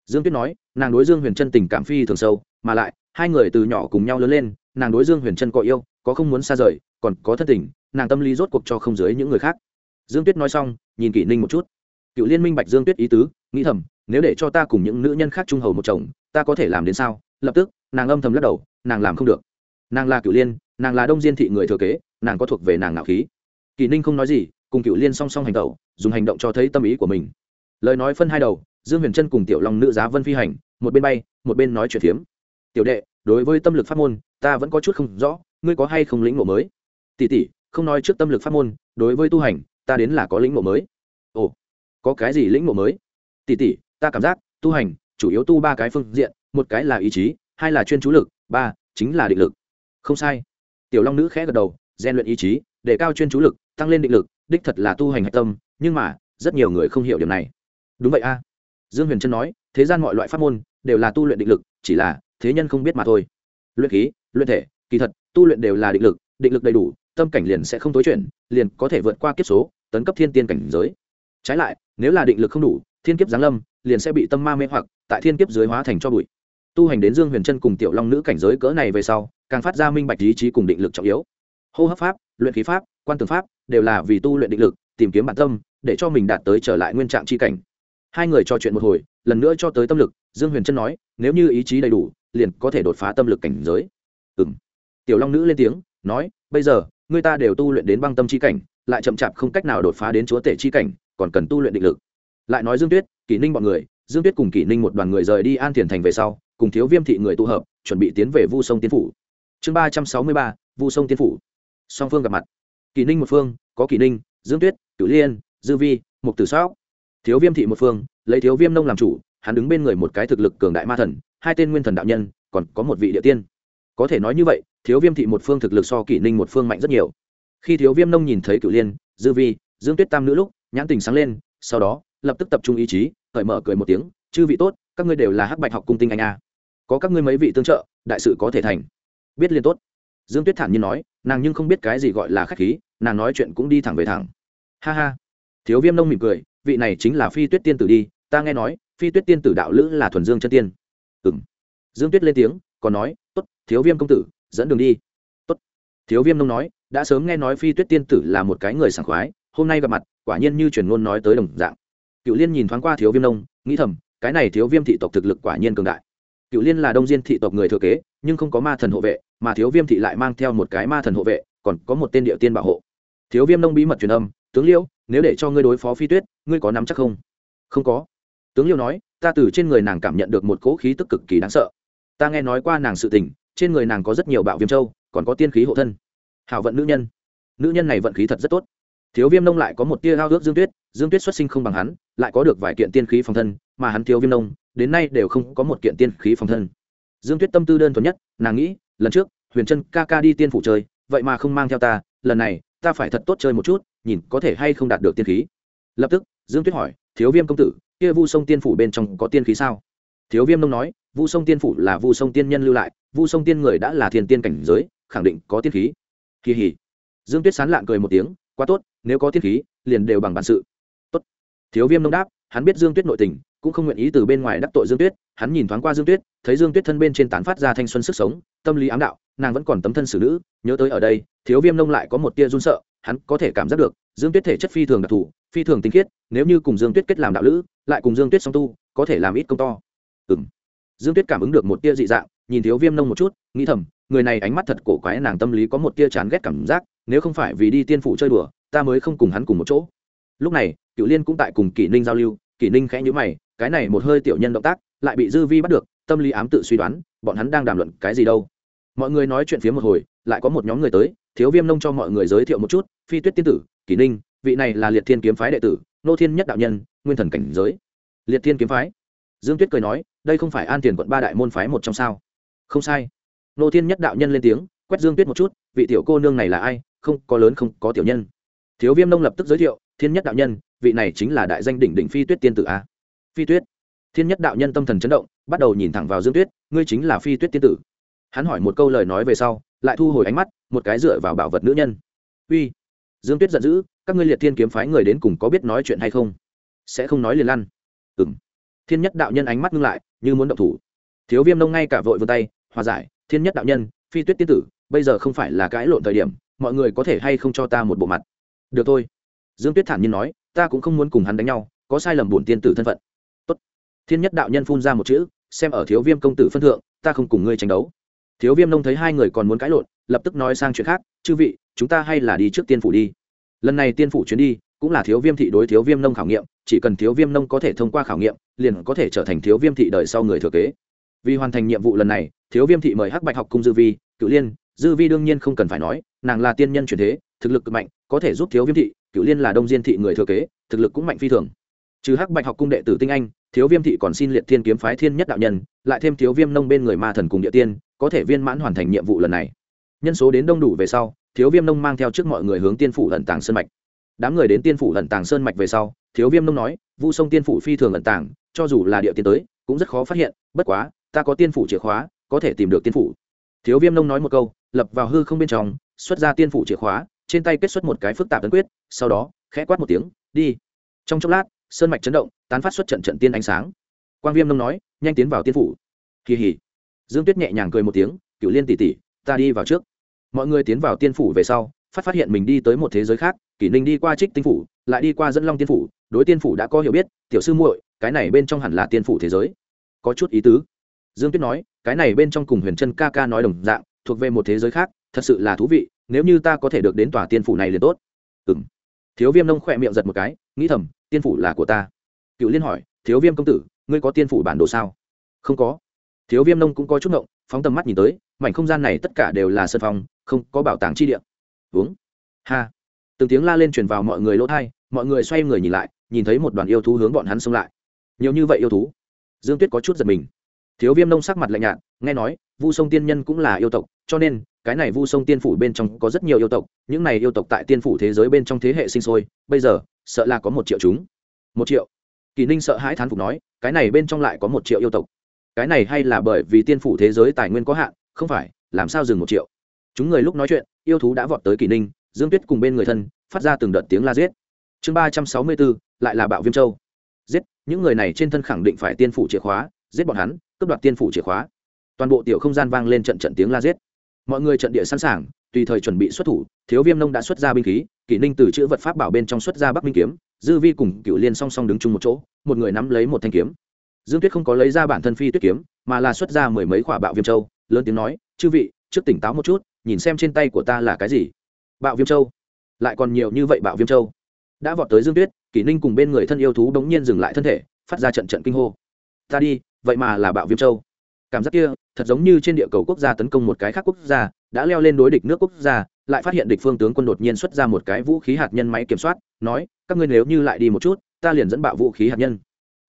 Dương tuyết nói, nàng đối dương huyền trân tình cảm phi thường sâu, mà lại, hai người từ nhỏ cùng nhau lớn lên, nàng đối dương huyền trân có yêu, có không muốn xa rời, còn có thân tình, nàng tâm lý rốt cuộc cho không dưới những người khác. Dương tuyết nói xong, nhìn kỷ ninh một chút. Cựu liên minh bạch dương tuyết ý tứ, nghĩ thầm, nếu để cho ta cùng những nữ nhân khác trung hầu một chồng ta có thể làm đến sao? Lập tức nàng âm thầm lắc đầu nàng làm không được. Nàng là cựu liên nàng là đông diên thị người thừa kế nàng có thuộc về nàng ngạo khí. Kỳ ninh không nói gì cùng cựu liên song song hành tẩu, dùng hành động cho thấy tâm ý của mình. Lời nói phân hai đầu dương huyền trân cùng tiểu long nữ giá vân phi hành một bên bay một bên nói chuyện phiếm. Tiểu đệ đối với tâm lực pháp môn ta vẫn có chút không rõ ngươi có hay không lĩnh ngộ mới? Tỷ tỷ không nói trước tâm lực pháp môn đối với tu hành ta đến là có lĩnh ngộ mới. Ồ có cái gì lĩnh ngộ mới? Tỷ tỷ ta cảm giác tu hành chủ yếu tu ba cái phương diện, một cái là ý chí, hai là chuyên chú lực, ba chính là định lực. Không sai. Tiểu long nữ khẽ gật đầu gian luyện ý chí, để cao chuyên chú lực, tăng lên định lực, đích thật là tu hành hạch tâm, nhưng mà, rất nhiều người không hiểu điểm này. Đúng vậy a. Dương huyền trân nói, thế gian mọi loại pháp môn, đều là tu luyện định lực, chỉ là, thế nhân không biết mà thôi. Luyện khí, luyện thể, kỳ thật, tu luyện đều là định lực định lực đầy đủ, tâm cảnh liền sẽ không tối chuyển, liền có thể vượt qua kiếp số, tấn cấp thiên tiên cảnh giới. Trái lại, nếu là định lực không đủ, thiên kiếp giáng lâm liền sẽ bị tâm ma mê hoặc, tại thiên kiếp dưới hóa thành cho bụi. Tu hành đến dương huyền chân cùng tiểu long nữ cảnh giới cỡ này về sau, càng phát ra minh bạch ý chí cùng định lực trọng yếu. Hô hấp pháp, luyện khí pháp, quan tường pháp, đều là vì tu luyện định lực, tìm kiếm bản tâm, để cho mình đạt tới trở lại nguyên trạng c h i cảnh. Hai người trò chuyện một hồi, lần nữa cho tới tâm lực, dương huyền trân nói, nếu như ý chí đầy đủ, liền có thể đột phá tâm lực cảnh giới. Ừ m tiểu long nữ lên tiếng, nói, bây giờ, người ta đều tu luyện đến băng tâm c h i cảnh, lại chậm chạp không cách nào đột phá đến chúa tể c h i cảnh, còn cần tu luyện định lực. Lại nói dương tuyết kỷ ninh bọn người, dương tuyết cùng kỷ ninh một đoàn người rời đi an thiền thành về sau, cùng thiếu viêm thị người tụ hợp, chuẩn bị tiến về vu sông tiên phủ. Chương ba trăm sáu mươi ba, vu sông tiên phủ. Song phương gặp mặt. Kỷ ninh một phương, có kỷ ninh, dương tuyết, cửu liên, dư vi, mục tử sóc. Thiếu viêm thị một phương, lấy thiếu viêm nông làm chủ, hắn đứng bên người một cái thực lực cường đại ma thần, hai tên nguyên thần đạo nhân, còn có một vị địa tiên. Có thể nói như vậy, thiếu viêm thị một phương thực lực so kỷ ninh một phương mạnh rất nhiều. Khi thiếu viêm nông nhìn thấy cửu liên, dư vi, dương tuyết tam nữ lúc, nhãn tình sáng lên, sau đó lập tức tập trung ý chí, cởi mở cười một tiếng, chư vị tốt, các ngươi đều là hắc bạch học cung tinh anh a. Có các ngươi mấy vị tương trợ, đại sự có thể thành. Biết liên tốt. Dương tuyết thản nhiên nói, nàng nhưng không biết cái gì gọi là khách khí, nàng nói chuyện cũng đi thẳng về thẳng. Ha ha. Thiếu viêm nông mỉm cười, vị này chính là phi tuyết tiên tử đi, ta nghe nói, phi tuyết tiên tử đạo lữ là thuần dương chân tiên. Ừ m dương tuyết lên tiếng, còn nói, tốt, thiếu viêm công tử, dẫn đường đi. Tốt. Thiếu viêm nông nói, đã sớm nghe nói phi tuyết tiên tử là một cái người sảng khoái, hôm nay gặp mặt, quả nhiên như truyền ngôn nói tới đồng dạng cựu liên nhìn thoáng qua thiếu viêm nông, nghĩ thầm, cái này thiếu viêm thị tộc thực lực quả nhiên cường đại. Cựu liên là đông diên thị tộc người thừa kế, nhưng không có ma thần hộ vệ, mà thiếu viêm thị lại mang theo một cái ma thần hộ vệ, còn có một tên địa tiên bảo hộ. Thiếu viêm nông bí mật truyền âm, tướng liêu, nếu để cho ngươi đối phó phi tuyết, ngươi có nắm chắc không? Không có. Tướng liêu nói, ta từ trên người nàng cảm nhận được một cỗ khí tức cực kỳ đáng sợ. Ta nghe nói qua nàng sự tình, trên người nàng có rất nhiều bạo viêm châu, còn có tiên khí hộ thân. Hảo vận nữ nhân. Nữ nhân này vận khí thật rất tốt thiếu viêm nông lại có một tia hao ước dương tuyết dương tuyết xuất sinh không bằng hắn, lại có được vài kiện tiên khí phòng thân, mà hắn thiếu viêm nông, đến nay đều không có một kiện tiên khí phòng thân. Dương tuyết tâm tư đơn thuần nhất, nàng nghĩ, lần trước, huyền trân ca ca đi tiên phủ chơi, vậy mà không mang theo ta, lần này, ta phải thật tốt chơi một chút, nhìn có thể hay không đạt được tiên khí. Lập tức, dương tuyết hỏi, thiếu viêm công tử, kia vu sông tiên phủ bên trong có tiên khí sao? Thiếu viêm nông nói, vu sông tiên phủ là vu sông tiên nhân lưu lại, vu sông tiên người đã là thiền tiên cảnh giới, khẳng định có tiên khí. Kỳ hỉ. Dương tuyết sán lạng cười một tiếng quá tốt, nếu có thiết khí, liền đều bằng bản sự. Tốt. Thiếu viêm nông đáp, hắn biết dương tuyết nội tình, cũng không nguyện ý từ bên ngoài đắc tội dương tuyết, hắn nhìn thoáng qua dương tuyết, thấy dương tuyết thân bên trên tán phát ra thanh xuân sức sống, tâm lý ám đạo, nàng vẫn còn tấm thân xử nữ, nhớ tới ở đây, thiếu viêm nông lại có một tia run sợ, hắn có thể cảm giác được, dương tuyết thể chất phi thường đặc thù, phi thường tinh khiết, nếu như cùng dương tuyết kết làm đạo lữ, lại cùng dương tuyết song tu, có thể làm ít công to. Ừ m dương tuyết cảm ứng được một tia dị dạng, nhìn thiếu viêm nông một chút, nghĩ thầm, người này ánh mắt thật cổ quái, nàng tâm lý có một tia chán ghét cảm giác nếu không phải vì đi tiên phủ chơi đùa, ta mới không cùng hắn cùng một chỗ. Lúc này cựu liên cũng tại cùng kỷ ninh giao lưu, kỷ ninh khẽ nhữ mày, cái này một hơi tiểu nhân động tác, lại bị dư vi bắt được, tâm lý ám tự suy đoán, bọn hắn đang đàm luận cái gì đâu. Mọi người nói chuyện phía một hồi, lại có một nhóm người tới, thiếu viêm nông cho mọi người giới thiệu một chút, phi tuyết tiên tử, kỷ ninh, vị này là liệt thiên kiếm phái đệ tử, nô thiên nhất đạo nhân, nguyên thần cảnh giới. Liệt thiên kiếm phái. Dương tuyết cười nói, đây không phải an tiền quận ba đại môn phái một trong sao? Không sai. Nô thiên nhất đạo nhân lên tiếng, quét dương tuyết một chút, vị tiểu cô nương này là ai không có lớn không có tiểu nhân. Thiếu viêm nông lập tức giới thiệu, thiên nhất đạo nhân, vị này chính là đại danh đỉnh đỉnh phi tuyết tiên tử a. Phi tuyết. Thiên nhất đạo nhân tâm thần chấn động, bắt đầu nhìn thẳng vào dương tuyết, ngươi chính là phi tuyết tiên tử. Hắn hỏi một câu lời nói về sau, lại thu hồi ánh mắt, một cái dựa vào bảo vật nữ nhân. Uy. Dương tuyết giận dữ, các ngươi liệt thiên kiếm phái người đến cùng có biết nói chuyện hay không? Sẽ không nói liền lăn. Ừ m thiên nhất đạo nhân ánh mắt ngưng lại, như muốn động thủ. Thiếu viêm nông ngay cả vội vươn tay, hòa giải, thiên nhất đạo nhân, phi tuyết tiên tử, bây giờ không phải là cãi lộn thời điểm mọi người có thể hay không cho ta một bộ mặt? Được thôi. Dương tuyết thản nhiên nói, ta cũng không muốn cùng hắn đánh nhau, có sai lầm bổn tiên tử thân phận. Tốt. thiên nhất đạo nhân phun ra một chữ, xem ở thiếu viêm công tử phân thượng, ta không cùng ngươi tranh đấu. Thiếu viêm nông thấy hai người còn muốn cãi lộn, lập tức nói sang chuyện khác, chư vị, chúng ta hay là đi trước tiên phủ đi. Lần này tiên phủ chuyến đi, cũng là thiếu viêm thị đối thiếu viêm nông khảo nghiệm, chỉ cần thiếu viêm nông có thể thông qua khảo nghiệm, liền có thể trở thành thiếu viêm thị đời sau người thừa kế. Vì hoàn thành nhiệm vụ lần này, thiếu viêm thị mời hắc bạch học cung dư vi cựu liên dư vi đương nhiên không cần phải nói, nàng là tiên nhân truyền thế, thực lực cực mạnh, có thể giúp thiếu viêm thị cựu liên là đông diên thị người thừa kế, thực lực cũng mạnh phi thường. Trừ hắc bạch học cung đệ tử tinh anh, thiếu viêm thị còn xin liệt thiên kiếm phái thiên nhất đạo nhân, lại thêm thiếu viêm nông bên người ma thần cùng địa tiên, có thể viên mãn hoàn thành nhiệm vụ lần này. Nhân số đến đông đủ về sau, thiếu viêm nông mang theo trước mọi người hướng tiên phủ lần tàng sơn mạch. Đám người đến tiên phủ lần tàng sơn mạch về sau, thiếu viêm nông nói, vu sông tiên phủ phi thường lần tàng, cho dù là địa tiên tới, cũng rất khó phát hiện, bất quá, ta có tiên phủ chìa khóa, có thể tìm được tiên phủ. Thiếu viêm nông nói một câu lập vào hư không bên trong, xuất ra tiên phủ chìa khóa, trên tay kết xuất một cái phức tạp tấn quyết, sau đó, khẽ quát một tiếng, đi. Trong chốc lát, sơn mạch chấn động, tán phát xuất trận trận tiên ánh sáng. Quang viêm nông nói, nhanh tiến vào tiên phủ. Kỳ hỉ. Dương tuyết nhẹ nhàng cười một tiếng cựu liên tỷ tỷ, ta đi vào trước. Mọi người tiến vào tiên phủ về sau, phát phát hiện mình đi tới một thế giới khác, kỷ ninh đi qua trích tinh phủ, lại đi qua dẫn long tiên phủ, đối tiên phủ đã có hiểu biết, tiểu sư muội, cái này bên trong hẳn là tiên phủ thế giới. Có chút ý tứ. Dương tuyết nói, cái này bên trong cùng huyền trân ca ca nói đồng dạng thuộc về một thế giới khác, thật sự là thú vị, nếu như ta có thể được đến tòa tiên phủ này liền tốt. Ừ m thiếu viêm nông khỏe miệng giật một cái, nghĩ thầm, tiên phủ là của ta. Cựu liên hỏi, thiếu viêm công tử, ngươi có tiên phủ bản đồ sao? Không có. Thiếu viêm nông cũng có chút ngộng, phóng tầm mắt nhìn tới, mảnh không gian này tất cả đều là sân phong, không có bảo tàng chi địa. Uống. Ha. Từng tiếng la lên truyền vào mọi người lỗ thai mọi người xoay người nhìn lại, nhìn thấy một đoàn yêu thú hướng bọn hắn xông lại. Nhiều như vậy yêu thú. Dương tuyết có chút giật mình thiếu viêm nông sắc mặt lạnh nhạt, nghe nói, vu sông tiên nhân cũng là yêu tộc, cho nên, cái này vu sông tiên phủ bên trong có rất nhiều yêu tộc, những này yêu tộc tại tiên phủ thế giới bên trong thế hệ sinh sôi, bây giờ, sợ là có một triệu chúng. Một triệu. Kỳ ninh sợ hãi thán phục nói, cái này bên trong lại có một triệu yêu tộc. Cái này hay là bởi vì tiên phủ thế giới tài nguyên có hạn, không phải, làm sao dừng một triệu? Chúng người lúc nói chuyện, yêu thú đã vọt tới kỳ ninh, dương tuyết cùng bên người thân, phát ra từng đợt tiếng la giết. Chương ba trăm sáu mươi bốn, lại là bạo viêm châu. Giết, những người này trên thân khẳng định phải tiên phủ chìa khóa giết bọn hắn, cướp đoạt tiên phủ chìa khóa. Toàn bộ tiểu không gian vang lên trận trận tiếng la giết. Mọi người trận địa sẵn sàng, tùy thời chuẩn bị xuất thủ, thiếu viêm nông đã xuất ra binh khí, kỷ ninh từ chữ vật pháp bảo bên trong xuất ra bắc minh kiếm, dư vi cùng cựu liên song song đứng chung một chỗ, một người nắm lấy một thanh kiếm. Dương tuyết không có lấy ra bản thân phi tuyết kiếm, mà là xuất ra mười mấy quả bạo viêm châu, lớn tiếng nói, chư vị, trước tỉnh táo một chút, nhìn xem trên tay của ta là cái gì. Bạo viêm châu? Lại còn nhiều như vậy bạo viêm châu? Đã vọt tới dương tuyết, kỷ ninh cùng bên người thân yêu thú đ ố n g nhiên dừng lại thân thể, phát ra trận trận kinh hô. Ta đi vậy mà là bạo viêm châu. Cảm giác kia, thật giống như trên địa cầu quốc gia tấn công một cái khác quốc gia, đã leo lên đối địch nước quốc gia, lại phát hiện địch phương tướng quân đột nhiên xuất ra một cái vũ khí hạt nhân máy kiểm soát, nói, các ngươi nếu như lại đi một chút, ta liền dẫn bạo vũ khí hạt nhân.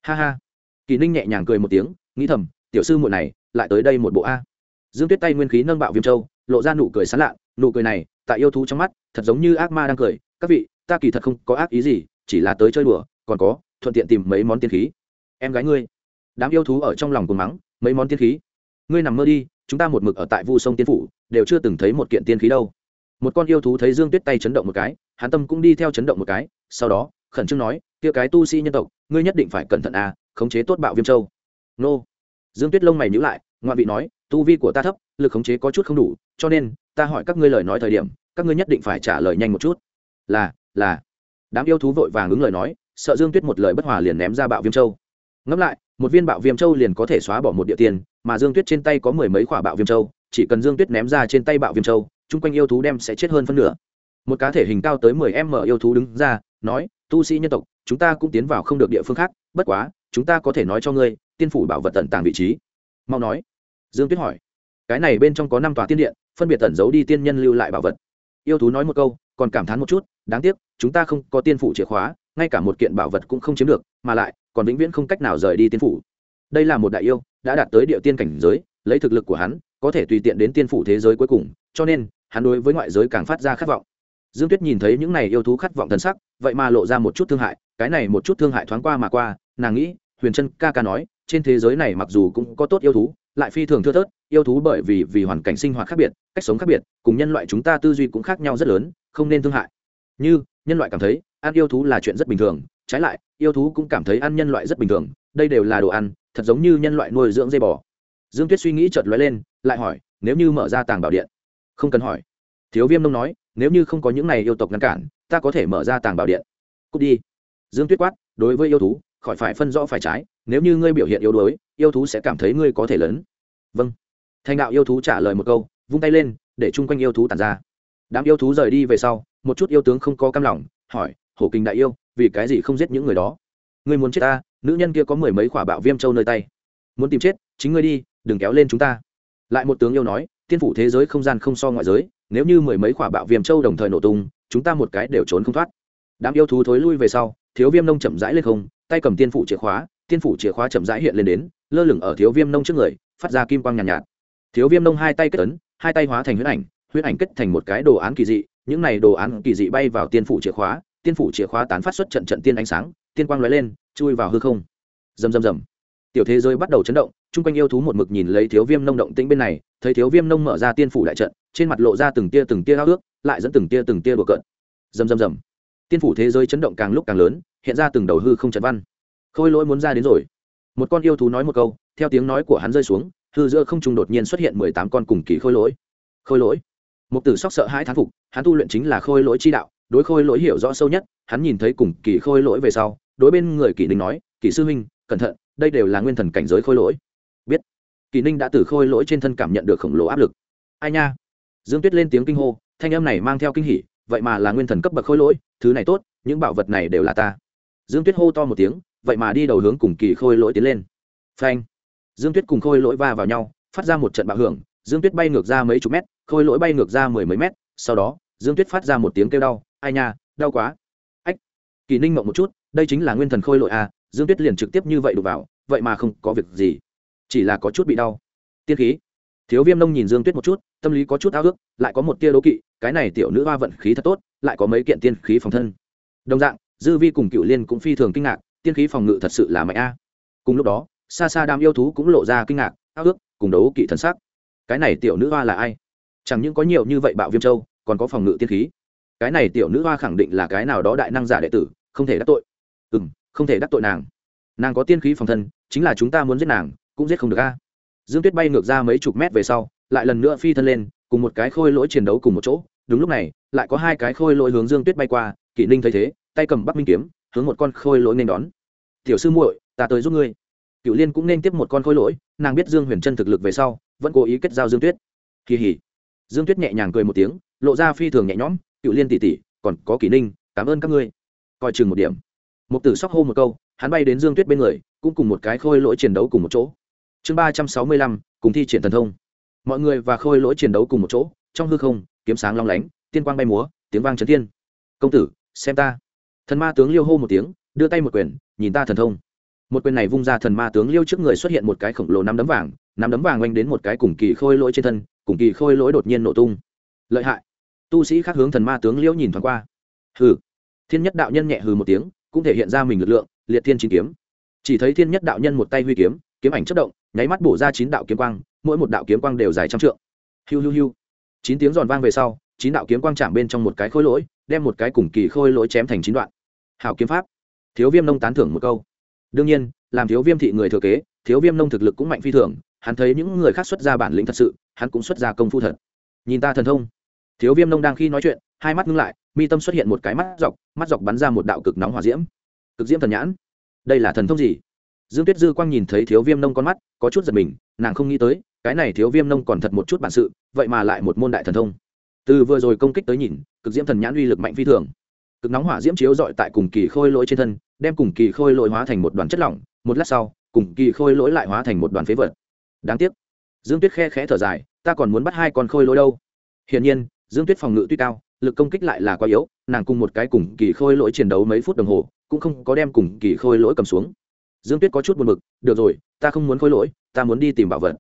Ha ha. Kỳ ninh nhẹ nhàng cười một tiếng, nghĩ thầm, tiểu sư muội này, lại tới đây một bộ a. Dương tuyết tay nguyên khí nâng bạo viêm châu, lộ ra nụ cười sán lạ, nụ cười này, tại yêu thú trong mắt, thật giống như ác ma đang cười, các vị, ta kỳ thật không có ác ý gì, chỉ là tới chơi đùa, còn có, thuận tiện tìm mấy món tiên khí. Em gái ngươi đám yêu thú ở trong lòng cùng mắng, mấy món tiên khí, ngươi nằm mơ đi, chúng ta một mực ở tại vu sông tiên phủ, đều chưa từng thấy một kiện tiên khí đâu. Một con yêu thú thấy dương tuyết tay chấn động một cái hán tâm cũng đi theo chấn động một cái, sau đó, khẩn trương nói, kia cái tu sĩ nhân tộc, ngươi nhất định phải cẩn thận à khống chế tốt bạo viêm châu. Nô. Dương tuyết lông mày nhữ lại ngoại vị nói, tu vi của ta thấp, lực khống chế có chút không đủ, cho nên, ta hỏi các ngươi lời nói thời điểm, các ngươi nhất định phải trả lời nhanh một chút. Là là. Đám yêu thú vội vàng ứng lời nói, sợ dương tuyết một lời bất hòa liền ném ra bạo viêm châu. Ngẫm lại một viên bạo viêm châu liền có thể xóa bỏ một địa tiền, mà dương tuyết trên tay có mười mấy quả bạo viêm châu chỉ cần dương tuyết ném ra trên tay bạo viêm châu chung quanh yêu thú đem sẽ chết hơn phân nửa. Một cá thể hình cao tới mười em mở yêu thú đứng ra, nói, tu sĩ nhân tộc, chúng ta cũng tiến vào không được địa phương khác, bất quá, chúng ta có thể nói cho ngươi, tiên phủ bảo vật tận tàng vị trí. Mau nói. Dương tuyết hỏi. Cái này bên trong có năm tòa tiên điện, phân biệt tẩn giấu đi tiên nhân lưu lại bảo vật. Yêu thú nói một câu, còn cảm thán một chút, đáng tiếc, chúng ta không có tiên phủ chìa khóa, ngay cả một kiện bảo vật cũng không chiếm được, mà lại còn vĩnh viễn không cách nào rời đi tiên phủ. Đây là một đại yêu, đã đạt tới địa tiên cảnh giới, lấy thực lực của hắn, có thể tùy tiện đến tiên phủ thế giới cuối cùng, cho nên, hắn đối với ngoại giới càng phát ra khát vọng. Dương tuyết nhìn thấy những này yêu thú khát vọng thần sắc, vậy mà lộ ra một chút thương hại, cái này một chút thương hại thoáng qua mà qua, nàng nghĩ, huyền trân ca ca nói, trên thế giới này mặc dù cũng có tốt yêu thú, lại phi thường thưa thớt, yêu thú bởi vì vì hoàn cảnh sinh hoạt khác biệt, cách sống khác biệt, cùng nhân loại chúng ta tư duy cũng khác nhau rất lớn, không nên thương hại. Như, nhân loại cảm thấy, ăn yêu thú là chuyện rất bình thường trái lại, yêu thú cũng cảm thấy ăn nhân loại rất bình thường, đây đều là đồ ăn, thật giống như nhân loại nuôi dưỡng dây bò. Dương tuyết suy nghĩ chợt lóe lên, lại hỏi, nếu như mở ra tàng bảo điện? Không cần hỏi. Thiếu viêm nông nói, nếu như không có những này yêu tộc ngăn cản, ta có thể mở ra tàng bảo điện. Cút đi. Dương tuyết quát, đối với yêu thú, khỏi phải phân rõ phải trái, nếu như ngươi biểu hiện yếu đuối, yêu thú sẽ cảm thấy ngươi có thể lớn. Vâng. Thành đạo yêu thú trả lời một câu, vung tay lên, để chung quanh yêu thú tàn ra. Đám yêu thú rời đi về sau, một chút yêu tướng không có cam lòng, hỏi, hổ kinh đại yêu vì cái gì không giết những người đó? Ngươi muốn chết ta nữ nhân kia có mười mấy quả bạo viêm châu nơi tay. Muốn tìm chết chính ngươi đi đừng kéo lên chúng ta. Lại một tướng yêu nói tiên phủ thế giới không gian không so ngoại giới nếu như mười mấy quả bạo viêm châu đồng thời nổ tung chúng ta một cái đều trốn không thoát. Đám yêu thú thối lui về sau thiếu viêm nông chậm rãi lên không tay cầm tiên phủ chìa khóa tiên phủ chìa khóa chậm rãi hiện lên đến lơ lửng ở thiếu viêm nông trước người phát ra kim quang nhàn nhạt, nhạt. Thiếu viêm nông hai tay kết ấn hai tay hóa thành huyết ảnh huyết ảnh kết thành một cái đồ án kỳ dị những này đồ án kỳ dị bay vào tiên phủ chìa khóa tiên phủ chìa khóa tán phát xuất trận trận tiên ánh sáng, tiên quang lóe lên, chui vào hư không. Rầm rầm rầm. Tiểu thế giới bắt đầu chấn động, chung quanh yêu thú một mực nhìn lấy thiếu viêm nông động tĩnh bên này, thấy thiếu viêm nông mở ra tiên phủ đại trận, trên mặt lộ ra từng tia từng tia ao ước, lại dẫn từng tia từng tia đùa cợt. Rầm rầm rầm. Tiên phủ thế giới chấn động càng lúc càng lớn, hiện ra từng đầu hư không trận văn. Khôi lỗi muốn ra đến rồi. Một con yêu thú nói một câu, theo tiếng nói của hắn rơi xuống, hư giữa không trung đột nhiên xuất hiện mười tám con cùng kỳ khôi lỗi. Khôi lỗi. Một tử sóc sợ hãi thán phục, hắn tu luyện chính là khôi lỗi chi đạo đối khôi lỗi hiểu rõ sâu nhất, hắn nhìn thấy cùng kỳ khôi lỗi về sau, đối bên người kỳ ninh nói, kỳ sư huynh, cẩn thận, đây đều là nguyên thần cảnh giới khôi lỗi. Biết, kỳ ninh đã từ khôi lỗi trên thân cảm nhận được khổng lồ áp lực. Ai nha? Dương tuyết lên tiếng kinh hô, thanh âm này mang theo kinh hỉ, vậy mà là nguyên thần cấp bậc khôi lỗi, thứ này tốt, những bảo vật này đều là ta. Dương tuyết hô to một tiếng, vậy mà đi đầu hướng cùng kỳ khôi lỗi tiến lên. Phanh! Dương tuyết cùng khôi lỗi va vào nhau, phát ra một trận bạo hưởng, dương tuyết bay ngược ra mấy chục mét, khôi lỗi bay ngược ra mười mấy mét, sau đó, dương tuyết phát ra một tiếng kêu đau ai nha, đau quá. Ách, kỳ ninh mộng một chút, đây chính là nguyên thần khôi lội à dương tuyết liền trực tiếp như vậy đụng vào, vậy mà không có việc gì. Chỉ là có chút bị đau. Tiên khí. Thiếu viêm nông nhìn dương tuyết một chút, tâm lý có chút ao ước, lại có một tia đố kỵ, cái này tiểu nữ hoa vận khí thật tốt, lại có mấy kiện tiên khí phòng thân. Đồng dạng, dư vi cùng cựu liên cũng phi thường kinh ngạc, tiên khí phòng ngự thật sự là mạnh a. Cùng lúc đó xa xa đám yêu thú cũng lộ ra kinh ngạc, ao ước, cùng đấu kỵ thần sắc. Cái này tiểu nữ hoa là ai? Chẳng những có nhiều như vậy bạo viêm châu, còn có phòng ngự tiên khí cái này tiểu nữ hoa khẳng định là cái nào đó đại năng giả đệ tử, không thể đắc tội. Ừ m không thể đắc tội nàng. Nàng có tiên khí phòng thân, chính là chúng ta muốn giết nàng, cũng giết không được a. Dương tuyết bay ngược ra mấy chục mét về sau, lại lần nữa phi thân lên, cùng một cái khôi lỗi chiến đấu cùng một chỗ. Đúng lúc này, lại có hai cái khôi lỗi hướng dương tuyết bay qua, kỷ ninh thấy thế, tay cầm bắc minh kiếm, hướng một con khôi lỗi nên đón. Tiểu sư muội, ta tới giúp ngươi. Cựu liên cũng nên tiếp một con khôi lỗi, nàng biết dương huyền trân thực lực về sau, vẫn cố ý kết giao dương tuyết. Kỳ hỉ. Dương tuyết nhẹ nhàng cười một tiếng, lộ ra phi thường nhẹ nhõm cựu liên tỷ tỷ, còn có kỷ ninh, cảm ơn các ngươi. Coi chừng một điểm. Một tử sóc hô một câu, hắn bay đến dương tuyết bên người, cũng cùng một cái khôi lỗi chiến đấu cùng một chỗ. Chương ba trăm sáu mươi lăm, cùng thi triển thần thông. Mọi người và khôi lỗi chiến đấu cùng một chỗ, trong hư không, kiếm sáng long lánh, tiên quang bay múa, tiếng vang trấn thiên. Công tử, xem ta. Thần ma tướng liêu hô một tiếng, đưa tay một quyền, nhìn ta thần thông. Một quyền này vung ra thần ma tướng liêu trước người xuất hiện một cái khổng lồ năm đấm vàng năm đấm vàng oanh đến một cái cùng kỳ khôi lỗi trên thân, cùng kỳ khôi lỗi đột nhiên nổ tung. Lợi hại tu sĩ khác hướng thần ma tướng liễu nhìn thoáng qua. Hừ. Thiên nhất đạo nhân nhẹ hừ một tiếng, cũng thể hiện ra mình lực lượng, liệt thiên chín kiếm. Chỉ thấy thiên nhất đạo nhân một tay huy kiếm kiếm ảnh chất động, nháy mắt bổ ra chín đạo kiếm quang, mỗi một đạo kiếm quang đều dài trăm trượng. Hiu hiu hiu. Chín tiếng giòn vang về sau, chín đạo kiếm quang chạm bên trong một cái khôi lỗi, đem một cái cùng kỳ khôi lỗi chém thành chín đoạn. Hảo kiếm pháp. Thiếu viêm nông tán thưởng một câu. Đương nhiên, làm thiếu viêm thị người thừa kế, thiếu viêm nông thực lực cũng mạnh phi thường, hắn thấy những người khác xuất ra bản lĩnh thật sự, hắn cũng xuất ra công phu thật. Nhìn ta thần thông thiếu viêm nông đang khi nói chuyện, hai mắt ngưng lại, mi tâm xuất hiện một cái mắt dọc mắt dọc bắn ra một đạo cực nóng hỏa diễm. Cực diễm thần nhãn. Đây là thần thông gì? Dương tuyết dư quang nhìn thấy thiếu viêm nông con mắt, có chút giật mình, nàng không nghĩ tới, cái này thiếu viêm nông còn thật một chút bản sự, vậy mà lại một môn đại thần thông. Từ vừa rồi công kích tới nhìn, cực diễm thần nhãn uy lực mạnh phi thường. Cực nóng hỏa diễm chiếu dọi tại cùng kỳ khôi lỗi trên thân, đem cùng kỳ khôi lỗi hóa thành một đoàn chất lỏng, một lát sau, cùng kỳ khôi lỗi lại hóa thành một đoàn phế vật. Đáng tiếc. Dương tuyết khe khẽ thở dài, ta còn muốn bắt hai con khôi lỗi đâu? Hiển nhiên dương tuyết phòng ngự tuy cao, lực công kích lại là quá yếu, nàng cùng một cái cùng kỳ khôi lỗi chiến đấu mấy phút đồng hồ, cũng không có đem cùng kỳ khôi lỗi cầm xuống. Dương tuyết có chút buồn b ự c được rồi, ta không muốn khôi lỗi, ta muốn đi tìm bảo vật.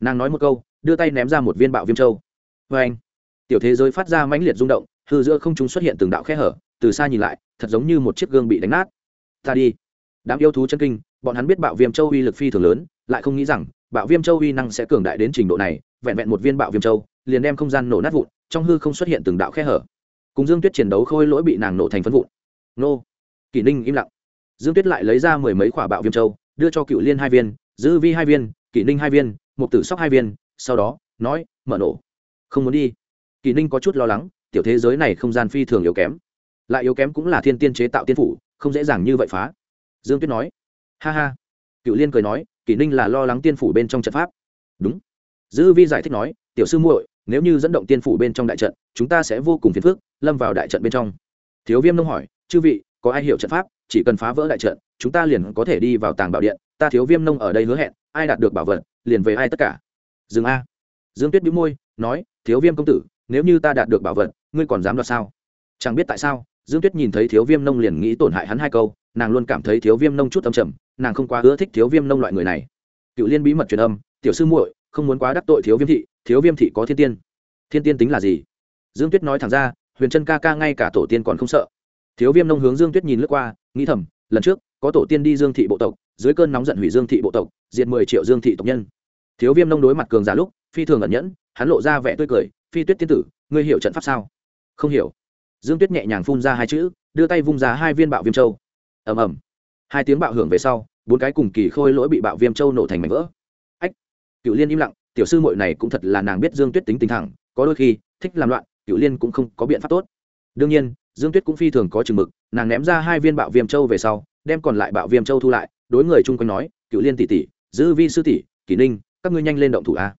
Nàng nói một câu, đưa tay ném ra một viên bạo viêm châu. Vê anh, tiểu thế giới phát ra mãnh liệt rung động, hư giữa không chúng xuất hiện từng đạo khe hở, từ xa nhìn lại, thật giống như một chiếc gương bị đánh nát. Ta đi. Đám yêu thú chân kinh, bọn hắn biết bạo viêm châu uy lực phi thường lớn, lại không nghĩ rằng, bạo viêm châu uy năng sẽ cường đại đến trình độ này, vẹn vẹn một viên bạo viêm châu, liền đem không gian nổ nát vụn trong hư không xuất hiện từng đạo khe hở. Cùng dương tuyết chiến đấu khôi lỗi bị nàng nổ thành phân vụn. Nô. Kỷ ninh im lặng. Dương tuyết lại lấy ra mười mấy quả bạo viêm châu, đưa cho cựu liên hai viên, dư vi hai viên, kỷ ninh hai viên, mục tử sóc hai viên, sau đó, nói, mở nổ. Không muốn đi. Kỷ ninh có chút lo lắng, tiểu thế giới này không gian phi thường yếu kém. Lại yếu kém cũng là thiên tiên chế tạo tiên phủ, không dễ dàng như vậy phá. Dương tuyết nói. Ha ha. Cựu liên cười nói, kỷ ninh là lo lắng tiên phủ bên trong trận pháp. Đúng. Dư vi giải thích nói, tiểu sư muội nếu như dẫn động tiên phủ bên trong đại trận, chúng ta sẽ vô cùng phiền phức, lâm vào đại trận bên trong. Thiếu viêm nông hỏi, chư vị, có ai hiểu trận pháp? Chỉ cần phá vỡ đại trận, chúng ta liền có thể đi vào tàng bảo điện. Ta thiếu viêm nông ở đây hứa hẹn, ai đạt được bảo vật, liền về ai tất cả. Dừng a. Dương tuyết bĩu môi, nói, thiếu viêm công tử, nếu như ta đạt được bảo vật, ngươi còn dám đoạt sao? Chẳng biết tại sao, dương tuyết nhìn thấy thiếu viêm nông liền nghĩ tổn hại hắn hai câu, nàng luôn cảm thấy thiếu viêm nông chút âm trầm, nàng không quá ưa thích thiếu viêm nông loại người này. Cựu liên bí mật truyền âm, tiểu sư muội, không muốn quá đắc tội thiếu viêm thị thiếu viêm thị có thiên tiên. Thiên tiên tính là gì? Dương tuyết nói thẳng ra, huyền trân ca ca ngay cả tổ tiên còn không sợ. Thiếu viêm nông hướng dương tuyết nhìn lướt qua, nghĩ thầm, lần trước, có tổ tiên đi dương thị bộ tộc, dưới cơn nóng giận hủy dương thị bộ tộc, diệt mười triệu dương thị tộc nhân. Thiếu viêm nông đối mặt cường giả lúc, phi thường ẩn nhẫn, hắn lộ ra vẻ tươi cười, phi tuyết tiên tử, ngươi hiểu trận pháp sao? Không hiểu. Dương tuyết nhẹ nhàng phun ra hai chữ, đưa tay vung ra hai viên bạo viêm châu. Ầm ầm. Hai tiếng bạo hưởng về sau, bốn cái cùng kỳ khôi lỗi bị bạo viêm châu nổ thành mảnh vỡ. Ách. Cựu liên im lặng tiểu sư muội này cũng thật là nàng biết dương tuyết tính tình thẳng, có đôi khi, thích làm loạn cựu liên cũng không có biện pháp tốt. Đương nhiên, dương tuyết cũng phi thường có chừng mực, nàng ném ra hai viên bạo viêm châu về sau, đem còn lại bạo viêm châu thu lại, đối người chung quanh nói cựu liên tỷ tỷ dư vi sư tỷ, kỷ ninh, các ngươi nhanh lên động thủ a.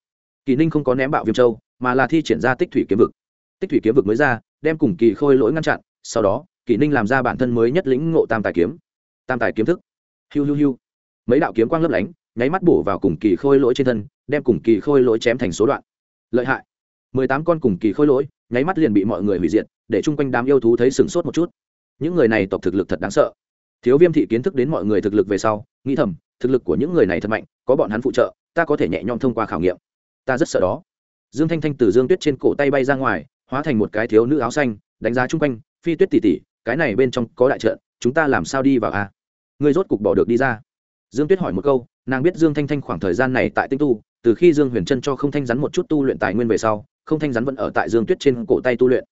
Kỷ ninh không có ném bạo viêm châu, mà là thi triển ra tích thủy kiếm vực. Tích thủy kiếm vực mới ra, đem cùng kỳ khôi lỗi ngăn chặn, sau đó, kỷ ninh làm ra bản thân mới nhất lĩnh ngộ tam tài kiếm. Tam tài kiếm thức. Hiu hiu hiu. Mấy đạo kiếm quang lấp lánh nháy mắt bổ vào cùng kỳ khôi lỗi trên thân, đem cùng kỳ khôi lỗi chém thành số đoạn. Lợi hại. Mười tám con cùng kỳ khôi lỗi, nháy mắt liền bị mọi người hủy diệt, để chung quanh đám yêu thú thấy sửng sốt một chút. Những người này tộc thực lực thật đáng sợ. Thiếu viêm thị kiến thức đến mọi người thực lực về sau, nghĩ thầm, thực lực của những người này thật mạnh, có bọn hắn phụ trợ, ta có thể nhẹ nhõm thông qua khảo nghiệm. Ta rất sợ đó. Dương thanh thanh từ dương tuyết trên cổ tay bay ra ngoài, hóa thành một cái thiếu nữ áo xanh, đánh giá chung quanh, phi tuyết tỉ tỉ cái này bên trong có đại trận, chúng ta làm sao đi vào a? À? ngươi rốt cục bỏ được đi ra. Dương tuyết hỏi một câu nàng biết dương thanh thanh khoảng thời gian này tại tinh tu, từ khi dương huyền trân cho không thanh rắn một chút tu luyện tài nguyên về sau, không thanh rắn vẫn ở tại dương tuyết trên cổ tay tu luyện.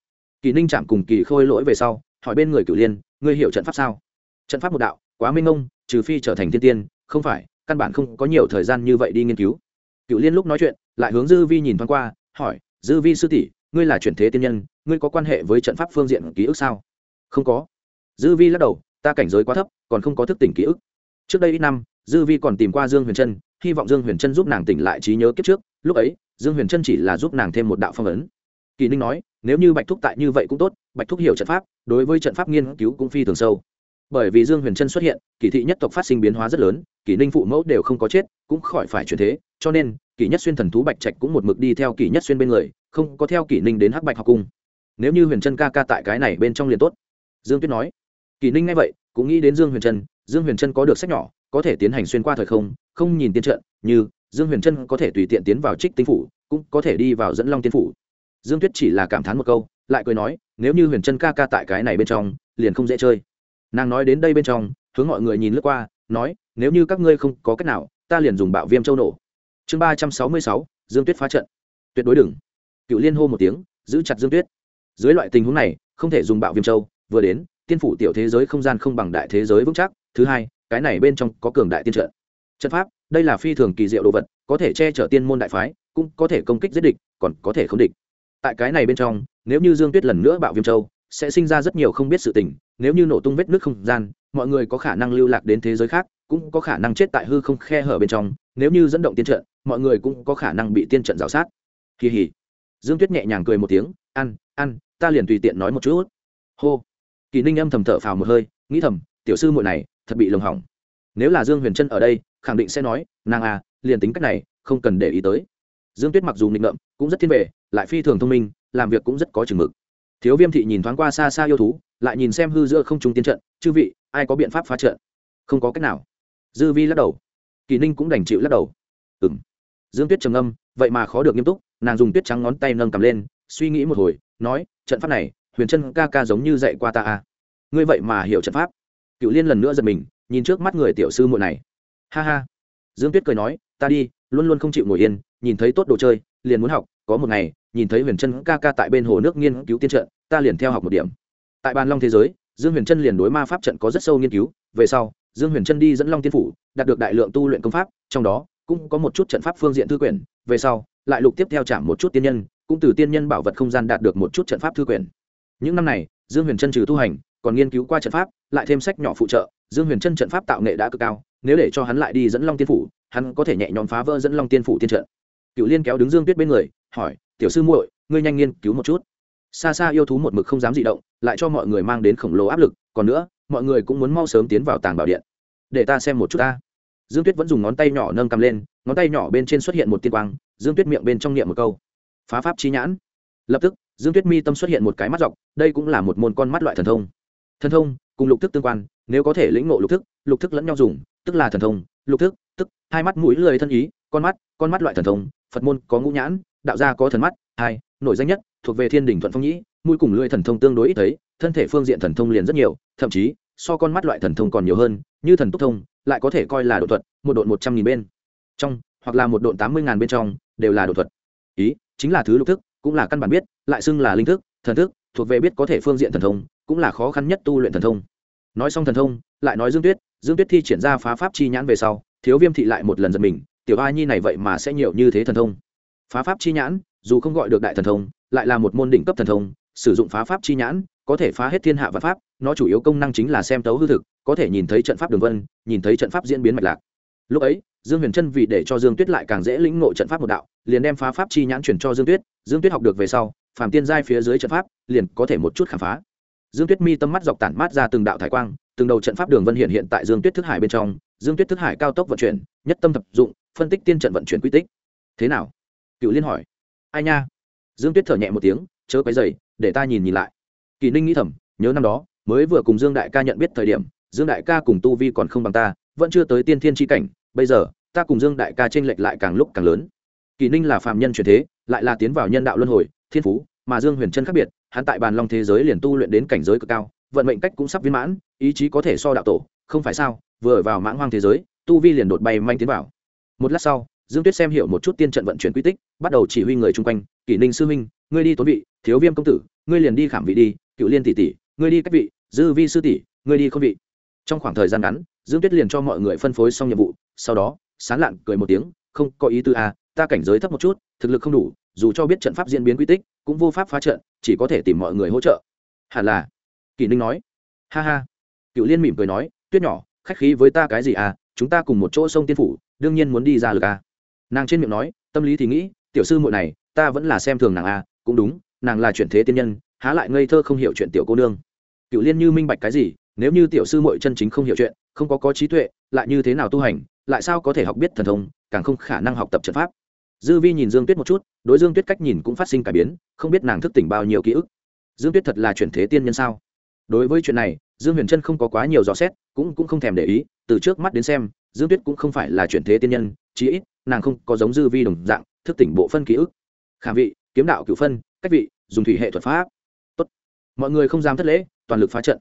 Kỳ ninh chạm cùng kỳ khôi lỗi về sau, hỏi bên người cửu liên, ngươi hiểu trận pháp sao? Trận pháp một đạo, quá minh ông trừ phi trở thành thiên tiên, không phải, căn bản không có nhiều thời gian như vậy đi nghiên cứu. Cựu liên lúc nói chuyện, lại hướng dư vi nhìn thoáng qua, hỏi, dư vi sư tỷ, ngươi là chuyển thế tiên nhân, ngươi có quan hệ với trận pháp phương diện ký ức sao? Không có. Dư vi lắc đầu, ta cảnh giới quá thấp, còn không có thức tỉnh ký ức. Trước đây ít năm dư vi còn tìm qua dương huyền trân, hy vọng dương huyền trân giúp nàng tỉnh lại trí nhớ kiếp trước. Lúc ấy, dương huyền trân chỉ là giúp nàng thêm một đạo phong ấn. Kỳ ninh nói, nếu như bạch thúc tại như vậy cũng tốt, bạch thúc hiểu trận pháp, đối với trận pháp nghiên cứu cũng phi thường sâu. Bởi vì dương huyền trân xuất hiện, kỳ thị nhất tộc phát sinh biến hóa rất lớn, kỳ ninh phụ mẫu đều không có chết, cũng khỏi phải chuyển thế, cho nên, kỳ nhất xuyên thần thú bạch trạch cũng một mực đi theo kỳ nhất xuyên bên người, không có theo kỳ ninh đến hắc bạch học cung. Nếu như huyền trân ca ca tại cái này bên trong liền tốt. Dương tuyết nói, kỳ ninh nghe vậy, cũng nghĩ đến dương huyền trân, dương huyền trân có được sách nhỏ có thể tiến hành xuyên qua thời không không nhìn tiên trận, như dương huyền trân có thể tùy tiện tiến vào trích tinh phủ, cũng có thể đi vào dẫn long tiên phủ. Dương tuyết chỉ là cảm thán một câu, lại cười nói, nếu như huyền trân ca ca tại cái này bên trong, liền không dễ chơi. Nàng nói đến đây bên trong, hướng mọi người nhìn lướt qua, nói, nếu như các ngươi không có cách nào, ta liền dùng bạo viêm châu nổ. Chương ba trăm sáu mươi sáu, dương tuyết phá trận. Tuyệt đối đừng. Cựu liên hô một tiếng, giữ chặt dương tuyết. Dưới loại tình huống này, không thể dùng bạo viêm châu, vừa đến, tiên phủ tiểu thế giới không gian không bằng đại thế giới vững chắc. Thứ hai cái này bên trong có cường đại tiên trận. Trận pháp, đây là phi thường kỳ diệu đồ vật, có thể che chở tiên môn đại phái, cũng có thể công kích giết địch, còn có thể không địch. Tại cái này bên trong, nếu như dương tuyết lần nữa bạo viêm châu, sẽ sinh ra rất nhiều không biết sự tình, nếu như nổ tung vết nước không gian, mọi người có khả năng lưu lạc đến thế giới khác, cũng có khả năng chết tại hư không khe hở bên trong, nếu như dẫn động tiên trận, mọi người cũng có khả năng bị tiên trận rào sát. Kỳ hỉ dương tuyết nhẹ nhàng cười một tiếng, ăn ăn, ta liền tùy tiện nói một chút. Hô. Kỳ ninh âm thầm thở phào một hơi, nghĩ thầm, tiểu sư muội này thật bị lồng hỏng. Nếu là dương huyền trân ở đây, khẳng định sẽ nói, nàng à liền tính cách này, không cần để ý tới. Dương tuyết mặc dù nghịch ngợm, cũng rất thiên vệ lại phi thường thông minh, làm việc cũng rất có chừng mực. Thiếu viêm thị nhìn thoáng qua xa xa yêu thú, lại nhìn xem hư giữa không trung tiến trận, chư vị, ai có biện pháp phá trận? Không có cách nào. Dư vi lắc đầu. Kỳ ninh cũng đành chịu lắc đầu. Ừ m dương tuyết trầm âm vậy mà khó được nghiêm túc, nàng dùng tuyết trắng ngón tay nâng cầm lên, suy nghĩ một hồi, nói, trận pháp này, huyền Trân ca ca giống như dạy qua ta à. ngươi vậy mà hiểu trận pháp cựu liên lần nữa giật mình, nhìn trước mắt người tiểu sư muội này. Ha ha. Dương tuyết cười nói, ta đi, luôn luôn không chịu ngồi yên, nhìn thấy tốt đồ chơi, liền muốn học, có một ngày, nhìn thấy huyền trân ca ca tại bên hồ nước nghiên cứu tiên trận, ta liền theo học một điểm. Tại bàn long thế giới, dương huyền trân liền đối ma pháp trận có rất sâu nghiên cứu, về sau, dương huyền trân đi dẫn long tiên phủ, đạt được đại lượng tu luyện công pháp, trong đó, cũng có một chút trận pháp phương diện thư quyển, về sau, lại lục tiếp theo chạm một chút tiên nhân, cũng từ tiên nhân bảo vật không gian đạt được một chút trận pháp thư quyển. Những năm này, dương huyền trân trừ tu hành, còn nghiên cứu qua trận pháp lại thêm sách nhỏ phụ trợ, dương huyền trân trận pháp tạo nghệ đã cực cao, nếu để cho hắn lại đi dẫn long tiên phủ, hắn có thể nhẹ nhõm phá vỡ dẫn long tiên phủ tiên trận. Cựu liên kéo đứng dương tuyết bên người, hỏi, tiểu sư muội, ngươi nhanh nghiên cứu một chút. Xa xa yêu thú một mực không dám dị động, lại cho mọi người mang đến khổng lồ áp lực, còn nữa, mọi người cũng muốn mau sớm tiến vào tàng bảo điện. Để ta xem một chút ta. Dương tuyết vẫn dùng ngón tay nhỏ nâng cầm lên, ngón tay nhỏ bên trên xuất hiện một tiên quang, dương tuyết miệng bên trong niệm một câu, phá pháp chi nhãn. Lập tức, dương tuyết mi tâm xuất hiện một cái mắt dọc, đây cũng là một môn con mắt loại thần thông. Thần thông cùng lục thức tương quan, nếu có thể lĩnh ngộ lục thức lục thức lẫn nhau dùng, tức là thần thông, lục thức, tức, hai mắt mũi lười thân ý, con mắt con mắt loại thần thông, phật môn có ngũ nhãn, đạo gia có thần mắt, hai nổi danh nhất, thuộc về thiên đình thuận phong nhĩ, mũi cùng lưỡi thần thông tương đối ít thấy, thân thể phương diện thần thông liền rất nhiều, thậm chí, so con mắt loại thần thông còn nhiều hơn, như thần túc thông, lại có thể coi là độ thuật, một độn một trăm nghìn bên trong, hoặc là một độn tám mươi ngàn bên trong, đều là độ thuật. Ý, chính là thứ lục thức, cũng là căn bản biết, lại xưng là linh thức, thần thức thuộc về biết có thể phương diện thần thông, cũng là khó khăn nhất tu luyện thần thông. Nói xong thần thông, lại nói dương tuyết dương tuyết thi triển ra phá pháp chi nhãn về sau, thiếu viêm thị lại một lần giật mình, tiểu a nhi này vậy mà sẽ nhiều như thế thần thông. Phá pháp chi nhãn, dù không gọi được đại thần thông, lại là một môn đỉnh cấp thần thông, sử dụng phá pháp chi nhãn, có thể phá hết thiên hạ và pháp, nó chủ yếu công năng chính là xem tấu hư thực, có thể nhìn thấy trận pháp đường vân, nhìn thấy trận pháp diễn biến mạch lạc. Lúc ấy, dương huyền trân vì để cho dương tuyết lại càng dễ lĩnh ngộ trận pháp một đạo, liền đem phá pháp chi nhãn chuyển cho dương tuyết dương tuyết học được về sau phàm tiên giai phía dưới trận pháp, liền có thể một chút khám phá. Dương tuyết mi tâm mắt dọc tản mát ra từng đạo thải quang, từng đầu trận pháp đường vân hiện hiện tại dương tuyết thức hải bên trong. Dương tuyết thức hải cao tốc vận chuyển, nhất tâm tập dụng, phân tích tiên trận vận chuyển quy tích. Thế nào? Cựu liên hỏi. Ai nha? Dương tuyết thở nhẹ một tiếng, chớ cái dày để ta nhìn nhìn lại. Kỳ ninh nghĩ thầm, nhớ năm đó, mới vừa cùng dương đại ca nhận biết thời điểm, dương đại ca cùng tu vi còn không bằng ta, vẫn chưa tới tiên thiên tri cảnh, bây giờ, ta cùng dương đại ca t r ê n lệch lại càng lúc càng lớn. Kỳ ninh là phạm nhân truyền thế, lại là tiến vào nhân đạo luân hồi thiên phú mà dương huyền trân khác biệt hắn tại bàn long thế giới liền tu luyện đến cảnh giới cực cao vận mệnh cách cũng sắp viên mãn ý chí có thể so đạo tổ không phải sao vừa vào mãng hoang thế giới tu vi liền đột bay manh tiến vào. Một lát sau dương tuyết xem hiểu một chút tiên trận vận chuyển quy tích bắt đầu chỉ huy người chung quanh kỷ ninh sư huynh ngươi đi tốn vị thiếu viêm công tử ngươi liền đi khảm vị đi cựu liên tỷ tỷ ngươi đi cách vị dư vi sư tỷ ngươi đi không vị. Trong khoảng thời gian ngắn dương tuyết liền cho mọi người phân phối xong nhiệm vụ sau đó sán lạn cười một tiếng không có ý tư a à, ta cảnh giới thấp một chút thực lực không đủ dù cho biết trận pháp diễn biến quy tích, cũng vô pháp phá trận, chỉ có thể tìm mọi người hỗ trợ. Hẳn là kỳ ninh nói. Ha ha. Cựu liên mỉm cười nói, tuyết nhỏ, khách khí với ta cái gì à? Chúng ta cùng một chỗ sông tiên phủ, đương nhiên muốn đi ra lực à? Nàng trên miệng nói, tâm lý thì nghĩ, tiểu sư muội này, ta vẫn là xem thường nàng à cũng đúng, nàng là chuyển thế tiên nhân, há lại ngây thơ không hiểu chuyện tiểu cô nương. Cựu liên như minh bạch cái gì, nếu như tiểu sư muội chân chính không hiểu chuyện, không có có trí tuệ, lại như thế nào tu hành, lại sao có thể học biết thần thông, càng không khả năng học tập trận pháp dư vi nhìn dương tuyết một chút, đối dương tuyết cách nhìn cũng phát sinh cải biến, không biết nàng thức tỉnh bao nhiêu ký ức. Dương tuyết thật là chuyển thế tiên nhân sao? Đối với chuyện này, dương huyền trân không có quá nhiều dò xét, cũng cũng không thèm để ý, từ trước mắt đến xem, dương tuyết cũng không phải là chuyển thế tiên nhân, chí ít, nàng không có giống dư vi đồng dạng, thức tỉnh bộ phân ký ức. Khả vị, kiếm đạo cựu phân, cách vị, dùng thủy hệ thuật pháp. Tốt. mọi người không dám thất lễ, toàn lực phá trận.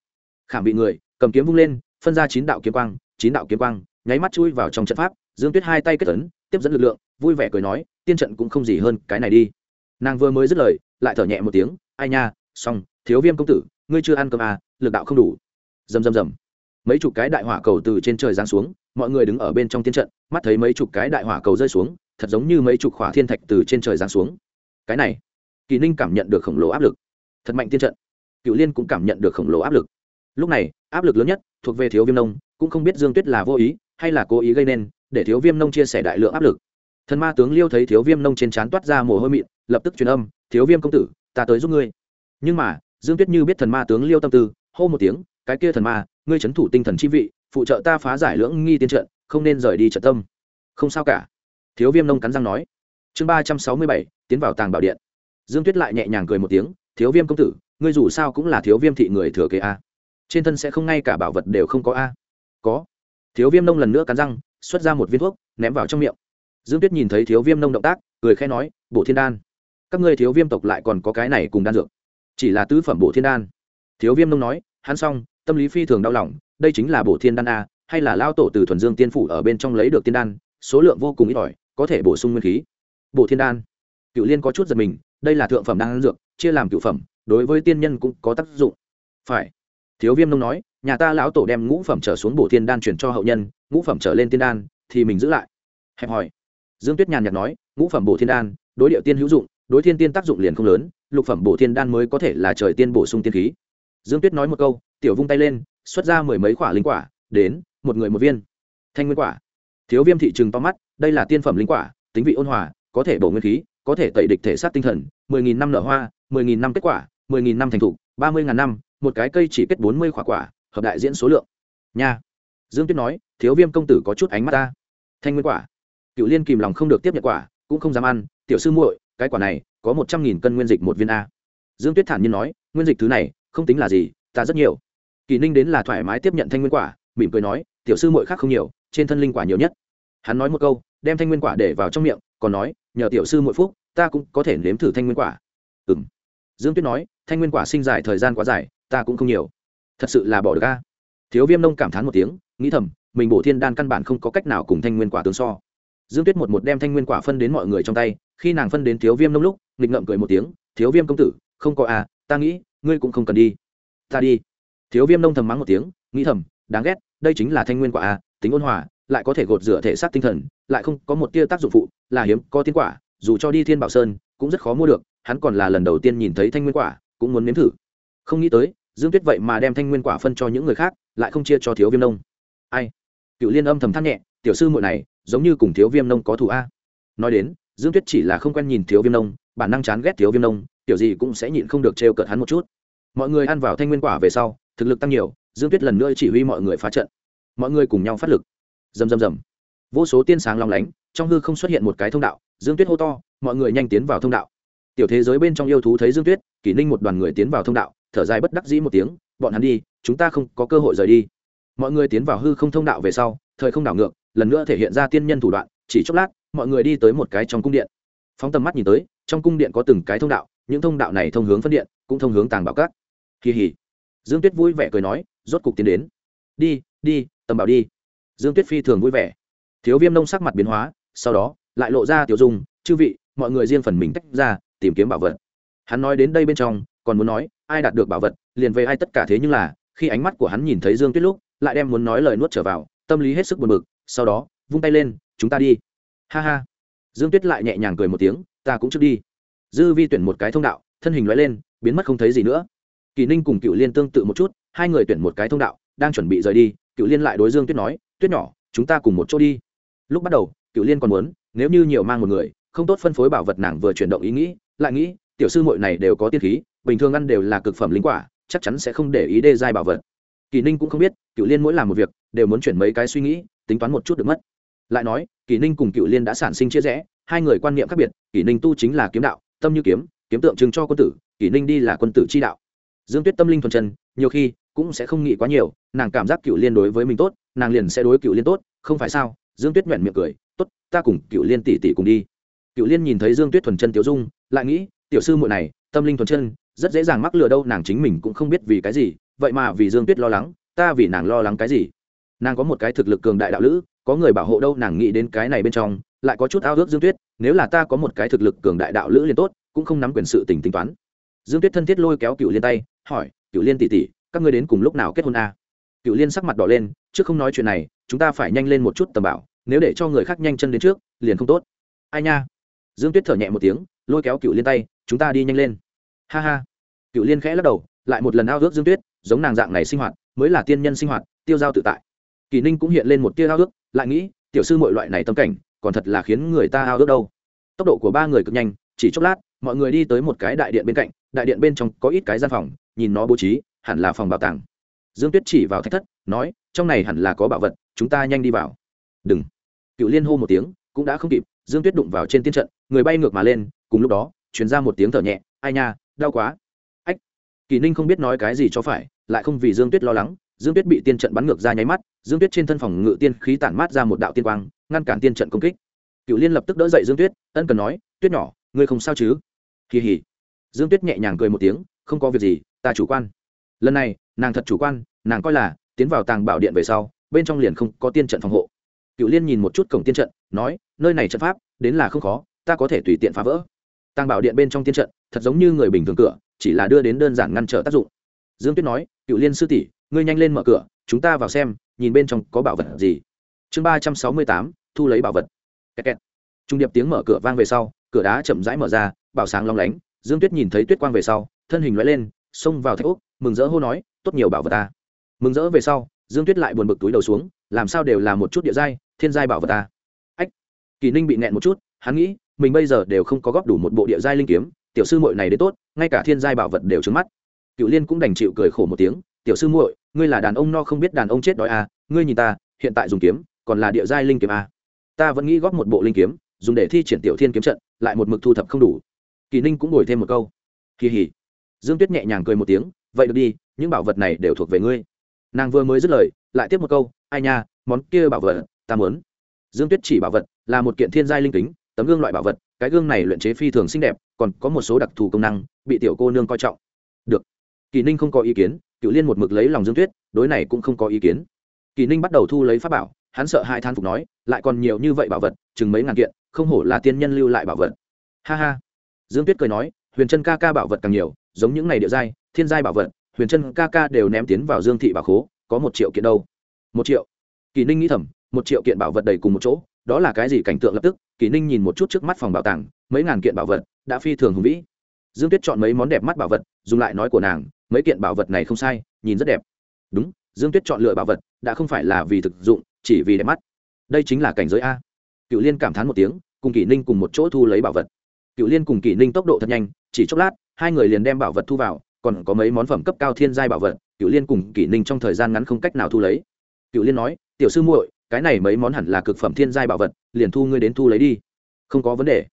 Khảm vị người, cầm kiếm vung lên, phân ra chín đạo kiếm quang, chín đạo kiếm quang, nháy mắt chui vào trong trận pháp, dương tuyết hai tay kết ấn, tiếp dẫn lực lượng vui vẻ cười nói, tiên trận cũng không gì hơn cái này đi. Nàng vừa mới dứt lời, lại thở nhẹ một tiếng, ai nha, xong, thiếu viêm công tử, ngươi chưa ăn cơm à lực đạo không đủ. Rầm rầm rầm. Mấy chục cái đại hỏa cầu từ trên trời giáng xuống, mọi người đứng ở bên trong tiên trận, mắt thấy mấy chục cái đại hỏa cầu rơi xuống, thật giống như mấy chục khỏa thiên thạch từ trên trời giáng xuống. Cái này, kỳ ninh cảm nhận được khổng lồ áp lực. Thật mạnh tiên trận. Cựu liên cũng cảm nhận được khổng lồ áp lực. Lúc này, áp lực lớn nhất thuộc về thiếu viêm nông, cũng không biết dương tuyết là vô ý, hay là cố ý gây nên, để thiếu viêm nông chia sẻ đại lượng áp lực thần ma tướng liêu thấy thiếu viêm nông trên trán toát ra mồ hôi mịn, lập tức truyền âm, thiếu viêm công tử, ta tới giúp ngươi. Nhưng mà, dương tuyết như biết thần ma tướng liêu tâm tư, hô một tiếng, cái kia thần ma, ngươi c h ấ n thủ tinh thần chi vị, phụ trợ ta phá giải lưỡng nghi tiên trận, không nên rời đi trận tâm. Không sao cả. Thiếu viêm nông cắn răng nói. Chương ba trăm sáu mươi bảy, tiến vào tàng bảo điện. Dương tuyết lại nhẹ nhàng cười một tiếng, thiếu viêm công tử, ngươi dù sao cũng là thiếu viêm thị người thừa kế a. Trên thân sẽ không ngay cả bảo vật đều không có a. Có. Thiếu viêm nông lần nữa cắn răng, xuất ra một viên thuốc, ném vào trong miệng dương tuyết nhìn thấy thiếu viêm nông động tác, cười khẽ nói bộ thiên đan, các ngươi thiếu viêm tộc lại còn có cái này cùng đan dược. Chỉ là tứ phẩm bộ thiên đan. Thiếu viêm nông nói, hắn xong, tâm lý phi thường đau lòng, đây chính là bộ thiên đan a, hay là lao tổ từ thuần dương tiên phủ ở bên trong lấy được tiên đan, số lượng vô cùng ít ỏi, có thể bổ sung nguyên khí. Bộ thiên đan. Cựu liên có chút giật mình, đây là thượng phẩm đan dược, chia làm cựu phẩm, đối với tiên nhân cũng có tác dụng. Phải. Thiếu viêm nông nói, nhà ta lão tổ đem ngũ phẩm trở xuống bổ thiên đan chuyển cho hậu nhân, ngũ phẩm trở lên tiên đan, thì mình giữ lại. Hẹp hỏi dương tuyết nhàn nhạt nói, ngũ phẩm bổ thiên đan, đối điệu tiên hữu dụng, đối thiên tiên tác dụng liền không lớn, lục phẩm bổ thiên đan mới có thể là trời tiên bổ sung tiên khí. Dương tuyết nói một câu, tiểu vung tay lên, xuất ra mười mấy quả linh quả, đến, một người một viên. Thanh nguyên quả. Thiếu viêm thị trường to mắt, đây là tiên phẩm linh quả, tính vị ôn hòa, có thể bổ nguyên khí, có thể tẩy địch thể sát tinh thần, mười nghìn năm nở hoa, mười nghìn năm kết quả, mười nghìn năm thành thục, ba mươi ngàn năm, một cái cây chỉ kết bốn mươi quả quả, hợp đại diễn số lượng. Nha. Dương tuyết nói, thiếu viêm công tử có chút ánh mắt ta. Thanh nguyên quả cựu liên kìm lòng không được tiếp nhận quả, cũng không dám ăn. Tiểu sư muội, cái quả này, có một trăm nghìn cân nguyên dịch một viên a. Dương tuyết thản nhiên nói, nguyên dịch thứ này, không tính là gì, ta rất nhiều. Kỳ ninh đến là thoải mái tiếp nhận thanh nguyên quả, mỉm cười nói, tiểu sư muội khác không nhiều, trên thân linh quả nhiều nhất. Hắn nói một câu, đem thanh nguyên quả để vào trong miệng, còn nói, nhờ tiểu sư muội phúc, ta cũng có thể nếm thử thanh nguyên quả. Ừ m dương tuyết nói, thanh nguyên quả sinh dài thời gian quá dài, ta cũng không nhiều. Thật sự là bỏ được ca thiếu viêm nông cảm thán một tiếng, nghĩ thầm, mình bổ thiên đan căn bản không có cách nào cùng thanh nguyên quả tương so dương tuyết một một đem thanh nguyên quả phân đến mọi người trong tay, khi nàng phân đến thiếu viêm nông lúc, nghịch ngậm cười một tiếng, thiếu viêm công tử, không có à ta nghĩ, ngươi cũng không cần đi. Ta đi. Thiếu viêm nông thầm mắng một tiếng, nghĩ thầm, đáng ghét, đây chính là thanh nguyên quả à tính ôn hòa, lại có thể gột rửa thể xác tinh thần, lại không có một tia tác dụng phụ, là hiếm, có tiến quả, dù cho đi thiên bảo sơn, cũng rất khó mua được, hắn còn là lần đầu tiên nhìn thấy thanh nguyên quả, cũng muốn nếm thử. Không nghĩ tới, dương tuyết vậy mà đem thanh nguyên quả phân cho những người khác, lại không chia cho thiếu viêm nông. Ai? Cựu liên âm thầm than nhẹ, tiểu sư muội này giống như cùng thiếu viêm nông có thù a. Nói đến, dương tuyết chỉ là không quen nhìn thiếu viêm nông, bản năng chán ghét thiếu viêm nông tiểu gì cũng sẽ nhịn không được trêu cợt hắn một chút. Mọi người ăn vào thanh nguyên quả về sau, thực lực tăng nhiều, dương tuyết lần nữa chỉ huy mọi người phá trận. Mọi người cùng nhau phát lực. Rầm rầm rầm. Vô số tiên sáng long lánh, trong hư không xuất hiện một cái thông đạo, dương tuyết hô to, mọi người nhanh tiến vào thông đạo. Tiểu thế giới bên trong yêu thú thấy dương tuyết, kỷ ninh một đoàn người tiến vào thông đạo, thở dài bất đắc dĩ một tiếng, bọn hắn đi, chúng ta không có cơ hội rời đi. Mọi người tiến vào hư không thông đạo về sau, thời không đảo ngược lần nữa thể hiện ra tiên nhân thủ đoạn, chỉ chốc lát, mọi người đi tới một cái trong cung điện. Phóng tầm mắt nhìn tới, trong cung điện có từng cái thông đạo, những thông đạo này thông hướng phân điện, cũng thông hướng tàng bảo các. Kỳ hỉ. Dương tuyết vui vẻ cười nói, rốt cục tiến đến. Đi đi, tầm bảo đi. Dương tuyết phi thường vui vẻ. Thiếu viêm nông sắc mặt biến hóa, sau đó, lại lộ ra tiểu dung, chư vị, mọi người riêng phần mình tách ra, tìm kiếm bảo vật. Hắn nói đến đây bên trong, còn muốn nói, ai đạt được bảo vật, liền về ai tất cả thế nhưng là. Khi ánh mắt của hắn nhìn thấy dương tuyết lúc, lại đem muốn nói lời nuốt trở vào, tâm lý hết sức buồn bực sau đó, vung tay lên, chúng ta đi. Ha ha. Dương tuyết lại nhẹ nhàng cười một tiếng, ta cũng trước đi. Dư vi tuyển một cái thông đạo, thân hình loại lên, biến mất không thấy gì nữa. Kỳ ninh cùng cựu liên tương tự một chút, hai người tuyển một cái thông đạo, đang chuẩn bị rời đi cựu liên lại đối dương tuyết nói, tuyết nhỏ, chúng ta cùng một chỗ đi. Lúc bắt đầu cựu liên còn muốn, nếu như nhiều mang một người, không tốt phân phối bảo vật nàng vừa chuyển động ý nghĩ, lại nghĩ, tiểu sư muội này đều có tiên khí, bình thường ăn đều là cực phẩm linh quả, chắc chắn sẽ không để ý đê giai bảo vật. Kỳ ninh cũng không biết cựu liên mỗi làm một việc, đều muốn chuyển mấy cái suy nghĩ tính toán một chút được mất. Lại nói, kỷ ninh cùng cựu liên đã sản sinh chia rẽ, hai người quan niệm khác biệt, kỷ ninh tu chính là kiếm đạo, tâm như kiếm kiếm tượng trưng cho quân tử, kỷ ninh đi là quân tử chi đạo. Dương tuyết tâm linh thuần chân, nhiều khi cũng sẽ không nghĩ quá nhiều, nàng cảm giác cựu liên đối với mình tốt, nàng liền sẽ đối cựu liên tốt, không phải sao? Dương tuyết nhoẹn miệng cười, tốt, ta cùng cựu liên tỷ tỷ cùng đi. Cựu liên nhìn thấy dương tuyết thuần chân tiểu dung, lại nghĩ, tiểu sư muội này, tâm linh thuần chân, rất dễ dàng mắc lừa đâu, nàng chính mình cũng không biết vì cái gì, vậy mà vì dương tuyết lo lắng, ta vì nàng lo lắng cái gì? Nàng có một cái thực lực cường đại đạo lữ có người bảo hộ đâu nàng nghĩ đến cái này bên trong lại có chút ao ước dương tuyết nếu là ta có một cái thực lực cường đại đạo lữ liền tốt cũng không nắm quyền sự tình tính toán. Dương tuyết thân thiết lôi kéo cựu liên tay hỏi cựu liên tỉ tỉ, các ngươi đến cùng lúc nào kết hôn a? À? cựu liên sắc mặt đỏ lên trước không nói chuyện này chúng ta phải nhanh lên một chút tầm bảo nếu để cho người khác nhanh chân đến trước liền không tốt. Ai nha? Dương tuyết thở nhẹ một tiếng lôi kéo cựu liên tay chúng ta đi nhanh lên. Ha ha. Cựu liên khẽ lắc đầu lại một lần ao ước dương tuyết giống nàng dạng này sinh hoạt mới là tiên nhân sinh hoạt tiêu giao tự tại kỳ ninh cũng hiện lên một tia ao ước, lại nghĩ, tiểu sư mọi loại này tâm cảnh, còn thật là khiến người ta ao ước đâu. Tốc độ của ba người cực nhanh, chỉ chốc lát, mọi người đi tới một cái đại điện bên cạnh, đại điện bên trong có ít cái gian phòng, nhìn nó bố trí, hẳn là phòng bảo tàng. Dương tuyết chỉ vào thách thất, nói, trong này hẳn là có bảo vật, chúng ta nhanh đi vào. Đừng. Cựu liên hô một tiếng, cũng đã không kịp, dương tuyết đụng vào trên tiên trận, người bay ngược mà lên, cùng lúc đó chuyển ra một tiếng thở nhẹ, ai nha, đau quá. Ách. Kỳ ninh không biết nói cái gì cho phải, lại không vì dương tuyết lo lắng dương tuyết bị tiên trận bắn ngược ra nháy mắt, dương tuyết trên thân phòng ngự tiên khí tản mát ra một đạo tiên quang, ngăn cản tiên trận công kích. Cựu liên lập tức đỡ dậy dương tuyết, ân cần nói, tuyết nhỏ, ngươi không sao chứ? Kỳ hỉ dương tuyết nhẹ nhàng cười một tiếng, không có việc gì, ta chủ quan. Lần này, nàng thật chủ quan, nàng coi là tiến vào tàng bảo điện về sau, bên trong liền không có tiên trận phòng hộ. Cựu liên nhìn một chút cổng tiên trận, nói, nơi này trận pháp, đến là không khó, ta có thể tùy tiện phá vỡ. Tàng bảo điện bên trong tiên trận, thật giống như người bình thường cửa, chỉ là đưa đến đơn giản ngăn trở tác dụng. Dương tuyết nói cựu liên sư tỷ ngươi nhanh lên mở cửa, chúng ta vào xem, nhìn bên trong có bảo vật gì. Chương ba trăm sáu mươi tám, thu lấy bảo vật. Kẹt kẹt. trung điệp tiếng mở cửa vang về sau, cửa đá chậm rãi mở ra, bảo sáng long lánh, dương tuyết nhìn thấy tuyết quang về sau, thân hình loại lên, xông vào thạch úc mừng rỡ hô nói, tốt nhiều bảo vật ta. Mừng rỡ về sau, dương tuyết lại buồn bực túi đầu xuống, làm sao đều là một chút địa giai, thiên giai bảo vật ta. Ách. Kỳ ninh bị nẹn một chút, hắn nghĩ, mình bây giờ đều không có góp đủ một bộ địa giai linh kiếm, tiểu sư muội này đến tốt, ngay cả thiên giai bảo vật đều trứng mắt. Cựu liên cũng đành chịu cười khổ một tiếng tiểu sư muội, ngươi là đàn ông no không biết đàn ông chết đói à ngươi nhìn ta, hiện tại dùng kiếm, còn là địa giai linh kiếm à. ta vẫn nghĩ góp một bộ linh kiếm, dùng để thi triển tiểu thiên kiếm trận, lại một mực thu thập không đủ. Kỳ ninh cũng đổi thêm một câu. Kỳ hỉ. Dương tuyết nhẹ nhàng cười một tiếng, vậy được đi, những bảo vật này đều thuộc về ngươi. Nàng vừa mới dứt lời, lại tiếp một câu, ai nha, món kia bảo vật, ta muốn. Dương tuyết chỉ bảo vật, là một kiện thiên giai linh kính, tấm gương loại bảo vật, cái gương này luyện chế phi thường xinh đẹp, còn có một số đặc thù công năng, bị tiểu cô nương coi trọng. Được. Kỳ ninh không có ý kiến cựu liên một mực lấy lòng dương tuyết, đối này cũng không có ý kiến. Kỳ ninh bắt đầu thu lấy pháp bảo, hắn sợ hai than phục nói, lại còn nhiều như vậy bảo vật, chừng mấy ngàn kiện, không hổ là tiên nhân lưu lại bảo vật. Ha ha. Dương tuyết cười nói, huyền chân ca ca bảo vật càng nhiều, giống những này địa giai, thiên giai bảo vật, huyền chân ca ca đều ném tiến vào dương thị bảo khố, có một triệu kiện đâu? Một triệu. Kỳ ninh nghĩ thầm, một triệu kiện bảo vật đầy cùng một chỗ, đó là cái gì cảnh tượng lập tức, kỳ ninh nhìn một chút trước mắt phòng bảo tàng, mấy ngàn kiện bảo vật, đã phi thường hùng vĩ. Dương tuyết chọn mấy món đẹp mắt bảo vật, dùng lại nói của nàng mấy kiện bảo vật này không sai, nhìn rất đẹp. Đúng, dương tuyết chọn lựa bảo vật, đã không phải là vì thực dụng, chỉ vì đẹp mắt. Đây chính là cảnh giới a. Cựu liên cảm thán một tiếng, cùng kỷ ninh cùng một chỗ thu lấy bảo vật. Cựu liên cùng kỷ ninh tốc độ thật nhanh, chỉ chốc lát, hai người liền đem bảo vật thu vào, còn có mấy món phẩm cấp cao thiên giai bảo vật, cựu liên cùng kỷ ninh trong thời gian ngắn không cách nào thu lấy. Cựu liên nói, tiểu sư muội, cái này mấy món hẳn là cực phẩm thiên giai bảo vật, liền thu ngươi đến thu lấy đi. Không có vấn đề.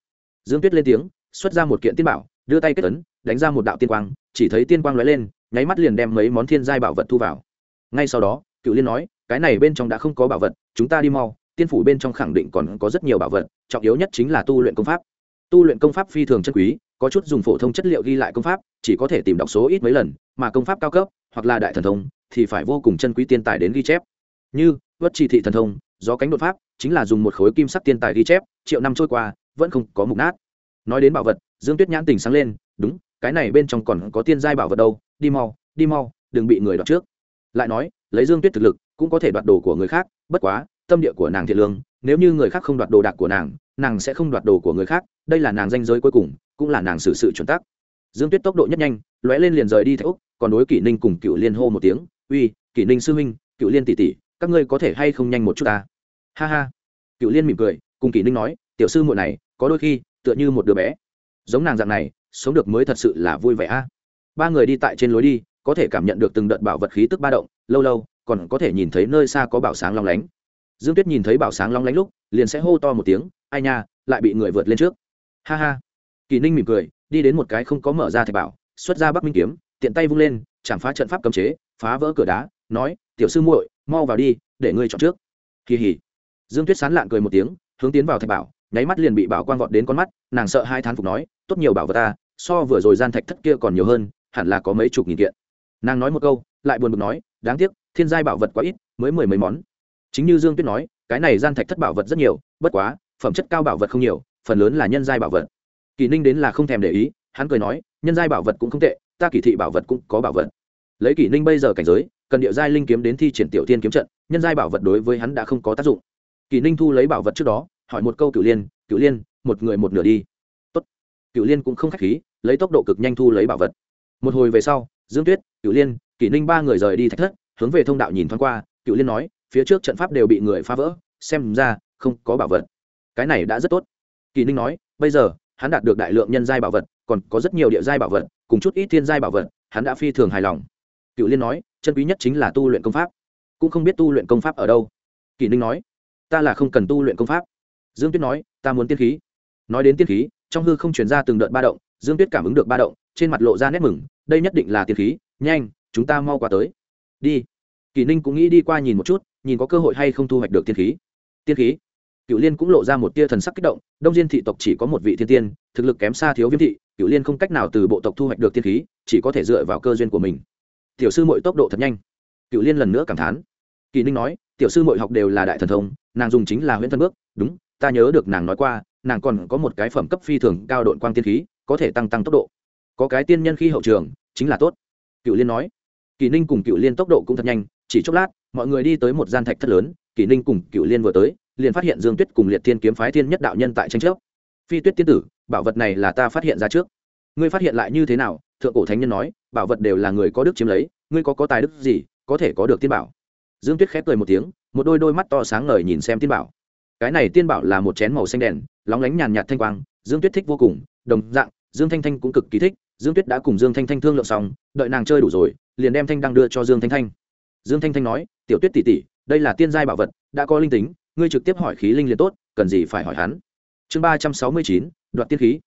Dương tuyết lên tiếng, xuất ra một kiện tiên bảo, đưa tay kết ấn, đánh ra một đạo tiên quang chỉ thấy tiên quang lóe lên, nháy mắt liền đem mấy món thiên giai bảo vật thu vào. Ngay sau đó, cựu liên nói, cái này bên trong đã không có bảo vật, chúng ta đi mau, tiên phủ bên trong khẳng định còn có rất nhiều bảo vật, trọng yếu nhất chính là tu luyện công pháp. Tu luyện công pháp phi thường chân quý, có chút dùng phổ thông chất liệu ghi lại công pháp, chỉ có thể tìm đọc số ít mấy lần, mà công pháp cao cấp, hoặc là đại thần thông, thì phải vô cùng chân quý tiên tài đến ghi chép. Như, vất chỉ thị thần thông do cánh đột pháp, chính là dùng một khối kim sắc tiên tài ghi chép, triệu năm trôi qua, vẫn không có mục nát. Nói đến bảo vật, dương tuyết nhãn tình sáng lên, đúng cái này bên trong còn có tiên giai bảo vật đâu, đi mau đi mau, đừng bị người đoạt trước. Lại nói, lấy dương tuyết thực lực, cũng có thể đoạt đồ của người khác, bất quá, tâm địa của nàng thiện lương, nếu như người khác không đoạt đồ đạc của nàng nàng sẽ không đoạt đồ của người khác, đây là nàng danh giới cuối cùng, cũng là nàng xử sự chuẩn tắc. Dương tuyết tốc độ nhất nhanh, lóe lên liền rời đi theo úc, còn đối kỷ ninh cùng cựu liên hô một tiếng, uy, kỷ ninh sư huynh, cựu liên tỷ tỷ, các ngươi có thể hay không nhanh một chút ta? Ha ha. Cựu liên mỉm cười, cùng kỷ ninh nói, tiểu sư muội này, có đôi khi, tựa như một đứa bé. Giống nàng dạng này sống được mới thật sự là vui vẻ a. Ba người đi tại trên lối đi, có thể cảm nhận được từng đợt bảo vật khí tức ba động, lâu lâu, còn có thể nhìn thấy nơi xa có bảo sáng long lánh. Dương tuyết nhìn thấy bảo sáng long lánh lúc, liền sẽ hô to một tiếng, ai nha, lại bị người vượt lên trước. Ha ha. Kỳ ninh mỉm cười, đi đến một cái không có mở ra thạch bảo, xuất ra bắc minh kiếm, tiện tay vung lên, chạm phá trận pháp cấm chế, phá vỡ cửa đá, nói, tiểu sư muội, mau vào đi, để ngươi chọn trước. Kỳ hỉ. Dương tuyết sán lạn cười một tiếng, hướng tiến vào thạch bảo, nháy mắt liền bị bảo quang vọt đến con mắt, nàng sợ hai thán phục nói, tốt nhiều bảo vật ta so vừa rồi gian thạch thất kia còn nhiều hơn, hẳn là có mấy chục nghìn kiện. Nàng nói một câu, lại buồn bực nói, đáng tiếc, thiên giai bảo vật quá ít, mới mười mấy món. Chính như dương tuyết nói, cái này gian thạch thất bảo vật rất nhiều, bất quá, phẩm chất cao bảo vật không nhiều, phần lớn là nhân giai bảo vật. Kỳ ninh đến là không thèm để ý, hắn cười nói, nhân giai bảo vật cũng không tệ, ta kỳ thị bảo vật cũng có bảo vật. Lấy kỳ ninh bây giờ cảnh giới, cần địa giai linh kiếm đến thi triển tiểu tiên kiếm trận, nhân giai bảo vật đối với hắn đã không có tác dụng. Kỳ ninh thu lấy bảo vật trước đó, hỏi một câu cửu liên cửu liên, một người một nửa đi cựu liên cũng không khách khí, lấy tốc độ cực nhanh thu lấy bảo vật. Một hồi về sau, dương tuyết cựu liên, kỷ ninh ba người rời đi thách thất, hướng về thông đạo nhìn thoáng qua. Cựu liên nói, phía trước trận pháp đều bị người phá vỡ, xem ra không có bảo vật. Cái này đã rất tốt. Kỳ ninh nói, bây giờ, hắn đạt được đại lượng nhân giai bảo vật, còn có rất nhiều địa giai bảo vật, cùng chút ít thiên giai bảo vật, hắn đã phi thường hài lòng. Cựu liên nói, chân quý nhất chính là tu luyện công pháp. Cũng không biết tu luyện công pháp ở đâu. Kỳ ninh nói, ta là không cần tu luyện công pháp. Dương tuyết nói, ta muốn tiên khí. Nói đến tiên khí trong hư không chuyển ra từng đợt ba động, dương tuyết cảm ứng được ba động, trên mặt lộ ra nét mừng, đây nhất định là tiên khí, nhanh, chúng ta mau qua tới. Đi. Kỳ ninh cũng nghĩ đi qua nhìn một chút, nhìn có cơ hội hay không thu hoạch được tiên khí. Tiên khí? Cựu liên cũng lộ ra một tia thần sắc kích động, đông diên thị tộc chỉ có một vị thiên tiên, thực lực kém xa thiếu viêm thị cựu liên không cách nào từ bộ tộc thu hoạch được tiên khí, chỉ có thể dựa vào cơ duyên của mình. Tiểu sư mội tốc độ thật nhanh. Cựu liên lần nữa cảm thán. Kỳ ninh nói, tiểu sư mội học đều là đại thần thông, nàng dùng chính là huyễn thân bước, đúng, ta nhớ được nàng nói qua nàng còn có một cái phẩm cấp phi thường cao độn quang tiên khí, có thể tăng tăng tốc độ. Có cái tiên nhân khi hậu trường, chính là tốt. Cựu liên nói kỳ ninh cùng cựu liên tốc độ cũng thật nhanh, chỉ chốc lát, mọi người đi tới một gian thạch thất lớn kỳ ninh cùng cựu liên vừa tới, liền phát hiện dương tuyết cùng liệt thiên kiếm phái thiên nhất đạo nhân tại tranh chấp. Phi tuyết tiên tử, bảo vật này là ta phát hiện ra trước. Ngươi phát hiện lại như thế nào? Thượng cổ thánh nhân nói, bảo vật đều là người có đức chiếm lấy, ngươi có có tài đức gì, có thể có được tiên bảo. Dương tuyết khép cười một tiếng, một đôi đôi mắt to sáng ngời nhìn xem tiên bảo. Cái này tiên bảo là một chén màu xanh đèn lóng lánh nhàn nhạt thanh quang, dương tuyết thích vô cùng, đồng dạng, dương thanh thanh cũng cực kỳ thích, dương tuyết đã cùng dương thanh thanh thương lượng xong, đợi nàng chơi đủ rồi, liền đem thanh đăng đưa cho dương thanh thanh. Dương thanh thanh nói, tiểu tuyết tỷ tỷ, đây là tiên giai bảo vật, đã có linh tính, ngươi trực tiếp hỏi khí linh liền tốt, cần gì phải hỏi hắn? Chương ba trăm sáu mươi chín, đoạt tiên khí.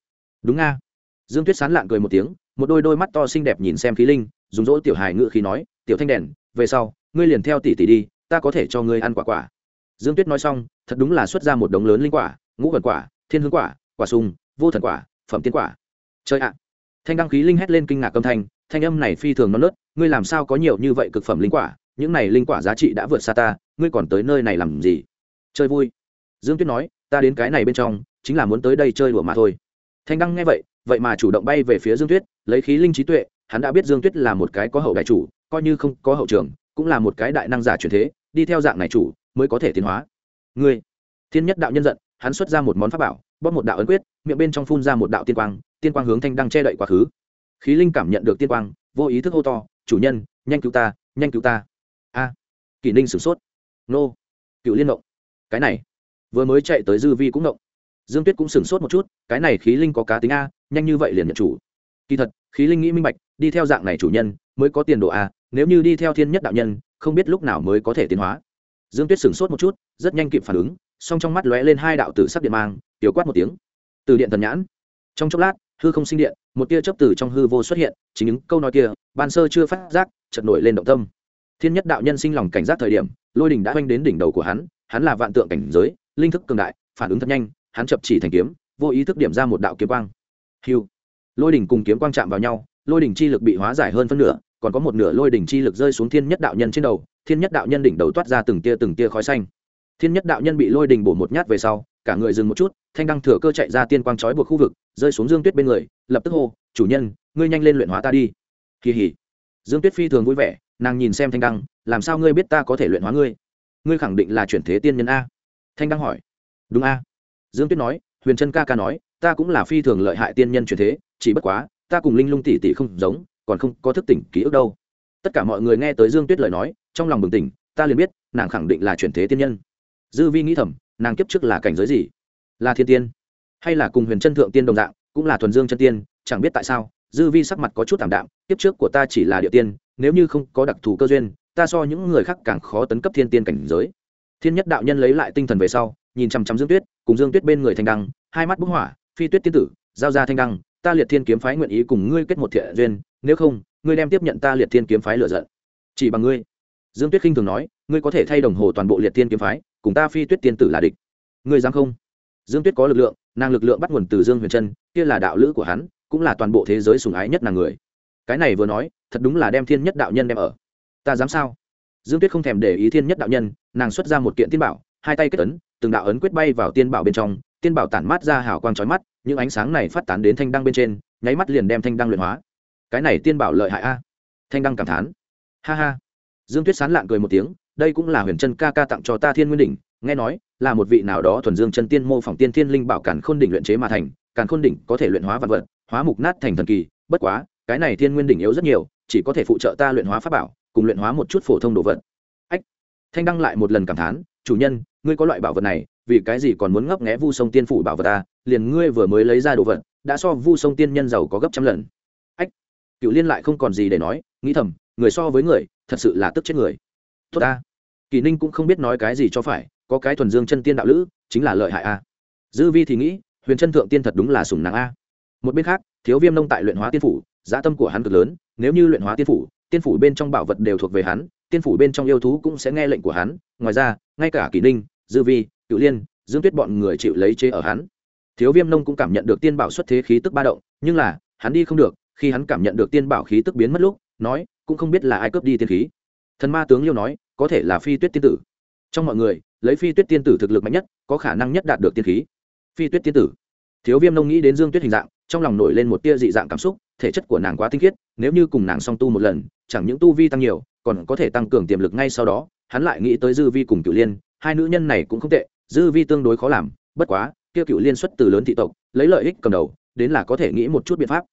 Đúng nga. Dương tuyết sán lạng cười một tiếng, một đôi đôi mắt to xinh đẹp nhìn xem khí linh, dùng dỗ tiểu hài ngự khí nói, tiểu thanh đèn, về sau, ngươi liền theo tỷ tỷ đi, ta có thể cho ngươi ăn quả quả. Dương tuyết nói xong, thật đúng là xuất ra một đống lớn linh quả ngũ vật quả, thiên hương quả quả sung vô thần quả, phẩm tiên quả. Chơi ạ! Thanh đăng khí linh hét lên kinh ngạc âm thanh thanh âm này phi thường non nớt, ngươi làm sao có nhiều như vậy cực phẩm linh quả? Những này linh quả giá trị đã vượt xa ta, ngươi còn tới nơi này làm gì? Chơi vui. Dương tuyết nói, ta đến cái này bên trong, chính là muốn tới đây chơi đùa mà thôi. Thanh đăng nghe vậy vậy mà chủ động bay về phía dương tuyết, lấy khí linh trí tuệ, hắn đã biết dương tuyết là một cái có hậu đại chủ, coi như không có hậu trường, cũng là một cái đại năng giả truyền thế, đi theo dạng này chủ, mới có thể tiến hóa. Ngươi! Thiên nhất đạo nhân giận hắn xuất ra một món pháp bảo, bóp một đạo ấn quyết, miệng bên trong phun ra một đạo tiên quang tiên quang hướng thanh đăng che đậy quá khứ. Khí linh cảm nhận được tiên quang, vô ý thức hô to, chủ nhân, nhanh cứu ta, nhanh cứu ta. A. Kỷ ninh sửng sốt. Nô, cựu liên động cái này, vừa mới chạy tới dư vi cũng động dương tuyết cũng sửng sốt một chút, cái này khí linh có cá tính a, nhanh như vậy liền nhận chủ. Kỳ thật, khí linh nghĩ minh bạch, đi theo dạng này chủ nhân, mới có tiền đồ a, nếu như đi theo thiên nhất đạo nhân, không biết lúc nào mới có thể tiến hóa. Dương tuyết sửng sốt một chút, rất nhanh kịp phản ứng song trong mắt lóe lên hai đạo tử sắc điện mang, tiểu quát một tiếng. Từ điện thần nhãn. Trong chốc lát, hư không sinh điện, một tia chấp từ trong hư vô xuất hiện, chính những câu nói kia, ban sơ chưa phát giác, chợt nổi lên động tâm. Thiên nhất đạo nhân sinh lòng cảnh giác thời điểm, lôi đỉnh đã oanh đến đỉnh đầu của hắn hắn là vạn tượng cảnh giới, linh thức cường đại, phản ứng thật nhanh, hắn chập chỉ thành kiếm, vô ý thức điểm ra một đạo kiếm quang. Hiu lôi đỉnh cùng kiếm quang chạm vào nhau, lôi đỉnh chi lực bị hóa giải hơn phân nửa, còn có một nửa lôi đỉnh chi lực rơi xuống thiên nhất đạo nhân trên đầu, thiên nhất đạo nhân đỉnh đầu toát ra từng tia từng tia khói xanh thiên nhất đạo nhân bị lôi đình bổ một nhát về sau, cả người dừng một chút, thanh đăng thừa cơ chạy ra tiên quang trói buộc khu vực, rơi xuống dương tuyết bên người, lập tức hô, chủ nhân, ngươi nhanh lên luyện hóa ta đi. Kỳ hỉ. Dương tuyết phi thường vui vẻ, nàng nhìn xem thanh đăng, làm sao ngươi biết ta có thể luyện hóa ngươi? Ngươi khẳng định là chuyển thế tiên nhân a. Thanh đăng hỏi. Đúng a. Dương tuyết nói, huyền trân ca ca nói, ta cũng là phi thường lợi hại tiên nhân chuyển thế, chỉ bất quá, ta cùng linh lung tỷ tỷ không giống, còn không có thức tỉnh ký ức đâu. Tất cả mọi người nghe tới dương tuyết lời nói, trong lòng bừng tỉnh, ta liền biết, nàng khẳng định là chuyển thế tiên nhân dư vi nghĩ thầm, nàng kiếp trước là cảnh giới gì? Là thiên tiên? Hay là cùng huyền chân thượng tiên đồng dạng, cũng là thuần dương chân tiên, chẳng biết tại sao, dư vi sắc mặt có chút thảm đạm, kiếp trước của ta chỉ là địa tiên, nếu như không có đặc thù cơ duyên, ta so những người khác càng khó tấn cấp thiên tiên cảnh giới. Thiên nhất đạo nhân lấy lại tinh thần về sau, nhìn chằm chằm dương tuyết, cùng dương tuyết bên người thanh đăng, hai mắt bức hỏa, phi tuyết tiên tử, giao ra thanh đăng, ta liệt thiên kiếm phái nguyện ý cùng ngươi kết một thiện duyên, nếu không, ngươi đem tiếp nhận ta liệt thiên kiếm phái lựa giận. Chỉ bằng ngươi. Dương tuyết khinh thường nói, ngươi có thể thay đồng hồ toàn bộ liệt thiên kiếm phái cùng ta phi tuyết tiên tử là địch. Ngươi dám không? Dương tuyết có lực lượng, nàng lực lượng bắt nguồn từ dương huyền trân, kia là đạo lữ của hắn, cũng là toàn bộ thế giới sùng ái nhất nàng người. Cái này vừa nói, thật đúng là đem thiên nhất đạo nhân đem ở. Ta dám sao? Dương tuyết không thèm để ý thiên nhất đạo nhân, nàng xuất ra một kiện tiên bảo, hai tay kết ấn, từng đạo ấn quyết bay vào tiên bảo bên trong, tiên bảo tản mát ra hào quang trói mắt, những ánh sáng này phát tán đến thanh đăng bên trên, nháy mắt liền đem thanh đăng luyện hóa. Cái này tiên bảo lợi hại a. Thanh đăng cảm thán. Ha ha. Dương tuyết sán lạng cười một tiếng đây cũng là huyền chân ca ca tặng cho ta thiên nguyên đỉnh, nghe nói, là một vị nào đó thuần dương chân tiên mô phỏng tiên thiên linh bảo càn khôn đỉnh luyện chế mà thành, càn khôn đỉnh có thể luyện hóa vật vật, hóa mục nát thành thần kỳ, bất quá, cái này thiên nguyên đỉnh yếu rất nhiều, chỉ có thể phụ trợ ta luyện hóa pháp bảo, cùng luyện hóa một chút phổ thông đồ vật. Ách, thanh đăng lại một lần cảm thán, chủ nhân, ngươi có loại bảo vật này, vì cái gì còn muốn ngấp nghé vu sông tiên phủ bảo vật ta liền ngươi vừa mới lấy ra đồ vật, đã so vu sông tiên nhân giàu có gấp trăm lần. Ách cựu liên lại không còn gì để nói, nghĩ thầm, người so với người, thật sự là tức chết người. Tốt ta kỳ ninh cũng không biết nói cái gì cho phải, có cái thuần dương chân tiên đạo lữ, chính là lợi hại a. Dư vi thì nghĩ, huyền chân thượng tiên thật đúng là sùng nắng a. Một bên khác, thiếu viêm nông tại luyện hóa tiên phủ dã tâm của hắn cực lớn, nếu như luyện hóa tiên phủ tiên phủ bên trong bảo vật đều thuộc về hắn, tiên phủ bên trong yêu thú cũng sẽ nghe lệnh của hắn. Ngoài ra, ngay cả kỷ ninh, dư vi cựu liên, dương tuyết bọn người chịu lấy chế ở hắn. Thiếu viêm nông cũng cảm nhận được tiên bảo xuất thế khí tức ba động, nhưng là, hắn đi không được, khi hắn cảm nhận được tiên bảo khí tức biến mất lúc, nói, cũng không biết là ai cướp đi tiên khí. Thần ma tướng liêu nói có thể là phi tuyết tiên tử. Trong mọi người, lấy phi tuyết tiên tử thực lực mạnh nhất, có khả năng nhất đạt được tiên khí. Phi tuyết tiên tử. Thiếu viêm nông nghĩ đến dương tuyết hình dạng, trong lòng nổi lên một tia dị dạng cảm xúc, thể chất của nàng quá tinh khiết, nếu như cùng nàng song tu một lần, chẳng những tu vi tăng nhiều, còn có thể tăng cường tiềm lực ngay sau đó, hắn lại nghĩ tới dư vi cùng cựu liên, hai nữ nhân này cũng không tệ, dư vi tương đối khó làm, bất quá, kia cựu liên xuất từ lớn thị tộc, lấy lợi ích cầm đầu, đến là có thể nghĩ một chút biện pháp.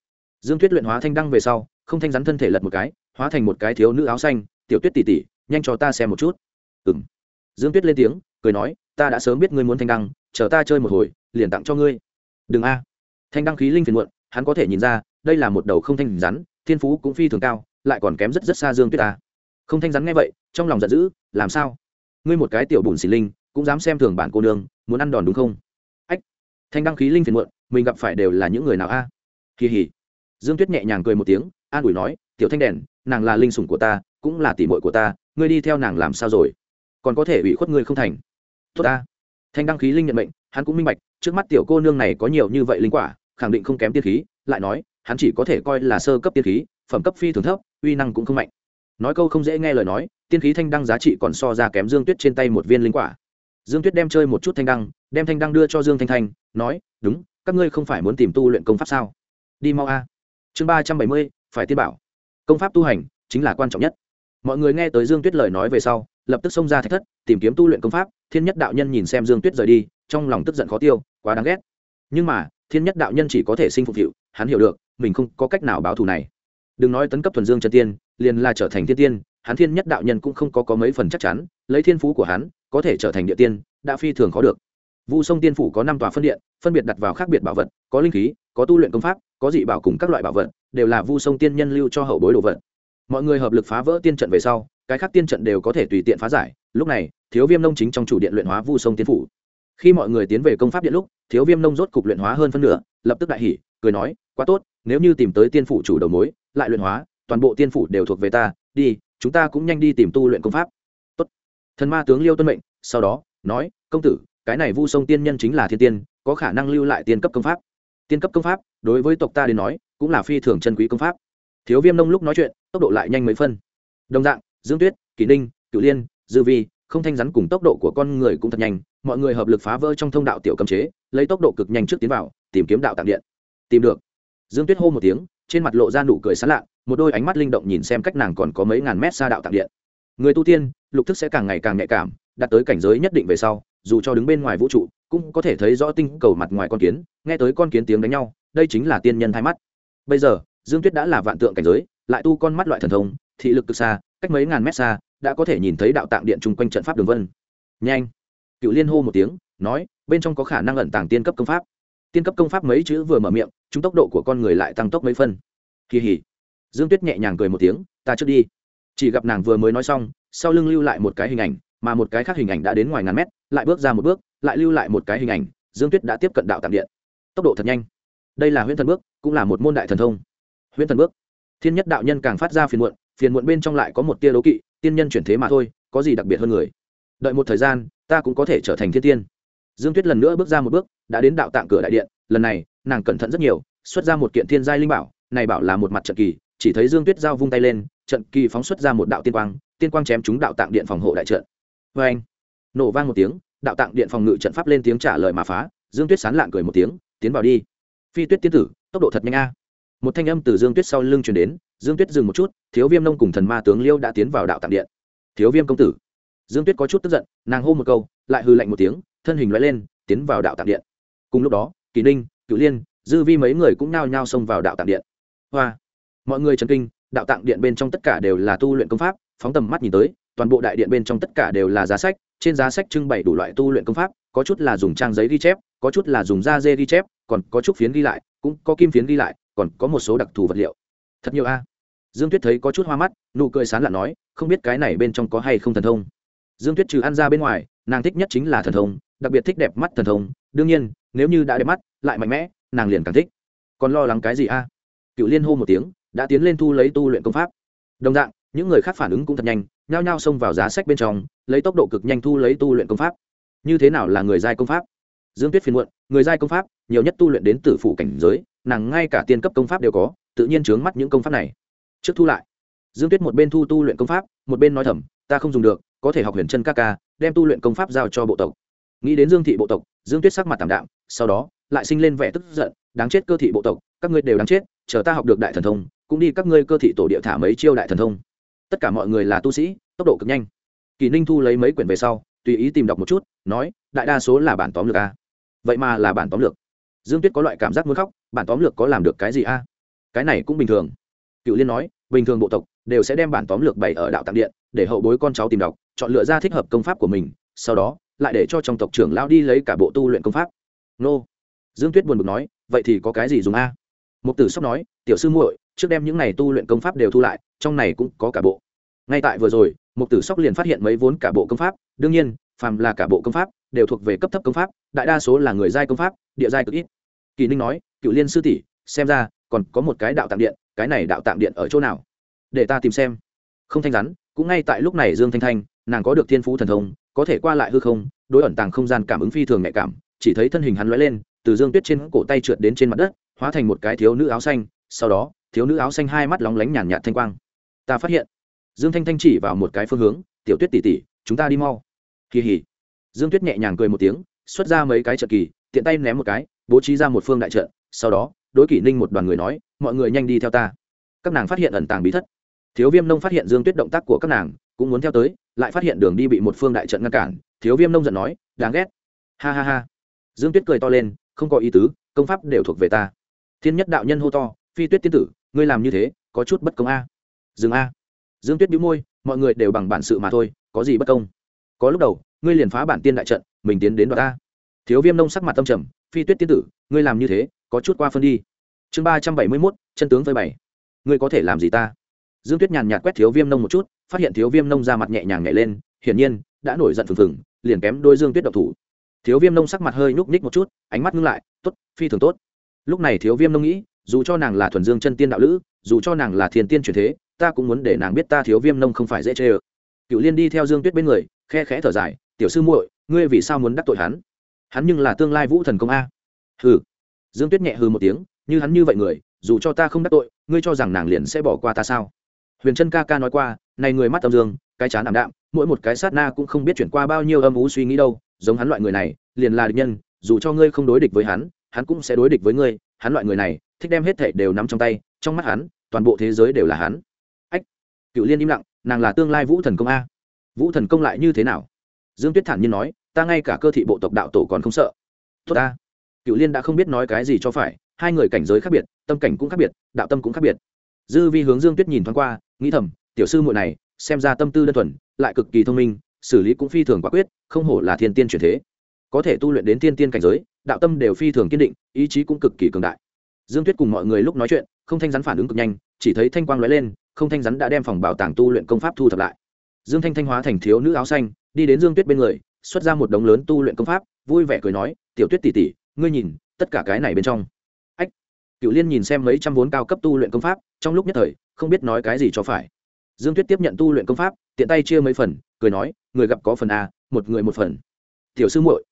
Dương tuyết luyện hóa thanh đăng về sau, không thanh rắn thân thể lật một cái, hóa thành một cái thiếu nữ áo xanh, tiểu tuyết tỉ tỉ nhanh cho ta xem một chút. Ừng dương tuyết lên tiếng, cười nói, ta đã sớm biết ngươi muốn thanh đăng, chờ ta chơi một hồi, liền tặng cho ngươi. Đừng a. Thanh đăng khí linh phiền muộn, hắn có thể nhìn ra, đây là một đầu không thanh rắn, thiên phú cũng phi thường cao, lại còn kém rất rất xa dương tuyết ta. Không thanh rắn nghe vậy, trong lòng giận dữ, làm sao? Ngươi một cái tiểu bùn xì linh, cũng dám xem thường bản cô nương, muốn ăn đòn đúng không? Ách. Thanh đăng khí linh phiền muộn, mình gặp phải đều là những người nào a? Kỳ hỉ. Dương tuyết nhẹ nhàng cười một tiếng, an ủi nói, tiểu thanh đèn, nàng là linh sủng của ta, cũng là tỷ muội của ta ngươi đi theo nàng làm sao rồi? Còn có thể ủy khuất ngươi không thành. Tốt ta. Thanh đăng khí linh nhận mệnh, hắn cũng minh bạch, trước mắt tiểu cô nương này có nhiều như vậy linh quả, khẳng định không kém tiên khí, lại nói, hắn chỉ có thể coi là sơ cấp tiên khí, phẩm cấp phi thường thấp, uy năng cũng không mạnh. Nói câu không dễ nghe lời nói, tiên khí thanh đăng giá trị còn so ra kém dương tuyết trên tay một viên linh quả. Dương tuyết đem chơi một chút thanh đăng, đem thanh đăng đưa cho dương thanh thanh, nói, đúng, các ngươi không phải muốn tìm tu luyện công pháp sao? Đi mau a. Chương ba trăm bảy mươi, phải tiên bảo. Công pháp tu hành chính là quan trọng nhất mọi người nghe tới dương tuyết lời nói về sau, lập tức xông ra thách thất, tìm kiếm tu luyện công pháp, thiên nhất đạo nhân nhìn xem dương tuyết rời đi, trong lòng tức giận khó tiêu, quá đáng ghét. Nhưng mà, thiên nhất đạo nhân chỉ có thể sinh phục hiệu, hắn hiểu được, mình không có cách nào báo thù này. Đừng nói tấn cấp thuần dương chân tiên, liền là trở thành thiên tiên, hắn thiên nhất đạo nhân cũng không có có mấy phần chắc chắn, lấy thiên phú của hắn, có thể trở thành địa tiên, đã phi thường khó được. Vu sông tiên phủ có năm tòa phân điện, phân biệt đặt vào khác biệt bảo vật, có linh khí, có tu luyện công pháp, có dị bảo cùng các loại bảo vật, đều là vu sông tiên nhân lưu cho hậu bối đồ vật mọi người hợp lực phá vỡ tiên trận về sau, cái khác tiên trận đều có thể tùy tiện phá giải. Lúc này, thiếu viêm nông chính trong chủ điện luyện hóa vu sông tiên phủ. Khi mọi người tiến về công pháp điện lúc, thiếu viêm nông rốt cục luyện hóa hơn phân nửa, lập tức đại hỉ, cười nói, quá tốt, nếu như tìm tới tiên phủ chủ đầu mối, lại luyện hóa, toàn bộ tiên phủ đều thuộc về ta, đi, chúng ta cũng nhanh đi tìm tu luyện công pháp. Tốt. Thần ma tướng liêu tuân mệnh sau đó nói, công tử, cái này vu sông tiên nhân chính là thiên tiên, có khả năng lưu lại tiên cấp công pháp. Tiên cấp công pháp, đối với tộc ta đến nói, cũng là phi thường chân quý công pháp thiếu viêm nông lúc nói chuyện, tốc độ lại nhanh mấy phân. Đồng dạng, dương tuyết, kỷ ninh cựu liên, dư vi, không thanh rắn cùng tốc độ của con người cũng thật nhanh, mọi người hợp lực phá vỡ trong thông đạo tiểu cầm chế, lấy tốc độ cực nhanh trước tiến vào, tìm kiếm đạo tạng điện. Tìm được. Dương tuyết hô một tiếng, trên mặt lộ ra nụ cười sán lạ, một đôi ánh mắt linh động nhìn xem cách nàng còn có mấy ngàn mét xa đạo tạng điện. Người tu tiên, lục thức sẽ càng ngày càng nhạy cảm, đạt tới cảnh giới nhất định về sau, dù cho đứng bên ngoài vũ trụ, cũng có thể thấy rõ tinh cầu mặt ngoài con kiến, nghe tới con kiến tiếng đánh nhau, đây chính là tiên nhân hai mắt. Bây giờ dương tuyết đã là vạn tượng cảnh giới, lại tu con mắt loại thần thông, thị lực cực xa, cách mấy ngàn mét xa, đã có thể nhìn thấy đạo tạng điện chung quanh trận pháp đường vân. Nhanh! Cựu liên hô một tiếng, nói, bên trong có khả năng ẩn tàng tiên cấp công pháp. Tiên cấp công pháp mấy chữ vừa mở miệng, chúng tốc độ của con người lại tăng tốc mấy phân. Kỳ hỉ! Dương tuyết nhẹ nhàng cười một tiếng, ta trước đi. Chỉ gặp nàng vừa mới nói xong, sau lưng lưu lại một cái hình ảnh, mà một cái khác hình ảnh đã đến ngoài ngàn mét, lại bước ra một bước, lại lưu lại một cái hình ảnh, dương tuyết đã tiếp cận đạo tạm điện. Tốc độ thật nhanh. Đây là huyễn thần bước, cũng là một môn đại thần thông huyễn thần bước. Thiên nhất đạo nhân càng phát ra phiền muộn phiền muộn bên trong lại có một tia đố kỵ, tiên nhân chuyển thế mà thôi, có gì đặc biệt hơn người? Đợi một thời gian, ta cũng có thể trở thành thiên tiên. Dương tuyết lần nữa bước ra một bước, đã đến đạo tạng cửa đại điện, lần này, nàng cẩn thận rất nhiều, xuất ra một kiện thiên giai linh bảo, này bảo là một mặt trận kỳ, chỉ thấy dương tuyết giao vung tay lên, trận kỳ phóng xuất ra một đạo tiên quang tiên quang chém chúng đạo tạng điện phòng hộ đại trận. Vê anh, nổ vang một tiếng, đạo tạng điện phòng ngự trận pháp lên tiếng trả lời mà phá, dương tuyết sán lạng cười một tiếng, tiến vào đi. Phi tuyết tiên tử, tốc độ thật nhanh a một thanh âm từ dương tuyết sau lưng truyền đến, dương tuyết dừng một chút, thiếu viêm nông cùng thần ma tướng liêu đã tiến vào đạo tạng điện. Thiếu viêm công tử. Dương tuyết có chút tức giận, nàng hô một câu, lại hư lạnh một tiếng, thân hình loại lên, tiến vào đạo tạng điện. Cùng lúc đó, kỳ ninh cựu liên, dư vi mấy người cũng nao nhao xông vào đạo tạng điện. Hoa! Mọi người chấn kinh, đạo tạng điện bên trong tất cả đều là tu luyện công pháp, phóng tầm mắt nhìn tới, toàn bộ đại điện bên trong tất cả đều là giá sách, trên giá sách trưng bày đủ loại tu luyện công pháp, có chút là dùng trang giấy ghi chép, có chút là dùng da dê ghi chép, còn có chút phiến ghi lại, cũng có kim phiến ghi lại còn có một số đặc thù vật liệu. Thật nhiều a. Dương tuyết thấy có chút hoa mắt, nụ cười sán lạn nói, không biết cái này bên trong có hay không thần thông. Dương tuyết trừ ăn ra bên ngoài, nàng thích nhất chính là thần thông, đặc biệt thích đẹp mắt thần thông. Đương nhiên, nếu như đã đẹp mắt, lại mạnh mẽ, nàng liền càng thích. Còn lo lắng cái gì a? Cựu liên hô một tiếng, đã tiến lên thu lấy tu luyện công pháp. Đồng dạng, những người khác phản ứng cũng thật nhanh, nhao nhao xông vào giá sách bên trong, lấy tốc độ cực nhanh thu lấy tu luyện công pháp. Như thế nào là người giai công pháp? Dương tuyết phiền muộn, người giai công pháp, nhiều nhất tu luyện đến tử phủ cảnh giới, nàng ngay cả tiên cấp công pháp đều có, tự nhiên trướng mắt những công pháp này. Trước thu lại, dương tuyết một bên thu tu luyện công pháp, một bên nói thầm, ta không dùng được, có thể học huyền chân các ca, đem tu luyện công pháp giao cho bộ tộc. Nghĩ đến dương thị bộ tộc, dương tuyết sắc mặt tảm đạm, sau đó, lại sinh lên vẻ tức giận, đáng chết cơ thị bộ tộc, các ngươi đều đáng chết, chờ ta học được đại thần thông, cũng đi các ngươi cơ thị tổ địa thả mấy chiêu đại thần thông. Tất cả mọi người là tu sĩ, tốc độ cực nhanh. Kỳ ninh thu lấy mấy quyển về sau, tùy ý tìm đọc một chút, nói, đại đa số là bản tóm lược a vậy mà là bản tóm lược. Dương tuyết có loại cảm giác muốn khóc, bản tóm lược có làm được cái gì a? Cái này cũng bình thường. Cựu liên nói, bình thường bộ tộc đều sẽ đem bản tóm lược bày ở đạo tạng điện, để hậu bối con cháu tìm đọc, chọn lựa ra thích hợp công pháp của mình, sau đó lại để cho trong tộc trưởng lão đi lấy cả bộ tu luyện công pháp. Nô. Dương tuyết buồn bực nói, vậy thì có cái gì dùng a? Mục tử sóc nói, tiểu sư muội, trước đem những này tu luyện công pháp đều thu lại, trong này cũng có cả bộ. Ngay tại vừa rồi, mục tử sóc liền phát hiện mấy vốn cả bộ công pháp, đương nhiên, phàm là cả bộ công pháp đều thuộc về cấp thấp công pháp, đại đa số là người giai công pháp, địa giai cực ít. Kỳ ninh nói, cựu liên sư tỷ, xem ra còn có một cái đạo tạm điện, cái này đạo tạm điện ở chỗ nào? Để ta tìm xem. Không thanh rắn, cũng ngay tại lúc này dương thanh thanh, nàng có được thiên phú thần thông, có thể qua lại hư không, đối ẩn tàng không gian cảm ứng phi thường nhạy cảm, chỉ thấy thân hình hắn lóe lên, từ dương tuyết trên cổ tay trượt đến trên mặt đất, hóa thành một cái thiếu nữ áo xanh, sau đó, thiếu nữ áo xanh hai mắt lóng lánh nhàn nhạt thanh quang. Ta phát hiện. Dương thanh thanh chỉ vào một cái phương hướng, tiểu tuyết tỉ tỉ chúng ta đi mau. Kỳ hỉ dương tuyết nhẹ nhàng cười một tiếng, xuất ra mấy cái trận kỳ, tiện tay ném một cái, bố trí ra một phương đại trận, sau đó, đối kỷ ninh một đoàn người nói, mọi người nhanh đi theo ta. Các nàng phát hiện ẩn tàng bí thất. Thiếu viêm nông phát hiện dương tuyết động tác của các nàng, cũng muốn theo tới, lại phát hiện đường đi bị một phương đại trận ngăn cản. Thiếu viêm nông giận nói, đáng ghét. Ha ha ha. Dương tuyết cười to lên, không có ý tứ, công pháp đều thuộc về ta. Thiên nhất đạo nhân hô to, phi tuyết tiên tử, ngươi làm như thế, có chút bất công a. Dừng a. Dương tuyết bĩu môi, mọi người đều bằng bản sự mà thôi, có gì bất công? Có lúc đầu ngươi liền phá bản tiên đại trận, mình tiến đến đoạt ta. Thiếu viêm nông sắc mặt tâm trầm, phi tuyết tiên tử, ngươi làm như thế, có chút qua phân đi. Chương ba trăm bảy mươi mốt, chân tướng với bảy ngươi có thể làm gì ta? Dương tuyết nhàn nhạt quét thiếu viêm nông một chút, phát hiện thiếu viêm nông ra mặt nhẹ nhàng nhảy lên, hiển nhiên, đã nổi giận phừng phừng, liền kém đôi dương tuyết độc thủ. Thiếu viêm nông sắc mặt hơi nhúc nhích một chút, ánh mắt ngưng lại t ố t phi thường tốt. Lúc này thiếu viêm nông nghĩ, dù cho nàng là thuần dương chân tiên đạo lữ, dù cho nàng là thiền tiên truyền thế, ta cũng muốn để nàng biết ta thiếu viêm nông không phải dễ chê ơ. Cựu liên đi theo dương tuyết bên người, khe khẽ thở dài tiểu sư muội, ngươi vì sao muốn đắc tội hắn? Hắn nhưng là tương lai vũ thần công a. Hừ. Dương tuyết nhẹ hừ một tiếng, như hắn như vậy người, dù cho ta không đắc tội, ngươi cho rằng nàng liền sẽ bỏ qua ta sao? Huyền trân ca ca nói qua, này người mắt âm dương, cái chán ảm đạm, mỗi một cái sát na cũng không biết chuyển qua bao nhiêu âm ú suy nghĩ đâu, giống hắn loại người này, liền là địch nhân, dù cho ngươi không đối địch với hắn hắn cũng sẽ đối địch với ngươi, hắn loại người này, thích đem hết thảy đều nắm trong tay, trong mắt hắn, toàn bộ thế giới đều là hắn. Ách. Cựu liên im lặng, nàng là tương lai vũ thần công a. Vũ thần công lại như thế nào? Dương tuyết thản nhiên nói, ta ngay cả cơ thị bộ tộc đạo tổ còn không sợ. Tốt ta. Cựu liên đã không biết nói cái gì cho phải, hai người cảnh giới khác biệt, tâm cảnh cũng khác biệt, đạo tâm cũng khác biệt. Dư vi hướng dương tuyết nhìn thoáng qua, nghĩ thầm, tiểu sư muội này, xem ra tâm tư đơn thuần, lại cực kỳ thông minh, xử lý cũng phi thường quả quyết, không hổ là thiên tiên truyền thế. Có thể tu luyện đến thiên tiên cảnh giới, đạo tâm đều phi thường kiên định, ý chí cũng cực kỳ cường đại. Dương tuyết cùng mọi người lúc nói chuyện, không thanh rắn phản ứng cực nhanh, chỉ thấy thanh quang lóe lên, không thanh rắn đã đem phòng bảo tàng tu luyện công pháp thu thập lại. Dương thanh thanh hóa thành thiếu nữ áo xanh đi đến dương tuyết bên người, xuất ra một đống lớn tu luyện công pháp, vui vẻ cười nói, tiểu tuyết tỉ tỉ ngươi nhìn, tất cả cái này bên trong. Ách. Cựu liên nhìn xem mấy trăm vốn cao cấp tu luyện công pháp, trong lúc nhất thời, không biết nói cái gì cho phải. Dương tuyết tiếp nhận tu luyện công pháp, tiện tay chia mấy phần, cười nói, người gặp có phần a, một người một phần. Tiểu sư muội.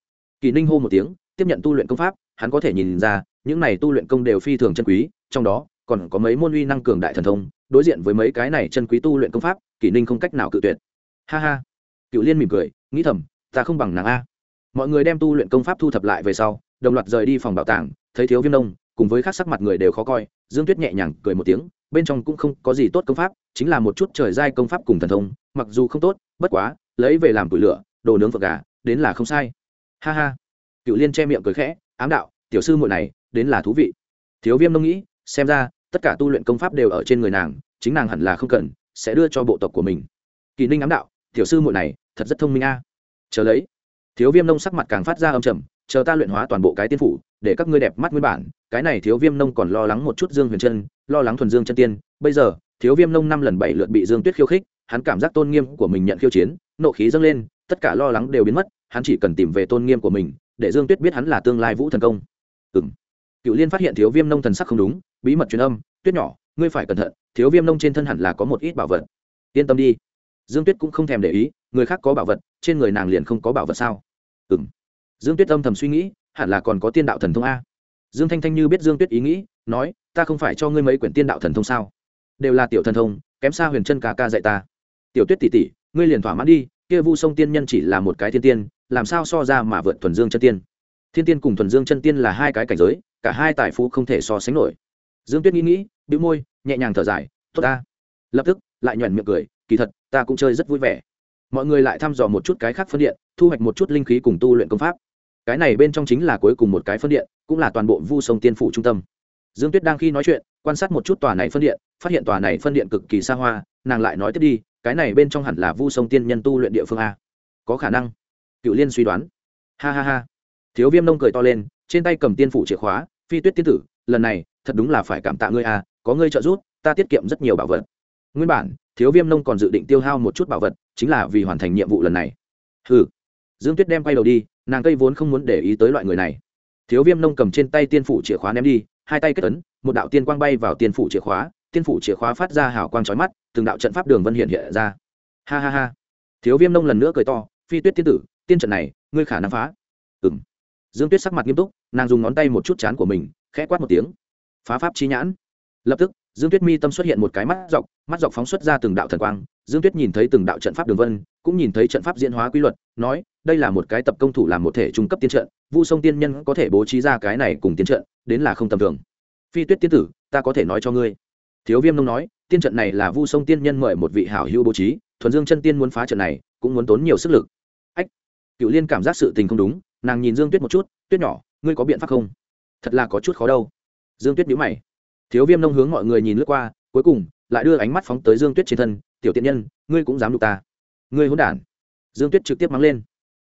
Kỳ ninh hô một tiếng, tiếp nhận tu luyện công pháp, hắn có thể nhìn ra, những này tu luyện công đều phi thường chân quý, trong đó, còn có mấy môn uy năng cường đại thần thông, đối diện với mấy cái này chân quý tu luyện công pháp kỷ ninh không cách nào cự tuyệt. Ha ha cựu liên mỉm cười, nghĩ thầm, ta không bằng nàng a. Mọi người đem tu luyện công pháp thu thập lại về sau, đồng loạt rời đi phòng bảo tàng, thấy thiếu viêm đông cùng với các sắc mặt người đều khó coi, dương tuyết nhẹ nhàng cười một tiếng, bên trong cũng không có gì tốt công pháp, chính là một chút trời giai công pháp cùng thần thông, mặc dù không tốt, bất quá, lấy về làm củi lửa, đồ nướng vợ gà, đến là không sai. Ha ha. Cựu liên che miệng cười khẽ, ám đạo, tiểu sư muội này, đến là thú vị. Thiếu viêm nông nghĩ, xem ra, tất cả tu luyện công pháp đều ở trên người nàng, chính nàng hẳn là không cần, sẽ đưa cho bộ tộc của mình. Kỳ ninh ám đạo tiểu sư muội này, thật rất thông minh a. Chờ lấy, thiếu viêm nông sắc mặt càng phát ra âm trầm, chờ ta luyện hóa toàn bộ cái tiên phủ, để các ngươi đẹp mắt nguyên bản, cái này thiếu viêm nông còn lo lắng một chút dương huyền chân lo lắng thuần dương chân tiên. Bây giờ, thiếu viêm nông năm lần bảy lượt bị dương tuyết khiêu khích, hắn cảm giác tôn nghiêm của mình nhận khiêu chiến, nộ khí dâng lên, tất cả lo lắng đều biến mất, hắn chỉ cần tìm về tôn nghiêm của mình, để dương tuyết biết hắn là tương lai vũ thần công. Ừng cựu liên phát hiện thiếu viêm nông thần sắc không đúng, bí mật truyền âm, tuyết nhỏ, ngươi phải cẩn thận, thiếu viêm nông trên thân hẳn là có một ít bảo vật. Yên tâm đi dương tuyết cũng không thèm để ý người khác có bảo vật trên người nàng liền không có bảo vật sao? Ừ m dương tuyết âm thầm suy nghĩ hẳn là còn có tiên đạo thần thông a. Dương thanh thanh như biết dương tuyết ý nghĩ nói ta không phải cho ngươi mấy quyển tiên đạo thần thông sao? Đều là tiểu thần thông kém xa huyền chân ca ca dạy ta. Tiểu tuyết tỷ tỷ, ngươi liền thỏa mãn đi kia vu sông tiên nhân chỉ là một cái thiên tiên làm sao so ra mà vượt thuần dương chân tiên? Thiên tiên cùng thuần dương chân tiên là hai cái cảnh giới cả hai tài phú không thể so sánh nổi. Dương tuyết nghĩ nghĩ bĩu môi nhẹ nhàng thở dài tốt ta. Lập tức lại nhoẻn miệng cười kỳ thật, ta cũng chơi rất vui vẻ. Mọi người lại thăm dò một chút cái khác phân điện, thu hoạch một chút linh khí cùng tu luyện công pháp. Cái này bên trong chính là cuối cùng một cái phân điện, cũng là toàn bộ vu sông tiên phủ trung tâm. Dương tuyết đang khi nói chuyện, quan sát một chút tòa này phân điện, phát hiện tòa này phân điện cực kỳ xa hoa, nàng lại nói tiếp đi, cái này bên trong hẳn là vu sông tiên nhân tu luyện địa phương a. Có khả năng. Cựu liên suy đoán. Ha ha ha. Thiếu viêm nông cười to lên, trên tay cầm tiên phủ chìa khóa, phi tuyết tiên tử, lần này, thật đúng là phải cảm tạ ngươi a, có ngươi trợ giúp, ta tiết kiệm rất nhiều bảo vật. Nguyên bản thiếu viêm nông còn dự định tiêu hao một chút bảo vật, chính là vì hoàn thành nhiệm vụ lần này. Ừ dương tuyết đem quay đầu đi, nàng cây vốn không muốn để ý tới loại người này. Thiếu viêm nông cầm trên tay tiên phủ chìa khóa ném đi, hai tay kết ấn, một đạo tiên quang bay vào tiên phủ chìa khóa, tiên phủ chìa khóa phát ra hào quang trói mắt, từng đạo trận pháp đường vân hiện hiện ra. Ha ha ha. Thiếu viêm nông lần nữa cười to, phi tuyết tiên tử, tiên trận này, ngươi khả năng phá. Ừng dương tuyết sắc mặt nghiêm túc, nàng dùng ngón tay một chút chán của mình, khẽ quát một tiếng. Phá pháp chi nhãn. Lập tức dương tuyết mi tâm xuất hiện một cái mắt dọc mắt dọc phóng xuất ra từng đạo thần quang. Dương tuyết nhìn thấy từng đạo trận pháp đường vân, cũng nhìn thấy trận pháp diễn hóa quy luật, nói, đây là một cái tập công thủ làm một thể trung cấp tiên trận, vu sông tiên nhân có thể bố trí ra cái này cùng tiên trận, đến là không tầm thường. Phi tuyết tiên tử, ta có thể nói cho ngươi. Thiếu viêm nông nói, tiên trận này là vu sông tiên nhân mời một vị hảo hữu bố trí, thuần dương chân tiên muốn phá trận này, cũng muốn tốn nhiều sức lực. Ách cựu liên cảm giác sự tình không đúng, nàng nhìn dương tuyết một chút, tuyết nhỏ, ngươi có biện pháp không? Thật là có chút khó đâu. Dương tuyết nhíu mày thiếu viêm nông hướng mọi người nhìn lướt qua, cuối cùng lại đưa ánh mắt phóng tới dương tuyết trên thân, tiểu tiện nhân, ngươi cũng dám đục ta. Ngươi hôn đản. Dương tuyết trực tiếp mắng lên.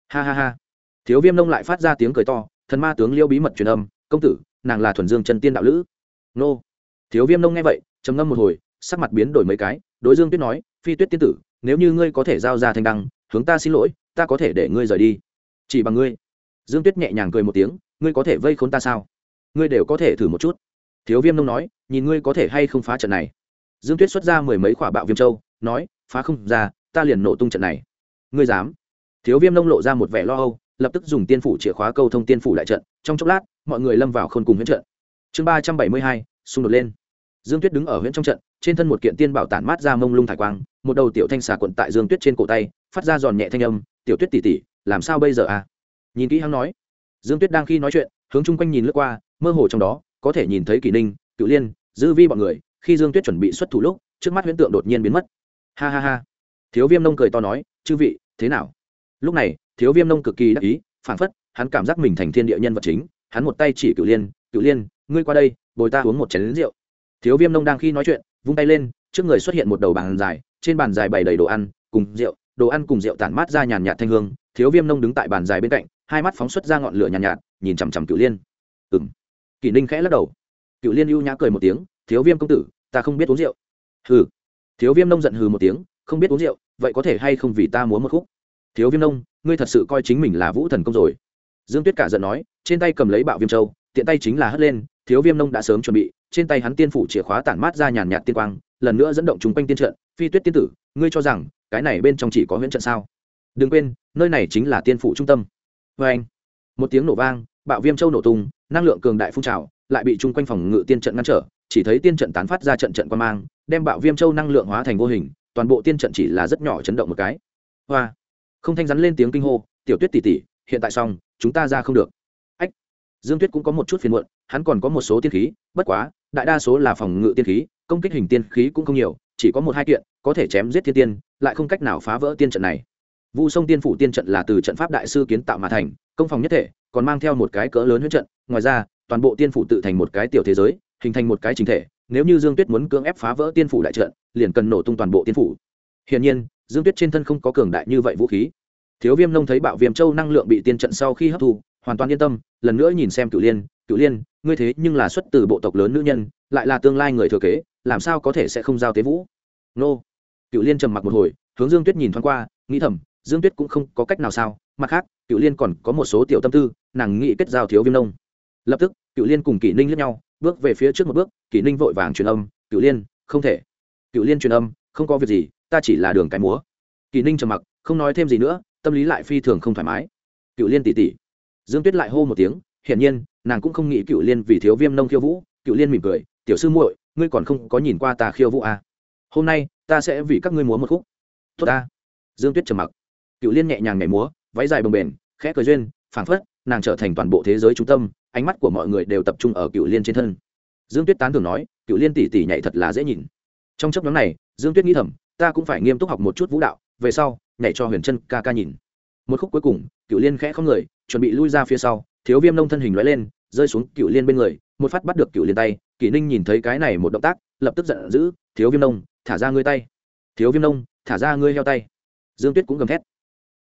Ha ha ha. Thiếu viêm nông lại phát ra tiếng cười to, thần ma tướng liêu bí mật truyền âm, công tử, nàng là thuần dương chân tiên đạo lữ. Nô. Thiếu viêm nông nghe vậy, trầm ngâm một hồi, sắc mặt biến đổi mấy cái, đối dương tuyết nói, phi tuyết tiên tử, nếu như ngươi có thể giao ra thanh đăng, hướng ta xin lỗi, ta có thể để ngươi rời đi. Chỉ bằng ngươi. Dương tuyết nhẹ nhàng cười một tiếng, ngươi có thể vây khốn ta sao? Ngươi đều có thể thử một chút thiếu viêm nông nói, nhìn ngươi có thể hay không phá trận này? Dương tuyết xuất ra mười mấy quả bạo viêm châu, nói, phá không ra, ta liền nổ tung trận này. Ngươi dám? Thiếu viêm nông lộ ra một vẻ lo âu, lập tức dùng tiên phủ chìa khóa câu thông tiên phủ đại trận. Trong chốc lát, mọi người lâm vào khôn cùng huyễn trận. Chương ba trăm bảy mươi hai, xung đột lên. Dương tuyết đứng ở huyễn trong trận, trên thân một kiện tiên bảo tản mát ra mông lung thải quang, một đầu tiểu thanh xà quận tại dương tuyết trên cổ tay, phát ra giòn nhẹ thanh âm, tiểu tuyết tỉ tỉ làm sao bây giờ à? Nhìn kỹ hắn nói. Dương tuyết đang khi nói chuyện, hướng chung quanh nhìn lướt qua, mơ hồ trong đó có thể nhìn thấy kỷ ninh cựu liên dư vi bọn người khi dương tuyết chuẩn bị xuất thủ lúc trước mắt huyễn tượng đột nhiên biến mất. Ha ha ha. Thiếu viêm nông cười to nói chư vị thế nào? Lúc này thiếu viêm nông cực kỳ đắc ý phản phất hắn cảm giác mình thành thiên địa nhân vật chính hắn một tay chỉ cựu liên cựu liên ngươi qua đây bồi ta uống một chén rượu. Thiếu viêm nông đang khi nói chuyện vung tay lên trước người xuất hiện một đầu bàn dài trên bàn dài bày đầy đồ ăn cùng rượu đồ ăn cùng rượu tản mát ra nhàn nhạt thanh hương. Thiếu viêm nông đứng tại bàn dài bên cạnh hai mắt phóng xuất ra ngọn lửa nhàn nhạt, nhạt nhìn chằm chằm cựu liên. Ừ m kỷ ninh khẽ lắc đầu. Cựu liên ưu nhã cười một tiếng, thiếu viêm công tử, ta không biết uống rượu. Hừ. Thiếu viêm nông giận hừ một tiếng, không biết uống rượu, vậy có thể hay không vì ta muốn một khúc? Thiếu viêm nông, ngươi thật sự coi chính mình là vũ thần công rồi. Dương tuyết cả giận nói, trên tay cầm lấy bạo viêm châu, tiện tay chính là hất lên, thiếu viêm nông đã sớm chuẩn bị, trên tay hắn tiên phủ chìa khóa tản mát ra nhàn nhạt tiên quang, lần nữa dẫn động chúng quanh tiên trận, phi tuyết tiên tử, ngươi cho rằng, cái này bên trong chỉ có huyễn trận sao? Đừng quên, nơi này chính là tiên phủ trung tâm. Vê anh một tiếng nổ vang, bạo viêm châu nổ tung năng lượng cường đại phun trào, lại bị chung quanh phòng ngự tiên trận ngăn trở, chỉ thấy tiên trận tán phát ra trận trận quan mang, đem bạo viêm châu năng lượng hóa thành vô hình, toàn bộ tiên trận chỉ là rất nhỏ chấn động một cái. Hoa! Không thanh rắn lên tiếng kinh hô, tiểu tuyết tỉ tỉ hiện tại xong, chúng ta ra không được. Ách! Dương tuyết cũng có một chút phiền muộn, hắn còn có một số tiên khí, bất quá, đại đa số là phòng ngự tiên khí, công kích hình tiên khí cũng không nhiều, chỉ có một hai kiện, có thể chém giết thiên tiên, lại không cách nào phá vỡ tiên trận này. Vu sông tiên phủ tiên trận là từ trận pháp đại sư kiến tạo mà thành, công phòng nhất thể còn mang theo một cái cỡ lớn huyết trận, ngoài ra, toàn bộ tiên phủ tự thành một cái tiểu thế giới, hình thành một cái chính thể, nếu như dương tuyết muốn cưỡng ép phá vỡ tiên phủ đại trận, liền cần nổ tung toàn bộ tiên phủ. Hiển nhiên, dương tuyết trên thân không có cường đại như vậy vũ khí. Thiếu viêm nông thấy bạo viêm châu năng lượng bị tiên trận sau khi hấp thu, hoàn toàn yên tâm, lần nữa nhìn xem cựu liên cựu liên, ngươi thế nhưng là xuất từ bộ tộc lớn nữ nhân, lại là tương lai người thừa kế, làm sao có thể sẽ không giao tế vũ? Nô. Cựu liên trầm mặc một hồi, hướng dương tuyết nhìn thoáng qua, nghĩ thầm dương tuyết cũng không có cách nào sao, mặt khác cựu liên còn có một số tiểu tâm tư, nàng nghĩ kết giao thiếu viêm nông. Lập tức cựu liên cùng kỷ ninh lướt nhau, bước về phía trước một bước, kỷ ninh vội vàng truyền âm cựu liên, không thể. Cựu liên truyền âm, không có việc gì, ta chỉ là đường cái múa. Kỷ ninh trầm mặc, không nói thêm gì nữa, tâm lý lại phi thường không thoải mái. Cựu liên tỉ tỉ. Dương tuyết lại hô một tiếng, hiển nhiên, nàng cũng không nghĩ cựu liên vì thiếu viêm nông khiêu vũ. Cựu liên mỉm cười, tiểu sư muội, ngươi còn không có nhìn qua ta khiêu vũ à. hôm nay, ta sẽ vì các ngươi múa một khúc. Tốt ta. Dương tuyết trầm mặc cựu liên nhẹ nhàng nhảy múa, váy dài bồng bềnh, khẽ cười duyên, phảng phất nàng trở thành toàn bộ thế giới trung tâm, ánh mắt của mọi người đều tập trung ở cựu liên trên thân. Dương tuyết tán thường nói cựu liên tỉ tỉ nhảy thật là dễ nhìn. Trong chấp nhóm này, dương tuyết nghĩ thầm, ta cũng phải nghiêm túc học một chút vũ đạo, về sau, nhảy cho huyền chân ca ca nhìn. Một khúc cuối cùng cựu liên khẽ không người, chuẩn bị lui ra phía sau, thiếu viêm nông thân hình lóe lên, rơi xuống cựu liên bên người, một phát bắt được cựu liên tay, kỷ ninh nhìn thấy cái này một động tác, lập tức giận dữ, thiếu viêm nông, thả ra ngươi tay. Thiếu viêm nông, thả ra ngươi heo tay. Dương tuyết cũng gầm thét.